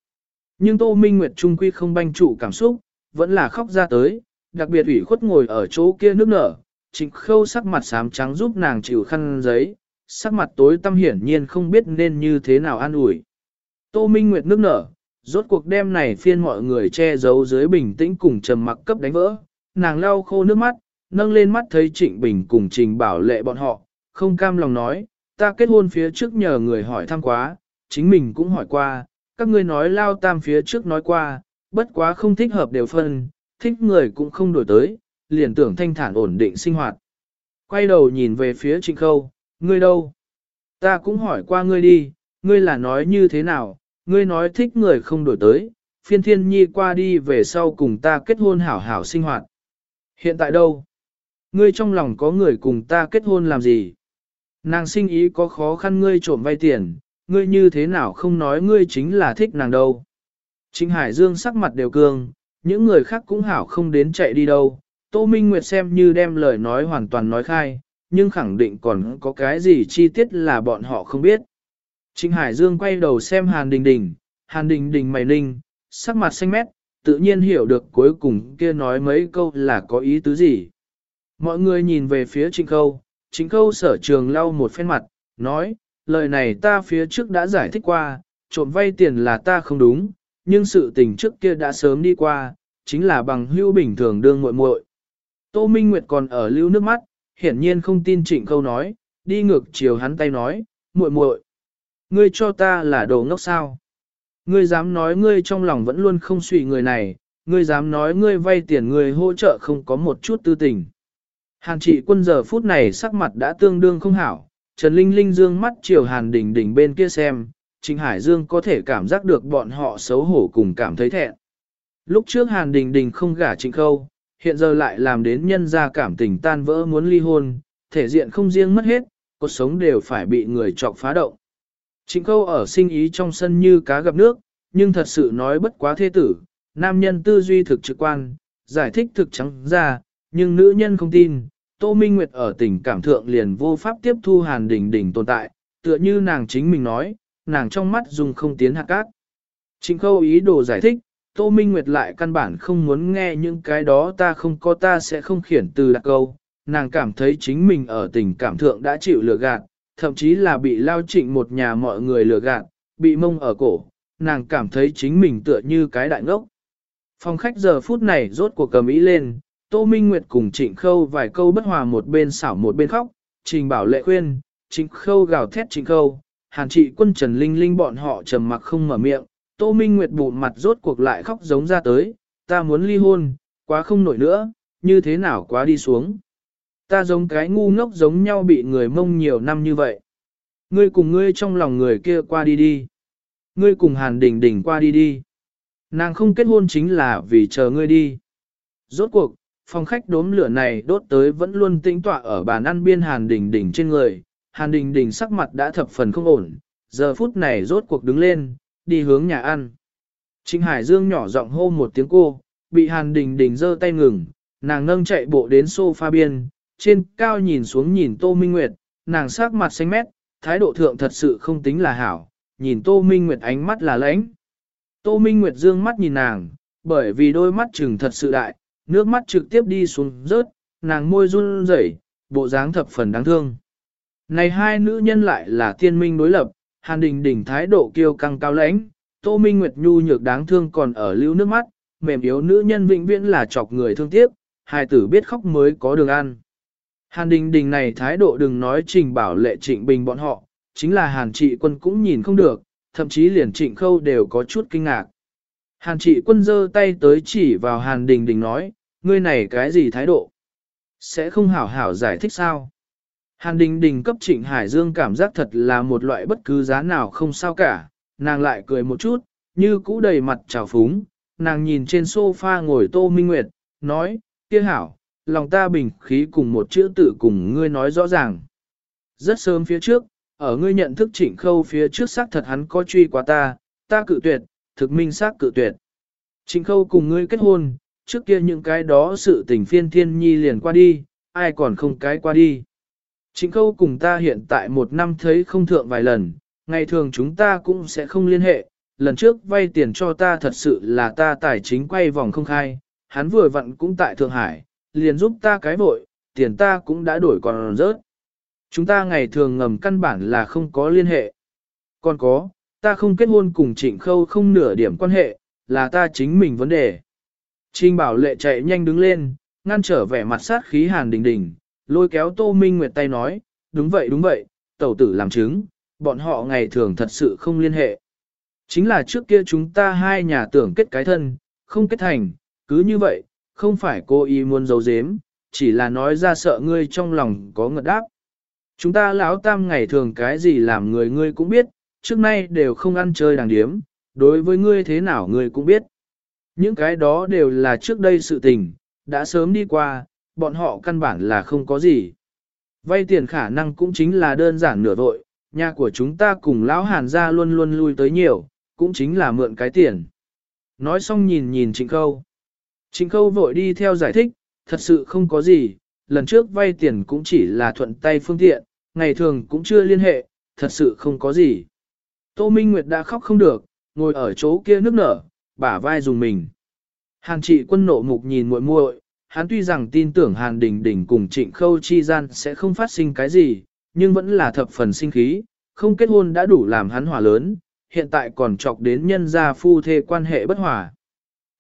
[SPEAKER 1] Nhưng Tô Minh Nguyệt Trung Quy không banh trụ cảm xúc, vẫn là khóc ra tới, đặc biệt ủy khuất ngồi ở chỗ kia nước nở, trịnh khâu sắc mặt xám trắng giúp nàng chịu khăn giấy, sắc mặt tối tâm hiển nhiên không biết nên như thế nào an ủi. Tô Minh Nguyệt nước nở, rốt cuộc đêm này phiên mọi người che giấu dưới bình tĩnh cùng trầm mặc cấp đánh vỡ, nàng lau khô nước mắt, nâng lên mắt thấy Trịnh Bình cùng Trình Bảo Lệ bọn họ, không cam lòng nói, ta kết hôn phía trước nhờ người hỏi thăm quá, chính mình cũng hỏi qua, các ngươi nói lao tam phía trước nói qua, bất quá không thích hợp đều phân, thích người cũng không đổi tới, liền tưởng thanh thản ổn định sinh hoạt. Quay đầu nhìn về phía Trịnh Khâu, ngươi đâu? Ta cũng hỏi qua ngươi đi, ngươi là nói như thế nào, ngươi nói thích người không đổi tới, phiên thiên nhi qua đi về sau cùng ta kết hôn hảo hảo sinh hoạt. Hiện tại đâu? Ngươi trong lòng có người cùng ta kết hôn làm gì? Nàng sinh ý có khó khăn ngươi trộm vay tiền, ngươi như thế nào không nói ngươi chính là thích nàng đâu. Trịnh Hải Dương sắc mặt đều cương, những người khác cũng hảo không đến chạy đi đâu. Tô Minh Nguyệt xem như đem lời nói hoàn toàn nói khai, nhưng khẳng định còn có cái gì chi tiết là bọn họ không biết. Trịnh Hải Dương quay đầu xem Hàn Đình Đình, Hàn Đình Đình mày ninh, sắc mặt xanh mét, tự nhiên hiểu được cuối cùng kia nói mấy câu là có ý tứ gì. Mọi người nhìn về phía Trịnh Khâu, Trịnh Khâu sở trường lau một phen mặt, nói, lời này ta phía trước đã giải thích qua, trộm vay tiền là ta không đúng, nhưng sự tình trước kia đã sớm đi qua, chính là bằng hưu bình thường đương muội muội. Tô Minh Nguyệt còn ở lưu nước mắt, hiển nhiên không tin Trịnh Khâu nói, đi ngược chiều hắn tay nói, muội muội, ngươi cho ta là đồ ngốc sao? Ngươi dám nói ngươi trong lòng vẫn luôn không suy người này, ngươi dám nói ngươi vay tiền người hỗ trợ không có một chút tư tình. Hàn trị quân giờ phút này sắc mặt đã tương đương không hảo, Trần Linh Linh dương mắt chiều Hàn Đình Đình bên kia xem, Trình Hải Dương có thể cảm giác được bọn họ xấu hổ cùng cảm thấy thẹn. Lúc trước Hàn Đình Đình không gả Trịnh Khâu, hiện giờ lại làm đến nhân gia cảm tình tan vỡ muốn ly hôn, thể diện không riêng mất hết, cuộc sống đều phải bị người chọc phá động. Trịnh Khâu ở sinh ý trong sân như cá gặp nước, nhưng thật sự nói bất quá thế tử, nam nhân tư duy thực trực quan, giải thích thực trắng ra, nhưng nữ nhân không tin. Tô Minh Nguyệt ở tình cảm thượng liền vô pháp tiếp thu Hàn Đình Đình tồn tại, tựa như nàng chính mình nói, nàng trong mắt dùng không tiến hạt cát. Trịnh Khâu ý đồ giải thích, Tô Minh Nguyệt lại căn bản không muốn nghe những cái đó ta không có ta sẽ không khiển từ đặc câu. Nàng cảm thấy chính mình ở tình cảm thượng đã chịu lừa gạt, thậm chí là bị lao trịnh một nhà mọi người lừa gạt, bị mông ở cổ, nàng cảm thấy chính mình tựa như cái đại ngốc. Phòng khách giờ phút này rốt cuộc cầm ý lên, Tô Minh Nguyệt cùng Trịnh Khâu vài câu bất hòa một bên xảo một bên khóc, Trình Bảo Lệ khuyên, Trịnh Khâu gào thét Trịnh Khâu, Hàn Trị Quân Trần Linh Linh bọn họ trầm mặc không mở miệng, Tô Minh Nguyệt bụng mặt rốt cuộc lại khóc giống ra tới, ta muốn ly hôn, quá không nổi nữa, như thế nào quá đi xuống. Ta giống cái ngu ngốc giống nhau bị người mông nhiều năm như vậy. Ngươi cùng ngươi trong lòng người kia qua đi đi. Ngươi cùng Hàn Đình Đình qua đi đi. Nàng không kết hôn chính là vì chờ ngươi đi. Rốt cuộc, phòng khách đốm lửa này đốt tới vẫn luôn tĩnh tọa ở bàn ăn biên Hàn Đình Đình trên người. Hàn Đình Đình sắc mặt đã thập phần không ổn, giờ phút này rốt cuộc đứng lên, đi hướng nhà ăn. Trịnh Hải Dương nhỏ giọng hô một tiếng cô, bị Hàn Đình Đình giơ tay ngừng, nàng nâng chạy bộ đến sofa biên, trên cao nhìn xuống nhìn Tô Minh Nguyệt, nàng sắc mặt xanh mét, thái độ thượng thật sự không tính là hảo, nhìn Tô Minh Nguyệt ánh mắt là lãnh. Tô Minh Nguyệt dương mắt nhìn nàng, bởi vì đôi mắt trừng thật sự đại, nước mắt trực tiếp đi xuống rớt, nàng môi run rẩy, bộ dáng thập phần đáng thương. Này hai nữ nhân lại là tiên minh đối lập, Hàn Đình Đình thái độ kiêu căng cao lãnh, Tô Minh Nguyệt nhu nhược đáng thương còn ở lưu nước mắt, mềm yếu nữ nhân vĩnh viễn là chọc người thương tiếc, hai tử biết khóc mới có đường ăn. Hàn Đình Đình này thái độ đừng nói trình bảo lệ trịnh bình bọn họ, chính là Hàn trị quân cũng nhìn không được, thậm chí liền trịnh khâu đều có chút kinh ngạc. Hàn trị quân giơ tay tới chỉ vào Hàn Đình Đình nói, ngươi này cái gì thái độ? Sẽ không hảo hảo giải thích sao? Hàn Đình Đình cấp Trịnh Hải Dương cảm giác thật là một loại bất cứ giá nào không sao cả, nàng lại cười một chút, như cũ đầy mặt trào phúng, nàng nhìn trên sofa ngồi Tô Minh Nguyệt, nói, kia hảo, lòng ta bình khí cùng một chữ tự cùng ngươi nói rõ ràng. Rất sớm phía trước, ở ngươi nhận thức trịnh khâu phía trước xác thật hắn có truy qua ta, ta cự tuyệt, thực minh xác cự tuyệt. Trịnh khâu cùng ngươi kết hôn, trước kia những cái đó sự tình phiên thiên nhi liền qua đi, ai còn không cái qua đi. Trịnh khâu cùng ta hiện tại một năm thấy không thượng vài lần, ngày thường chúng ta cũng sẽ không liên hệ, lần trước vay tiền cho ta thật sự là ta tài chính quay vòng không khai, hắn vừa vặn cũng tại Thượng Hải, liền giúp ta cái vội, tiền ta cũng đã đổi còn rớt. Chúng ta ngày thường ngầm căn bản là không có liên hệ. Còn có, ta không kết hôn cùng trịnh khâu không nửa điểm quan hệ, là ta chính mình vấn đề. Trinh bảo lệ chạy nhanh đứng lên, ngăn trở vẻ mặt sát khí hàn đình đình, lôi kéo Tô Minh Nguyệt tay nói, đúng vậy đúng vậy, tẩu tử làm chứng, bọn họ ngày thường thật sự không liên hệ. Chính là trước kia chúng ta hai nhà tưởng kết cái thân, không kết thành, cứ như vậy, không phải cô ý muốn giấu giếm, chỉ là nói ra sợ ngươi trong lòng có ngật đáp. Chúng ta lão tam ngày thường cái gì làm người ngươi cũng biết, trước nay đều không ăn chơi đàng điếm, đối với ngươi thế nào ngươi cũng biết. Những cái đó đều là trước đây sự tình, đã sớm đi qua, bọn họ căn bản là không có gì. Vay tiền khả năng cũng chính là đơn giản nửa vội, nhà của chúng ta cùng lão hàn gia luôn luôn lui tới nhiều, cũng chính là mượn cái tiền. Nói xong nhìn nhìn trịnh khâu. Trịnh khâu vội đi theo giải thích, thật sự không có gì, lần trước vay tiền cũng chỉ là thuận tay phương tiện, ngày thường cũng chưa liên hệ, thật sự không có gì. Tô Minh Nguyệt đã khóc không được, ngồi ở chỗ kia nước nở, bả vai dùng mình. Hàn trị quân nộ mục nhìn muội muội, hắn tuy rằng tin tưởng Hàn Đình Đình cùng trịnh khâu chi gian sẽ không phát sinh cái gì, nhưng vẫn là thập phần sinh khí, không kết hôn đã đủ làm hắn hỏa lớn, hiện tại còn chọc đến nhân gia phu thê quan hệ bất hòa.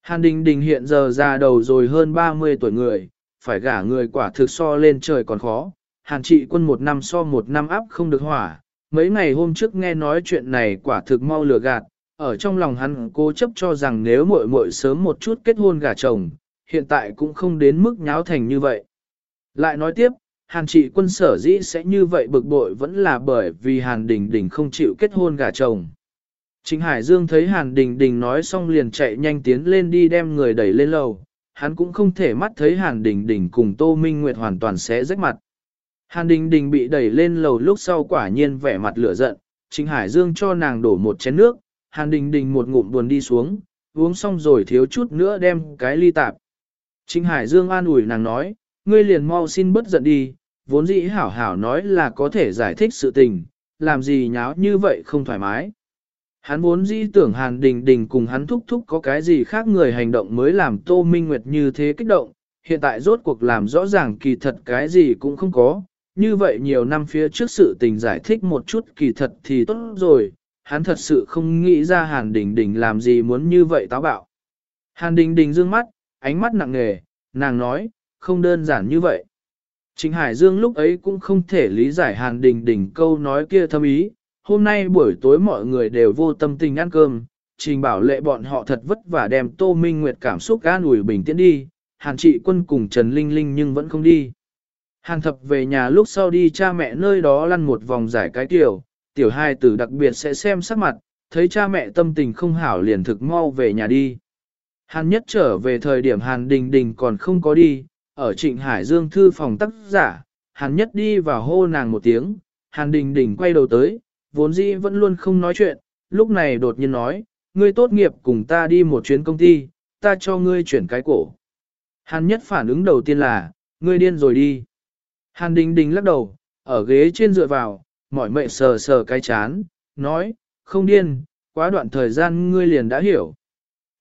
[SPEAKER 1] Hàn Đình Đình hiện giờ già đầu rồi hơn 30 tuổi người, phải gả người quả thực so lên trời còn khó. Hàn trị quân một năm so một năm áp không được hỏa, mấy ngày hôm trước nghe nói chuyện này quả thực mau lừa gạt, ở trong lòng hắn cố chấp cho rằng nếu muội muội sớm một chút kết hôn gả chồng, hiện tại cũng không đến mức nháo thành như vậy. Lại nói tiếp, Hàn trị quân sở dĩ sẽ như vậy bực bội vẫn là bởi vì Hàn Đình Đình không chịu kết hôn gả chồng. Trịnh Hải Dương thấy Hàn Đình Đình nói xong liền chạy nhanh tiến lên đi đem người đẩy lên lầu, hắn cũng không thể mắt thấy Hàn Đình Đình cùng Tô Minh Nguyệt hoàn toàn sẽ rách mặt. Hàn Đình Đình bị đẩy lên lầu lúc sau quả nhiên vẻ mặt lửa giận, Trịnh Hải Dương cho nàng đổ một chén nước, Hàn Đình Đình một ngụm buồn đi xuống, uống xong rồi thiếu chút nữa đem cái ly tạp. Trịnh Hải Dương an ủi nàng nói, ngươi liền mau xin bất giận đi, vốn dĩ hảo hảo nói là có thể giải thích sự tình, làm gì nháo như vậy không thoải mái. Hắn vốn dĩ tưởng Hàn Đình Đình cùng hắn thúc thúc có cái gì khác người hành động mới làm Tô Minh Nguyệt như thế kích động, hiện tại rốt cuộc làm rõ ràng kỳ thật cái gì cũng không có, như vậy nhiều năm phía trước sự tình giải thích một chút kỳ thật thì tốt rồi, hắn thật sự không nghĩ ra Hàn Đình Đình làm gì muốn như vậy táo bạo. Hàn Đình Đình dương mắt, ánh mắt nặng nề, nàng nói, không đơn giản như vậy. Trịnh Hải Dương lúc ấy cũng không thể lý giải Hàn Đình Đình câu nói kia thâm ý, hôm nay buổi tối mọi người đều vô tâm tình ăn cơm, trình bảo lệ bọn họ thật vất vả đem Tô Minh Nguyệt cảm xúc an ủi bình tĩnh đi, Hàn trị quân cùng Trần Linh Linh nhưng vẫn không đi. Hàn thập về nhà lúc sau đi cha mẹ nơi đó lăn một vòng giải cái tiểu, tiểu hai tử đặc biệt sẽ xem sắc mặt, thấy cha mẹ tâm tình không hảo liền thực mau về nhà đi. Hàn nhất trở về thời điểm Hàn Đình Đình còn không có đi, ở Trịnh Hải Dương thư phòng tác giả, Hàn nhất đi vào hô nàng một tiếng, Hàn Đình Đình quay đầu tới, vốn dĩ vẫn luôn không nói chuyện, lúc này đột nhiên nói, ngươi tốt nghiệp cùng ta đi một chuyến công ty, ta cho ngươi chuyển cái cổ. Hàn nhất phản ứng đầu tiên là, ngươi điên rồi đi. Hàn đình đình lắc đầu, ở ghế trên dựa vào, mỏi mệt sờ sờ cái chán, nói, không điên, quá đoạn thời gian ngươi liền đã hiểu.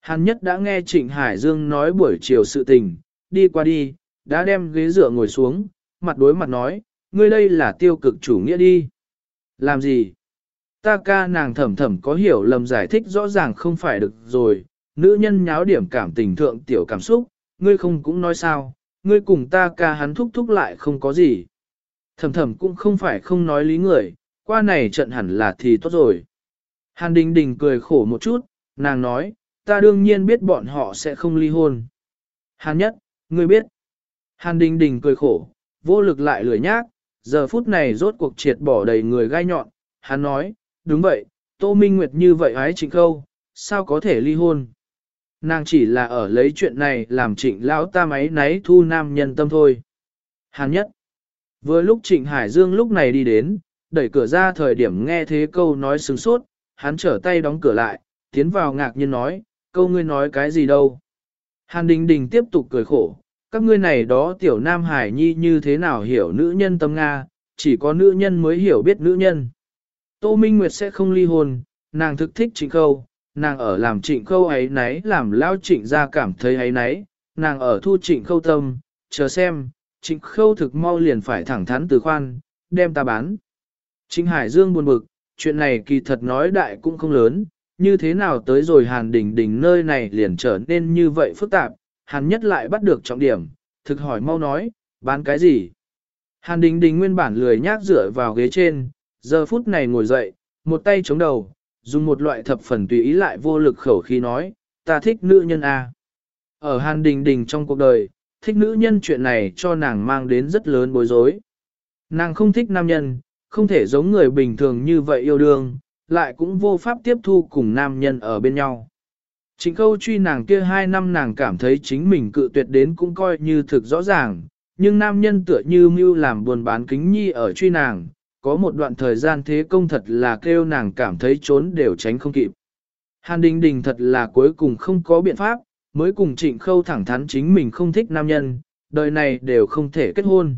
[SPEAKER 1] Hàn nhất đã nghe Trịnh Hải Dương nói buổi chiều sự tình, đi qua đi, đã đem ghế dựa ngồi xuống, mặt đối mặt nói, ngươi đây là tiêu cực chủ nghĩa đi. Làm gì? Ta ca nàng thầm thầm có hiểu lầm giải thích rõ ràng không phải được rồi, nữ nhân nháo điểm cảm tình thượng tiểu cảm xúc, ngươi không cũng nói sao, ngươi cùng ta ca hắn thúc thúc lại không có gì. Thầm thầm cũng không phải không nói lý người, qua này trận hẳn là thì tốt rồi. Hàn Đình Đình cười khổ một chút, nàng nói, ta đương nhiên biết bọn họ sẽ không ly hôn. Hàn nhất, ngươi biết. Hàn Đình Đình cười khổ, vô lực lại lười nhác, giờ phút này rốt cuộc triệt bỏ đầy người gai nhọn, hắn nói, đúng vậy, Tô Minh Nguyệt như vậy ái trịnh khâu, sao có thể ly hôn? Nàng chỉ là ở lấy chuyện này làm trịnh lão ta máy náy thu nam nhân tâm thôi. Hàn nhất. Vừa lúc trịnh Hải Dương lúc này đi đến, đẩy cửa ra thời điểm nghe thế câu nói sừng sốt, hắn trở tay đóng cửa lại, tiến vào ngạc nhiên nói, câu ngươi nói cái gì đâu. Hàn Đình Đình tiếp tục cười khổ, các ngươi này đó tiểu nam hải nhi như thế nào hiểu nữ nhân tâm Nga, chỉ có nữ nhân mới hiểu biết nữ nhân. Tô Minh Nguyệt sẽ không ly hôn, nàng thực thích trịnh khâu, nàng ở làm trịnh khâu ấy nấy làm lao trịnh ra cảm thấy ấy nấy, nàng ở thu trịnh khâu tâm, chờ xem, trịnh khâu thực mau liền phải thẳng thắn từ khoan, đem ta bán. Trịnh Hải Dương buồn bực, chuyện này kỳ thật nói đại cũng không lớn, như thế nào tới rồi Hàn Đình Đình nơi này liền trở nên như vậy phức tạp, Hàn nhất lại bắt được trọng điểm, thực hỏi mau nói, bán cái gì? Hàn Đình Đình nguyên bản lười nhác dựa vào ghế trên, giờ phút này ngồi dậy, một tay chống đầu, dùng một loại thập phần tùy ý lại vô lực khẩu khí nói, ta thích nữ nhân A. Ở Hàn Đình Đình trong cuộc đời, thích nữ nhân chuyện này cho nàng mang đến rất lớn bối rối. Nàng không thích nam nhân, không thể giống người bình thường như vậy yêu đương, lại cũng vô pháp tiếp thu cùng nam nhân ở bên nhau. Chính câu truy nàng kia hai năm nàng cảm thấy chính mình cự tuyệt đến cũng coi như thực rõ ràng, nhưng nam nhân tựa như mưu làm buồn bán kính nhi ở truy nàng, có một đoạn thời gian thế công thật là kêu nàng cảm thấy trốn đều tránh không kịp. Hàn Đình Đình thật là cuối cùng không có biện pháp, mới cùng Trịnh Khâu thẳng thắn chính mình không thích nam nhân, đời này đều không thể kết hôn.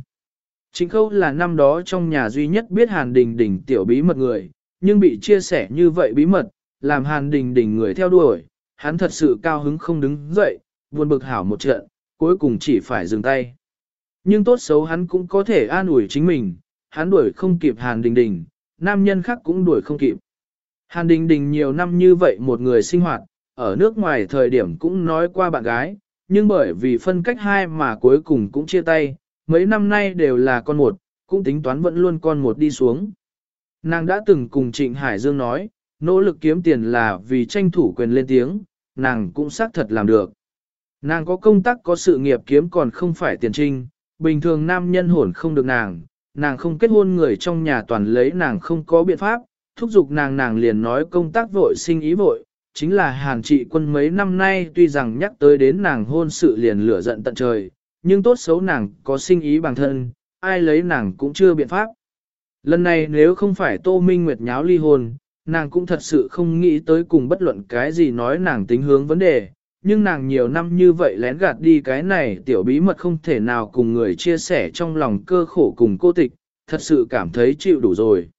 [SPEAKER 1] Trịnh Khâu là năm đó trong nhà duy nhất biết Hàn Đình Đình tiểu bí mật người, nhưng bị chia sẻ như vậy bí mật, làm Hàn Đình Đình người theo đuổi, hắn thật sự cao hứng không đứng dậy, buồn bực hảo một trận, cuối cùng chỉ phải dừng tay. Nhưng tốt xấu hắn cũng có thể an ủi chính mình, hắn đuổi không kịp Hàn Đình Đình, nam nhân khác cũng đuổi không kịp. Hàn Đình Đình nhiều năm như vậy một người sinh hoạt, ở nước ngoài thời điểm cũng nói qua bạn gái, nhưng bởi vì phân cách hai mà cuối cùng cũng chia tay, mấy năm nay đều là con một, cũng tính toán vẫn luôn con một đi xuống. Nàng đã từng cùng Trịnh Hải Dương nói, nỗ lực kiếm tiền là vì tranh thủ quyền lên tiếng, nàng cũng xác thật làm được. Nàng có công tác có sự nghiệp kiếm còn không phải tiền trinh, bình thường nam nhân hồn không được nàng, nàng không kết hôn người trong nhà toàn lấy nàng không có biện pháp, thúc giục nàng nàng liền nói công tác vội sinh ý vội, chính là hàn trị quân mấy năm nay tuy rằng nhắc tới đến nàng hôn sự liền lửa giận tận trời, nhưng tốt xấu nàng có sinh ý bằng thân, ai lấy nàng cũng chưa biện pháp. Lần này nếu không phải Tô Minh Nguyệt nháo ly hôn, nàng cũng thật sự không nghĩ tới cùng bất luận cái gì nói nàng tính hướng vấn đề, nhưng nàng nhiều năm như vậy lén gạt đi cái này tiểu bí mật không thể nào cùng người chia sẻ trong lòng cơ khổ cùng cô tịch, thật sự cảm thấy chịu đủ rồi.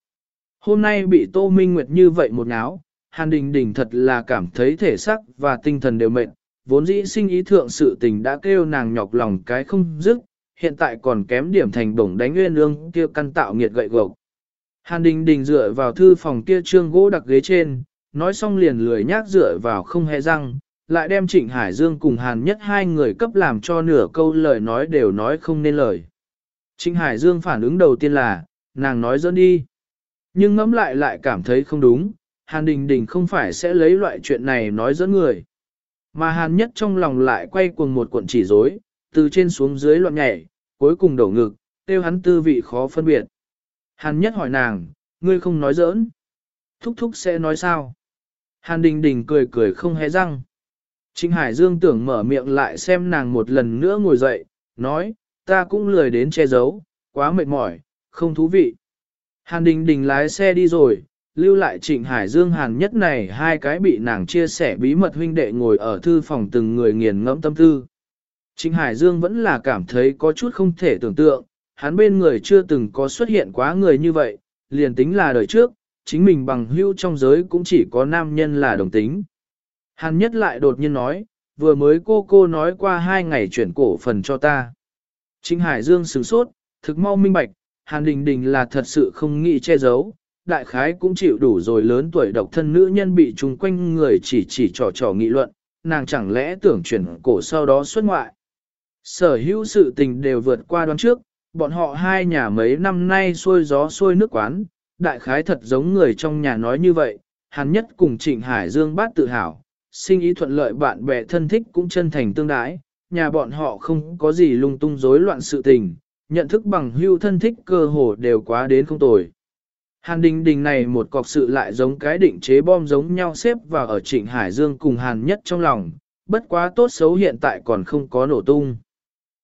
[SPEAKER 1] Hôm nay bị Tô Minh Nguyệt như vậy một ngáo, Hàn Đình Đình thật là cảm thấy thể xác và tinh thần đều mệt, vốn dĩ sinh ý thượng sự tình đã kêu nàng nhọc lòng cái không dứt, hiện tại còn kém điểm thành bổng đánh nguyên ương kia căn tạo nghiệt gậy gộc. Hàn Đình Đình dựa vào thư phòng kia trương gỗ đặc ghế trên, nói xong liền lười nhác dựa vào không hề răng, lại đem Trịnh Hải Dương cùng Hàn nhất hai người cấp làm cho nửa câu lời nói đều nói không nên lời. Trịnh Hải Dương phản ứng đầu tiên là, nàng nói dẫn đi. Nhưng ngẫm lại lại cảm thấy không đúng, Hàn Đình Đình không phải sẽ lấy loại chuyện này nói dẫn người. Mà Hàn nhất trong lòng lại quay cuồng một cuộn chỉ rối, từ trên xuống dưới loạn nhảy, cuối cùng đổ ngực, tiêu hắn tư vị khó phân biệt. Hàn nhất hỏi nàng, ngươi không nói giỡn. Thúc thúc sẽ nói sao? Hàn đình đình cười cười không hé răng. Trịnh Hải Dương tưởng mở miệng lại xem nàng một lần nữa ngồi dậy, nói, ta cũng lười đến che giấu, quá mệt mỏi, không thú vị. Hàn đình đình lái xe đi rồi, lưu lại trịnh Hải Dương Hàn nhất này hai cái bị nàng chia sẻ bí mật huynh đệ ngồi ở thư phòng từng người nghiền ngẫm tâm tư. Trịnh Hải Dương vẫn là cảm thấy có chút không thể tưởng tượng, hắn bên người chưa từng có xuất hiện quá người như vậy, liền tính là đời trước, chính mình bằng hữu trong giới cũng chỉ có nam nhân là đồng tính. Hàn nhất lại đột nhiên nói, vừa mới cô cô nói qua hai ngày chuyển cổ phần cho ta. Trịnh Hải Dương sửng sốt, thực mau minh bạch, Hàn Đình Đình là thật sự không nghĩ che giấu, đại khái cũng chịu đủ rồi lớn tuổi độc thân nữ nhân bị chung quanh người chỉ chỉ trò trò nghị luận, nàng chẳng lẽ tưởng chuyển cổ sau đó xuất ngoại. Sở hữu sự tình đều vượt qua đoán trước, bọn họ hai nhà mấy năm nay xuôi gió xuôi nước quán, đại khái thật giống người trong nhà nói như vậy, hắn nhất cùng Trịnh Hải Dương bát tự hào, sinh ý thuận lợi bạn bè thân thích cũng chân thành tương đái, nhà bọn họ không có gì lung tung rối loạn sự tình, nhận thức bằng hưu thân thích cơ hồ đều quá đến không tồi. Hàn Đình Đình này một cọc sự lại giống cái định chế bom giống nhau xếp vào ở Trịnh Hải Dương cùng Hàn nhất trong lòng, bất quá tốt xấu hiện tại còn không có nổ tung.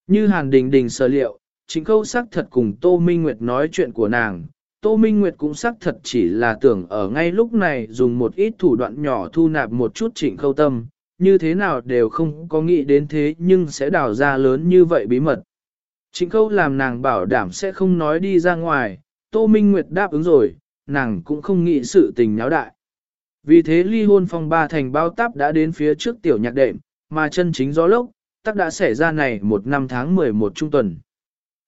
[SPEAKER 1] Như Hàn Đình Đình sở liệu, chính câu xác thật cùng Tô Minh Nguyệt nói chuyện của nàng, Tô Minh Nguyệt cũng xác thật chỉ là tưởng ở ngay lúc này dùng một ít thủ đoạn nhỏ thu nạp một chút Trịnh Khâu tâm, như thế nào đều không có nghĩ đến thế nhưng sẽ đào ra lớn như vậy bí mật. Trịnh Khâu làm nàng bảo đảm sẽ không nói đi ra ngoài, Tô Minh Nguyệt đáp ứng rồi, nàng cũng không nghĩ sự tình nháo đại. Vì thế ly hôn phong ba thành bao táp đã đến phía trước tiểu nhạc đệm, mà chân chính gió lốc, tắc đã xảy ra này một năm tháng 11 trung tuần.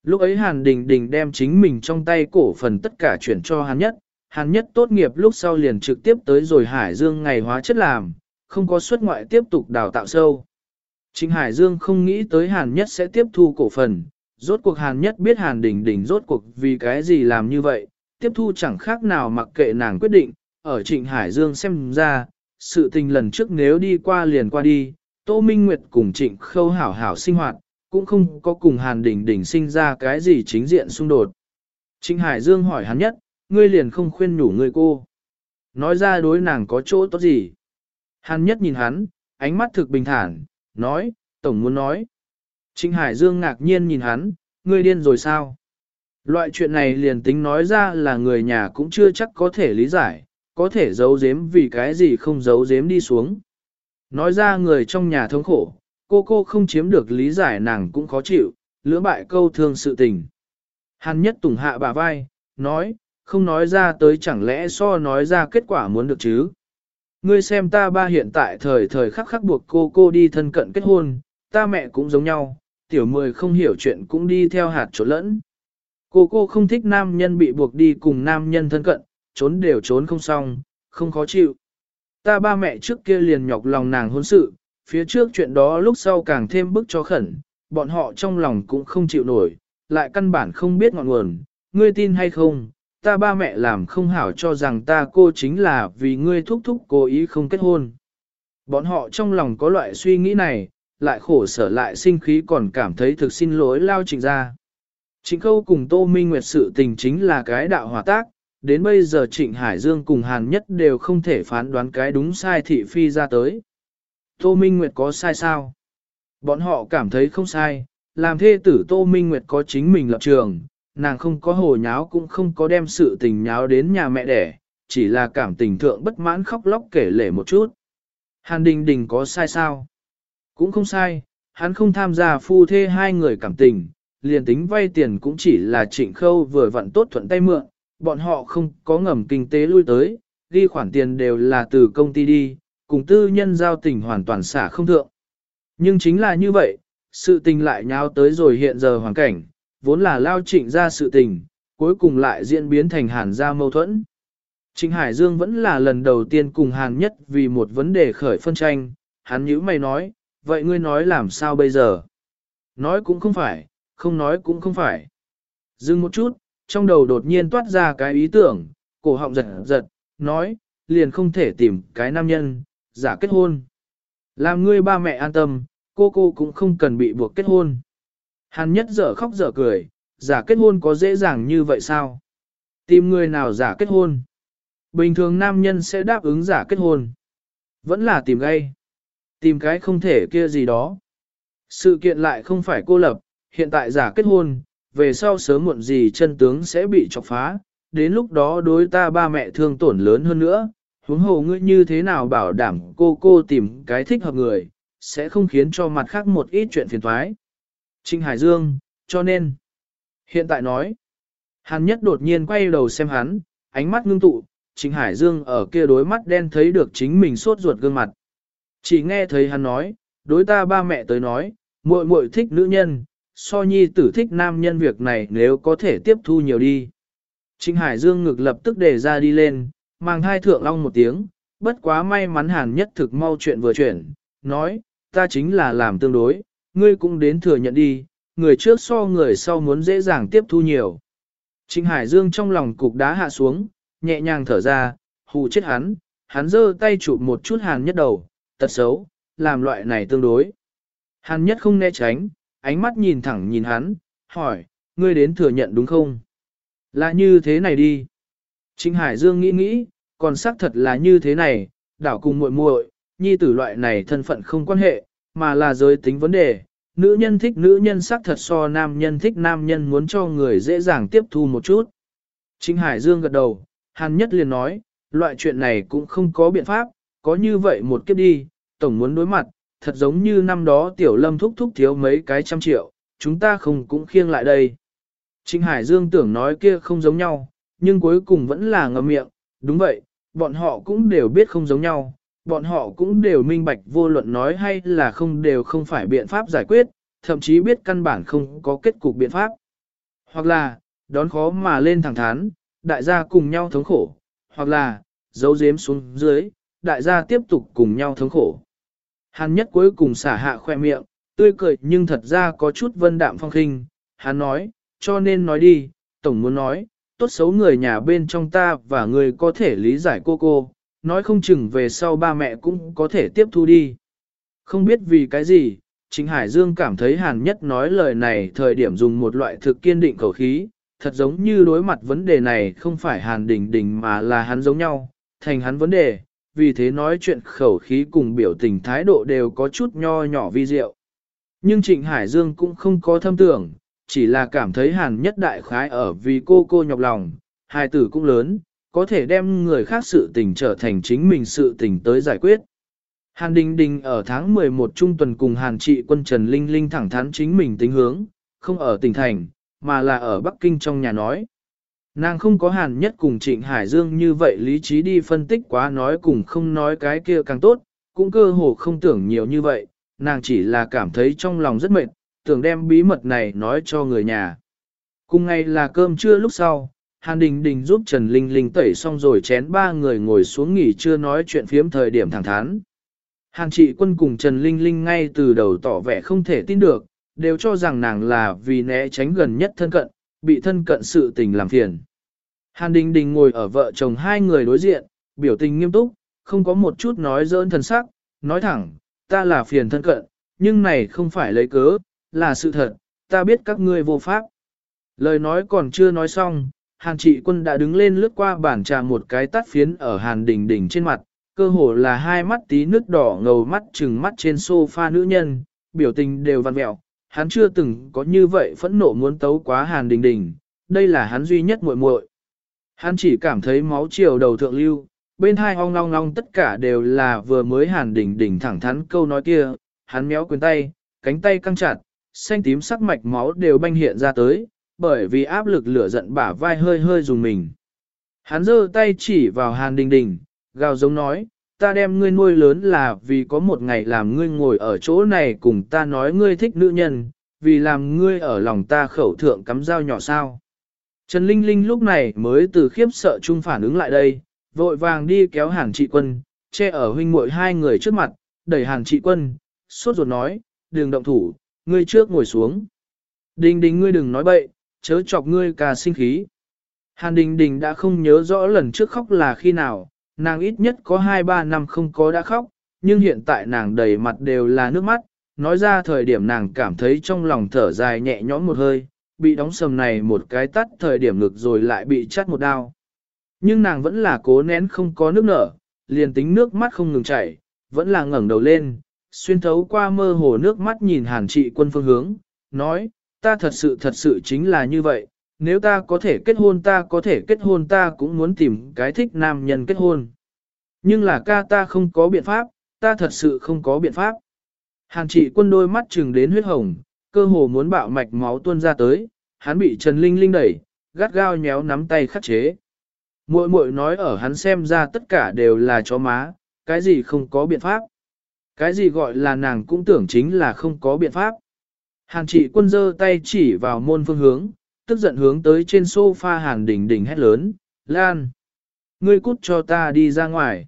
[SPEAKER 1] Lúc ấy Hàn Đình Đình đem chính mình trong tay cổ phần tất cả chuyển cho Hàn Nhất, Hàn Nhất tốt nghiệp lúc sau liền trực tiếp tới rồi Hải Dương ngày hóa chất làm, không có xuất ngoại tiếp tục đào tạo sâu. Chính Hải Dương không nghĩ tới Hàn Nhất sẽ tiếp thu cổ phần, rốt cuộc Hàn Nhất biết Hàn Đình Đình rốt cuộc vì cái gì làm như vậy, tiếp thu chẳng khác nào mặc kệ nàng quyết định, ở Trịnh Hải Dương xem ra, sự tình lần trước nếu đi qua liền qua đi, Tô Minh Nguyệt cùng Trịnh Khâu hảo hảo sinh hoạt, cũng không có cùng Hàn Đình Đình sinh ra cái gì chính diện xung đột. Trịnh Hải Dương hỏi hắn nhất, ngươi liền không khuyên nhủ ngươi cô. Nói ra đối nàng có chỗ tốt gì. Hàn nhất nhìn hắn, ánh mắt thực bình thản, nói, tổng muốn nói. Trịnh Hải Dương ngạc nhiên nhìn hắn, ngươi điên rồi sao? Loại chuyện này liền tính nói ra là người nhà cũng chưa chắc có thể lý giải, có thể giấu giếm vì cái gì không giấu giếm đi xuống. Nói ra người trong nhà thống khổ, cô cô không chiếm được lý giải nàng cũng khó chịu, lưỡng bại câu thương sự tình. Hàn nhất tùng hạ bà vai, nói, không nói ra tới chẳng lẽ so nói ra kết quả muốn được chứ. Ngươi xem ta ba hiện tại thời thời khắc khắc buộc cô cô đi thân cận kết hôn, ta mẹ cũng giống nhau, tiểu mười không hiểu chuyện cũng đi theo hạt trốn lẫn. Cô cô không thích nam nhân bị buộc đi cùng nam nhân thân cận, trốn đều trốn không xong, không khó chịu. Ta ba mẹ trước kia liền nhọc lòng nàng hôn sự, phía trước chuyện đó lúc sau càng thêm bức cho khẩn, bọn họ trong lòng cũng không chịu nổi, lại căn bản không biết ngọn nguồn, ngươi tin hay không, ta ba mẹ làm không hảo cho rằng ta cô chính là vì ngươi thúc thúc cố ý không kết hôn. Bọn họ trong lòng có loại suy nghĩ này, lại khổ sở lại sinh khí còn cảm thấy thực xin lỗi lao trịnh ra. Trịnh Khâu cùng Tô Minh Nguyệt sự tình chính là cái đạo hòa tác, đến bây giờ Trịnh Hải Dương cùng Hàn Nhất đều không thể phán đoán cái đúng sai thị phi ra tới. Tô Minh Nguyệt có sai sao? Bọn họ cảm thấy không sai, làm thê tử Tô Minh Nguyệt có chính mình lập trường, nàng không có hồ nháo cũng không có đem sự tình nháo đến nhà mẹ đẻ, chỉ là cảm tình thượng bất mãn khóc lóc kể lể một chút. Hàn Đình Đình có sai sao? Cũng không sai, hắn không tham gia phu thê hai người cảm tình, liền tính vay tiền cũng chỉ là trịnh khâu vừa vặn tốt thuận tay mượn, bọn họ không có ngầm kinh tế lui tới, ghi khoản tiền đều là từ công ty đi, cùng tư nhân giao tình hoàn toàn xả không thượng. Nhưng chính là như vậy, sự tình lại nháo tới rồi hiện giờ hoàn cảnh, vốn là lao trịnh ra sự tình, cuối cùng lại diễn biến thành hàn ra mâu thuẫn. Trịnh Hải Dương vẫn là lần đầu tiên cùng hàn nhất vì một vấn đề khởi phân tranh, hắn nhữ mày nói, vậy ngươi nói làm sao bây giờ? Nói cũng không phải, không nói cũng không phải. Dừng một chút, trong đầu đột nhiên toát ra cái ý tưởng, cổ họng giật giật, nói, liền không thể tìm cái nam nhân, giả kết hôn. Làm ngươi ba mẹ an tâm, cô cô cũng không cần bị buộc kết hôn. Hàn nhất dở khóc dở cười, giả kết hôn có dễ dàng như vậy sao? Tìm người nào giả kết hôn? Bình thường nam nhân sẽ đáp ứng giả kết hôn. Vẫn là tìm gây. Tìm cái không thể kia gì đó. Sự kiện lại không phải cô lập, hiện tại giả kết hôn, về sau sớm muộn gì chân tướng sẽ bị chọc phá, đến lúc đó đối ta ba mẹ thương tổn lớn hơn nữa, huống hồ ngươi như thế nào bảo đảm cô cô tìm cái thích hợp người, sẽ không khiến cho mặt khác một ít chuyện phiền thoái. Trinh Hải Dương, cho nên, hiện tại nói, hắn nhất đột nhiên quay đầu xem hắn, ánh mắt ngưng tụ, Trinh Hải Dương ở kia đối mắt đen thấy được chính mình sốt ruột gương mặt. Chỉ nghe thấy hắn nói, đối ta ba mẹ tới nói, muội muội thích nữ nhân, so nhi tử thích nam nhân việc này nếu có thể tiếp thu nhiều đi. Trịnh Hải Dương ngực lập tức để ra đi lên, mang hai thượng long một tiếng, bất quá may mắn hàn nhất thực mau chuyện vừa chuyển, nói, ta chính là làm tương đối, ngươi cũng đến thừa nhận đi, người trước so người sau muốn dễ dàng tiếp thu nhiều. Trịnh Hải Dương trong lòng cục đá hạ xuống, nhẹ nhàng thở ra, hù chết hắn, hắn giơ tay chụp một chút hàn nhất đầu, tật xấu, làm loại này tương đối. Hàn nhất không né tránh, ánh mắt nhìn thẳng nhìn hắn, hỏi, ngươi đến thừa nhận đúng không? Là như thế này đi. Trịnh Hải Dương nghĩ nghĩ, còn xác thật là như thế này, đảo cùng muội muội, nhi tử loại này thân phận không quan hệ, mà là giới tính vấn đề. Nữ nhân thích nữ nhân xác thật so nam nhân thích nam nhân muốn cho người dễ dàng tiếp thu một chút. Trịnh Hải Dương gật đầu, Hàn Nhất liền nói, loại chuyện này cũng không có biện pháp, có như vậy một kiếp đi, tổng muốn đối mặt, thật giống như năm đó tiểu lâm thúc thúc thiếu mấy cái trăm triệu, chúng ta không cũng khiêng lại đây. Trịnh Hải Dương tưởng nói kia không giống nhau, nhưng cuối cùng vẫn là ngậm miệng, đúng vậy, bọn họ cũng đều biết không giống nhau, bọn họ cũng đều minh bạch vô luận nói hay là không đều không phải biện pháp giải quyết, thậm chí biết căn bản không có kết cục biện pháp. Hoặc là, đón khó mà lên thẳng thắn, đại gia cùng nhau thống khổ, hoặc là, giấu giếm xuống dưới, đại gia tiếp tục cùng nhau thống khổ. Hàn nhất cuối cùng xả hạ khoe miệng, tươi cười nhưng thật ra có chút vân đạm phong khinh. Hắn nói, cho nên nói đi, tổng muốn nói, tốt xấu người nhà bên trong ta và người có thể lý giải cô cô, nói không chừng về sau ba mẹ cũng có thể tiếp thu đi. Không biết vì cái gì, Chính Hải Dương cảm thấy Hàn Nhất nói lời này thời điểm dùng một loại thực kiên định khẩu khí, thật giống như đối mặt vấn đề này không phải Hàn Đình Đình mà là hắn giống nhau, thành hắn vấn đề, vì thế nói chuyện khẩu khí cùng biểu tình thái độ đều có chút nho nhỏ vi diệu. Nhưng Trịnh Hải Dương cũng không có thâm tưởng, chỉ là cảm thấy hàn nhất đại khái ở vì cô cô nhọc lòng, hai tử cũng lớn, có thể đem người khác sự tình trở thành chính mình sự tình tới giải quyết. Hàn Đình Đình ở tháng 11 trung tuần cùng Hàn trị quân Trần Linh Linh thẳng thắn chính mình tính hướng, không ở tỉnh thành, mà là ở Bắc Kinh trong nhà nói. Nàng không có hàn nhất cùng Trịnh Hải Dương như vậy lý trí đi phân tích quá nói cùng không nói cái kia càng tốt, cũng cơ hồ không tưởng nhiều như vậy, nàng chỉ là cảm thấy trong lòng rất mệt, tưởng đem bí mật này nói cho người nhà. Cùng ngày là cơm trưa lúc sau, Hàn Đình Đình giúp Trần Linh Linh tẩy xong rồi chén ba người ngồi xuống nghỉ chưa nói chuyện phiếm thời điểm thẳng thắn. Hàn trị quân cùng Trần Linh Linh ngay từ đầu tỏ vẻ không thể tin được, đều cho rằng nàng là vì né tránh gần nhất thân cận, bị thân cận sự tình làm phiền. Hàn Đình Đình ngồi ở vợ chồng hai người đối diện, biểu tình nghiêm túc, không có một chút nói dỡn thần sắc, nói thẳng, ta là phiền thân cận, nhưng này không phải lấy cớ, là sự thật, ta biết các ngươi vô pháp. Lời nói còn chưa nói xong, Hàn trị quân đã đứng lên lướt qua bản trà một cái tắt phiến ở Hàn đỉnh đỉnh trên mặt, cơ hồ là hai mắt tí nước đỏ ngầu mắt trừng mắt trên sofa nữ nhân, biểu tình đều văn mẹo, hắn chưa từng có như vậy phẫn nộ muốn tấu quá Hàn đỉnh đỉnh. đây là hắn duy nhất muội muội. Hắn chỉ cảm thấy máu chiều đầu thượng lưu, bên hai ong long long tất cả đều là vừa mới Hàn đỉnh đỉnh thẳng thắn câu nói kia, hắn méo quyền tay, cánh tay căng chặt, xanh tím sắc mạch máu đều banh hiện ra tới, bởi vì áp lực lửa giận bả vai hơi hơi dùng mình. Hắn giơ tay chỉ vào Hàn Đình Đình, gào giống nói, ta đem ngươi nuôi lớn là vì có một ngày làm ngươi ngồi ở chỗ này cùng ta nói ngươi thích nữ nhân, vì làm ngươi ở lòng ta khẩu thượng cắm dao nhỏ sao. Trần Linh Linh lúc này mới từ khiếp sợ chung phản ứng lại đây, vội vàng đi kéo Hàn trị quân, che ở huynh muội hai người trước mặt, đẩy Hàn trị quân, suốt ruột nói, đừng động thủ, ngươi trước ngồi xuống. Đình đình ngươi đừng nói bậy, chớ chọc ngươi cả sinh khí. Hàn đình đình đã không nhớ rõ lần trước khóc là khi nào, nàng ít nhất có 2-3 năm không có đã khóc, nhưng hiện tại nàng đầy mặt đều là nước mắt, nói ra thời điểm nàng cảm thấy trong lòng thở dài nhẹ nhõm một hơi, bị đóng sầm này một cái tắt thời điểm ngực rồi lại bị chắt một đao. Nhưng nàng vẫn là cố nén không có nước nở, liền tính nước mắt không ngừng chảy, vẫn là ngẩng đầu lên, xuyên thấu qua mơ hồ nước mắt nhìn hàn trị quân phương hướng, nói, ta thật sự thật sự chính là như vậy, nếu ta có thể kết hôn ta có thể kết hôn ta cũng muốn tìm cái thích nam nhân kết hôn. Nhưng là ca ta không có biện pháp, ta thật sự không có biện pháp. Hàn trị quân đôi mắt trừng đến huyết hồng, cơ hồ muốn bạo mạch máu tuôn ra tới, hắn bị Trần Linh Linh đẩy, gắt gao nhéo nắm tay khắc chế. Muội muội nói ở hắn xem ra tất cả đều là chó má, cái gì không có biện pháp. Cái gì gọi là nàng cũng tưởng chính là không có biện pháp. Hàn trị quân giơ tay chỉ vào môn phương hướng, tức giận hướng tới trên sofa hàn đỉnh đỉnh hét lớn, Lan! Ngươi cút cho ta đi ra ngoài.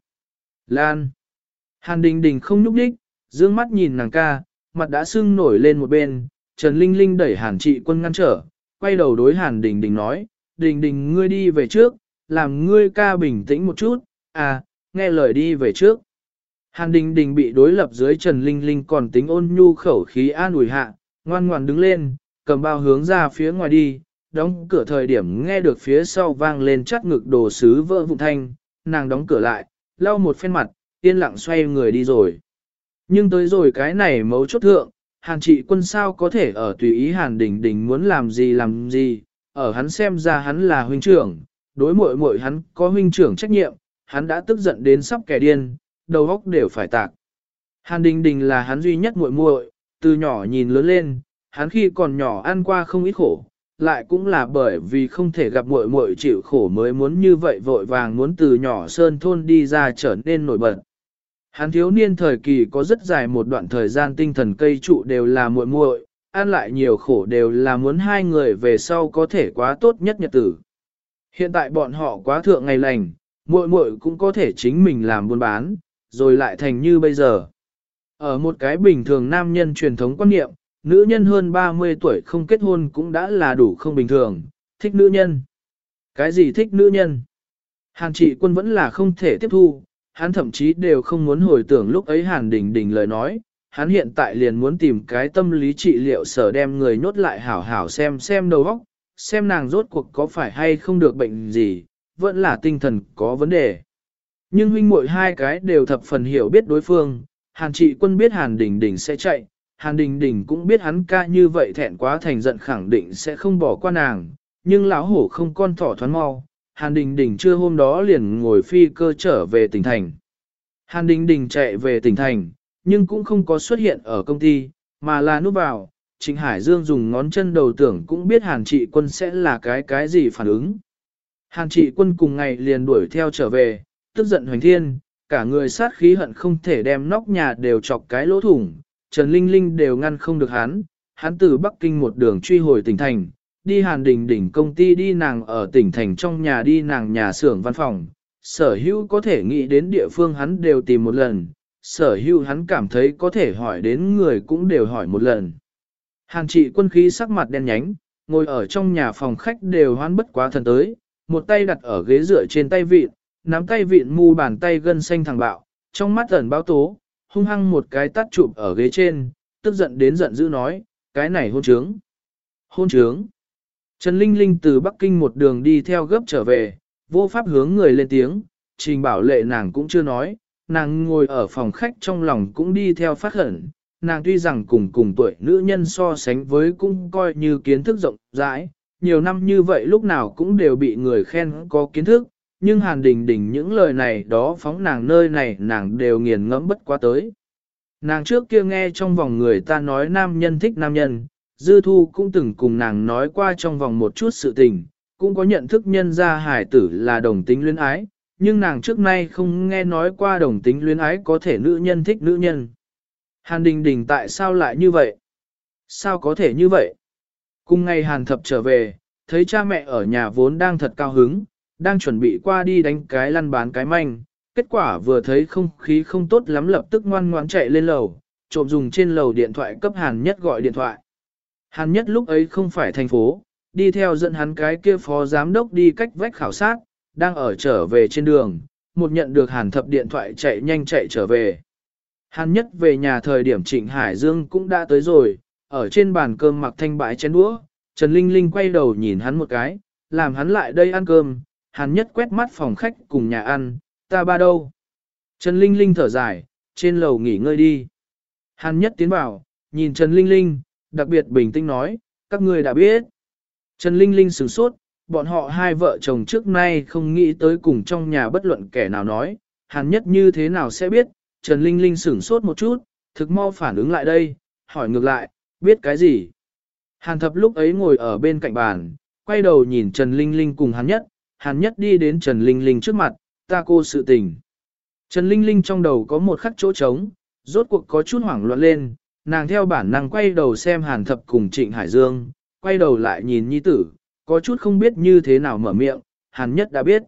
[SPEAKER 1] Lan! Hàn đình đình không nhúc đích, dương mắt nhìn nàng ca, mặt đã sưng nổi lên một bên, Trần Linh Linh đẩy hàn trị quân ngăn trở, quay đầu đối hàn đình đình nói, đình đình ngươi đi về trước, làm ngươi ca bình tĩnh một chút, à, nghe lời đi về trước. Hàn đình đình bị đối lập dưới Trần Linh Linh còn tính ôn nhu khẩu khí an ủi hạ, ngoan ngoan đứng lên, cầm bao hướng ra phía ngoài đi, đóng cửa thời điểm nghe được phía sau vang lên chắt ngực đồ sứ vỡ vụn thanh, nàng đóng cửa lại, lau một phen mặt, yên lặng xoay người đi rồi. Nhưng tới rồi cái này mấu chốt thượng, hàn trị quân sao có thể ở tùy ý hàn đình đình muốn làm gì làm gì, ở hắn xem ra hắn là huynh trưởng, đối mội mội hắn có huynh trưởng trách nhiệm, hắn đã tức giận đến sắp kẻ điên, đầu óc đều phải tạc. Hàn đình đình là hắn duy nhất muội muội, từ nhỏ nhìn lớn lên, hắn khi còn nhỏ ăn qua không ít khổ, lại cũng là bởi vì không thể gặp muội muội chịu khổ mới muốn như vậy vội vàng muốn từ nhỏ sơn thôn đi ra trở nên nổi bật. Hắn thiếu niên thời kỳ có rất dài một đoạn thời gian tinh thần cây trụ đều là muội muội, ăn lại nhiều khổ đều là muốn hai người về sau có thể quá tốt nhất nhật tử. Hiện tại bọn họ quá thượng ngày lành, muội muội cũng có thể chính mình làm buôn bán, rồi lại thành như bây giờ. Ở một cái bình thường nam nhân truyền thống quan niệm, nữ nhân hơn 30 tuổi không kết hôn cũng đã là đủ không bình thường, thích nữ nhân. Cái gì thích nữ nhân? Hàn trị quân vẫn là không thể tiếp thu, hắn thậm chí đều không muốn hồi tưởng lúc ấy Hàn Đình Đình lời nói, hắn hiện tại liền muốn tìm cái tâm lý trị liệu sở đem người nhốt lại hảo hảo xem xem đầu óc, xem nàng rốt cuộc có phải hay không được bệnh gì, vẫn là tinh thần có vấn đề. Nhưng huynh muội hai cái đều thập phần hiểu biết đối phương, Hàn trị quân biết Hàn Đình Đình sẽ chạy, Hàn Đình Đình cũng biết hắn ca như vậy thẹn quá thành giận khẳng định sẽ không bỏ qua nàng, nhưng lão hổ không con thỏ thoán mau, Hàn Đình Đình chưa hôm đó liền ngồi phi cơ trở về tỉnh thành. Hàn Đình Đình chạy về tỉnh thành, nhưng cũng không có xuất hiện ở công ty, mà là núp vào. Trịnh Hải Dương dùng ngón chân đầu tưởng cũng biết Hàn trị quân sẽ là cái cái gì phản ứng. Hàn trị quân cùng ngày liền đuổi theo trở về, tức giận hoành thiên, cả người sát khí hận không thể đem nóc nhà đều chọc cái lỗ thủng, Trần Linh Linh đều ngăn không được hắn, hắn từ Bắc Kinh một đường truy hồi tỉnh thành, đi Hàn Đình đỉnh công ty đi nàng ở tỉnh thành trong nhà đi nàng nhà xưởng văn phòng, sở hữu có thể nghĩ đến địa phương hắn đều tìm một lần, sở hữu hắn cảm thấy có thể hỏi đến người cũng đều hỏi một lần. Hàn trị quân khí sắc mặt đen nhánh, ngồi ở trong nhà phòng khách đều hoán bất quá thần tới, một tay đặt ở ghế dựa trên tay vịt, nắm tay vịn mu bàn tay gân xanh thẳng bạo, trong mắt ẩn báo tố, hung hăng một cái tắt chụp ở ghế trên, tức giận đến giận dữ nói, cái này hôn trướng. Hôn trướng. Trần Linh Linh từ Bắc Kinh một đường đi theo gấp trở về, vô pháp hướng người lên tiếng, trình bảo lệ nàng cũng chưa nói, nàng ngồi ở phòng khách trong lòng cũng đi theo phát hẩn, nàng tuy rằng cùng cùng tuổi nữ nhân so sánh với cũng coi như kiến thức rộng rãi, nhiều năm như vậy lúc nào cũng đều bị người khen có kiến thức, nhưng Hàn Đình Đình những lời này đó phóng nàng nơi này nàng đều nghiền ngẫm bất quá tới. Nàng trước kia nghe trong vòng người ta nói nam nhân thích nam nhân, Dư Thu cũng từng cùng nàng nói qua trong vòng một chút sự tình, cũng có nhận thức nhân ra hải tử là đồng tính luyến ái, nhưng nàng trước nay không nghe nói qua đồng tính luyến ái có thể nữ nhân thích nữ nhân. Hàn Đình Đình tại sao lại như vậy? Sao có thể như vậy? Cùng ngày Hàn Thập trở về, thấy cha mẹ ở nhà vốn đang thật cao hứng, đang chuẩn bị qua đi đánh cái lăn bán cái manh, kết quả vừa thấy không khí không tốt lắm lập tức ngoan ngoãn chạy lên lầu, trộm dùng trên lầu điện thoại cấp Hàn Nhất gọi điện thoại. Hàn Nhất lúc ấy không phải thành phố, đi theo dẫn hắn cái kia phó giám đốc đi cách vách khảo sát, đang ở trở về trên đường, một nhận được Hàn Thập điện thoại chạy nhanh chạy trở về. Hàn Nhất về nhà thời điểm Trịnh Hải Dương cũng đã tới rồi, ở trên bàn cơm mặc thanh bãi chén đũa, Trần Linh Linh quay đầu nhìn hắn một cái, làm hắn lại đây ăn cơm, Hàn Nhất quét mắt phòng khách cùng nhà ăn, ta ba đâu? Trần Linh Linh thở dài, trên lầu nghỉ ngơi đi. Hàn Nhất tiến vào, nhìn Trần Linh Linh, đặc biệt bình tĩnh nói, các người đã biết. Trần Linh Linh sửng sốt, bọn họ hai vợ chồng trước nay không nghĩ tới cùng trong nhà bất luận kẻ nào nói, Hàn Nhất như thế nào sẽ biết, Trần Linh Linh sửng sốt một chút, thực mau phản ứng lại đây, hỏi ngược lại, biết cái gì? Hàn thập lúc ấy ngồi ở bên cạnh bàn, quay đầu nhìn Trần Linh Linh cùng hắn nhất, Hàn nhất đi đến Trần Linh Linh trước mặt, ta cô sự tình. Trần Linh Linh trong đầu có một khắc chỗ trống, rốt cuộc có chút hoảng loạn lên, nàng theo bản năng quay đầu xem hàn thập cùng Trịnh Hải Dương, quay đầu lại nhìn nhi tử, có chút không biết như thế nào mở miệng, hàn nhất đã biết.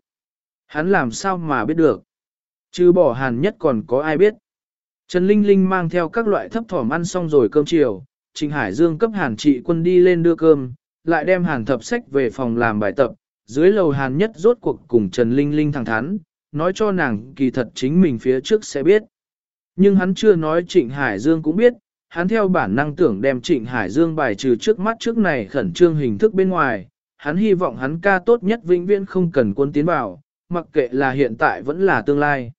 [SPEAKER 1] Hắn làm sao mà biết được. Chứ bỏ hàn nhất còn có ai biết. Trần Linh Linh mang theo các loại thấp thỏm ăn xong rồi cơm chiều, Trịnh Hải Dương cấp hàn trị quân đi lên đưa cơm, lại đem hàn thập sách về phòng làm bài tập, dưới lầu hàn nhất rốt cuộc cùng Trần Linh Linh thẳng thắn, nói cho nàng kỳ thật chính mình phía trước sẽ biết. Nhưng hắn chưa nói Trịnh Hải Dương cũng biết, hắn theo bản năng tưởng đem Trịnh Hải Dương bài trừ trước mắt trước này khẩn trương hình thức bên ngoài, hắn hy vọng hắn ca tốt nhất vĩnh viễn không cần quân tiến vào, mặc kệ là hiện tại vẫn là tương lai.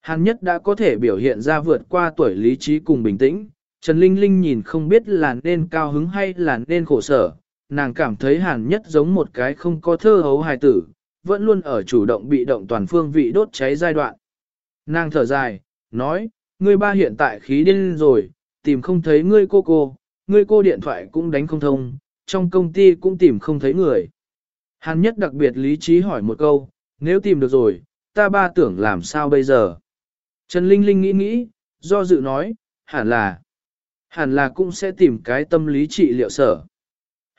[SPEAKER 1] Hắn nhất đã có thể biểu hiện ra vượt qua tuổi lý trí cùng bình tĩnh, Trần Linh Linh nhìn không biết là nên cao hứng hay là nên khổ sở, nàng cảm thấy hàn nhất giống một cái không có thơ hấu hài tử, vẫn luôn ở chủ động bị động toàn phương vị đốt cháy giai đoạn. Nàng thở dài, nói, ngươi ba hiện tại khí điên rồi, tìm không thấy ngươi cô cô, ngươi cô điện thoại cũng đánh không thông, trong công ty cũng tìm không thấy người. Hàn nhất đặc biệt lý trí hỏi một câu, nếu tìm được rồi, ta ba tưởng làm sao bây giờ? Trần Linh Linh nghĩ nghĩ, do dự nói, hẳn là, hẳn là cũng sẽ tìm cái tâm lý trị liệu sở.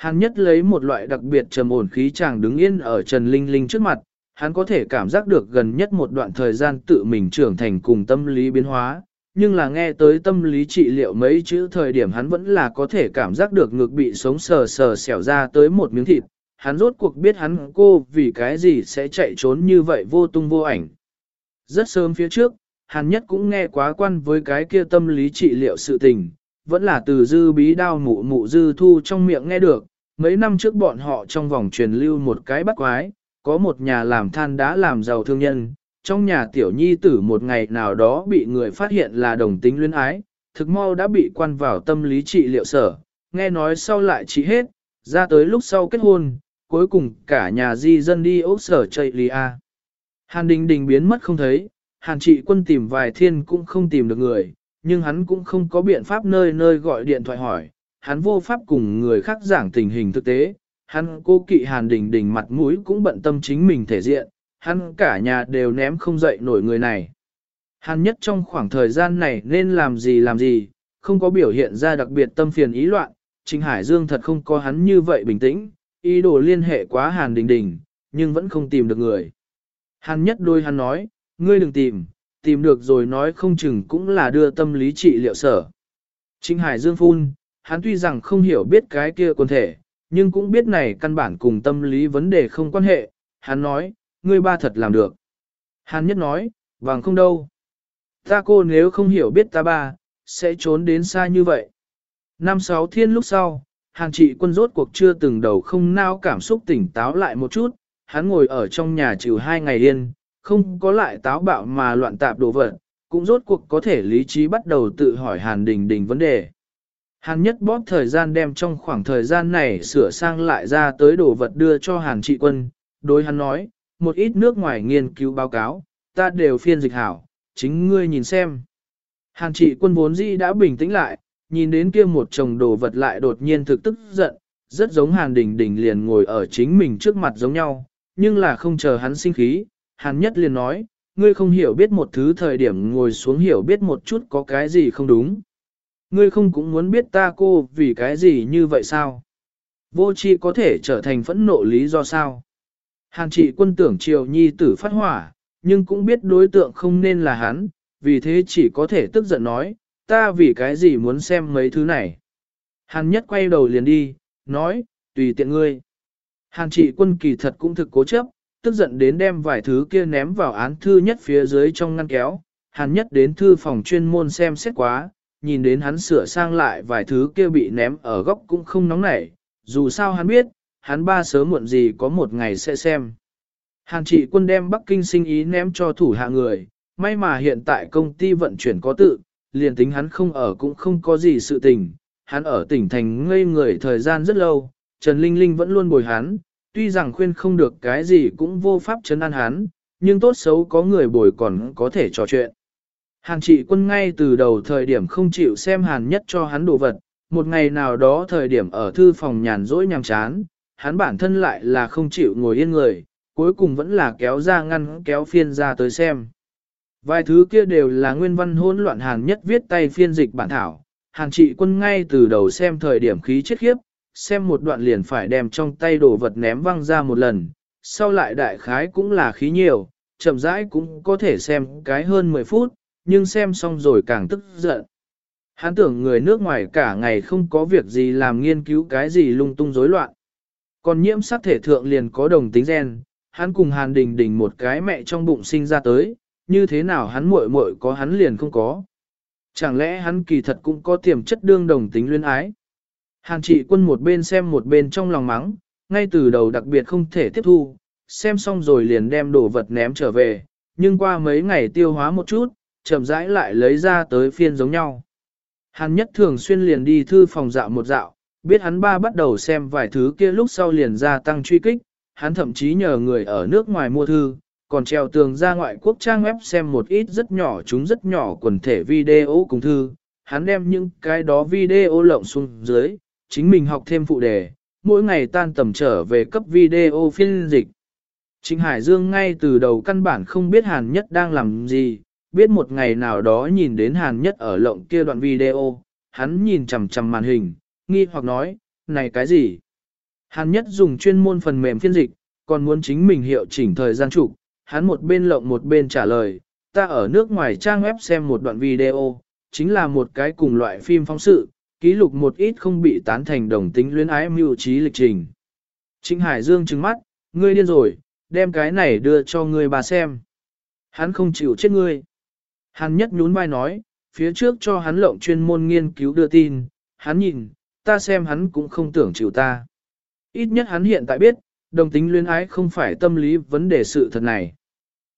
[SPEAKER 1] Hàn nhất lấy một loại đặc biệt trầm ổn khí chàng đứng yên ở Trần Linh Linh trước mặt, hắn có thể cảm giác được gần nhất một đoạn thời gian tự mình trưởng thành cùng tâm lý biến hóa, nhưng là nghe tới tâm lý trị liệu mấy chữ thời điểm hắn vẫn là có thể cảm giác được ngực bị sống sờ sờ xẻo ra tới một miếng thịt, hắn rốt cuộc biết hắn cô vì cái gì sẽ chạy trốn như vậy vô tung vô ảnh. Rất sớm phía trước, hắn nhất cũng nghe quá quan với cái kia tâm lý trị liệu sự tình, vẫn là từ dư bí đao mụ mụ dư thu trong miệng nghe được, mấy năm trước bọn họ trong vòng truyền lưu một cái bắt quái, có một nhà làm than đã làm giàu thương nhân, trong nhà tiểu nhi tử một ngày nào đó bị người phát hiện là đồng tính luyến ái, thực mau đã bị quan vào tâm lý trị liệu sở, nghe nói sau lại trị hết, ra tới lúc sau kết hôn, cuối cùng cả nhà di dân đi ốc sở chạy lì a. Hàn Đình Đình biến mất không thấy, Hàn trị quân tìm vài thiên cũng không tìm được người, nhưng hắn cũng không có biện pháp nơi nơi gọi điện thoại hỏi, hắn vô pháp cùng người khác giảng tình hình thực tế, hắn cô kỵ Hàn Đình Đình mặt mũi cũng bận tâm chính mình thể diện, hắn cả nhà đều ném không dậy nổi người này. Hắn nhất trong khoảng thời gian này nên làm gì làm gì, không có biểu hiện ra đặc biệt tâm phiền ý loạn, Trình Hải Dương thật không có hắn như vậy bình tĩnh, ý đồ liên hệ quá Hàn Đình Đình, nhưng vẫn không tìm được người. Hàn nhất đôi hắn nói, ngươi đừng tìm, tìm được rồi nói không chừng cũng là đưa tâm lý trị liệu sở. Trình Hải Dương phun, hắn tuy rằng không hiểu biết cái kia quần thể, nhưng cũng biết này căn bản cùng tâm lý vấn đề không quan hệ, hắn nói, ngươi ba thật làm được. Hàn nhất nói, vàng không đâu. Ta cô nếu không hiểu biết ta ba, sẽ trốn đến xa như vậy. Năm sáu thiên lúc sau, hàn trị quân rốt cuộc chưa từng đầu không nao cảm xúc tỉnh táo lại một chút, hắn ngồi ở trong nhà chịu hai ngày yên, không có lại táo bạo mà loạn tạp đồ vật, cũng rốt cuộc có thể lý trí bắt đầu tự hỏi hàn đình đình vấn đề. Hàn nhất bóp thời gian đem trong khoảng thời gian này sửa sang lại ra tới đồ vật đưa cho hàn trị quân, đối hắn nói, một ít nước ngoài nghiên cứu báo cáo, ta đều phiên dịch hảo, chính ngươi nhìn xem. Hàn trị quân vốn dĩ đã bình tĩnh lại, nhìn đến kia một chồng đồ vật lại đột nhiên thực tức giận, rất giống hàn đình đình liền ngồi ở chính mình trước mặt giống nhau, nhưng là không chờ hắn sinh khí, hàn nhất liền nói, ngươi không hiểu biết một thứ thời điểm ngồi xuống hiểu biết một chút có cái gì không đúng. Ngươi không cũng muốn biết ta cô vì cái gì như vậy sao? Vô chi có thể trở thành phẫn nộ lý do sao? Hàn trị quân tưởng triều nhi tử phát hỏa, nhưng cũng biết đối tượng không nên là hắn, vì thế chỉ có thể tức giận nói, ta vì cái gì muốn xem mấy thứ này. Hàn nhất quay đầu liền đi, nói, tùy tiện ngươi. Hàn trị quân kỳ thật cũng thực cố chấp, tức giận đến đem vài thứ kia ném vào án thư nhất phía dưới trong ngăn kéo. Hàn nhất đến thư phòng chuyên môn xem xét quá, nhìn đến hắn sửa sang lại vài thứ kia bị ném ở góc cũng không nóng nảy, dù sao hắn biết, hắn ba sớm muộn gì có một ngày sẽ xem. Hàn trị quân đem Bắc Kinh sinh ý ném cho thủ hạ người, may mà hiện tại công ty vận chuyển có tự, liền tính hắn không ở cũng không có gì sự tình, hắn ở tỉnh thành ngây người thời gian rất lâu, Trần Linh Linh vẫn luôn bồi hắn, tuy rằng khuyên không được cái gì cũng vô pháp chấn an hắn, nhưng tốt xấu có người bồi còn có thể trò chuyện. Hàn trị quân ngay từ đầu thời điểm không chịu xem hàn nhất cho hắn đồ vật, một ngày nào đó thời điểm ở thư phòng nhàn rỗi nhàm chán, hắn bản thân lại là không chịu ngồi yên người, cuối cùng vẫn là kéo ra ngăn kéo phiên ra tới xem. Vài thứ kia đều là nguyên văn hỗn loạn hàn nhất viết tay phiên dịch bản thảo, hàn trị quân ngay từ đầu xem thời điểm khí chết khiếp, xem một đoạn liền phải đem trong tay đồ vật ném văng ra một lần, sau lại đại khái cũng là khí nhiều, chậm rãi cũng có thể xem cái hơn 10 phút, nhưng xem xong rồi càng tức giận. Hắn tưởng người nước ngoài cả ngày không có việc gì làm nghiên cứu cái gì lung tung rối loạn. Còn nhiễm sắc thể thượng liền có đồng tính gen, hắn cùng Hàn Đình Đình một cái mẹ trong bụng sinh ra tới, như thế nào hắn muội muội có hắn liền không có. Chẳng lẽ hắn kỳ thật cũng có tiềm chất đương đồng tính luyến ái. Hàn trị quân một bên xem một bên trong lòng mắng, ngay từ đầu đặc biệt không thể tiếp thu, xem xong rồi liền đem đồ vật ném trở về, nhưng qua mấy ngày tiêu hóa một chút, chậm rãi lại lấy ra tới phiên giống nhau. Hắn nhất thường xuyên liền đi thư phòng dạo một dạo, biết hắn ba bắt đầu xem vài thứ kia lúc sau liền gia tăng truy kích, hắn thậm chí nhờ người ở nước ngoài mua thư, còn treo tường ra ngoại quốc trang web xem một ít rất nhỏ chúng rất nhỏ quần thể video cùng thư, hắn đem những cái đó video lộng xuống dưới, chính mình học thêm phụ đề, mỗi ngày tan tầm trở về cấp video phiên dịch. Trịnh Hải Dương ngay từ đầu căn bản không biết Hàn Nhất đang làm gì, biết một ngày nào đó nhìn đến Hàn Nhất ở lộng kia đoạn video, hắn nhìn chằm chằm màn hình, nghi hoặc nói, này cái gì? Hàn Nhất dùng chuyên môn phần mềm phiên dịch, còn muốn chính mình hiệu chỉnh thời gian trục, hắn một bên lộng một bên trả lời, ta ở nước ngoài trang web xem một đoạn video, chính là một cái cùng loại phim phóng sự, ký lục một ít không bị tán thành đồng tính luyến ái mưu trí lịch trình. Trịnh Hải Dương trừng mắt, ngươi điên rồi, đem cái này đưa cho ngươi bà xem. Hắn không chịu chết ngươi. Hắn nhất nhún vai nói, phía trước cho hắn lộng chuyên môn nghiên cứu đưa tin, hắn nhìn, ta xem hắn cũng không tưởng chịu ta. Ít nhất hắn hiện tại biết, đồng tính luyến ái không phải tâm lý vấn đề sự thật này.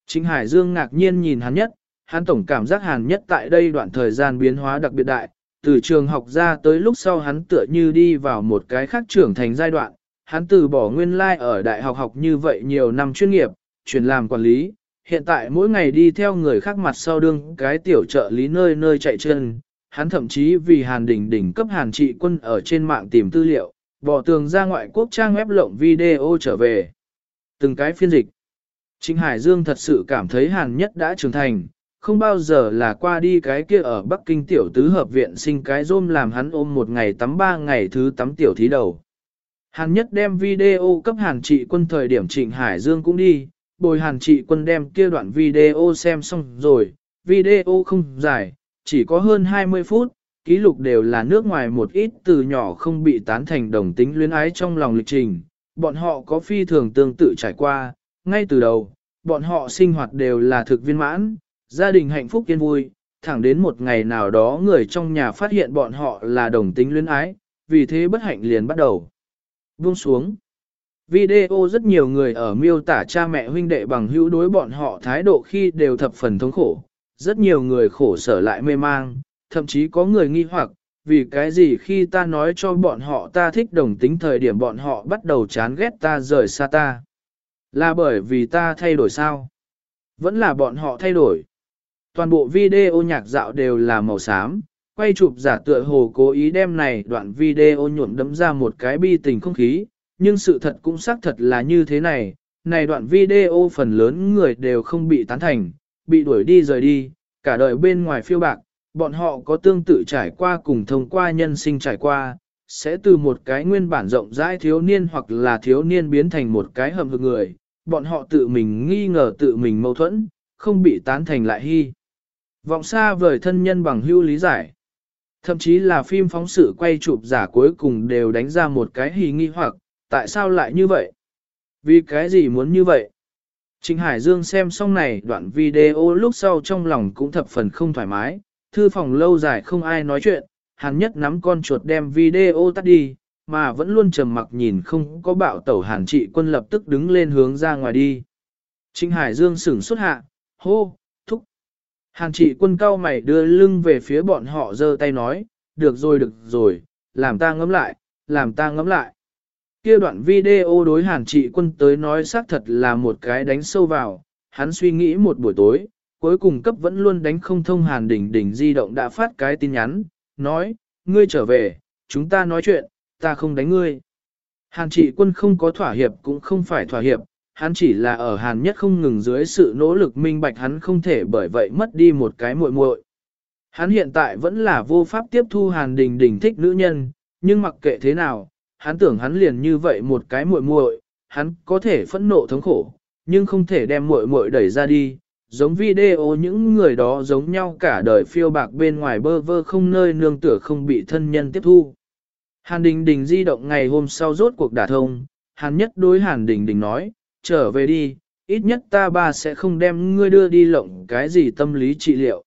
[SPEAKER 1] Chính Hải Dương ngạc nhiên nhìn hắn nhất, hắn tổng cảm giác hàn nhất tại đây đoạn thời gian biến hóa đặc biệt đại, từ trường học ra tới lúc sau hắn tựa như đi vào một cái khác trưởng thành giai đoạn, hắn từ bỏ nguyên lai like ở đại học học như vậy nhiều năm chuyên nghiệp, chuyển làm quản lý, hiện tại mỗi ngày đi theo người khác mặt sau đương cái tiểu trợ lý nơi nơi chạy chân, hắn thậm chí vì Hàn Đình Đình cấp Hàn trị quân ở trên mạng tìm tư liệu, bỏ tường ra ngoại quốc trang web lộng video trở về. Từng cái phiên dịch. Trịnh Hải Dương thật sự cảm thấy Hàn Nhất đã trưởng thành, không bao giờ là qua đi cái kia ở Bắc Kinh tiểu tứ hợp viện sinh cái rôm làm hắn ôm một ngày tắm ba ngày thứ tắm tiểu thí đầu. Hàn Nhất đem video cấp Hàn trị quân thời điểm Trịnh Hải Dương cũng đi, bồi Hàn trị quân đem kia đoạn video xem xong rồi, video không dài, chỉ có hơn 20 phút, ký lục đều là nước ngoài một ít từ nhỏ không bị tán thành đồng tính luyến ái trong lòng lịch trình, bọn họ có phi thường tương tự trải qua, ngay từ đầu, bọn họ sinh hoạt đều là thực viên mãn, gia đình hạnh phúc yên vui, thẳng đến một ngày nào đó người trong nhà phát hiện bọn họ là đồng tính luyến ái, vì thế bất hạnh liền bắt đầu. Buông xuống. Video rất nhiều người ở miêu tả cha mẹ huynh đệ bằng hữu đối bọn họ thái độ khi đều thập phần thống khổ, rất nhiều người khổ sở lại mê mang, thậm chí có người nghi hoặc, vì cái gì khi ta nói cho bọn họ ta thích đồng tính thời điểm bọn họ bắt đầu chán ghét ta rời xa ta. Là bởi vì ta thay đổi sao? Vẫn là bọn họ thay đổi. Toàn bộ video nhạc dạo đều là màu xám, quay chụp giả tựa hồ cố ý đem này đoạn video nhuộm đấm ra một cái bi tình không khí, nhưng sự thật cũng xác thật là như thế này, này đoạn video phần lớn người đều không bị tán thành, bị đuổi đi rời đi, cả đời bên ngoài phiêu bạc, bọn họ có tương tự trải qua cùng thông qua nhân sinh trải qua, sẽ từ một cái nguyên bản rộng rãi thiếu niên hoặc là thiếu niên biến thành một cái hầm hực người, bọn họ tự mình nghi ngờ tự mình mâu thuẫn, không bị tán thành lại hy. Vọng xa vời thân nhân bằng hưu lý giải. Thậm chí là phim phóng sự quay chụp giả cuối cùng đều đánh ra một cái hì nghi hoặc, tại sao lại như vậy? Vì cái gì muốn như vậy? Trịnh Hải Dương xem xong này đoạn video lúc sau trong lòng cũng thập phần không thoải mái, thư phòng lâu dài không ai nói chuyện, hắn nhất nắm con chuột đem video tắt đi, mà vẫn luôn trầm mặc nhìn không có bạo tẩu hàn trị quân lập tức đứng lên hướng ra ngoài đi. Trịnh Hải Dương sửng xuất hạ, hô, thúc. Hàn trị quân cao mày đưa lưng về phía bọn họ giơ tay nói, được rồi được rồi, làm ta ngấm lại, làm ta ngấm lại. Kia đoạn video đối hàn trị quân tới nói xác thật là một cái đánh sâu vào, hắn suy nghĩ một buổi tối, cuối cùng cấp vẫn luôn đánh không thông hàn đỉnh đỉnh di động đã phát cái tin nhắn, nói, ngươi trở về, chúng ta nói chuyện, ta không đánh ngươi. Hàn trị quân không có thỏa hiệp cũng không phải thỏa hiệp, hắn chỉ là ở hàn nhất không ngừng dưới sự nỗ lực minh bạch hắn không thể bởi vậy mất đi một cái muội muội. Hắn hiện tại vẫn là vô pháp tiếp thu hàn đình đình thích nữ nhân, nhưng mặc kệ thế nào, hắn tưởng hắn liền như vậy một cái muội muội, hắn có thể phẫn nộ thống khổ, nhưng không thể đem muội muội đẩy ra đi, giống video những người đó giống nhau cả đời phiêu bạc bên ngoài bơ vơ không nơi nương tựa không bị thân nhân tiếp thu. Hàn Đình Đình di động ngày hôm sau rốt cuộc đả thông, Hàn Nhất đối Hàn Đình Đình nói, trở về đi, ít nhất ta ba sẽ không đem ngươi đưa đi lộng cái gì tâm lý trị liệu.